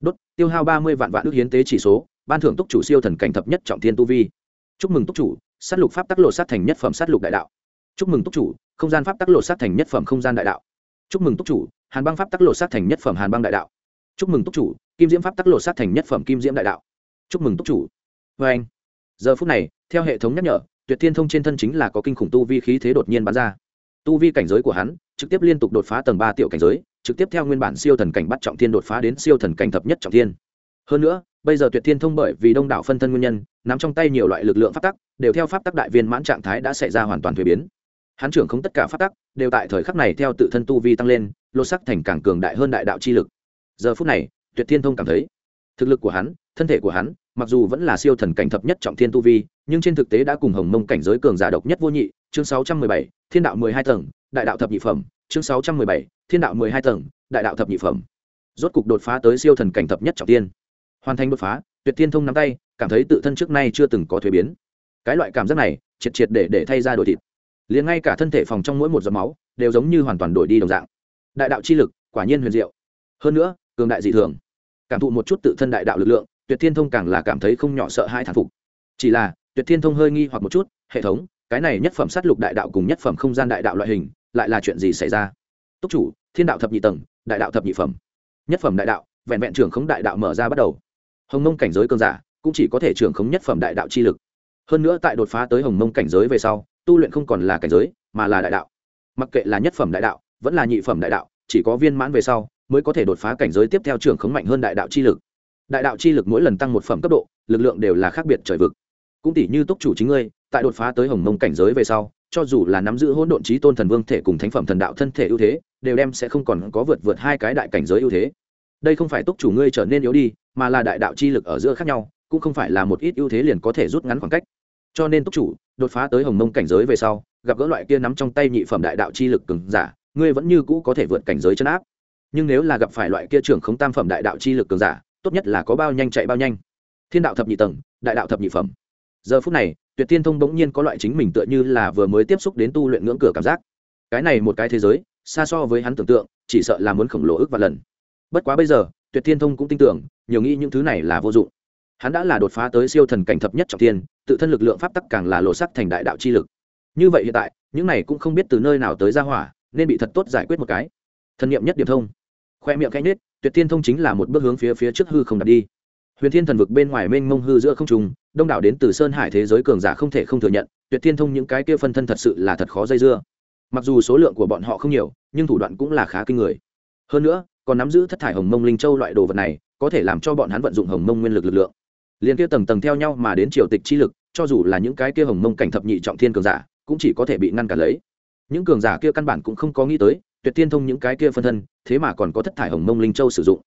Đốt, tiêu hao ba mươi vạn vạn ước hiến tế chỉ số, ban thưởng túc chủ siêu thần cảnh thập nhất trọng thiên tu vi chúc mừng túc chủ s á t lục pháp tắc lộ sát thành nhất phẩm s á t lục đại đạo. Chúc mừng túc chủ, không gian pháp tắc lộ sát thành nhất phẩm không gian đại đạo. Chúc mừng túc chủ, hàn băng pháp tắc lộ sát thành nhất phẩm hàn băng đại đạo. Chúc mừng túc chủ, kim diễm pháp tắc lộ sát thành nhất phẩm kim diễm đại đạo. Chúc mừng túc chủ. Vê anh, giờ phút này, theo hệ thống nhắc nhở, tuyệt thiên thông trên thân chính là có kinh khủng tu vi khí thế đột nhiên bắn ra. Tu vi cảnh giới của hắn, trực tiếp liên tục đột phá tầng ba tiểu cảnh giới, trực tiếp theo nguyên bản siêu thần cảnh bắt trọng thiên đột phá đến siêu thần cảnh thập nhất trọng thiên hơn nữa, bây giờ tuyệt thiên thông bởi vì đông đảo phân thân nguyên nhân, nắm trong tay nhiều loại lực lượng pháp tắc, đều theo pháp tắc đại viên mãn trạng thái đã xảy ra hoàn toàn thuế biến. Hắn trưởng không tất cả pháp tắc, đều tại thời khắc này theo tự thân tu vi tăng lên, lột sắc thành càng cường đại hơn đại đạo chi lực. Giờ phút này, tuyệt thiên thông cảm thấy, thực lực của hắn, thân thể của hắn, mặc dù vẫn là siêu thần cảnh thập nhất trọng thiên tu vi, nhưng trên thực tế đã cùng hồng mông cảnh giới cường giả độc nhất vô nhị, chương sáu trăm mười bảy, thiên đạo mười hai tầng, đại đạo thập nhị phẩm, chương sáu trăm mười bảy, thiên đạo mười hai tầng, đại đạo thập nhị phẩm. Rốt cục đột phá tới siêu thần cảnh thập nhất trọng tiên hoàn thành đột phá, tuyệt thiên thông nắm tay, cảm thấy tự thân trước nay chưa từng có thuế biến. Cái loại cảm giác này, triệt triệt để để thay ra đổi thịt. Liền ngay cả thân thể phòng trong mỗi một giọt máu, đều giống như hoàn toàn đổi đi đồng dạng. Đại đạo chi lực, quả nhiên huyền diệu. Hơn nữa, cường đại dị thường. Cảm thụ một chút tự thân đại đạo lực lượng, tuyệt thiên thông càng là cảm thấy không nhỏ sợ hai thản phục. Chỉ là, tuyệt thiên thông hơi nghi hoặc một chút, hệ thống, cái này nhất phẩm sát lục đại đạo cùng nhất phẩm không gian đại đạo loại hình, lại là chuyện gì xảy ra? Túc chủ, thiên đạo thập nhị tầng, đại đạo thập nhị phẩm. Nhất phẩm đại đạo, vẹn vẹn trưởng khống đại đạo mở ra bắt đầu hồng mông cảnh giới cơn giả cũng chỉ có thể trưởng khống nhất phẩm đại đạo chi lực. Hơn nữa tại đột phá tới hồng mông cảnh giới về sau, tu luyện không còn là cảnh giới, mà là đại đạo. Mặc kệ là nhất phẩm đại đạo, vẫn là nhị phẩm đại đạo, chỉ có viên mãn về sau mới có thể đột phá cảnh giới tiếp theo trưởng khống mạnh hơn đại đạo chi lực. Đại đạo chi lực mỗi lần tăng một phẩm cấp độ, lực lượng đều là khác biệt trời vực. Cũng tỷ như túc chủ chính ngươi, tại đột phá tới hồng mông cảnh giới về sau, cho dù là nắm giữ hỗn độn trí tôn thần vương thể cùng thánh phẩm thần đạo thân thể ưu thế, đều đem sẽ không còn có vượt vượt hai cái đại cảnh giới ưu thế đây không phải túc chủ ngươi trở nên yếu đi, mà là đại đạo chi lực ở giữa khác nhau, cũng không phải là một ít ưu thế liền có thể rút ngắn khoảng cách. Cho nên túc chủ, đột phá tới hồng mông cảnh giới về sau, gặp gỡ loại kia nắm trong tay nhị phẩm đại đạo chi lực cường giả, ngươi vẫn như cũ có thể vượt cảnh giới chân áp. Nhưng nếu là gặp phải loại kia trưởng không tam phẩm đại đạo chi lực cường giả, tốt nhất là có bao nhanh chạy bao nhanh. Thiên đạo thập nhị tầng, đại đạo thập nhị phẩm. Giờ phút này, tuyệt tiên thông bỗng nhiên có loại chính mình tựa như là vừa mới tiếp xúc đến tu luyện ngưỡng cửa cảm giác. Cái này một cái thế giới, xa so với hắn tưởng tượng, chỉ sợ là muốn khổng lồ ước và lần bất quá bây giờ, tuyệt thiên thông cũng tin tưởng, nhiều nghĩ những thứ này là vô dụng. Hắn đã là đột phá tới siêu thần cảnh thập nhất trọng thiên, tự thân lực lượng pháp tắc càng là lộ sắc thành đại đạo chi lực. Như vậy hiện tại, những này cũng không biết từ nơi nào tới ra hỏa, nên bị thật tốt giải quyết một cái. Thần nghiệm nhất điểm thông. Khoe miệng cánh nết tuyệt thiên thông chính là một bước hướng phía phía trước hư không đặt đi. Huyền thiên thần vực bên ngoài mênh mông hư giữa không trùng đông đảo đến từ sơn hải thế giới cường giả không thể không thừa nhận, tuyệt thiên thông những cái kia phân thân thật sự là thật khó dây dưa. Mặc dù số lượng của bọn họ không nhiều, nhưng thủ đoạn cũng là khá kinh người. Hơn nữa còn nắm giữ thất thải hồng mông linh châu loại đồ vật này, có thể làm cho bọn hắn vận dụng hồng mông nguyên lực lực lượng. Liên kia tầng tầng theo nhau mà đến triều tịch chi lực, cho dù là những cái kia hồng mông cảnh thập nhị trọng thiên cường giả, cũng chỉ có thể bị ngăn cản lấy. Những cường giả kia căn bản cũng không có nghĩ tới, tuyệt tiên thông những cái kia phân thân, thế mà còn có thất thải hồng mông linh châu sử dụng.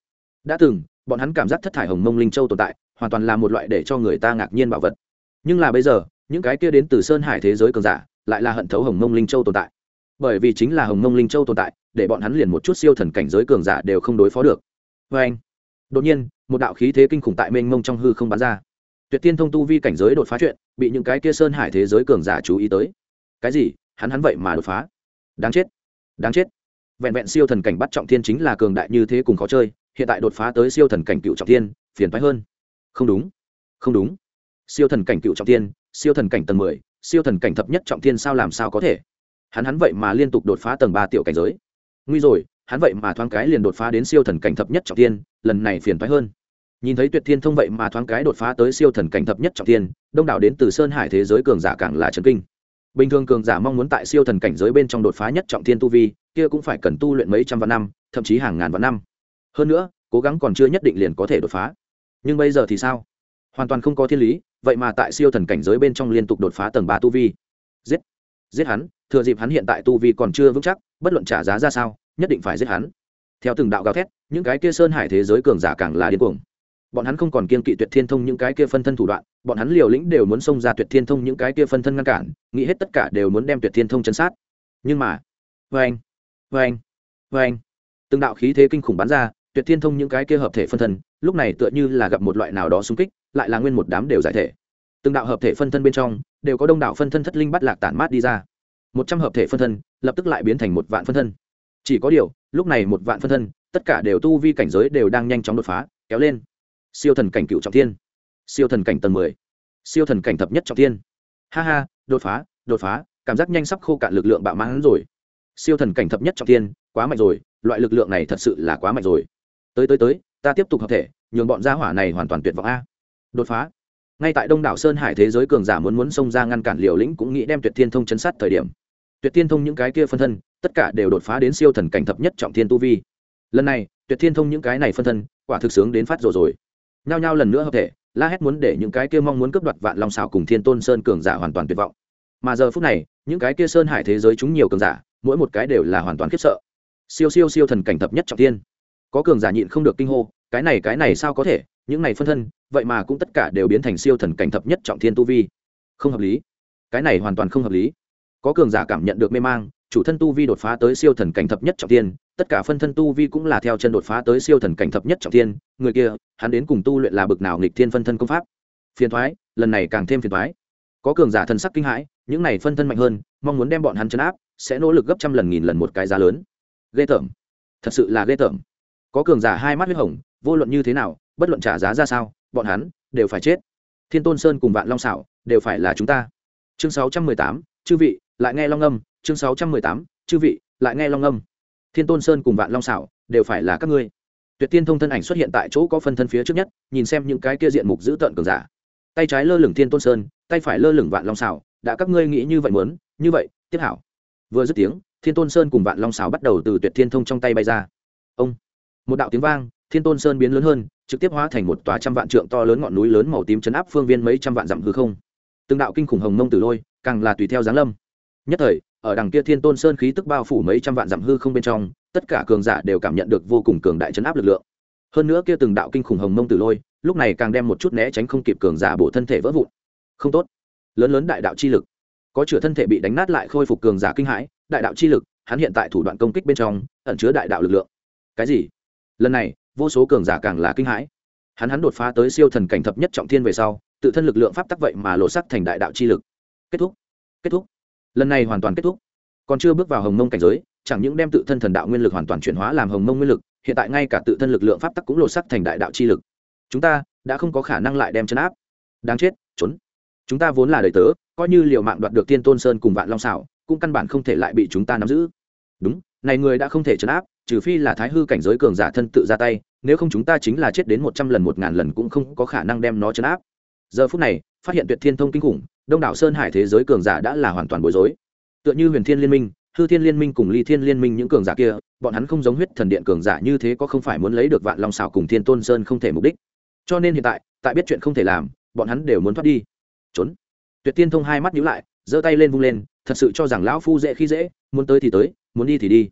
Đã từng, bọn hắn cảm giác thất thải hồng mông linh châu tồn tại, hoàn toàn là một loại để cho người ta ngạc nhiên bảo vật. Nhưng là bây giờ, những cái kia đến từ sơn hải thế giới cường giả, lại là hận thấu hồng mông linh châu tồn tại bởi vì chính là hồng mông linh châu tồn tại, để bọn hắn liền một chút siêu thần cảnh giới cường giả đều không đối phó được. Vê anh, đột nhiên, một đạo khí thế kinh khủng tại mênh mông trong hư không bắn ra. Tuyệt tiên thông tu vi cảnh giới đột phá chuyện, bị những cái kia sơn hải thế giới cường giả chú ý tới. Cái gì? Hắn hắn vậy mà đột phá? Đáng chết đáng chết. Vẹn vẹn siêu thần cảnh bắt trọng thiên chính là cường đại như thế cùng khó chơi, hiện tại đột phá tới siêu thần cảnh cựu trọng thiên, phiền phái hơn. Không đúng không đúng. Siêu thần cảnh cựu trọng thiên, siêu thần cảnh tầng mười, siêu thần cảnh thập nhất trọng thiên sao làm sao có thể? Hắn hắn vậy mà liên tục đột phá tầng ba tiểu cảnh giới. Nguy rồi, hắn vậy mà thoáng cái liền đột phá đến siêu thần cảnh thập nhất trọng thiên lần này phiền thoái hơn. Nhìn thấy tuyệt thiên thông vậy mà thoáng cái đột phá tới siêu thần cảnh thập nhất trọng thiên đông đảo đến từ sơn hải thế giới cường giả càng là trần kinh. Bình thường cường giả mong muốn tại siêu thần cảnh giới bên trong đột phá nhất trọng thiên tu vi, kia cũng phải cần tu luyện mấy trăm vạn năm, thậm chí hàng ngàn vạn năm. Hơn nữa, cố gắng còn chưa nhất định liền có thể đột phá. Nhưng bây giờ thì sao? Hoàn toàn không có thiên lý, vậy mà tại siêu thần cảnh giới bên trong liên tục đột phá tầng ba tu vi. Giết! Giết hắn! Thừa dịp hắn hiện tại tu vi còn chưa vững chắc, bất luận trả giá ra sao, nhất định phải giết hắn. Theo từng đạo gào thét, những cái kia sơn hải thế giới cường giả càng là điên cuồng. Bọn hắn không còn kiên kỵ tuyệt thiên thông những cái kia phân thân thủ đoạn, bọn hắn liều lĩnh đều muốn xông ra tuyệt thiên thông những cái kia phân thân ngăn cản, nghĩ hết tất cả đều muốn đem tuyệt thiên thông chấn sát. Nhưng mà vê anh vê anh vê anh từng đạo khí thế kinh khủng bắn ra, tuyệt thiên thông những cái kia hợp thể phân thân, lúc này tựa như là gặp một loại nào đó xung kích, lại là nguyên một đám đều giải thể. Từng đạo hợp thể phân thân bên trong, đều có đông đảo phân thân thất linh bắt lạc tản mát đi ra một trăm hợp thể phân thân, lập tức lại biến thành một vạn phân thân. Chỉ có điều, lúc này một vạn phân thân, tất cả đều tu vi cảnh giới đều đang nhanh chóng đột phá, kéo lên. Siêu thần cảnh cựu trọng thiên. Siêu thần cảnh tầng mười. Siêu thần cảnh thập nhất trọng thiên. Ha ha, đột phá đột phá, cảm giác nhanh sắp khô cạn lực lượng bạo mãn rồi. Siêu thần cảnh thập nhất trọng thiên, quá mạnh rồi, loại lực lượng này thật sự là quá mạnh rồi. Tới tới tới, ta tiếp tục hợp thể, nhường bọn gia hỏa này hoàn toàn tuyệt vọng a. Đột phá ngay tại đông đảo sơn hải thế giới cường giả muốn muốn xông ra ngăn cản liều lĩnh cũng nghĩ đem tuyệt thiên thông chấn sát thời điểm. Tuyệt thiên thông những cái kia phân thân, tất cả đều đột phá đến siêu thần cảnh thập nhất trọng thiên tu vi. Lần này, tuyệt thiên thông những cái này phân thân, quả thực sướng đến phát rồi rồi. Nhao nhao lần nữa hợp thể, la hét muốn để những cái kia mong muốn cướp đoạt vạn long xào cùng thiên tôn sơn cường giả hoàn toàn tuyệt vọng. Mà giờ phút này, những cái kia sơn hải thế giới chúng nhiều cường giả, mỗi một cái đều là hoàn toàn khiếp sợ. Siêu siêu siêu thần cảnh thập nhất trọng thiên. Có cường giả nhịn không được kinh hô, cái này cái này sao có thể? Những này phân thân, vậy mà cũng tất cả đều biến thành siêu thần cảnh thập nhất trọng thiên tu vi. Không hợp lý. Cái này hoàn toàn không hợp lý. Có cường giả cảm nhận được mê mang, chủ thân tu vi đột phá tới siêu thần cảnh thập nhất trọng thiên, tất cả phân thân tu vi cũng là theo chân đột phá tới siêu thần cảnh thập nhất trọng thiên, người kia, hắn đến cùng tu luyện là bực nào nghịch thiên phân thân công pháp? Phiền thoái lần này càng thêm phiền thoái có cường giả thân sắc kinh hãi, những này phân thân mạnh hơn, mong muốn đem bọn hắn chấn áp, sẽ nỗ lực gấp trăm lần nghìn lần một cái giá lớn. Ghê tởm. Thật sự là ghê tởm. Có cường giả hai mắt huyết hồng, vô luận như thế nào bất luận trả giá ra sao, bọn hắn đều phải chết. Thiên tôn sơn cùng vạn long xảo đều phải là chúng ta. Chương sáu trăm mười tám, chư vị, lại nghe long âm. Chương sáu trăm mười tám, chư vị, lại nghe long âm. Thiên tôn sơn cùng vạn long xảo đều phải là các ngươi. Tuyệt tiên thông thân ảnh xuất hiện tại chỗ có phân thân phía trước nhất, nhìn xem những cái kia diện mục dữ tợn cường giả. Tay trái lơ lửng thiên tôn sơn, tay phải lơ lửng vạn long xảo đã các ngươi nghĩ như vậy muốn, như vậy, tiếp hảo. Vừa dứt tiếng, thiên tôn sơn cùng vạn long xảo bắt đầu từ tuyệt thiên thông trong tay bay ra. Ông, một đạo tiếng vang, thiên tôn sơn biến lớn hơn trực tiếp hóa thành một tòa trăm vạn trượng to lớn ngọn núi lớn màu tím chấn áp phương viên mấy trăm vạn dặm hư không. Từng đạo kinh khủng hồng mông tử lôi, càng là tùy theo giáng lâm. Nhất thời, ở đằng kia thiên tôn sơn khí tức bao phủ mấy trăm vạn dặm hư không bên trong, tất cả cường giả đều cảm nhận được vô cùng cường đại chấn áp lực lượng. Hơn nữa kia từng đạo kinh khủng hồng mông tử lôi, lúc này càng đem một chút né tránh không kịp cường giả bổ thân thể vỡ vụn. Không tốt. Lớn lớn đại đạo chi lực. Có chữa thân thể bị đánh nát lại khôi phục cường giả kinh hãi, đại đạo chi lực, hắn hiện tại thủ đoạn công kích bên trong, ẩn chứa đại đạo lực lượng. Cái gì? Lần này vô số cường giả càng là kinh hãi. Hắn hắn đột phá tới siêu thần cảnh thập nhất trọng thiên về sau, tự thân lực lượng pháp tắc vậy mà lộ sắc thành đại đạo chi lực. Kết thúc. Kết thúc. Lần này hoàn toàn kết thúc. Còn chưa bước vào hồng mông cảnh giới, chẳng những đem tự thân thần đạo nguyên lực hoàn toàn chuyển hóa làm hồng mông nguyên lực, hiện tại ngay cả tự thân lực lượng pháp tắc cũng lộ sắc thành đại đạo chi lực. Chúng ta đã không có khả năng lại đem chấn áp. Đáng chết, trốn. Chúng ta vốn là đời tớ, coi như liều mạng đoạt được tiên tôn sơn cùng vạn long xảo, cũng căn bản không thể lại bị chúng ta nắm giữ. Đúng, này người đã không thể chấn áp trừ phi là thái hư cảnh giới cường giả thân tự ra tay, nếu không chúng ta chính là chết đến một trăm lần, một ngàn lần cũng không có khả năng đem nó chấn áp. Giờ phút này, phát hiện tuyệt thiên thông kinh khủng, đông đảo sơn hải thế giới cường giả đã là hoàn toàn bối rối. Tựa như huyền thiên liên minh, hư thiên liên minh cùng ly thiên liên minh những cường giả kia, bọn hắn không giống huyết thần điện cường giả như thế có không phải muốn lấy được vạn long xảo cùng thiên tôn sơn không thể mục đích. Cho nên hiện tại tại biết chuyện không thể làm, bọn hắn đều muốn thoát đi. Trốn. Tuyệt tiên thông hai mắt nhíu lại, giơ tay lên vung lên, thật sự cho rằng lão phu dễ khi dễ, muốn tới thì tới, muốn đi thì đi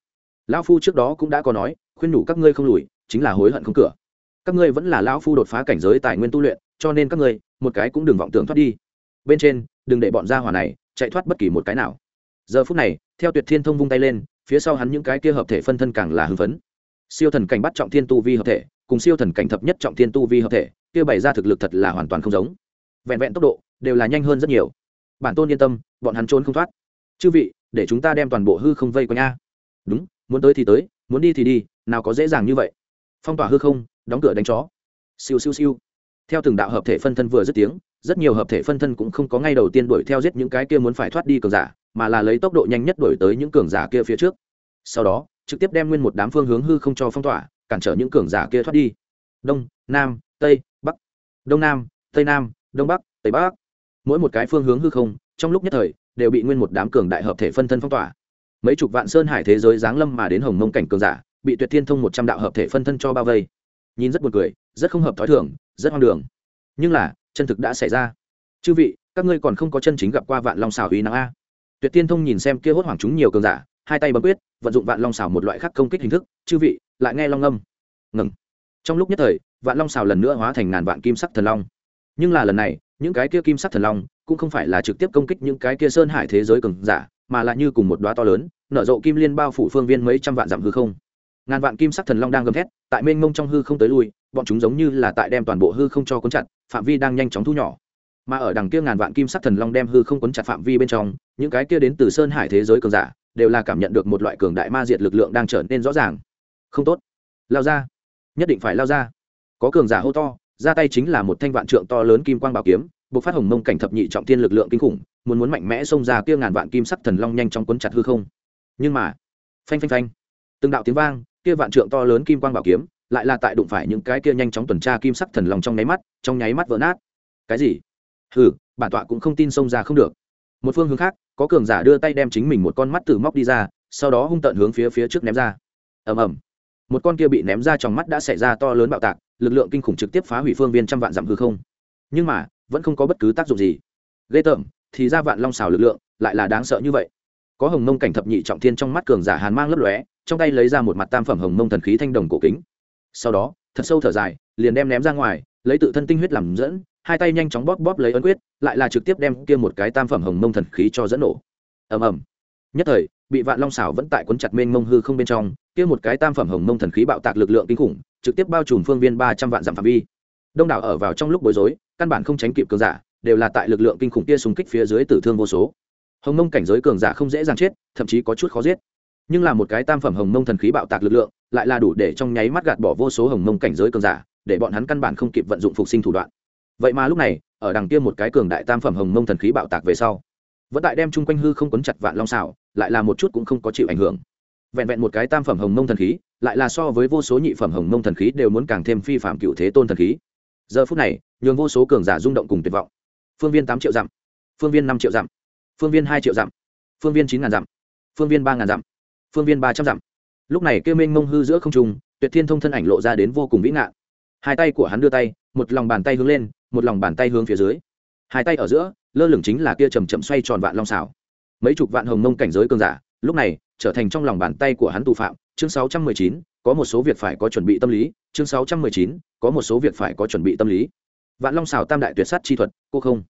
lão phu trước đó cũng đã có nói, khuyên nhủ các ngươi không lùi, chính là hối hận không cửa. Các ngươi vẫn là lão phu đột phá cảnh giới tài nguyên tu luyện, cho nên các ngươi, một cái cũng đừng vọng tưởng thoát đi. Bên trên, đừng để bọn gia hỏa này chạy thoát bất kỳ một cái nào. Giờ phút này, theo tuyệt thiên thông vung tay lên, phía sau hắn những cái kia hợp thể phân thân càng là hưng phấn. Siêu thần cảnh bắt trọng thiên tu vi hợp thể, cùng siêu thần cảnh thập nhất trọng thiên tu vi hợp thể, kia bày ra thực lực thật là hoàn toàn không giống. Vẹn vẹn tốc độ, đều là nhanh hơn rất nhiều. Bản tôn yên tâm, bọn hắn trốn không thoát. Chư vị, để chúng ta đem toàn bộ hư không vây quanh a. Đúng muốn tới thì tới, muốn đi thì đi, nào có dễ dàng như vậy. Phong tỏa hư không, đóng cửa đánh chó. Siêu siêu siêu. Theo từng đạo hợp thể phân thân vừa dứt tiếng, rất nhiều hợp thể phân thân cũng không có ngay đầu tiên đuổi theo giết những cái kia muốn phải thoát đi cường giả, mà là lấy tốc độ nhanh nhất đuổi tới những cường giả kia phía trước. Sau đó, trực tiếp đem nguyên một đám phương hướng hư không cho phong tỏa, cản trở những cường giả kia thoát đi. Đông, nam, tây, bắc. Đông nam, tây nam, đông bắc, tây bắc. Mỗi một cái phương hướng hư không, trong lúc nhất thời, đều bị nguyên một đám cường đại hợp thể phân thân phong tỏa mấy chục vạn sơn hải thế giới giáng lâm mà đến hồng mông cảnh cường giả, bị tuyệt thiên thông một trăm đạo hợp thể phân thân cho bao vây. Nhìn rất buồn cười, rất không hợp thói thường, rất hoang đường. Nhưng là, chân thực đã xảy ra. Chư vị, các ngươi còn không có chân chính gặp qua vạn long xào uy năng a. Tuyệt tiên thông nhìn xem kia hốt hoảng chúng nhiều cường giả, hai tay bấm quyết, vận dụng vạn long xào một loại khác công kích hình thức, chư vị, lại nghe long âm. Ngừng. Trong lúc nhất thời, vạn long xào lần nữa hóa thành ngàn vạn kim sắc thần long. Nhưng là lần này, những cái kia kim sắc thần long cũng không phải là trực tiếp công kích những cái kia sơn hải thế giới cường giả, mà là như cùng một đoá to lớn nở rộ kim liên bao phủ phương viên mấy trăm vạn dặm hư không. Ngàn vạn kim sắc thần long đang gầm thét, tại mênh mông trong hư không tới lui, bọn chúng giống như là tại đem toàn bộ hư không cho cuốn chặt, phạm vi đang nhanh chóng thu nhỏ. Mà ở đằng kia ngàn vạn kim sắc thần long đem hư không cuốn chặt phạm vi bên trong, những cái kia đến từ sơn hải thế giới cường giả, đều là cảm nhận được một loại cường đại ma diệt lực lượng đang trở nên rõ ràng. Không tốt. Lao ra. Nhất định phải lao ra. Có cường giả hô to, ra tay chính là một thanh vạn trượng to lớn kim quang bảo kiếm buộc phát hồng mông cảnh thập nhị trọng tiên lực lượng kinh khủng, muốn muốn mạnh mẽ xông ra kia ngàn vạn kim sắc thần long nhanh trong cuốn chặt hư không nhưng mà, phanh phanh phanh, từng đạo tiếng vang, kia vạn trượng to lớn kim quang bảo kiếm, lại là tại đụng phải những cái kia nhanh chóng tuần tra kim sắc thần long trong nháy mắt, trong nháy mắt vỡ nát. Cái gì? Hừ, bản tọa cũng không tin xông ra không được. Một phương hướng khác, có cường giả đưa tay đem chính mình một con mắt từ móc đi ra, sau đó hung tận hướng phía phía trước ném ra. Ầm ầm. Một con kia bị ném ra trong mắt đã xảy ra to lớn bạo tạc, lực lượng kinh khủng trực tiếp phá hủy phương viên trăm vạn dặm hư không. Nhưng mà, vẫn không có bất cứ tác dụng gì. Ghê tởm, thì ra vạn long xào lực lượng, lại là đáng sợ như vậy có hồng mông cảnh thập nhị trọng thiên trong mắt cường giả hàn mang lấp lóe, trong tay lấy ra một mặt tam phẩm hồng mông thần khí thanh đồng cổ kính. Sau đó, thật sâu thở dài, liền đem ném ra ngoài, lấy tự thân tinh huyết làm dẫn, hai tay nhanh chóng bóp bóp lấy ấn quyết, lại là trực tiếp đem kia một cái tam phẩm hồng mông thần khí cho dẫn nổ. Ầm ầm. Nhất thời, bị vạn long xảo vẫn tại cuốn chặt mênh mông hư không bên trong, kia một cái tam phẩm hồng mông thần khí bạo tạc lực lượng kinh khủng, trực tiếp bao trùm phương viên ba trăm vạn dặm phạm vi. Đông đảo ở vào trong lúc bối rối, căn bản không tránh kịp cường giả, đều là tại lực lượng kinh khủng kia xung kích phía dưới tử thương vô số hồng mông cảnh giới cường giả không dễ dàng chết, thậm chí có chút khó giết. Nhưng là một cái tam phẩm hồng mông thần khí bạo tạc lực lượng, lại là đủ để trong nháy mắt gạt bỏ vô số hồng mông cảnh giới cường giả, để bọn hắn căn bản không kịp vận dụng phục sinh thủ đoạn. Vậy mà lúc này, ở đằng kia một cái cường đại tam phẩm hồng mông thần khí bạo tạc về sau, vẫn tại đem chung quanh hư không quấn chặt vạn long xảo, lại là một chút cũng không có chịu ảnh hưởng. Vẹn vẹn một cái tam phẩm hồng mông thần khí, lại là so với vô số nhị phẩm hồng mông thần khí đều muốn càng thêm phi phạm cựu thế tôn thần khí. Giờ phút này, nhường vô số cường giả rung động cùng tuyệt vọng. Phương viên tám triệu dặm. Phương viên năm triệu dặm phương viên hai triệu dặm. Phương viên chín ngàn dặm. Phương viên ba ngàn dặm. Phương viên ba trăm dặm. Lúc này kêu minh mông hư giữa không trung, tuyệt thiên thông thân ảnh lộ ra đến vô cùng vĩ ngạn. Hai tay của hắn đưa tay, một lòng bàn tay hướng lên, một lòng bàn tay hướng phía dưới. Hai tay ở giữa, lơ lửng chính là kia chầm chậm xoay tròn vạn long xảo. Mấy chục vạn hồng mông cảnh giới cường giả, lúc này, trở thành trong lòng bàn tay của hắn tù phạm. Chương sáu trăm mười chín, có một số việc phải có chuẩn bị tâm lý. Chương sáu trăm mười chín, có một số việc phải có chuẩn bị tâm lý. Vạn long xảo tam đại tuyệt sát chi thuật, cô không?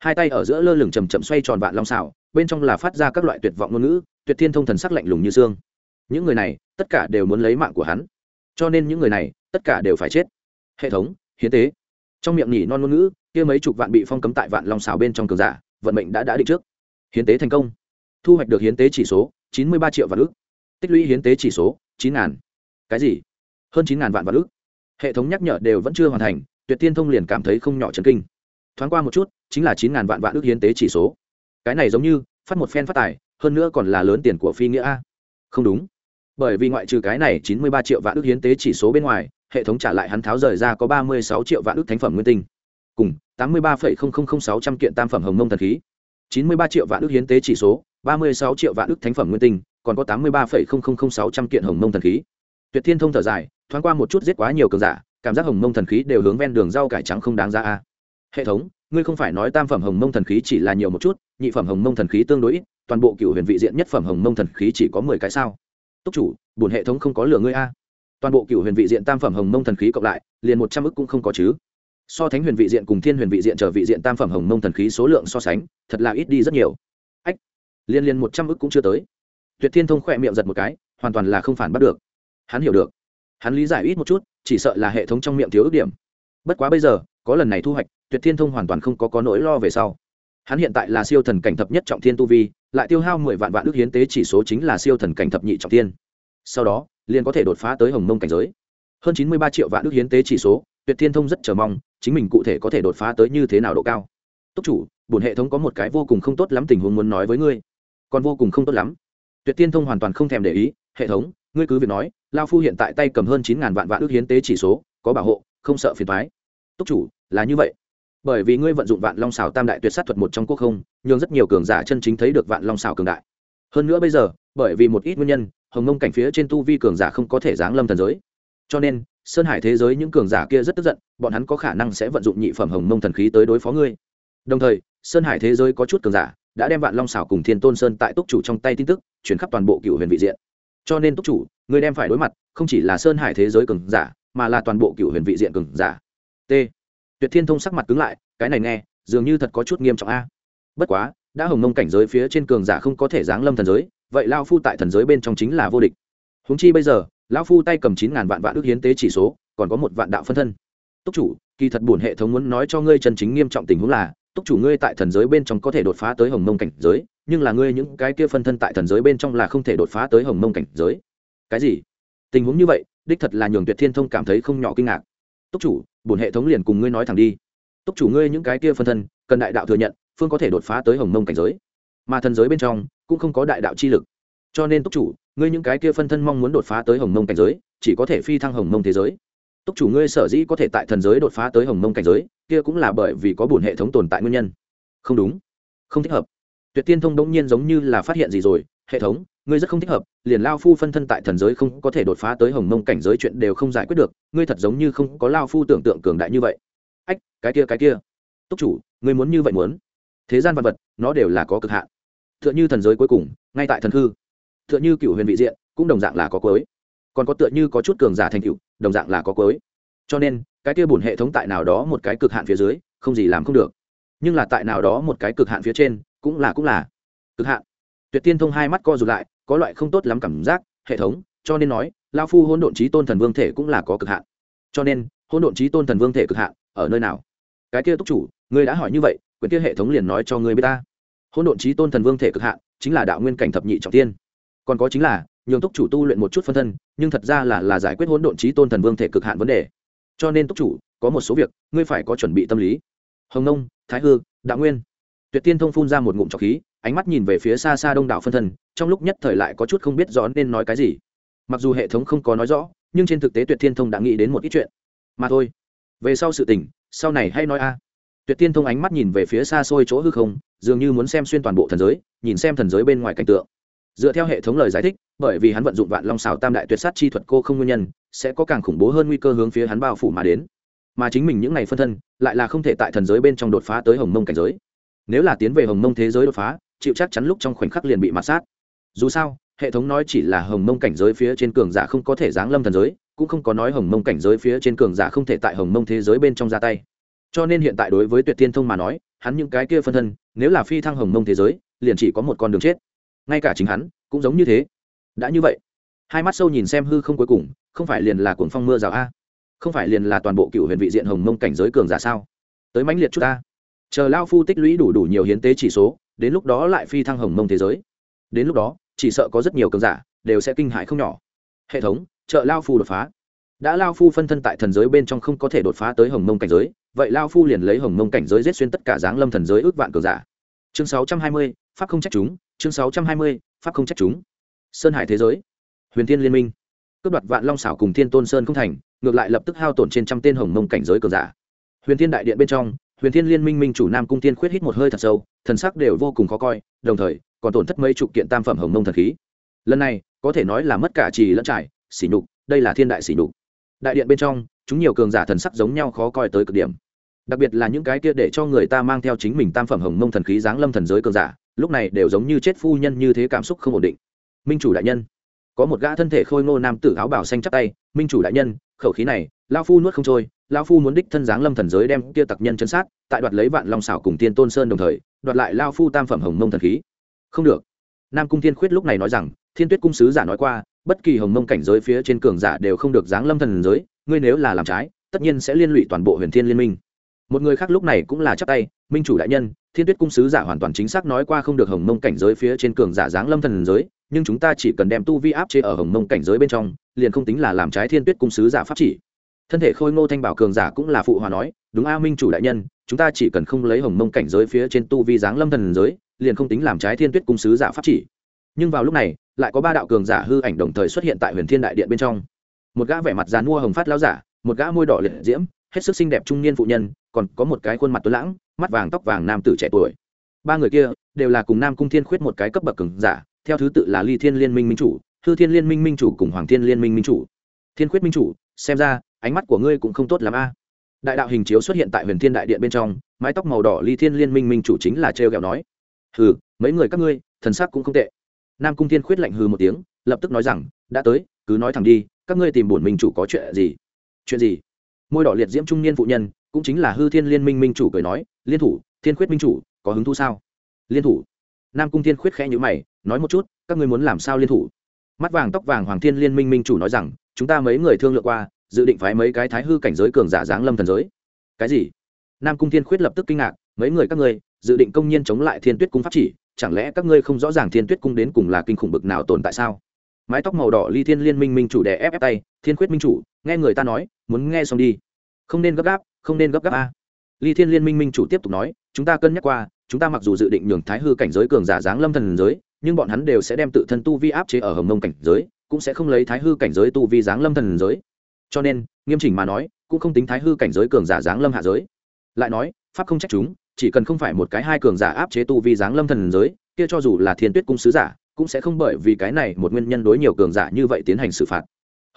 Hai tay ở giữa lơ lửng chầm chậm xoay tròn vạn long xảo, bên trong là phát ra các loại tuyệt vọng ngôn ngữ, tuyệt thiên thông thần sắc lạnh lùng như xương. Những người này, tất cả đều muốn lấy mạng của hắn. Cho nên những người này, tất cả đều phải chết. Hệ thống, hiến tế. Trong miệng nhỉ non ngôn ngữ, kia mấy chục vạn bị phong cấm tại vạn long xảo bên trong cường giả, vận mệnh đã đã định trước. Hiến tế thành công. Thu hoạch được hiến tế chỉ số, chín mươi ba triệu vạn ước tích lũy hiến tế chỉ số, chín ngàn. Cái gì? Hơn chín ngàn vạn vạn ước hệ thống nhắc nhở đều vẫn chưa hoàn thành, tuyệt tiên thông liền cảm thấy không nhỏ chấn kinh. Thoáng qua một chút chính là chín ngàn vạn vạn ước hiến tế chỉ số. Cái này giống như, phát một phen phát tài, hơn nữa còn là lớn tiền của phi nghĩa a. Không đúng. Bởi vì ngoại trừ cái này chín mươi ba triệu vạn ước hiến tế chỉ số bên ngoài, hệ thống trả lại hắn tháo rời ra có ba mươi sáu triệu vạn ước thánh phẩm nguyên tinh. Cùng, tám mươi ba sáu trăm kiện tam phẩm hồng mông thần khí. chín mươi ba triệu vạn ước hiến tế chỉ số, ba mươi sáu triệu vạn ước thánh phẩm nguyên tinh, còn có tám mươi ba sáu trăm kiện hồng mông thần khí. Tuyệt thiên thông thở dài, thoáng qua một chút giết quá nhiều cường giả, cảm giác hồng mông thần khí đều hướng ven đường rau cải trắng không đáng ra a. Hệ thống ngươi không phải nói tam phẩm hồng mông thần khí chỉ là nhiều một chút, nhị phẩm hồng mông thần khí tương đối ít, toàn bộ cựu huyền vị diện nhất phẩm hồng mông thần khí chỉ có mười cái sao. Túc chủ, bổn hệ thống không có lừa ngươi a. Toàn bộ cựu huyền vị diện tam phẩm hồng mông thần khí cộng lại, liền một trăm ức cũng không có chứ. So thánh huyền vị diện cùng thiên huyền vị diện trở vị diện tam phẩm hồng mông thần khí số lượng so sánh, thật là ít đi rất nhiều. Ách, liên liên một trăm ức cũng chưa tới. Tuyệt thiên thông khỏe miệng giật một cái, hoàn toàn là không phản bắt được. Hắn hiểu được. Hắn lý giải ít một chút, chỉ sợ là hệ thống trong miệng thiếu ước điểm. Bất quá bây giờ, có lần này thu hoạch tuyệt thiên thông hoàn toàn không có có nỗi lo về sau. Hắn hiện tại là siêu thần cảnh thập nhất trọng thiên tu vi, lại tiêu hao mười vạn vạn ước hiến tế chỉ số chính là siêu thần cảnh thập nhị trọng thiên. Sau đó, liền có thể đột phá tới hồng mông cảnh giới. Hơn chín mươi ba triệu vạn ước hiến tế chỉ số, tuyệt thiên thông rất chờ mong, chính mình cụ thể có thể đột phá tới như thế nào độ cao. Túc chủ, bổn hệ thống có một cái vô cùng không tốt lắm tình huống muốn nói với ngươi. Còn vô cùng không tốt lắm. Tuyệt thiên thông hoàn toàn không thèm để ý, hệ thống, ngươi cứ việc nói, lao phu hiện tại tay cầm hơn chín ngàn vạn vạn ước hiến tế chỉ số, có bảo hộ, không sợ phiền thoái túc chủ, là như vậy bởi vì ngươi vận dụng vạn long xào tam đại tuyệt sát thuật một trong quốc không nhưng rất nhiều cường giả chân chính thấy được vạn long xào cường đại. Hơn nữa bây giờ, bởi vì một ít nguyên nhân, hồng mông cảnh phía trên tu vi cường giả không có thể giáng lâm thần giới. Cho nên, sơn hải thế giới những cường giả kia rất tức giận, bọn hắn có khả năng sẽ vận dụng nhị phẩm hồng mông thần khí tới đối phó ngươi. Đồng thời, sơn hải thế giới có chút cường giả đã đem vạn long xảo cùng thiên tôn sơn tại túc chủ trong tay tin tức chuyển khắp toàn bộ cựu huyền vị diện. Cho nên túc chủ, ngươi đem phải đối mặt không chỉ là sơn hải thế giới cường giả, mà là toàn bộ cựu huyền vị diện cường giả. T tuyệt thiên thông sắc mặt cứng lại, cái này nghe, dường như thật có chút nghiêm trọng a. Bất quá, đã hồng mông cảnh giới phía trên cường giả không có thể giáng lâm thần giới, vậy lao phu tại thần giới bên trong chính là vô địch. Huống chi bây giờ lao phu tay cầm chín ngàn vạn vạn ước hiến tế chỉ số, còn có một vạn đạo phân thân. Túc chủ, kỳ thật bổn hệ thống muốn nói cho ngươi chân chính nghiêm trọng tình huống là, túc chủ ngươi tại thần giới bên trong có thể đột phá tới hồng mông cảnh giới, nhưng là ngươi những cái kia phân thân tại thần giới bên trong là không thể đột phá tới hồng mông cảnh giới. Cái gì? Tình huống như vậy, đích thật là nhường tuyệt thiên thông cảm thấy không nhỏ kinh ngạc túc chủ, bổn hệ thống liền cùng ngươi nói thẳng đi. Túc chủ ngươi những cái kia phân thân, cần đại đạo thừa nhận, phương có thể đột phá tới hồng mông cảnh giới. Mà thần giới bên trong, cũng không có đại đạo chi lực. Cho nên túc chủ, ngươi những cái kia phân thân mong muốn đột phá tới hồng mông cảnh giới, chỉ có thể phi thăng hồng mông thế giới. Túc chủ ngươi sở dĩ có thể tại thần giới đột phá tới hồng mông cảnh giới, kia cũng là bởi vì có bổn hệ thống tồn tại nguyên nhân. Không đúng. Không thích hợp. Tuyệt tiên thông đống nhiên giống như là phát hiện gì rồi, hệ thống ngươi rất không thích hợp, liền lao phu phân thân tại thần giới không có thể đột phá tới hồng mông cảnh giới chuyện đều không giải quyết được, ngươi thật giống như không có lao phu tưởng tượng cường đại như vậy. Ách, cái kia cái kia. Túc chủ, ngươi muốn như vậy muốn. Thế gian vật vật, nó đều là có cực hạn. T h ư ợ n h ư thần giới cuối cùng, ngay tại thần hư. T h ư ợ n h ư cựu huyền vị diện, cũng đồng dạng là có cuối. Còn có tựa như có chút cường giả thành cựu đồng dạng là có cuối. Cho nên, cái kia bùn hệ thống tại nào đó một cái cực hạn phía dưới, không gì làm không được. Nhưng là tại nào đó một cái cực hạn phía trên, cũng là cũng là. Cực hạn. Tuyệt tiên thông hai mắt co rụt lại có loại không tốt lắm cảm giác, hệ thống, cho nên nói, lao phu hôn độn trí tôn thần vương thể cũng là có cực hạn. Cho nên hôn độn trí tôn thần vương thể cực hạn, ở nơi nào? Cái kia túc chủ, ngươi đã hỏi như vậy quyền kia hệ thống liền nói cho ngươi biết ta. Hôn độn trí tôn thần vương thể cực hạn, chính là đạo nguyên cảnh thập nhị trọng tiên. Còn có chính là, nhường túc chủ tu luyện một chút phân thân, nhưng thật ra là là giải quyết hôn độn trí tôn thần vương thể cực hạn vấn đề. Cho nên túc chủ, có một số việc, ngươi phải có chuẩn bị tâm lý. Hồng nông, thái hư, đạo nguyên. Tuyệt tiên thông phun ra một ngụm trọc khí ánh mắt nhìn về phía xa xa đông đảo phân thân, trong lúc nhất thời lại có chút không biết rõ nên nói cái gì. Mặc dù hệ thống không có nói rõ, nhưng trên thực tế tuyệt thiên thông đã nghĩ đến một ít chuyện. Mà thôi, về sau sự tình, sau này hay nói a. Tuyệt thiên thông ánh mắt nhìn về phía xa xôi chỗ hư không, dường như muốn xem xuyên toàn bộ thần giới, nhìn xem thần giới bên ngoài cảnh tượng. Dựa theo hệ thống lời giải thích, bởi vì hắn vận dụng vạn long xào tam đại tuyệt sát chi thuật cô không nguyên nhân, sẽ có càng khủng bố hơn nguy cơ hướng phía hắn bao phủ mà đến. Mà chính mình những ngày phân thân, lại là không thể tại thần giới bên trong đột phá tới hồng mông cảnh giới. Nếu là tiến về hồng mông thế giới đột phá chịu chắc chắn lúc trong khoảnh khắc liền bị mạt sát. Dù sao, hệ thống nói chỉ là hồng mông cảnh giới phía trên cường giả không có thể giáng lâm thần giới, cũng không có nói hồng mông cảnh giới phía trên cường giả không thể tại hồng mông thế giới bên trong ra tay. Cho nên hiện tại đối với tuyệt tiên thông mà nói, hắn những cái kia phân thân, nếu là phi thăng hồng mông thế giới, liền chỉ có một con đường chết. Ngay cả chính hắn, cũng giống như thế. Đã như vậy, hai mắt sâu nhìn xem hư không cuối cùng, không phải liền là cuồng phong mưa rào a? Không phải liền là toàn bộ cựu huyền vị diện hồng mông cảnh giới cường giả sao? Tới mãnh liệt chút ta. Chờ lao phu tích lũy đủ đủ nhiều hiến tế chỉ số đến lúc đó lại phi thăng hồng mông thế giới. Đến lúc đó, chỉ sợ có rất nhiều cường giả đều sẽ kinh hại không nhỏ. Hệ thống, trợ lao phu đột phá. Đã lao phu phân thân tại thần giới bên trong không có thể đột phá tới hồng mông cảnh giới, vậy lao phu liền lấy hồng mông cảnh giới giết xuyên tất cả dáng lâm thần giới ước vạn cường giả. Chương sáu trăm hai mươi, pháp không trách chúng. Chương sáu trăm hai mươi, pháp không trách chúng. Sơn hải thế giới. Huyền thiên liên minh. Cướp đoạt vạn long xảo cùng thiên tôn sơn không thành, ngược lại lập tức hao tổn trên trăm tên hồng mông cảnh giới cường giả. Huyền thiên đại điện bên trong, huyền thiên liên minh minh chủ nam cung tiên khuyết hít một hơi thật sâu thần sắc đều vô cùng khó coi, đồng thời, còn tổn thất mấy chục kiện tam phẩm hồng mông thần khí. Lần này, có thể nói là mất cả trì lẫn trải xỉ nhục, đây là thiên đại xỉ nhục. Đại điện bên trong, chúng nhiều cường giả thần sắc giống nhau khó coi tới cực điểm. Đặc biệt là những cái kia để cho người ta mang theo chính mình tam phẩm hồng mông thần khí giáng lâm thần giới cường giả, lúc này đều giống như chết phu nhân như thế cảm xúc không ổn định. Minh chủ đại nhân, có một gã thân thể khôi ngô nam tử áo bảo xanh chắp tay, minh chủ đại nhân, khẩu khí này lao phu nuốt không trôi lao phu muốn đích thân giáng lâm thần giới đem kia tặc nhân chấn sát, tại đoạt lấy vạn long xảo cùng tiên tôn sơn đồng thời, đoạt lại lao phu tam phẩm hồng mông thần khí. Không được. Nam cung thiên khuyết lúc này nói rằng, thiên tuyết cung sứ giả nói qua, bất kỳ hồng mông cảnh giới phía trên cường giả đều không được giáng lâm thần giới, ngươi nếu là làm trái, tất nhiên sẽ liên lụy toàn bộ huyền thiên liên minh. Một người khác lúc này cũng là chắc tay, minh chủ đại nhân, thiên tuyết cung sứ giả hoàn toàn chính xác nói qua không được hồng mông cảnh giới phía trên cường giả giáng lâm thần giới, nhưng chúng ta chỉ cần đem tu vi áp chế ở hồng mông cảnh giới bên trong, liền không tính là làm trái thiên tuyết cung sứ giả pháp chỉ thân thể khôi ngô thanh bảo cường giả cũng là phụ hòa nói, đúng a minh chủ đại nhân, chúng ta chỉ cần không lấy hồng mông cảnh giới phía trên tu vi giáng lâm thần giới, liền không tính làm trái thiên tuyết cung sứ giả pháp chỉ. Nhưng vào lúc này, lại có ba đạo cường giả hư ảnh đồng thời xuất hiện tại huyền thiên đại điện bên trong. Một gã vẻ mặt dàn mua hồng phát lao giả, một gã môi đỏ liệt diễm, hết sức xinh đẹp trung niên phụ nhân, còn có một cái khuôn mặt tuấn lãng, mắt vàng tóc vàng nam tử trẻ tuổi. Ba người kia đều là cùng nam cung thiên khuyết một cái cấp bậc cường giả, theo thứ tự là ly thiên liên minh minh chủ, hư thiên liên minh minh chủ cùng hoàng thiên liên minh minh chủ. Thiên khuyết minh chủ, xem ra ánh mắt của ngươi cũng không tốt l a. Đại đạo hình chiếu xuất hiện tại huyền thiên đại điện bên trong, mái tóc màu đỏ ly thiên liên minh minh chủ chính là trêu ghẹo nói. Hừ, mấy người các ngươi, thần sắc cũng không tệ. Nam cung thiên khuyết lạnh hừ một tiếng, lập tức nói rằng, đã tới, cứ nói thẳng đi, các ngươi tìm bổn minh chủ có chuyện gì? Chuyện gì? Môi đỏ liệt diễm trung niên phụ nhân, cũng chính là hư thiên liên minh minh chủ cười nói, liên thủ, thiên khuyết minh chủ, có hứng thú sao? Liên thủ. Nam cung thiên khuyết khẽ nhữ mày, nói một chút, các ngươi muốn làm sao liên thủ? Mắt vàng tóc vàng hoàng thiên liên minh minh chủ nói rằng, chúng ta mấy người thương lượng qua dự định phái mấy cái thái hư cảnh giới cường giả giáng lâm thần giới. Cái gì? Nam cung thiên khuyết lập tức kinh ngạc, mấy người các ngươi, dự định công nhiên chống lại thiên tuyết cung pháp chỉ, chẳng lẽ các ngươi không rõ ràng thiên tuyết cung đến cùng là kinh khủng bực nào tồn tại sao? Mái tóc màu đỏ ly thiên liên minh minh chủ đè ép ép tay, thiên khuyết minh chủ, nghe người ta nói, muốn nghe xong đi. Không nên gấp gáp, không nên gấp gáp a. Ly thiên liên minh minh chủ tiếp tục nói, chúng ta cân nhắc qua, chúng ta mặc dù dự định nhường thái hư cảnh giới cường giả giáng lâm thần giới, nhưng bọn hắn đều sẽ đem tự thân tu vi áp chế ở hồng mông cảnh giới, cũng sẽ không lấy thái hư cảnh giới tu vi giáng lâm thần giới cho nên, nghiêm chỉnh mà nói, cũng không tính thái hư cảnh giới cường giả giáng lâm hạ giới. Lại nói, pháp không trách chúng, chỉ cần không phải một cái hai cường giả áp chế tu vi giáng lâm thần giới, kia cho dù là thiên tuyết cung sứ giả, cũng sẽ không bởi vì cái này một nguyên nhân đối nhiều cường giả như vậy tiến hành xử phạt.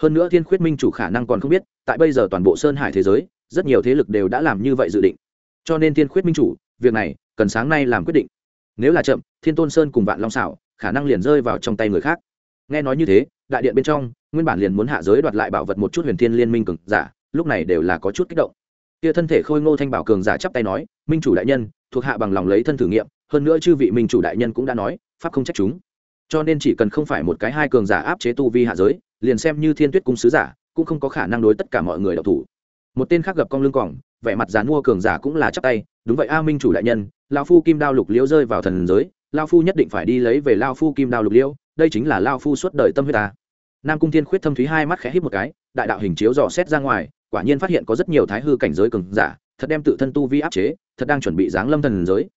Hơn nữa thiên khuyết minh chủ khả năng còn không biết, tại bây giờ toàn bộ sơn hải thế giới, rất nhiều thế lực đều đã làm như vậy dự định. Cho nên thiên khuyết minh chủ, việc này, cần sáng nay làm quyết định. Nếu là chậm, thiên tôn sơn cùng vạn long xảo khả năng liền rơi vào trong tay người khác. Nghe nói như thế, đại điện bên trong nguyên bản liền muốn hạ giới đoạt lại bảo vật một chút huyền thiên liên minh cường giả, lúc này đều là có chút kích động. Kia thân thể khôi ngô thanh bảo cường giả chắp tay nói, minh chủ đại nhân, thuộc hạ bằng lòng lấy thân thử nghiệm, hơn nữa chư vị minh chủ đại nhân cũng đã nói, pháp không trách chúng. Cho nên chỉ cần không phải một cái hai cường giả áp chế tu vi hạ giới, liền xem như thiên tuyết cung sứ giả, cũng không có khả năng đối tất cả mọi người đọc thủ. Một tên khác gặp con lưng cỏng vẻ mặt dán mua cường giả cũng là chắp tay, đúng vậy a, minh chủ đại nhân lao phu kim đao lục liễu rơi vào thần giới lao phu nhất định phải đi lấy về lao phu kim đao lục liễu, đây chính là lao phu suốt đời tâm huyết ta nam cung thiên khuyết thâm thúy hai mắt khẽ hít một cái, đại đạo hình chiếu dò xét ra ngoài, quả nhiên phát hiện có rất nhiều thái hư cảnh giới cường giả, thật đem tự thân tu vi áp chế, thật đang chuẩn bị giáng lâm thần giới.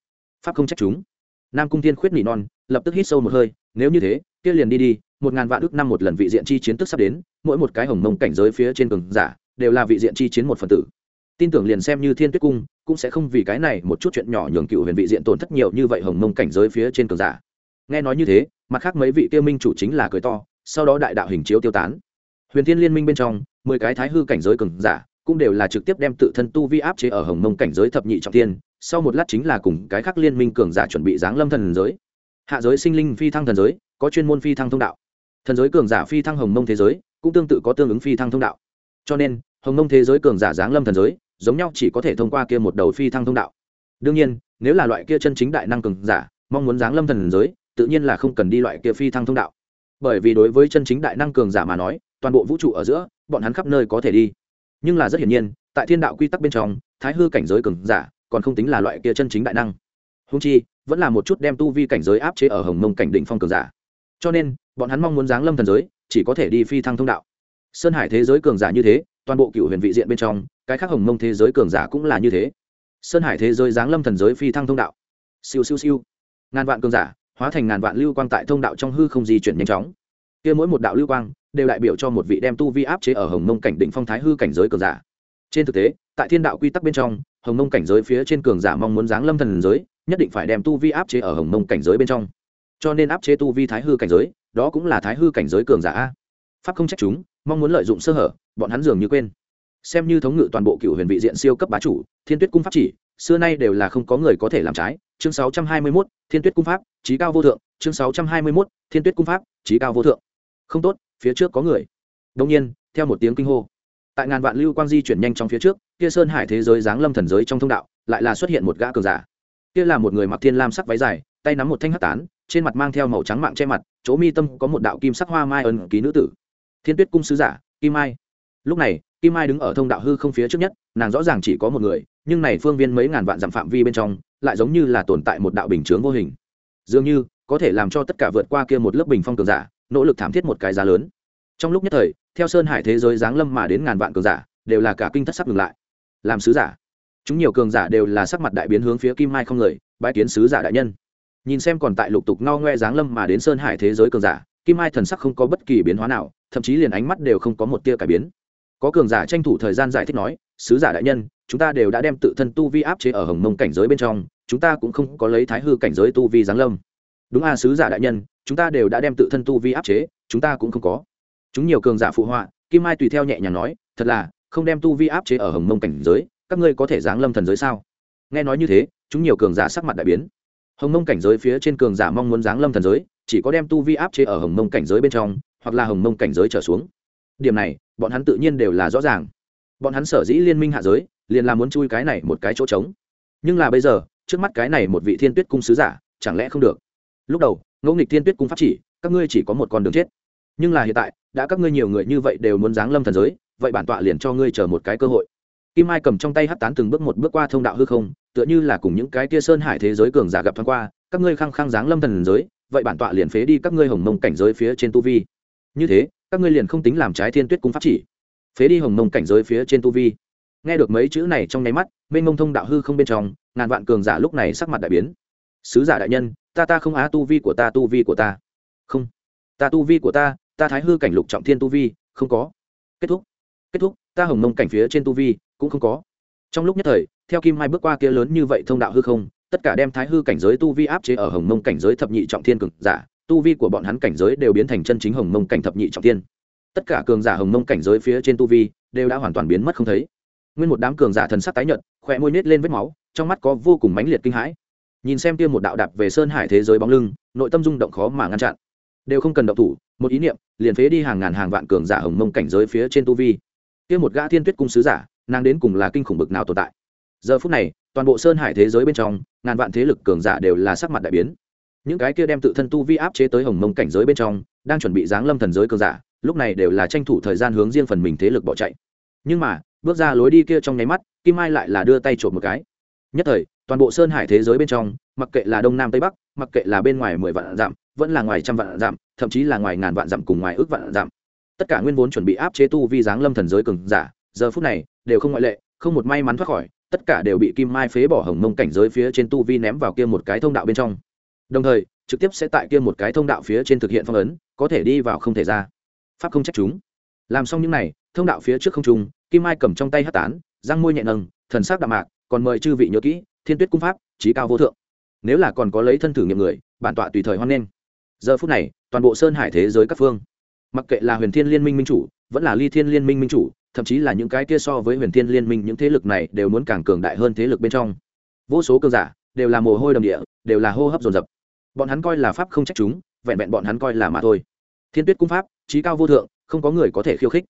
Pháp không trách chúng. Nam cung thiên khuyết nỉ non, lập tức hít sâu một hơi, nếu như thế, kia liền đi đi, một ngàn vạn ước năm một lần vị diện chi chiến tức sắp đến, mỗi một cái hồng mông cảnh giới phía trên cường giả, đều là vị diện chi chiến một phần tử. Tin tưởng liền xem như thiên tuyết cung, cũng sẽ không vì cái này một chút chuyện nhỏ nhường cựu huyền vị diện tổn thất nhiều như vậy hồng mông cảnh giới phía trên cường giả. Nghe nói như thế, mặt khác mấy vị tiêu minh chủ chính là cười to sau đó đại đạo hình chiếu tiêu tán. Huyền thiên liên minh bên trong, mười cái thái hư cảnh giới cường giả cũng đều là trực tiếp đem tự thân tu vi áp chế ở hồng mông cảnh giới thập nhị trọng thiên, sau một lát chính là cùng cái khác liên minh cường giả chuẩn bị giáng lâm thần giới. Hạ giới sinh linh phi thăng thần giới, có chuyên môn phi thăng thông đạo. Thần giới cường giả phi thăng hồng mông thế giới, cũng tương tự có tương ứng phi thăng thông đạo. Cho nên, hồng mông thế giới cường giả giáng lâm thần giới, giống nhau chỉ có thể thông qua kia một đầu phi thăng thông đạo. Đương nhiên, nếu là loại kia chân chính đại năng cường giả, mong muốn giáng lâm thần giới, tự nhiên là không cần đi loại kia phi thăng thông đạo bởi vì đối với chân chính đại năng cường giả mà nói, toàn bộ vũ trụ ở giữa, bọn hắn khắp nơi có thể đi. Nhưng là rất hiển nhiên, tại thiên đạo quy tắc bên trong, thái hư cảnh giới cường giả còn không tính là loại kia chân chính đại năng. Húng chi, vẫn là một chút đem tu vi cảnh giới áp chế ở hồng mông cảnh định phong cường giả. Cho nên, bọn hắn mong muốn giáng lâm thần giới, chỉ có thể đi phi thăng thông đạo. Sơn hải thế giới cường giả như thế, toàn bộ cựu huyền vị diện bên trong, cái khác hồng mông thế giới cường giả cũng là như thế. Sơn hải thế giới giáng lâm thần giới phi thăng thông đạo. Siêu siêu siêu. Ngàn vạn cường giả hóa thành ngàn vạn lưu quang tại thông đạo trong hư không di chuyển nhanh chóng. Kia mỗi một đạo lưu quang đều đại biểu cho một vị đem tu vi áp chế ở hồng mông cảnh định phong thái hư cảnh giới cường giả. Trên thực tế, tại thiên đạo quy tắc bên trong, hồng mông cảnh giới phía trên cường giả mong muốn giáng lâm thần giới, nhất định phải đem tu vi áp chế ở hồng mông cảnh giới bên trong. Cho nên áp chế tu vi thái hư cảnh giới, đó cũng là thái hư cảnh giới cường giả pháp không trách chúng, mong muốn lợi dụng sơ hở, bọn hắn dường như quên. Xem như thống ngự toàn bộ cựu huyền vị diện siêu cấp bá chủ, thiên tuyết cung pháp chỉ xưa nay đều là không có người có thể làm trái. Chương 621, thiên tuyết cung pháp trí cao vô thượng. Chương 621, thiên tuyết cung pháp trí cao vô thượng. Không tốt phía trước có người. Đông nhiên theo một tiếng kinh hô tại ngàn vạn lưu quang di chuyển nhanh trong phía trước kia sơn hải thế giới giáng lâm thần giới trong thông đạo lại là xuất hiện một gã cường giả. Kia là một người mặc thiên lam sắc váy dài tay nắm một thanh hắc tán trên mặt mang theo màu trắng mạng che mặt chỗ mi tâm có một đạo kim sắc hoa mai ân ký nữ tử. Thiên tuyết cung sứ giả kim mai. Lúc này kim mai đứng ở thông đạo hư không phía trước nhất nàng rõ ràng chỉ có một người nhưng này phương viên mấy ngàn vạn dặm phạm vi bên trong, lại giống như là tồn tại một đạo bình chướng vô hình. Dường như, có thể làm cho tất cả vượt qua kia một lớp bình phong cường giả, nỗ lực thảm thiết một cái giá lớn. Trong lúc nhất thời, theo sơn hải thế giới giáng lâm mà đến ngàn vạn cường giả, đều là cả kinh thất sắc ngừng lại. Làm sứ giả. Chúng nhiều cường giả đều là sắc mặt đại biến hướng phía kim mai không người bãi kiến sứ giả đại nhân. Nhìn xem còn tại lục tục ngao ngoe giáng lâm mà đến sơn hải thế giới cường giả, kim mai thần sắc không có bất kỳ biến hóa nào, thậm chí liền ánh mắt đều không có một tia cải biến. Có cường giả tranh thủ thời gian giải thích nói, sứ giả đại nhân chúng ta đều đã đem tự thân tu vi áp chế ở hồng mông cảnh giới bên trong, chúng ta cũng không có lấy thái hư cảnh giới tu vi giáng lâm. Đúng a, sứ giả đại nhân, chúng ta đều đã đem tự thân tu vi áp chế, chúng ta cũng không có. Chúng nhiều cường giả phụ họa, kim mai tùy theo nhẹ nhàng nói, thật là, không đem tu vi áp chế ở hồng mông cảnh giới, các ngươi có thể giáng lâm thần giới sao? Nghe nói như thế, chúng nhiều cường giả sắc mặt đại biến. Hồng mông cảnh giới phía trên cường giả mong muốn giáng lâm thần giới, chỉ có đem tu vi áp chế ở hồng mông cảnh giới bên trong, hoặc là hồng mông cảnh giới trở xuống. Điểm này, bọn hắn tự nhiên đều là rõ ràng. Bọn hắn sở dĩ liên minh hạ giới liền là muốn chui cái này một cái chỗ trống. Nhưng là bây giờ, trước mắt cái này một vị thiên tuyết cung sứ giả, chẳng lẽ không được? Lúc đầu, ngẫu nghịch thiên tuyết cung pháp chỉ, các ngươi chỉ có một con đường chết. Nhưng là hiện tại, đã các ngươi nhiều người như vậy đều muốn giáng lâm thần giới, vậy bản tọa liền cho ngươi chờ một cái cơ hội. Kim mai cầm trong tay hắt tán từng bước một bước qua thông đạo hư không, tựa như là cùng những cái tia sơn hải thế giới cường giả gặp thoáng qua, các ngươi khăng khăng giáng lâm thần giới, vậy bản tọa liền phế đi các ngươi hồng mông cảnh giới phía trên tu vi. Như thế, các ngươi liền không tính làm trái thiên tuyết cung pháp chỉ. Phế đi hồng mông cảnh giới phía trên tu vi nghe được mấy chữ này trong nháy mắt mênh mông thông đạo hư không bên trong, ngàn vạn cường giả lúc này sắc mặt đại biến. Sứ giả đại nhân, ta ta không á tu vi của ta, tu vi của ta. Không, ta tu vi của ta ta thái hư cảnh lục trọng thiên tu vi, không có. Kết thúc kết thúc, ta hồng mông cảnh phía trên tu vi cũng không có. Trong lúc nhất thời, theo kim mai bước qua kia lớn như vậy thông đạo hư không, tất cả đem thái hư cảnh giới tu vi áp chế ở hồng mông cảnh giới thập nhị trọng thiên cực giả, tu vi của bọn hắn cảnh giới đều biến thành chân chính hồng mông cảnh thập nhị trọng thiên. Tất cả cường giả hồng mông cảnh giới phía trên tu vi đều đã hoàn toàn biến mất không thấy nguyên một đám cường giả thần sắc tái nhợt khỏe môi nết lên vết máu, trong mắt có vô cùng mãnh liệt kinh hãi. Nhìn xem kia một đạo đạp về sơn hải thế giới bóng lưng, nội tâm rung động khó mà ngăn chặn. Đều không cần động thủ, một ý niệm, liền phế đi hàng ngàn hàng vạn cường giả hồng mông cảnh giới phía trên tu vi. Kia một gã thiên tuyết cung sứ giả, nàng đến cùng là kinh khủng bực nào tồn tại. Giờ phút này, toàn bộ sơn hải thế giới bên trong, ngàn vạn thế lực cường giả đều là sắc mặt đại biến. Những cái kia đem tự thân tu vi áp chế tới hồng mông cảnh giới bên trong, đang chuẩn bị giáng lâm thần giới cường giả, lúc này đều là tranh thủ thời gian hướng riêng phần mình thế lực bỏ chạy. Nhưng mà bước ra lối đi kia trong nháy mắt, kim mai lại là đưa tay trộm một cái. Nhất thời, toàn bộ sơn hải thế giới bên trong, mặc kệ là đông nam tây bắc, mặc kệ là bên ngoài mười vạn dặm, vẫn là ngoài trăm vạn dặm, thậm chí là ngoài ngàn vạn dặm cùng ngoài ước vạn dặm. Tất cả nguyên vốn chuẩn bị áp chế tu vi giáng lâm thần giới cường giả, giờ phút này, đều không ngoại lệ, không một may mắn thoát khỏi, tất cả đều bị kim mai phế bỏ hồng mông cảnh giới phía trên tu vi ném vào kia một cái thông đạo bên trong. Đồng thời, trực tiếp sẽ tại kia một cái thông đạo phía trên thực hiện phong ấn, có thể đi vào không thể ra. Pháp không trách chúng. Làm xong những này, thông đạo phía trước không trung kim mai cầm trong tay hát tán, răng môi nhẹ nâng, thần sắc đạm mạc, còn mời chư vị nhớ kỹ, thiên tuyết cung pháp, trí cao vô thượng. Nếu là còn có lấy thân thử nghiệm người, bản tọa tùy thời hoan nghênh. Giờ phút này, toàn bộ sơn hải thế giới các phương, mặc kệ là huyền thiên liên minh minh chủ, vẫn là ly thiên liên minh minh chủ, thậm chí là những cái kia so với huyền thiên liên minh những thế lực này đều muốn càng cường đại hơn thế lực bên trong. Vô số cường giả đều là mồ hôi đầm địa, đều là hô hấp dồn dập. Bọn hắn coi là pháp không trách chúng, vẹn vẹn bọn hắn coi là mà thôi. Thiên tuyết cung pháp, trí cao vô thượng, không có người có thể khiêu khích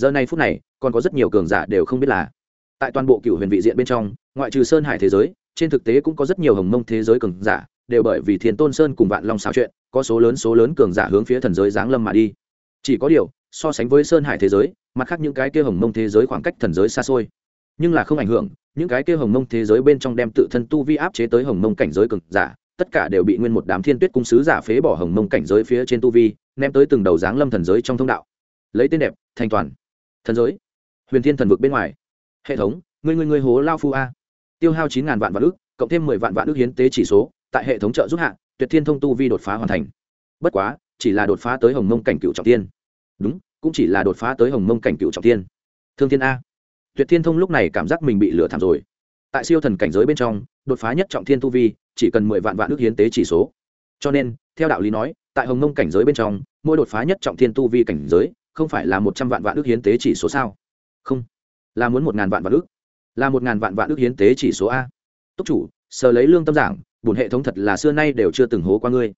giờ này phút này, còn có rất nhiều cường giả đều không biết là. Tại toàn bộ cựu huyền vị diện bên trong, ngoại trừ sơn hải thế giới, trên thực tế cũng có rất nhiều hồng mông thế giới cường giả, đều bởi vì thiên tôn sơn cùng vạn long xào chuyện, có số lớn số lớn cường giả hướng phía thần giới giáng lâm mà đi. Chỉ có điều, so sánh với sơn hải thế giới, mặt khác những cái kia hồng mông thế giới khoảng cách thần giới xa xôi. Nhưng là không ảnh hưởng, những cái kia hồng mông thế giới bên trong đem tự thân tu vi áp chế tới hồng mông cảnh giới cường giả, tất cả đều bị nguyên một đám thiên tuyết cung sứ giả phế bỏ hồng mông cảnh giới phía trên tu vi, ném tới từng đầu giáng lâm thần giới trong thông đạo. Lấy tên đẹp thành toàn thần giới. Huyền thiên thần vực bên ngoài. Hệ thống người người người hố lao phu a. Tiêu hao chín ngàn vạn vạn ước cộng thêm mười vạn vạn ước hiến tế chỉ số, tại hệ thống trợ giúp hạ, tuyệt thiên thông tu vi đột phá hoàn thành. Bất quá, chỉ là đột phá tới hồng mông cảnh cựu trọng tiên. Đúng, cũng chỉ là đột phá tới hồng mông cảnh cựu trọng tiên. Thương thiên a. Tuyệt thiên thông lúc này cảm giác mình bị lừa thảm rồi. Tại siêu thần cảnh giới bên trong, đột phá nhất trọng thiên tu vi, chỉ cần mười vạn vạn ước hiến tế chỉ số. Cho nên, theo đạo lý nói, tại hồng mông cảnh giới bên trong, mỗi đột phá nhất trọng thiên tu vi cảnh giới không phải là một trăm vạn vạn ước hiến tế chỉ số sao? Không. Là muốn một ngàn vạn vạn ước. Là một ngàn vạn vạn ước hiến tế chỉ số a. Túc chủ, sờ lấy lương tâm giảng bùn hệ thống thật là xưa nay đều chưa từng hố qua ngươi.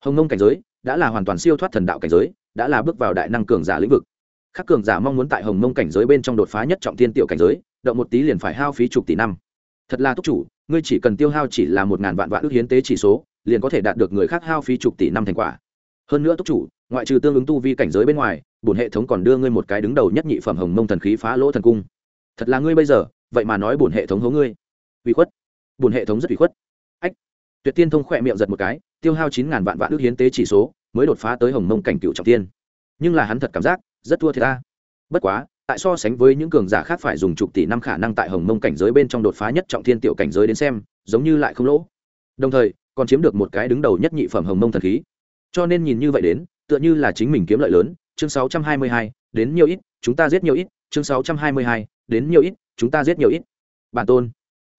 Hồng mông cảnh giới, đã là hoàn toàn siêu thoát thần đạo cảnh giới, đã là bước vào đại năng cường giả lĩnh vực. Các cường giả mong muốn tại hồng mông cảnh giới bên trong đột phá nhất trọng thiên tiểu cảnh giới, động một tí liền phải hao phí chục tỷ năm. Thật là túc chủ, ngươi chỉ cần tiêu hao chỉ là một ngàn vạn vạn ước hiến tế chỉ số, liền có thể đạt được người khác hao phí chục tỷ năm thành quả. Hơn nữa túc chủ, ngoại trừ tương ứng tu vi cảnh giới bên ngoài bổn hệ thống còn đưa ngươi một cái đứng đầu nhất nhị phẩm hồng mông thần khí phá lỗ thần cung. Thật là ngươi bây giờ, vậy mà nói bổn hệ thống hố ngươi. Ủy khuất. Bổn hệ thống rất ủy khuất. Ách. Tuyệt tiên thông khỏe miệng giật một cái, tiêu hao chín ngàn vạn vạn ước hiến tế chỉ số, mới đột phá tới hồng mông cảnh cựu trọng tiên. Nhưng là hắn thật cảm giác, rất thua thiệt ta. Bất quá, tại so sánh với những cường giả khác phải dùng chục tỷ năm khả năng tại hồng mông cảnh giới bên trong đột phá nhất trọng thiên tiểu cảnh giới đến xem, giống như lại không lỗ. Đồng thời, còn chiếm được một cái đứng đầu nhất nhị phẩm hồng mông thần khí. Cho nên nhìn như vậy đến, tựa như là chính mình kiếm lợi lớn chương sáu trăm hai mươi hai, đến nhiều ít, chúng ta giết nhiều ít, chương sáu trăm hai mươi hai, đến nhiều ít, chúng ta giết nhiều ít. Bản tôn,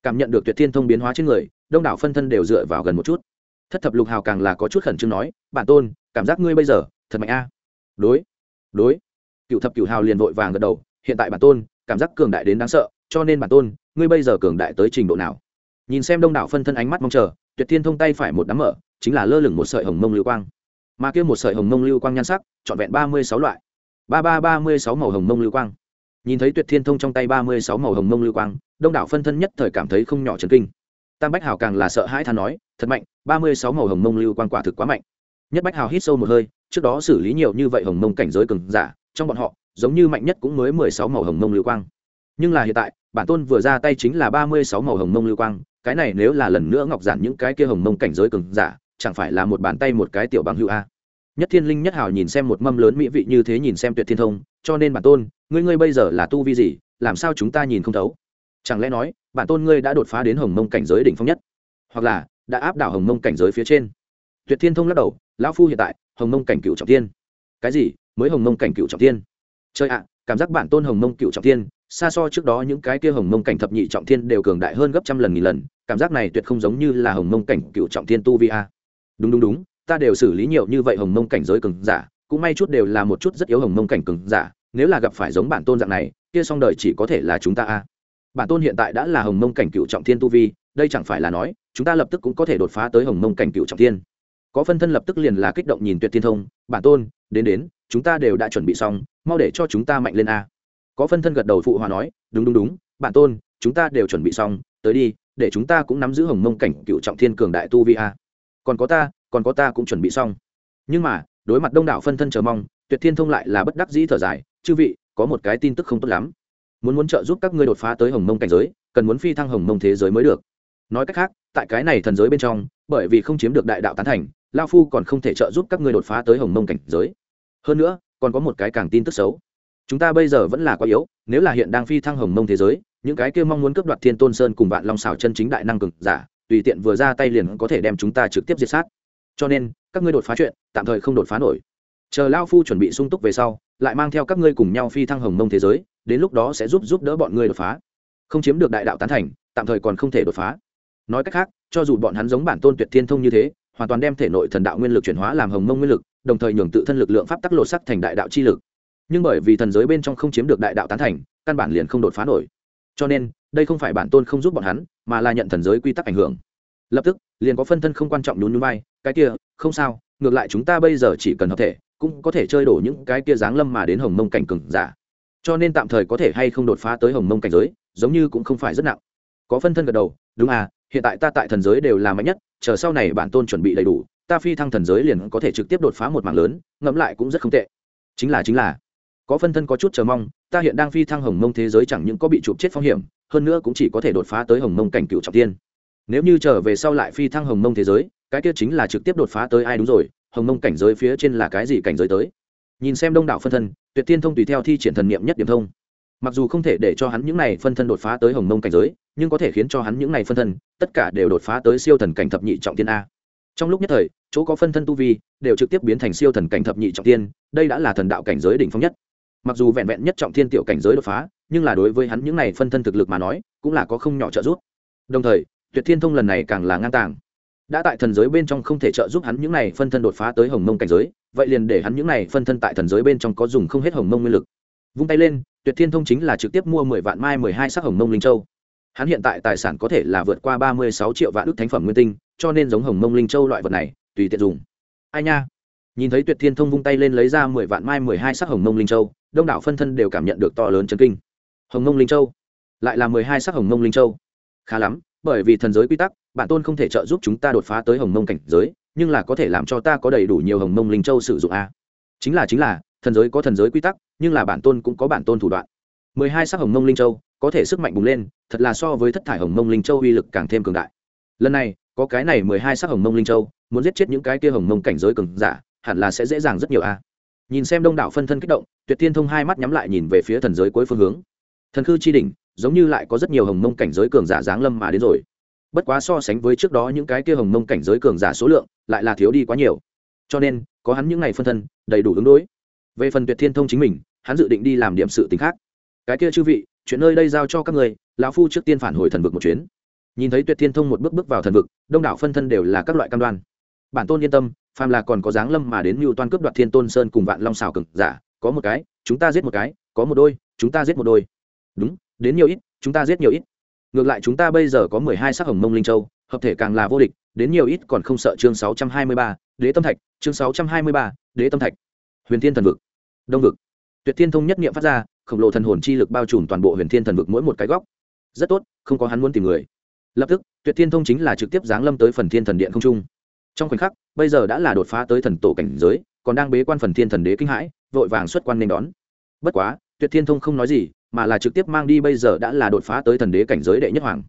cảm nhận được tuyệt thiên thông biến hóa trên người, đông đảo phân thân đều dựa vào gần một chút. Thất thập lục hào càng là có chút khẩn trương nói, bản tôn, cảm giác ngươi bây giờ thật mạnh a. Đối đối. Cựu thập cửu hào liền vội vàng gật đầu, hiện tại bản tôn, cảm giác cường đại đến đáng sợ, cho nên bản tôn, ngươi bây giờ cường đại tới trình độ nào? Nhìn xem đông đảo phân thân ánh mắt mong chờ, tuyệt thiên thông tay phải một đám mở, chính là lơ lửng một sợi hồng mông lưu quang mà kia một sợi hồng mông lưu quang nhan sắc, trọn vẹn ba mươi sáu loại. Ba ba ba mươi sáu màu hồng mông lưu quang. Nhìn thấy tuyệt thiên thông trong tay ba mươi sáu màu hồng mông lưu quang, đông đảo phân thân nhất thời cảm thấy không nhỏ trần kinh. Tam bách hào càng là sợ hãi than nói, thật mạnh, ba mươi sáu màu hồng mông lưu quang quả thực quá mạnh. Nhất bách hào hít sâu một hơi, trước đó xử lý nhiều như vậy hồng mông cảnh giới cường giả, trong bọn họ, giống như mạnh nhất cũng mới mười sáu màu hồng mông lưu quang. Nhưng là hiện tại, bản tôn vừa ra tay chính là ba mươi sáu màu hồng mông lưu quang, cái này nếu là lần nữa ngọc giản những cái kia hồng mông cảnh giới cường giả chẳng phải là một bàn tay một cái tiểu bằng hữu a? Nhất thiên linh nhất hào nhìn xem một mâm lớn mỹ vị như thế nhìn xem tuyệt thiên thông, cho nên bản tôn, ngươi ngươi bây giờ là tu vi gì, làm sao chúng ta nhìn không thấu? Chẳng lẽ nói, bản tôn ngươi đã đột phá đến hồng mông cảnh giới đỉnh phong nhất? Hoặc là, đã áp đảo hồng mông cảnh giới phía trên? Tuyệt thiên thông lắc đầu, lão phu hiện tại, hồng mông cảnh cựu trọng tiên cái gì? Mới hồng mông cảnh cựu trọng tiên chơi ạ, cảm giác bản tôn hồng mông cựu trọng tiên xa so trước đó những cái kia hồng mông cảnh thập nhị trọng thiên đều cường đại hơn gấp trăm lần nghìn lần, cảm giác này tuyệt không giống như là hồng mông cảnh cựu trọng thiên tu vi a đúng đúng đúng, ta đều xử lý nhiều như vậy hồng mông cảnh giới cường giả, cũng may chút đều là một chút rất yếu hồng mông cảnh cường giả, nếu là gặp phải giống bản tôn dạng này, kia xong đời chỉ có thể là chúng ta a. Bản tôn hiện tại đã là hồng mông cảnh cựu trọng thiên tu vi, đây chẳng phải là nói, chúng ta lập tức cũng có thể đột phá tới hồng mông cảnh cựu trọng thiên. Có phân thân lập tức liền là kích động nhìn tuyệt thiên thông, bản tôn, đến đến, chúng ta đều đã chuẩn bị xong, mau để cho chúng ta mạnh lên a. Có phân thân gật đầu phụ hòa nói, đúng đúng đúng, bản tôn, chúng ta đều chuẩn bị xong, tới đi, để chúng ta cũng nắm giữ hồng mông cảnh cựu trọng thiên cường đại tu vi a còn có ta, còn có ta cũng chuẩn bị xong. Nhưng mà, đối mặt đông đảo phân thân chờ mong, tuyệt thiên thông lại là bất đắc dĩ thở dài, chư vị, có một cái tin tức không tốt lắm. Muốn muốn trợ giúp các ngươi đột phá tới hồng mông cảnh giới, cần muốn phi thăng hồng mông thế giới mới được. Nói cách khác, tại cái này thần giới bên trong, bởi vì không chiếm được đại đạo tán thành, lao phu còn không thể trợ giúp các ngươi đột phá tới hồng mông cảnh giới. Hơn nữa, còn có một cái càng tin tức xấu. Chúng ta bây giờ vẫn là quá yếu, nếu là hiện đang phi thăng hồng mông thế giới, những cái kia mong muốn cướp đoạt thiên tôn sơn cùng vạn long xào chân chính đại năng cực giả tùy tiện vừa ra tay liền có thể đem chúng ta trực tiếp diệt sát. Cho nên, các ngươi đột phá chuyện, tạm thời không đột phá nổi. Chờ lao phu chuẩn bị sung túc về sau, lại mang theo các ngươi cùng nhau phi thăng hồng mông thế giới, đến lúc đó sẽ giúp giúp đỡ bọn ngươi đột phá. Không chiếm được đại đạo tán thành, tạm thời còn không thể đột phá. Nói cách khác, cho dù bọn hắn giống bản tôn tuyệt thiên thông như thế, hoàn toàn đem thể nội thần đạo nguyên lực chuyển hóa làm hồng mông nguyên lực, đồng thời nhường tự thân lực lượng pháp tắc lột sắc thành đại đạo chi lực. Nhưng bởi vì thần giới bên trong không chiếm được đại đạo tán thành, căn bản liền không đột phá nổi. Cho nên, đây không phải bản tôn không giúp bọn hắn mà là nhận thần giới quy tắc ảnh hưởng. Lập tức, liền có phân thân không quan trọng nhún nhún bay cái kia, không sao, ngược lại chúng ta bây giờ chỉ cần hợp thể, cũng có thể chơi đổ những cái kia giáng lâm mà đến hồng mông cảnh cừng giả. Cho nên tạm thời có thể hay không đột phá tới hồng mông cảnh giới, giống như cũng không phải rất nặng. Có phân thân gật đầu, đúng à hiện tại ta tại thần giới đều là mạnh nhất, chờ sau này bản tôn chuẩn bị đầy đủ, ta phi thăng thần giới liền có thể trực tiếp đột phá một mảng lớn, ngẫm lại cũng rất không tệ. Chính là chính là. Có phân thân có chút chờ mong, ta hiện đang phi thăng hồng mông thế giới chẳng những có bị chụp chết phong hiểm hơn nữa cũng chỉ có thể đột phá tới hồng mông cảnh cựu trọng tiên. Nếu như trở về sau lại phi thăng hồng mông thế giới, cái kia chính là trực tiếp đột phá tới ai đúng rồi, hồng mông cảnh giới phía trên là cái gì cảnh giới tới? Nhìn xem đông đảo phân thân, tuyệt tiên thông tùy theo thi triển thần niệm nhất điểm thông. Mặc dù không thể để cho hắn những này phân thân đột phá tới hồng mông cảnh giới, nhưng có thể khiến cho hắn những này phân thân, tất cả đều đột phá tới siêu thần cảnh thập nhị trọng tiên a. Trong lúc nhất thời, chỗ có phân thân tu vi, đều trực tiếp biến thành siêu thần cảnh thập nhị trọng tiên, đây đã là thần đạo cảnh giới đỉnh phong nhất mặc dù vẹn vẹn nhất trọng thiên tiểu cảnh giới đột phá, nhưng là đối với hắn những này phân thân thực lực mà nói, cũng là có không nhỏ trợ giúp. Đồng thời, tuyệt thiên thông lần này càng là ngang tàng. Đã tại thần giới bên trong không thể trợ giúp hắn những này phân thân đột phá tới hồng mông cảnh giới, vậy liền để hắn những này phân thân tại thần giới bên trong có dùng không hết hồng mông nguyên lực. Vung tay lên, tuyệt thiên thông chính là trực tiếp mua mười vạn mai mười hai sắc hồng mông linh châu. Hắn hiện tại tài sản có thể là vượt qua ba mươi sáu triệu vạn ước thánh phẩm nguyên tinh, cho nên giống hồng mông linh châu loại vật này, tùy tiện dùng. Ai nha! Nhìn thấy tuyệt thiên thông vung tay lên lấy ra mười vạn mai mười hai sắc hồng mông linh châu đông đảo phân thân đều cảm nhận được to lớn chấn kinh. Hồng mông linh châu, lại là mười hai sắc hồng mông linh châu. Khá lắm, bởi vì thần giới quy tắc, bản tôn không thể trợ giúp chúng ta đột phá tới hồng mông cảnh giới, nhưng là có thể làm cho ta có đầy đủ nhiều hồng mông linh châu sử dụng a. Chính là chính là, thần giới có thần giới quy tắc, nhưng là bản tôn cũng có bản tôn thủ đoạn. mười hai sắc hồng mông linh châu, có thể sức mạnh bùng lên, thật là so với thất thải hồng mông linh châu uy lực càng thêm cường đại. Lần này, có cái này mười hai sắc hồng mông linh châu, muốn giết chết những cái kia hồng mông cảnh giới cường giả, hẳn là sẽ dễ dàng rất nhiều a nhìn xem đông đảo phân thân kích động, tuyệt tiên thông hai mắt nhắm lại nhìn về phía thần giới cuối phương hướng. Thần khư chi đỉnh, giống như lại có rất nhiều hồng mông cảnh giới cường giả giáng lâm mà đến rồi. Bất quá so sánh với trước đó những cái kia hồng mông cảnh giới cường giả số lượng, lại là thiếu đi quá nhiều. Cho nên, có hắn những ngày phân thân, đầy đủ ứng đối. Về phần tuyệt thiên thông chính mình, hắn dự định đi làm điểm sự t khác. Cái kia chư vị, chuyện nơi đây giao cho các người, lão phu trước tiên phản hồi thần vực một chuyến. Nhìn thấy tuyệt thiên thông một bước bước vào thần vực, đông đảo phân thân đều là các loại cam đoan. Bản tôn yên tâm phàm là còn có dáng lâm mà đến mưu toan cướp đoạt thiên tôn sơn cùng vạn long xào cực giả, có một cái, chúng ta giết một cái, có một đôi, chúng ta giết một đôi. Đúng, đến nhiều ít, chúng ta giết nhiều ít. Ngược lại chúng ta bây giờ có mười hai sắc hồng mông linh châu, hợp thể càng là vô địch, đến nhiều ít còn không sợ chương sáu trăm hai mươi ba, đế tâm thạch, chương sáu trăm hai mươi ba, đế tâm thạch. Huyền thiên thần vực, đông vực. Tuyệt thiên thông nhất nghiệm phát ra, khổng lồ thần hồn chi lực bao trùm toàn bộ huyền thiên thần vực mỗi một cái góc. Rất tốt, không có hắn muốn tìm người. Lập tức, tuyệt thiên thông chính là trực tiếp giáng lâm tới phần thiên thần điện không trung trong khoảnh khắc, bây giờ đã là đột phá tới thần tổ cảnh giới, còn đang bế quan phần thiên thần đế kinh hãi, vội vàng xuất quan nên đón. Bất quá, tuyệt thiên thông không nói gì, mà là trực tiếp mang đi bây giờ đã là đột phá tới thần đế cảnh giới đệ nhất hoàng.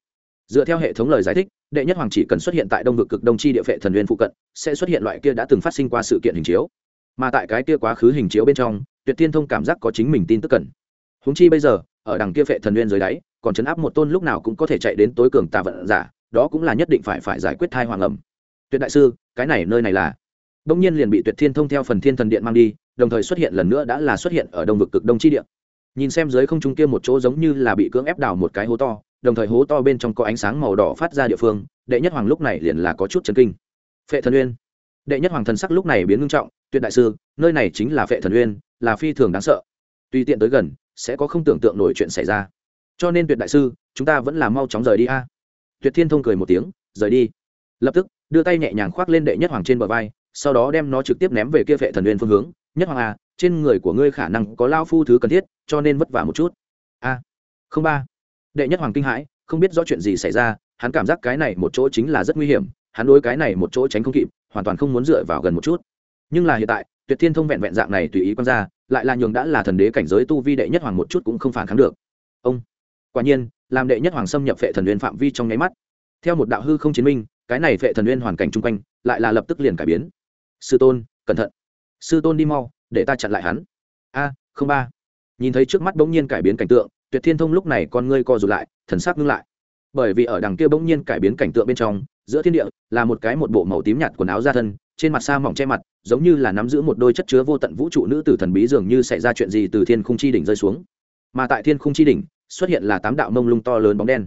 Dựa theo hệ thống lời giải thích, đệ nhất hoàng chỉ cần xuất hiện tại đông vực cực đông chi địa phệ thần nguyên phụ cận, sẽ xuất hiện loại kia đã từng phát sinh qua sự kiện hình chiếu. Mà tại cái kia quá khứ hình chiếu bên trong, tuyệt thiên thông cảm giác có chính mình tin tức cần. Húng chi bây giờ, ở đằng kia phệ thần nguyên dưới đáy, còn chấn áp một tôn lúc nào cũng có thể chạy đến tối cường tà vận giả, đó cũng là nhất định phải phải giải quyết thai hoàng ẩm tuyệt đại sư, cái này nơi này là. Đông nhiên liền bị tuyệt thiên thông theo phần thiên thần điện mang đi, đồng thời xuất hiện lần nữa đã là xuất hiện ở đông vực cực đông chi địa. Nhìn xem dưới không trung kia một chỗ giống như là bị cưỡng ép đào một cái hố to, đồng thời hố to bên trong có ánh sáng màu đỏ phát ra địa phương, đệ nhất hoàng lúc này liền là có chút chấn kinh. Phệ thần uyên. Đệ nhất hoàng thần sắc lúc này biến ngưng trọng, tuyệt đại sư, nơi này chính là phệ thần uyên, là phi thường đáng sợ. Tùy tiện tới gần, sẽ có không tưởng tượng nổi chuyện xảy ra. Cho nên tuyệt đại sư, chúng ta vẫn là mau chóng rời đi a. Tuyệt thiên thông cười một tiếng, rời đi. Lập tức đưa tay nhẹ nhàng khoác lên đệ nhất hoàng trên bờ vai sau đó đem nó trực tiếp ném về kia vệ thần uyên phương hướng. Nhất hoàng à, trên người của ngươi khả năng có lao phu thứ cần thiết cho nên vất vả một chút. A không ba. Đệ nhất hoàng kinh hãi không biết rõ chuyện gì xảy ra hắn cảm giác cái này một chỗ chính là rất nguy hiểm hắn đối cái này một chỗ tránh không kịp hoàn toàn không muốn dựa vào gần một chút. Nhưng là hiện tại tuyệt thiên thông vẹn vẹn dạng này tùy ý quan ra lại là nhường đã là thần đế cảnh giới tu vi đệ nhất hoàng một chút cũng không phản kháng được. Ông quả nhiên làm đệ nhất hoàng xâm nhập vệ thần nguyên phạm vi trong nháy mắt. Theo một đạo hư không chiến minh cái này phệ thần nguyên hoàn cảnh chung quanh lại là lập tức liền cải biến. Sư tôn, cẩn thận. Sư tôn đi mau, để ta chặn lại hắn. A, không ba. Nhìn thấy trước mắt bỗng nhiên cải biến cảnh tượng, tuyệt thiên thông lúc này con ngươi co rụt lại, thần sắc ngưng lại. Bởi vì ở đằng kia bỗng nhiên cải biến cảnh tượng bên trong, giữa thiên địa là một cái một bộ màu tím nhạt quần áo ra thân, trên mặt sa mỏng che mặt, giống như là nắm giữ một đôi chất chứa vô tận vũ trụ nữ tử thần bí dường như xảy ra chuyện gì từ thiên khung chi đỉnh rơi xuống. Mà tại thiên khung chi đỉnh, xuất hiện là tám đạo mông lung to lớn bóng đen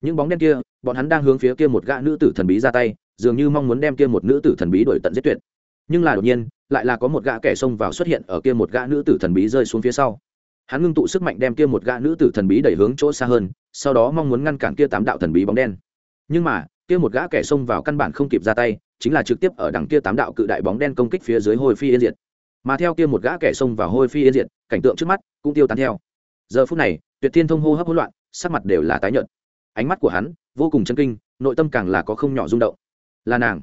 những bóng đen kia, bọn hắn đang hướng phía kia một gã nữ tử thần bí ra tay, dường như mong muốn đem kia một nữ tử thần bí đổi tận giết tuyệt. Nhưng là đột nhiên, lại là có một gã kẻ xông vào xuất hiện ở kia một gã nữ tử thần bí rơi xuống phía sau. Hắn ngưng tụ sức mạnh đem kia một gã nữ tử thần bí đẩy hướng chỗ xa hơn, sau đó mong muốn ngăn cản kia tám đạo thần bí bóng đen. Nhưng mà, kia một gã kẻ xông vào căn bản không kịp ra tay, chính là trực tiếp ở đằng kia tám đạo cự đại bóng đen công kích phía dưới hồi phi yên diệt. Mà theo kia một gã kẻ xông vào hôi phi yên diệt, cảnh tượng trước mắt cũng tiêu tán theo. Giờ phút này, tuyệt thiên thông hô hấp hỗn loạn, sắc mặt đều là tái nhợt ánh mắt của hắn vô cùng chân kinh, nội tâm càng là có không nhỏ rung động. Là nàng.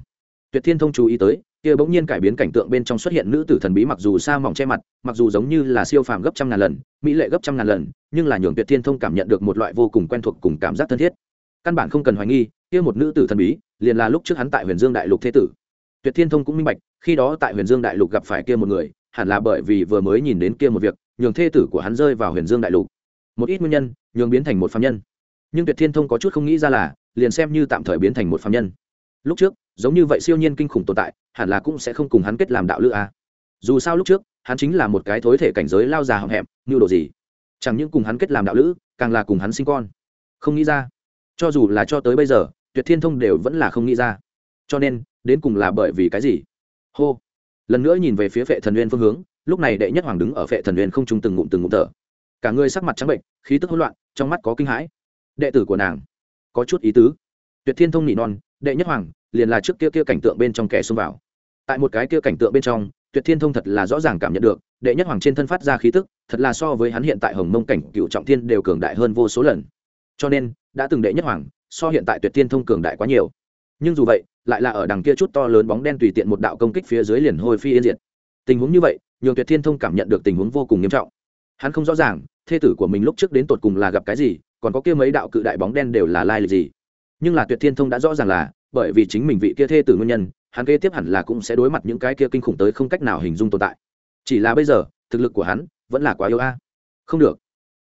Tuyệt thiên thông chú ý tới, kia bỗng nhiên cải biến cảnh tượng bên trong xuất hiện nữ tử thần bí mặc dù xa mỏng che mặt, mặc dù giống như là siêu phàm gấp trăm ngàn lần, mỹ lệ gấp trăm ngàn lần, nhưng là nhường tuyệt thiên thông cảm nhận được một loại vô cùng quen thuộc cùng cảm giác thân thiết. Căn bản không cần hoài nghi, kia một nữ tử thần bí, liền là lúc trước hắn tại huyền dương đại lục thế tử. Tuyệt thiên thông cũng minh bạch, khi đó tại huyền dương đại lục gặp phải kia một người, hẳn là bởi vì vừa mới nhìn đến kia một việc, nhường thê tử của hắn rơi vào huyền dương đại lục. Một ít nguyên nhân, nhường biến thành một phạm nhân nhưng tuyệt thiên thông có chút không nghĩ ra là, liền xem như tạm thời biến thành một phạm nhân. Lúc trước, giống như vậy siêu nhiên kinh khủng tồn tại, hẳn là cũng sẽ không cùng hắn kết làm đạo lữ a. Dù sao lúc trước, hắn chính là một cái thối thể cảnh giới lao già hậm hẹm như đồ gì. Chẳng những cùng hắn kết làm đạo lữ, càng là cùng hắn sinh con. Không nghĩ ra. Cho dù là cho tới bây giờ, tuyệt thiên thông đều vẫn là không nghĩ ra. Cho nên, đến cùng là bởi vì cái gì? Hô. Lần nữa nhìn về phía vệ thần uyên phương hướng, lúc này đệ nhất hoàng đứng ở vệ thần uyên không trung từng ngụm từng ngụm thở. Cả người sắc mặt trắng bệnh khí tức hỗn loạn, trong mắt có kinh hãi đệ tử của nàng. Có chút ý tứ. Tuyệt thiên thông nị non, đệ nhất hoàng, liền là trước kia kia cảnh tượng bên trong kẻ xông vào. Tại một cái kia cảnh tượng bên trong, tuyệt thiên thông thật là rõ ràng cảm nhận được, đệ nhất hoàng trên thân phát ra khí tức, thật là so với hắn hiện tại hồng mông cảnh cựu trọng thiên đều cường đại hơn vô số lần. Cho nên, đã từng đệ nhất hoàng, so hiện tại tuyệt thiên thông cường đại quá nhiều. Nhưng dù vậy, lại là ở đằng kia chút to lớn bóng đen tùy tiện một đạo công kích phía dưới liền hôi phi yên diệt. Tình huống như vậy, nhường tuyệt thiên thông cảm nhận được tình huống vô cùng nghiêm trọng. Hắn không rõ ràng, thê tử của mình lúc trước đến tột cùng là gặp cái gì còn có kia mấy đạo cự đại bóng đen đều là lai lịch gì? Nhưng là tuyệt thiên thông đã rõ ràng là, bởi vì chính mình vị kia thê tử nguyên nhân, hắn kế tiếp hẳn là cũng sẽ đối mặt những cái kia kinh khủng tới không cách nào hình dung tồn tại. Chỉ là bây giờ, thực lực của hắn vẫn là quá yếu a. Không được.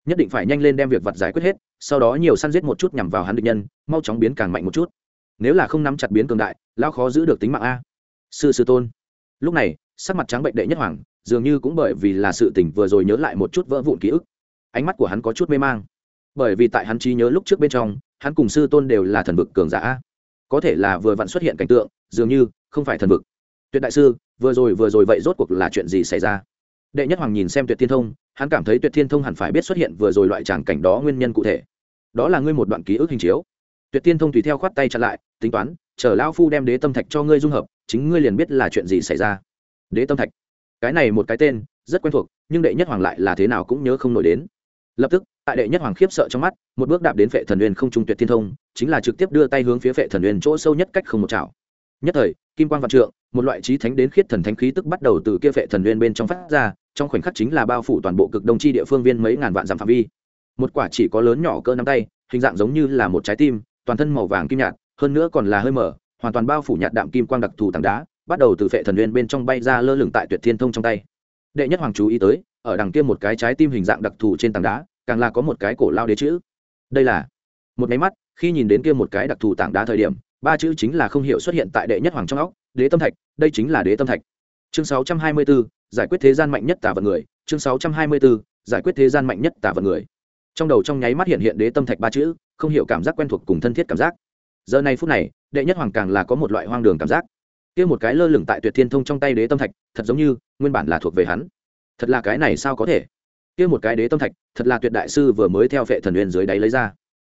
Nhất định phải nhanh lên đem việc vật giải quyết hết, sau đó nhiều săn giết một chút nhằm vào hắn địch nhân, mau chóng biến càng mạnh một chút. Nếu là không nắm chặt biến cường đại, lão khó giữ được tính mạng a. Sư sư tôn. Lúc này, sắc mặt trắng bệnh đệ nhất hoàng, dường như cũng bởi vì là sự tỉnh vừa rồi nhớ lại một chút vỡ vụn ký ức. Ánh mắt của hắn có chút mê mang bởi vì tại hắn trí nhớ lúc trước bên trong, hắn cùng sư tôn đều là thần vực cường giả. Có thể là vừa vặn xuất hiện cảnh tượng, dường như không phải thần vực. Tuyệt đại sư, vừa rồi vừa rồi vậy rốt cuộc là chuyện gì xảy ra? Đệ nhất hoàng nhìn xem tuyệt thiên thông, hắn cảm thấy tuyệt thiên thông hẳn phải biết xuất hiện vừa rồi loại tràng cảnh đó nguyên nhân cụ thể. Đó là ngươi một đoạn ký ức hình chiếu. Tuyệt thiên thông tùy theo khoát tay chặn lại, tính toán, chờ lão phu đem đế tâm thạch cho ngươi dung hợp, chính ngươi liền biết là chuyện gì xảy ra. Đế tâm thạch. Cái này một cái tên, rất quen thuộc, nhưng đệ nhất hoàng lại là thế nào cũng nhớ không nổi đến lập tức, tại đệ nhất hoàng khiếp sợ trong mắt, một bước đạp đến phệ thần uyên không trung tuyệt thiên thông, chính là trực tiếp đưa tay hướng phía phệ thần uyên chỗ sâu nhất cách không một chảo. Nhất thời, kim quan g vạn trượng, một loại trí thánh đến khiết thần thánh khí tức bắt đầu từ kia phệ thần uyên bên trong phát ra, trong khoảnh khắc chính là bao phủ toàn bộ cực đông chi địa phương viên mấy ngàn vạn dặm phạm vi. Một quả chỉ có lớn nhỏ cỡ nắm tay, hình dạng giống như là một trái tim, toàn thân màu vàng kim nhạt, hơn nữa còn là hơi mở, hoàn toàn bao phủ nhạt đạm kim quang đặc thù tảng đá, bắt đầu từ phệ thần uyên bên trong bay ra lơ lửng tại tuyệt thiên thông trong tay. Đệ nhất hoàng chú ý tới ở đằng kia một cái trái tim hình dạng đặc thù trên tảng đá càng là có một cái cổ lao đế chữ. Đây là một máy mắt khi nhìn đến kia một cái đặc thù tảng đá thời điểm ba chữ chính là không hiểu xuất hiện tại đệ nhất hoàng trong óc đế tâm thạch đây chính là đế tâm thạch. Chương 624, giải quyết thế gian mạnh nhất tả vận người. Chương 624, giải quyết thế gian mạnh nhất tả vận người. Trong đầu trong nháy mắt hiện hiện đế tâm thạch ba chữ không hiểu cảm giác quen thuộc cùng thân thiết cảm giác. Giờ này phút này đệ nhất hoàng càng là có một loại hoang đường cảm giác. Kia một cái lơ lửng tại tuyệt thiên thông trong tay đế tâm thạch thật giống như nguyên bản là thuộc về hắn thật là cái này sao có thể? Kia một cái đế tâm thạch, thật là tuyệt đại sư vừa mới theo vệ thần huyền dưới đáy lấy ra.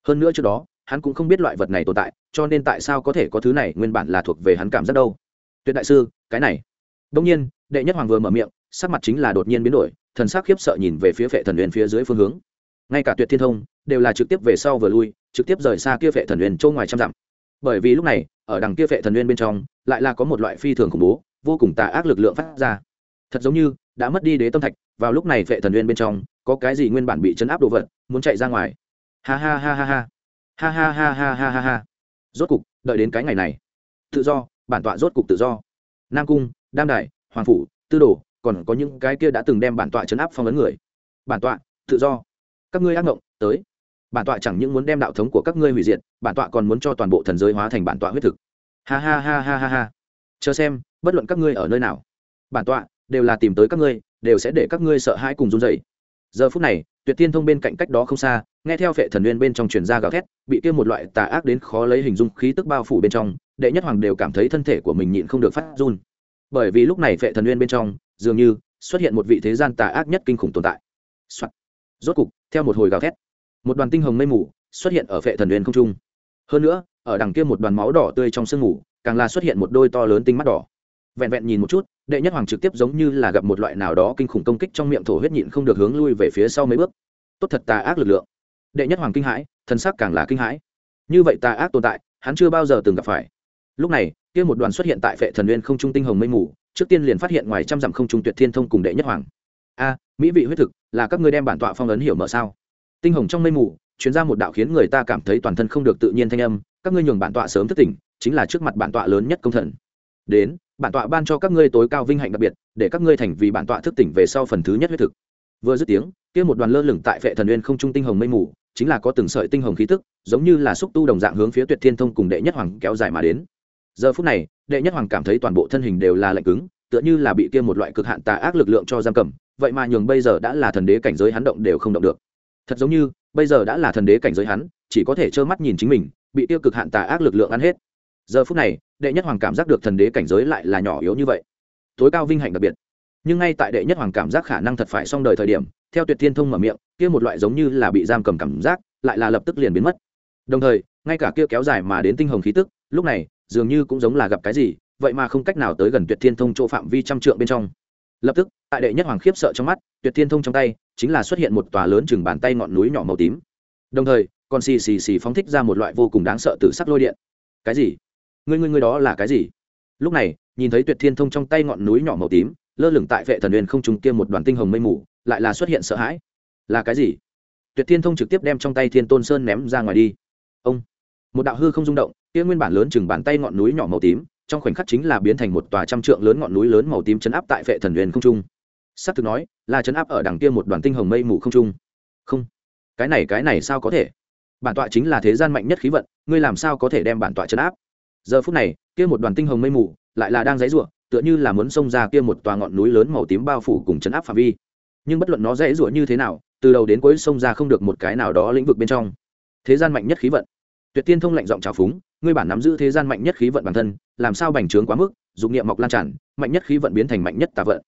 Hơn nữa trước đó, hắn cũng không biết loại vật này tồn tại, cho nên tại sao có thể có thứ này nguyên bản là thuộc về hắn cảm giác đâu? Tuyệt đại sư, cái này. Đông nhiên, đệ nhất hoàng vừa mở miệng, sắc mặt chính là đột nhiên biến đổi, thần sắc khiếp sợ nhìn về phía vệ thần huyền phía dưới phương hướng. Ngay cả tuyệt thiên thông, đều là trực tiếp về sau vừa lui, trực tiếp rời xa kia vệ thần huyền châu ngoài trăm dặm. Bởi vì lúc này, ở đằng kia vệ thần huyền bên trong, lại là có một loại phi thường khủng bố, vô cùng tà ác lực lượng phát ra thật giống như đã mất đi đế tâm thạch, vào lúc này vệ thần nguyên bên trong, có cái gì nguyên bản bị chấn áp đồ vật, muốn chạy ra ngoài. Ha ha ha ha ha. Ha ha ha ha ha ha ha. Rốt cục, đợi đến cái ngày này. Tự do, bản tọa rốt cục tự do. Nam cung, đam đại hoàng phủ, tư đồ, còn có những cái kia đã từng đem bản tọa chấn áp phong ấn người. Bản tọa, tự do. Các ngươi ác ngộng, tới. Bản tọa chẳng những muốn đem đạo thống của các ngươi hủy diệt, bản tọa còn muốn cho toàn bộ thần giới hóa thành bản tọa huyết thực. Ha ha ha ha ha ha. Chờ xem, bất luận các ngươi ở nơi nào. Bản tọa đều là tìm tới các ngươi, đều sẽ để các ngươi sợ hãi cùng run dậy giờ phút này, tuyệt tiên thông bên cạnh cách đó không xa, nghe theo phệ thần nguyên bên trong truyền ra gào thét, bị kia một loại tà ác đến khó lấy hình dung khí tức bao phủ bên trong, đệ nhất hoàng đều cảm thấy thân thể của mình nhịn không được phát run. Bởi vì lúc này phệ thần nguyên bên trong, dường như xuất hiện một vị thế gian tà ác nhất kinh khủng tồn tại、Soạn. rốt cục, theo một hồi gào thét, một đoàn tinh hồng mây mù xuất hiện ở phệ thần nguyên không trung. Hơn nữa, ở đằng kia một đoàn máu đỏ tươi trong sương mù, càng là xuất hiện một đôi to lớn tinh mắt đỏ vẹn vẹn nhìn một chút, đệ nhất hoàng trực tiếp giống như là gặp một loại nào đó kinh khủng công kích trong miệng thổ huyết nhịn không được hướng lui về phía sau mấy bước. Tốt thật tà ác lực lượng. Đệ nhất hoàng kinh hãi thân xác càng là kinh hãi. Như vậy tà ác tồn tại, hắn chưa bao giờ từng gặp phải. Lúc này, kia một đoàn xuất hiện tại phệ thần nguyên không trung tinh hồng mây mù, trước tiên liền phát hiện ngoài trăm dặm không trung tuyệt thiên thông cùng đệ nhất hoàng. A, mỹ vị huyết thực, là các ngươi đem bản tọa phong ấn hiểu mở sao? Tinh hồng trong mây mù chuyến ra một đạo khiến người ta cảm thấy toàn thân không được tự nhiên thanh âm, các ngươi nhường bản tọa sớm thức tỉnh, chính là trước mặt bản tọa lớn nhất công thần. Đến bản tọa ban cho các ngươi tối cao vinh hạnh đặc biệt, để các ngươi thành vì bản tọa thức tỉnh về sau phần thứ nhất huyết thực. Vừa dứt tiếng, kia một đoàn lơ lửng tại vệ thần uyên không trung tinh hồng mây mù, chính là có từng sợi tinh hồng khí tức, giống như là xúc tu đồng dạng hướng phía tuyệt thiên thông cùng đệ nhất hoàng kéo dài mà đến. Giờ phút này, đệ nhất hoàng cảm thấy toàn bộ thân hình đều là lạnh cứng, tựa như là bị kia một loại cực hạn tà ác lực lượng cho giam cầm, vậy mà nhường bây giờ đã là thần đế cảnh giới hắn động đều không động được. Thật giống như, bây giờ đã là thần đế cảnh giới hắn, chỉ có thể trơ mắt nhìn chính mình, bị tiêu cực hạn tà ác lực lượng ăn hết giờ phút này, đệ nhất hoàng cảm giác được thần đế cảnh giới lại là nhỏ yếu như vậy. Tối cao vinh hạnh đặc biệt. Nhưng ngay tại đệ nhất hoàng cảm giác khả năng thật phải xong đời thời điểm, theo tuyệt thiên thông mở miệng, kia một loại giống như là bị giam cầm cảm giác, lại là lập tức liền biến mất. Đồng thời, ngay cả kia kéo dài mà đến tinh hồng khí tức, lúc này, dường như cũng giống là gặp cái gì, vậy mà không cách nào tới gần tuyệt thiên thông chỗ phạm vi trăm trượng bên trong. Lập tức, tại đệ nhất hoàng khiếp sợ trong mắt, tuyệt thiên thông trong tay, chính là xuất hiện một tòa lớn chừng bàn tay ngọn núi nhỏ màu tím. Đồng thời, còn xì xì xì phóng thích ra một loại vô cùng đáng sợ từ sắc lôi điện. Cái gì? Ngươi ngươi ngươi đó là cái gì? Lúc này, nhìn thấy tuyệt thiên thông trong tay ngọn núi nhỏ màu tím, lơ lửng tại vệ thần huyền không trùng kia một đoàn tinh hồng mây mù, lại là xuất hiện sợ hãi. Là cái gì? Tuyệt thiên thông trực tiếp đem trong tay thiên tôn sơn ném ra ngoài đi. Ông! Một đạo hư không rung động, kia nguyên bản lớn chừng bàn tay ngọn núi nhỏ màu tím, trong khoảnh khắc chính là biến thành một tòa trăm trượng lớn ngọn núi lớn màu tím chấn áp tại vệ thần huyền không trung. Sắp thực nói, là chấn áp ở đằng kia một đoàn tinh hồng mây mù không trung. Không. Cái này cái này sao có thể? Bản tọa chính là thế gian mạnh nhất khí vận, ngươi làm sao có thể đem bản tọa chấn áp? Giờ phút này kia một đoàn tinh hồng mây mù lại là đang dãy rủa, tựa như là muốn xông ra kia một tòa ngọn núi lớn màu tím bao phủ cùng chấn áp phạm vi. Nhưng bất luận nó dãy rủa như thế nào từ đầu đến cuối xông ra không được một cái nào đó lĩnh vực bên trong. Thế gian mạnh nhất khí vận. Tuyệt tiên thông lạnh giọng trào phúng ngươi bản nắm giữ thế gian mạnh nhất khí vận bản thân làm sao bành trướng quá mức dụng niệm mọc lan tràn mạnh nhất khí vận biến thành mạnh nhất tà vận.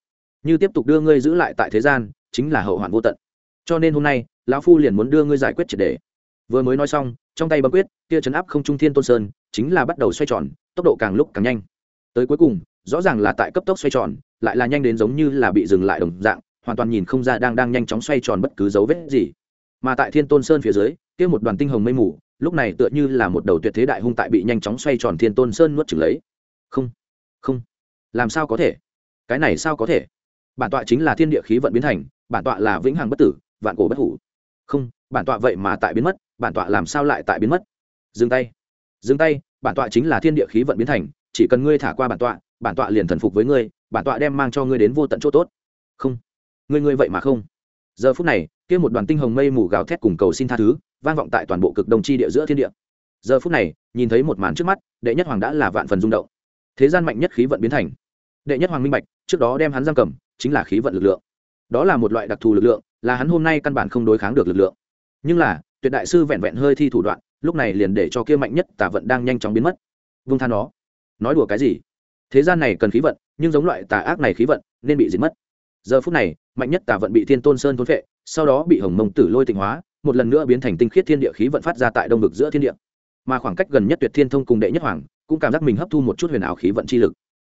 Như tiếp tục đưa ngươi giữ lại tại thế gian chính là hậu hoạn vô tận. Cho nên hôm nay lão phu liền muốn đưa ngươi giải quyết triệt đề vừa mới nói xong trong tay bấm quyết kia chấn áp không trung thiên tôn sơn chính là bắt đầu xoay tròn, tốc độ càng lúc càng nhanh. Tới cuối cùng, rõ ràng là tại cấp tốc xoay tròn, lại là nhanh đến giống như là bị dừng lại đồng dạng, hoàn toàn nhìn không ra đang đang nhanh chóng xoay tròn bất cứ dấu vết gì. Mà tại thiên tôn sơn phía dưới, kia một đoàn tinh hồng mây mù, lúc này tựa như là một đầu tuyệt thế đại hung tại bị nhanh chóng xoay tròn thiên tôn sơn nuốt chừng lấy. Không không. Làm sao có thể? Cái này sao có thể? Bản tọa chính là thiên địa khí vận biến thành, bản tọa là vĩnh hằng bất tử, vạn cổ bất hủ. Không, bản tọa vậy mà tại biến mất, bản tọa làm sao lại tại biến mất? Dừng tay dừng tay, bản tọa chính là thiên địa khí vận biến thành, chỉ cần ngươi thả qua bản tọa bản tọa liền thần phục với ngươi, bản tọa đem mang cho ngươi đến vô tận chỗ tốt. Không. Ngươi ngươi vậy mà không. Giờ phút này, kia một đoàn tinh hồng mây mù gào thét cùng cầu xin tha thứ, vang vọng tại toàn bộ cực đông chi địa giữa thiên địa. Giờ phút này, nhìn thấy một màn trước mắt, đệ nhất hoàng đã là vạn phần rung động. Thế gian mạnh nhất khí vận biến thành. Đệ nhất hoàng minh bạch, trước đó đem hắn giam cầm, chính là khí vận lực lượng. Đó là một loại đặc thù lực lượng, là hắn hôm nay căn bản không đối kháng được lực lượng. Nhưng là, tuyệt đại sư vẹn vẹn hơi thi thủ đoạn lúc này liền để cho kia mạnh nhất tà vận đang nhanh chóng biến mất. Vung than nó, nói đùa cái gì? Thế gian này cần khí vận nhưng giống loại tà ác này khí vận nên bị diệt mất. Giờ phút này mạnh nhất tà vận bị thiên tôn sơn thốn vệ sau đó bị hồng mông tử lôi tịnh hóa một lần nữa biến thành tinh khiết thiên địa khí vận phát ra tại đông vực giữa thiên địa. Mà khoảng cách gần nhất tuyệt thiên thông cùng đệ nhất hoàng cũng cảm giác mình hấp thu một chút huyền ảo khí vận chi lực.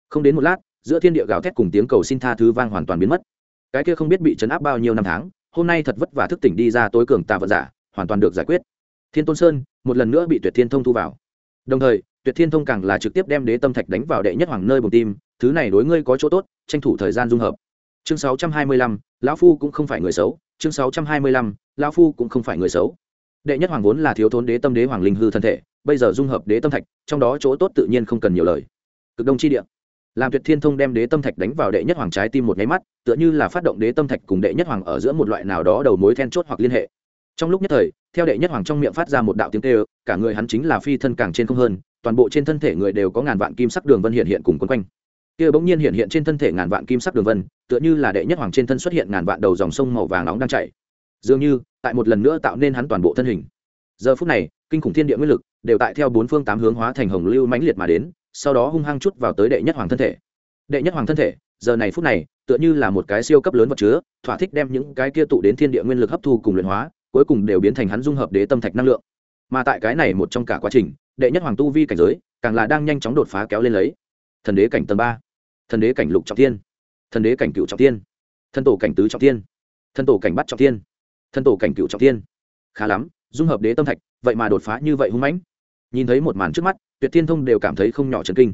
Không đến một lát giữa thiên địa gào thét cùng tiếng cầu xin tha thứ vang hoàn toàn biến mất. Cái kia không biết bị chấn áp bao nhiêu năm tháng hôm nay thật vất vả thức tỉnh đi ra tối cường tà vận giả hoàn toàn được giải quyết thiên tôn sơn một lần nữa bị tuyệt thiên thông thu vào. Đồng thời tuyệt thiên thông càng là trực tiếp đem đế tâm thạch đánh vào đệ nhất hoàng nơi bồng tim thứ này đối ngươi có chỗ tốt tranh thủ thời gian dung hợp. Chương 625, lão phu cũng không phải người xấu chương 625, lão phu cũng không phải người xấu. Đệ nhất hoàng vốn là thiếu thốn đế tâm đế hoàng linh hư thân thể bây giờ dung hợp đế tâm thạch trong đó chỗ tốt tự nhiên không cần nhiều lời. Cực đông chi địa. Làm tuyệt thiên thông đem đế tâm thạch đánh vào đệ nhất hoàng trái tim một nháy mắt tựa như là phát động đế tâm thạch cùng đệ nhất hoàng ở giữa một loại nào đó đầu mối then chốt hoặc liên hệ trong lúc nhất thời, theo đệ nhất hoàng trong miệng phát ra một đạo tiếng kêu, cả người hắn chính là phi thân càng trên không hơn, toàn bộ trên thân thể người đều có ngàn vạn kim sắc đường vân hiện hiện cùng quấn quanh. Kia bỗng nhiên hiện hiện trên thân thể ngàn vạn kim sắc đường vân, tựa như là đệ nhất hoàng trên thân xuất hiện ngàn vạn đầu dòng sông màu vàng nóng đang chảy. Dường như, tại một lần nữa tạo nên hắn toàn bộ thân hình. Giờ phút này, kinh khủng thiên địa nguyên lực đều tại theo bốn phương tám hướng hóa thành hồng lưu mãnh liệt mà đến, sau đó hung hăng chút vào tới đệ nhất hoàng thân thể. Đệ nhất hoàng thân thể, giờ này phút này, tựa như là một cái siêu cấp lớn vật chứa, thỏa thích đem những cái kia tụ đến thiên địa nguyên lực hấp thu cùng luyện hóa cuối cùng đều biến thành hắn dung hợp đế tâm thạch năng lượng. Mà tại cái này một trong cả quá trình, đệ nhất hoàng tu vi cảnh giới, càng là đang nhanh chóng đột phá kéo lên lấy. Thần đế cảnh tầng ba, thần đế cảnh lục trọng thiên, thần đế cảnh cựu trọng thiên, thần tổ cảnh tứ trọng thiên, thần tổ cảnh bắt trọng thiên, thần tổ cảnh cựu trọng thiên. Khá lắm, dung hợp đế tâm thạch, vậy mà đột phá như vậy hung mãnh. Nhìn thấy một màn trước mắt, tuyệt thiên thông đều cảm thấy không nhỏ trần kinh.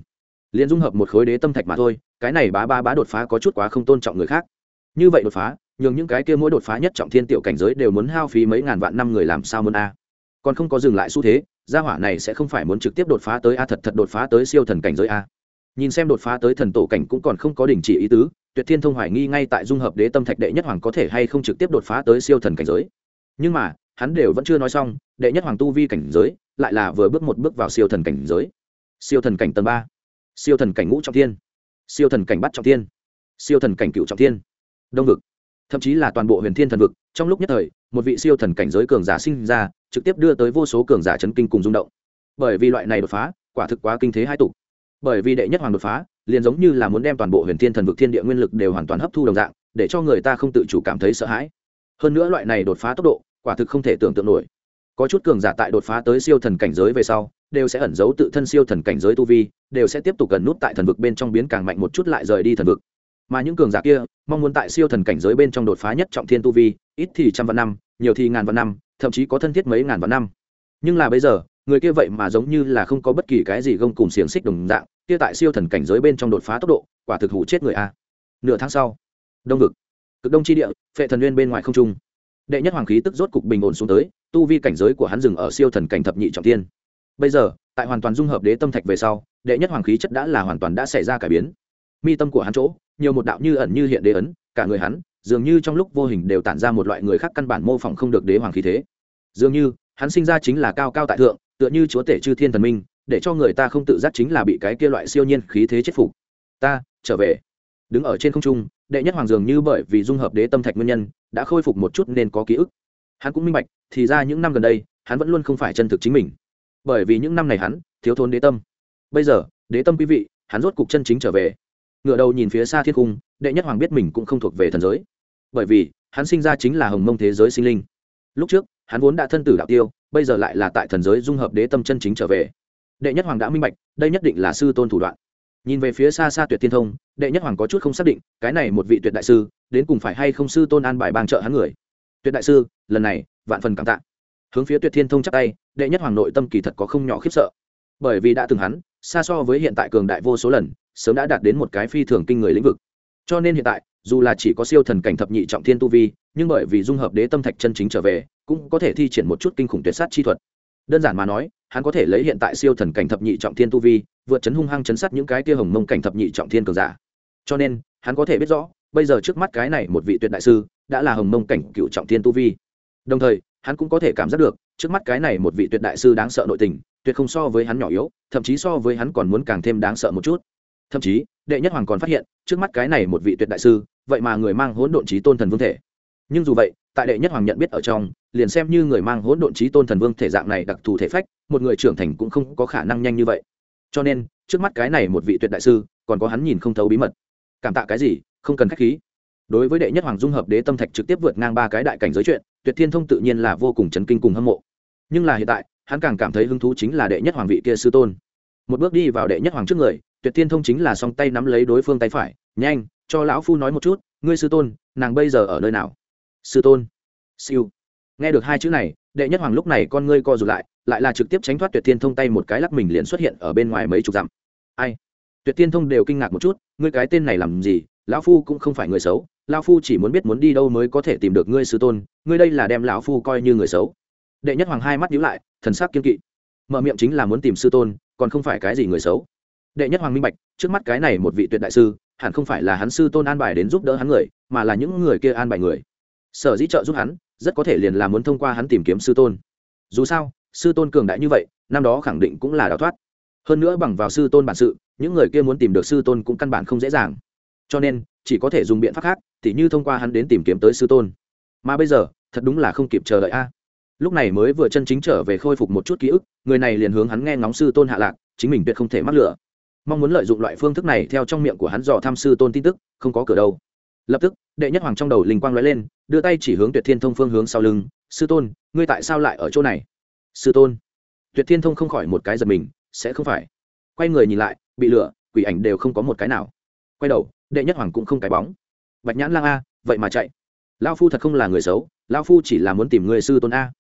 Liền dung hợp một khối đế tâm thạch mà thôi, cái này bá ba bá đột phá có chút quá không tôn trọng người khác. Như vậy đột phá nhường những cái kia mỗi đột phá nhất trọng thiên tiểu cảnh giới đều muốn hao phí mấy ngàn vạn năm người làm sao muốn a? Còn không có dừng lại xu thế, gia hỏa này sẽ không phải muốn trực tiếp đột phá tới a, thật thật đột phá tới siêu thần cảnh giới a. Nhìn xem đột phá tới thần tổ cảnh cũng còn không có đình chỉ ý tứ, tuyệt thiên thông hoài nghi ngay tại dung hợp đế tâm thạch đệ nhất hoàng có thể hay không trực tiếp đột phá tới siêu thần cảnh giới. Nhưng mà, hắn đều vẫn chưa nói xong, đệ nhất hoàng tu vi cảnh giới lại là vừa bước một bước vào siêu thần cảnh giới. Siêu thần cảnh tầng ba, siêu thần cảnh ngũ trọng thiên, siêu thần cảnh bắt trọng thiên, siêu thần cảnh cựu trọng thiên. Đông vực thậm chí là toàn bộ huyền thiên thần vực, trong lúc nhất thời, một vị siêu thần cảnh giới cường giả sinh ra, trực tiếp đưa tới vô số cường giả chấn kinh cùng rung động. Bởi vì loại này đột phá, quả thực quá kinh thế hai tục. Bởi vì đệ nhất hoàng đột phá, liền giống như là muốn đem toàn bộ huyền thiên thần vực thiên địa nguyên lực đều hoàn toàn hấp thu đồng dạng, để cho người ta không tự chủ cảm thấy sợ hãi. Hơn nữa loại này đột phá tốc độ, quả thực không thể tưởng tượng nổi. Có chút cường giả tại đột phá tới siêu thần cảnh giới về sau, đều sẽ ẩn giấu tự thân siêu thần cảnh giới tu vi, đều sẽ tiếp tục gần nút tại thần vực bên trong biến càng mạnh một chút lại rời đi thần vực mà những cường giả kia mong muốn tại siêu thần cảnh giới bên trong đột phá nhất trọng thiên tu vi, ít thì trăm vạn năm, nhiều thì ngàn vạn năm, thậm chí có thân thiết mấy ngàn vạn năm. Nhưng là bây giờ, người kia vậy mà giống như là không có bất kỳ cái gì gông cùng xiềng xích đồng dạng, kia tại siêu thần cảnh giới bên trong đột phá tốc độ, quả thực hủ chết người a. Nửa tháng sau, đông vực, cực đông tri địa, phệ thần nguyên bên ngoài không trung. Đệ nhất hoàng khí tức rốt cục bình ổn xuống tới, tu vi cảnh giới của hắn dừng ở siêu thần cảnh thập nhị trọng thiên. bây giờ, tại hoàn toàn dung hợp đế tâm thạch về sau, đệ nhất hoàng khí chất đã là hoàn toàn đã xảy ra cải biến. Mi tâm của hắn chỗ nhiều một đạo như ẩn như hiện đế ấn, cả người hắn, dường như trong lúc vô hình đều tản ra một loại người khác căn bản mô phỏng không được đế hoàng khí thế. Dường như, hắn sinh ra chính là cao cao tại thượng, tựa như chúa tể chư thiên thần minh, để cho người ta không tự giác chính là bị cái kia loại siêu nhiên khí thế chết phục. Ta, trở về. Đứng ở trên không trung, đệ nhất hoàng dường như bởi vì dung hợp đế tâm thạch nguyên nhân, đã khôi phục một chút nên có ký ức. Hắn cũng minh bạch, thì ra những năm gần đây, hắn vẫn luôn không phải chân thực chính mình. Bởi vì những năm này hắn, thiếu thốn đế tâm. Bây giờ, đế tâm quý vị, hắn rốt cục chân chính trở về ngựa đầu nhìn phía xa thiên cung đệ nhất hoàng biết mình cũng không thuộc về thần giới. Bởi vì, hắn sinh ra chính là hồng mông thế giới sinh linh. Lúc trước, hắn vốn đã thân tử đạo tiêu, bây giờ lại là tại thần giới dung hợp đế tâm chân chính trở về. Đệ nhất hoàng đã minh bạch, đây nhất định là sư tôn thủ đoạn. Nhìn về phía xa xa tuyệt tiên thông, đệ nhất hoàng có chút không xác định, cái này một vị tuyệt đại sư, đến cùng phải hay không sư tôn an bài bang trợ hắn người. Tuyệt đại sư, lần này, vạn phần cảm tạ. Hướng phía tuyệt thiên thông chắc tay, đệ nhất hoàng nội tâm kỳ thật có không nhỏ khiếp sợ. Bởi vì đã từng hắn, xa so với hiện tại cường đại vô số lần sớm đã đạt đến một cái phi thường kinh người lĩnh vực. Cho nên hiện tại, dù là chỉ có siêu thần cảnh thập nhị trọng thiên tu vi, nhưng bởi vì dung hợp đế tâm thạch chân chính trở về, cũng có thể thi triển một chút kinh khủng tuyệt sát chi thuật. Đơn giản mà nói, hắn có thể lấy hiện tại siêu thần cảnh thập nhị trọng thiên tu vi, vượt chấn hung hăng chấn sát những cái tia hồng mông cảnh thập nhị trọng thiên cường giả. Cho nên, hắn có thể biết rõ, bây giờ trước mắt cái này một vị tuyệt đại sư, đã là hồng mông cảnh cựu trọng thiên tu vi. Đồng thời, hắn cũng có thể cảm giác được, trước mắt cái này một vị tuyệt đại sư đáng sợ nội tình, tuyệt không so với hắn nhỏ yếu, thậm chí so với hắn còn muốn càng thêm đáng sợ một chút thậm chí, đệ nhất hoàng còn phát hiện, trước mắt cái này một vị tuyệt đại sư, vậy mà người mang hỗn độn trí tôn thần vương thể. Nhưng dù vậy, tại đệ nhất hoàng nhận biết ở trong, liền xem như người mang hỗn độn trí tôn thần vương thể dạng này đặc thù thể phách, một người trưởng thành cũng không có khả năng nhanh như vậy. Cho nên, trước mắt cái này một vị tuyệt đại sư, còn có hắn nhìn không thấu bí mật. Cảm tạ cái gì, không cần k h á c h khí. Đối với đệ nhất hoàng dung hợp đế tâm thạch trực tiếp vượt ngang ba cái đại cảnh giới chuyện, tuyệt thiên thông tự nhiên là vô cùng chấn kinh cùng hâm mộ. Nhưng là hiện tại, hắn càng cảm thấy hứng thú chính là đệ nhất hoàng vị kia sư tôn. Một bước đi vào đệ nhất hoàng trước người tuyệt thiên thông chính là song tay nắm lấy đối phương tay phải, nhanh, cho lão phu nói một chút, ngươi sư tôn, nàng bây giờ ở nơi nào? Sư tôn. Siêu. Nghe được hai chữ này, đệ nhất hoàng lúc này con ngươi co rụt lại lại là trực tiếp tránh thoát tuyệt thiên thông tay một cái lắc mình liền xuất hiện ở bên ngoài mấy chục dặm. Ai? Tuyệt thiên thông đều kinh ngạc một chút, ngươi cái tên này làm gì? Lão phu cũng không phải người xấu, lão phu chỉ muốn biết muốn đi đâu mới có thể tìm được ngươi sư tôn, ngươi đây là đem lão phu coi như người xấu. Đệ nhất hoàng hai mắt nhíu lại, thần sắc kiên kỵ. Mở miệng chính là muốn tìm sư tôn, còn không phải cái gì người xấu đệ nhất hoàng minh bạch, trước mắt cái này một vị tuyệt đại sư, hẳn không phải là hắn sư tôn an bài đến giúp đỡ hắn người, mà là những người kia an bài người. Sở dĩ trợ giúp hắn, rất có thể liền là muốn thông qua hắn tìm kiếm sư tôn. Dù sao, sư tôn cường đại như vậy, năm đó khẳng định cũng là đào thoát. Hơn nữa bằng vào sư tôn bản sự, những người kia muốn tìm được sư tôn cũng căn bản không dễ dàng. Cho nên, chỉ có thể dùng biện pháp khác t như thông qua hắn đến tìm kiếm tới sư tôn. Mà bây giờ, thật đúng là không kịp chờ đợi a. Lúc này mới vừa chân chính trở về khôi phục một chút ký ức, người này liền hướng hắn nghe ngóng sư tôn hạ lạc, chính mình tuyệt không thể mắc lửa mong muốn lợi dụng loại phương thức này theo trong miệng của hắn dò tham sư tôn tin tức, không có cửa đâu. Lập tức, đệ nhất hoàng trong đầu linh quang lóe lên, đưa tay chỉ hướng tuyệt thiên thông phương hướng sau lưng, sư tôn, ngươi tại sao lại ở chỗ này? Sư tôn. Tuyệt thiên thông không khỏi một cái giật mình, sẽ không phải. Quay người nhìn lại, bị lửa, quỷ ảnh đều không có một cái nào. Quay đầu, đệ nhất hoàng cũng không cái bóng. Bạch nhãn lang a, vậy mà chạy. Lao phu thật không là người xấu lao phu chỉ là muốn tìm người sư tôn a.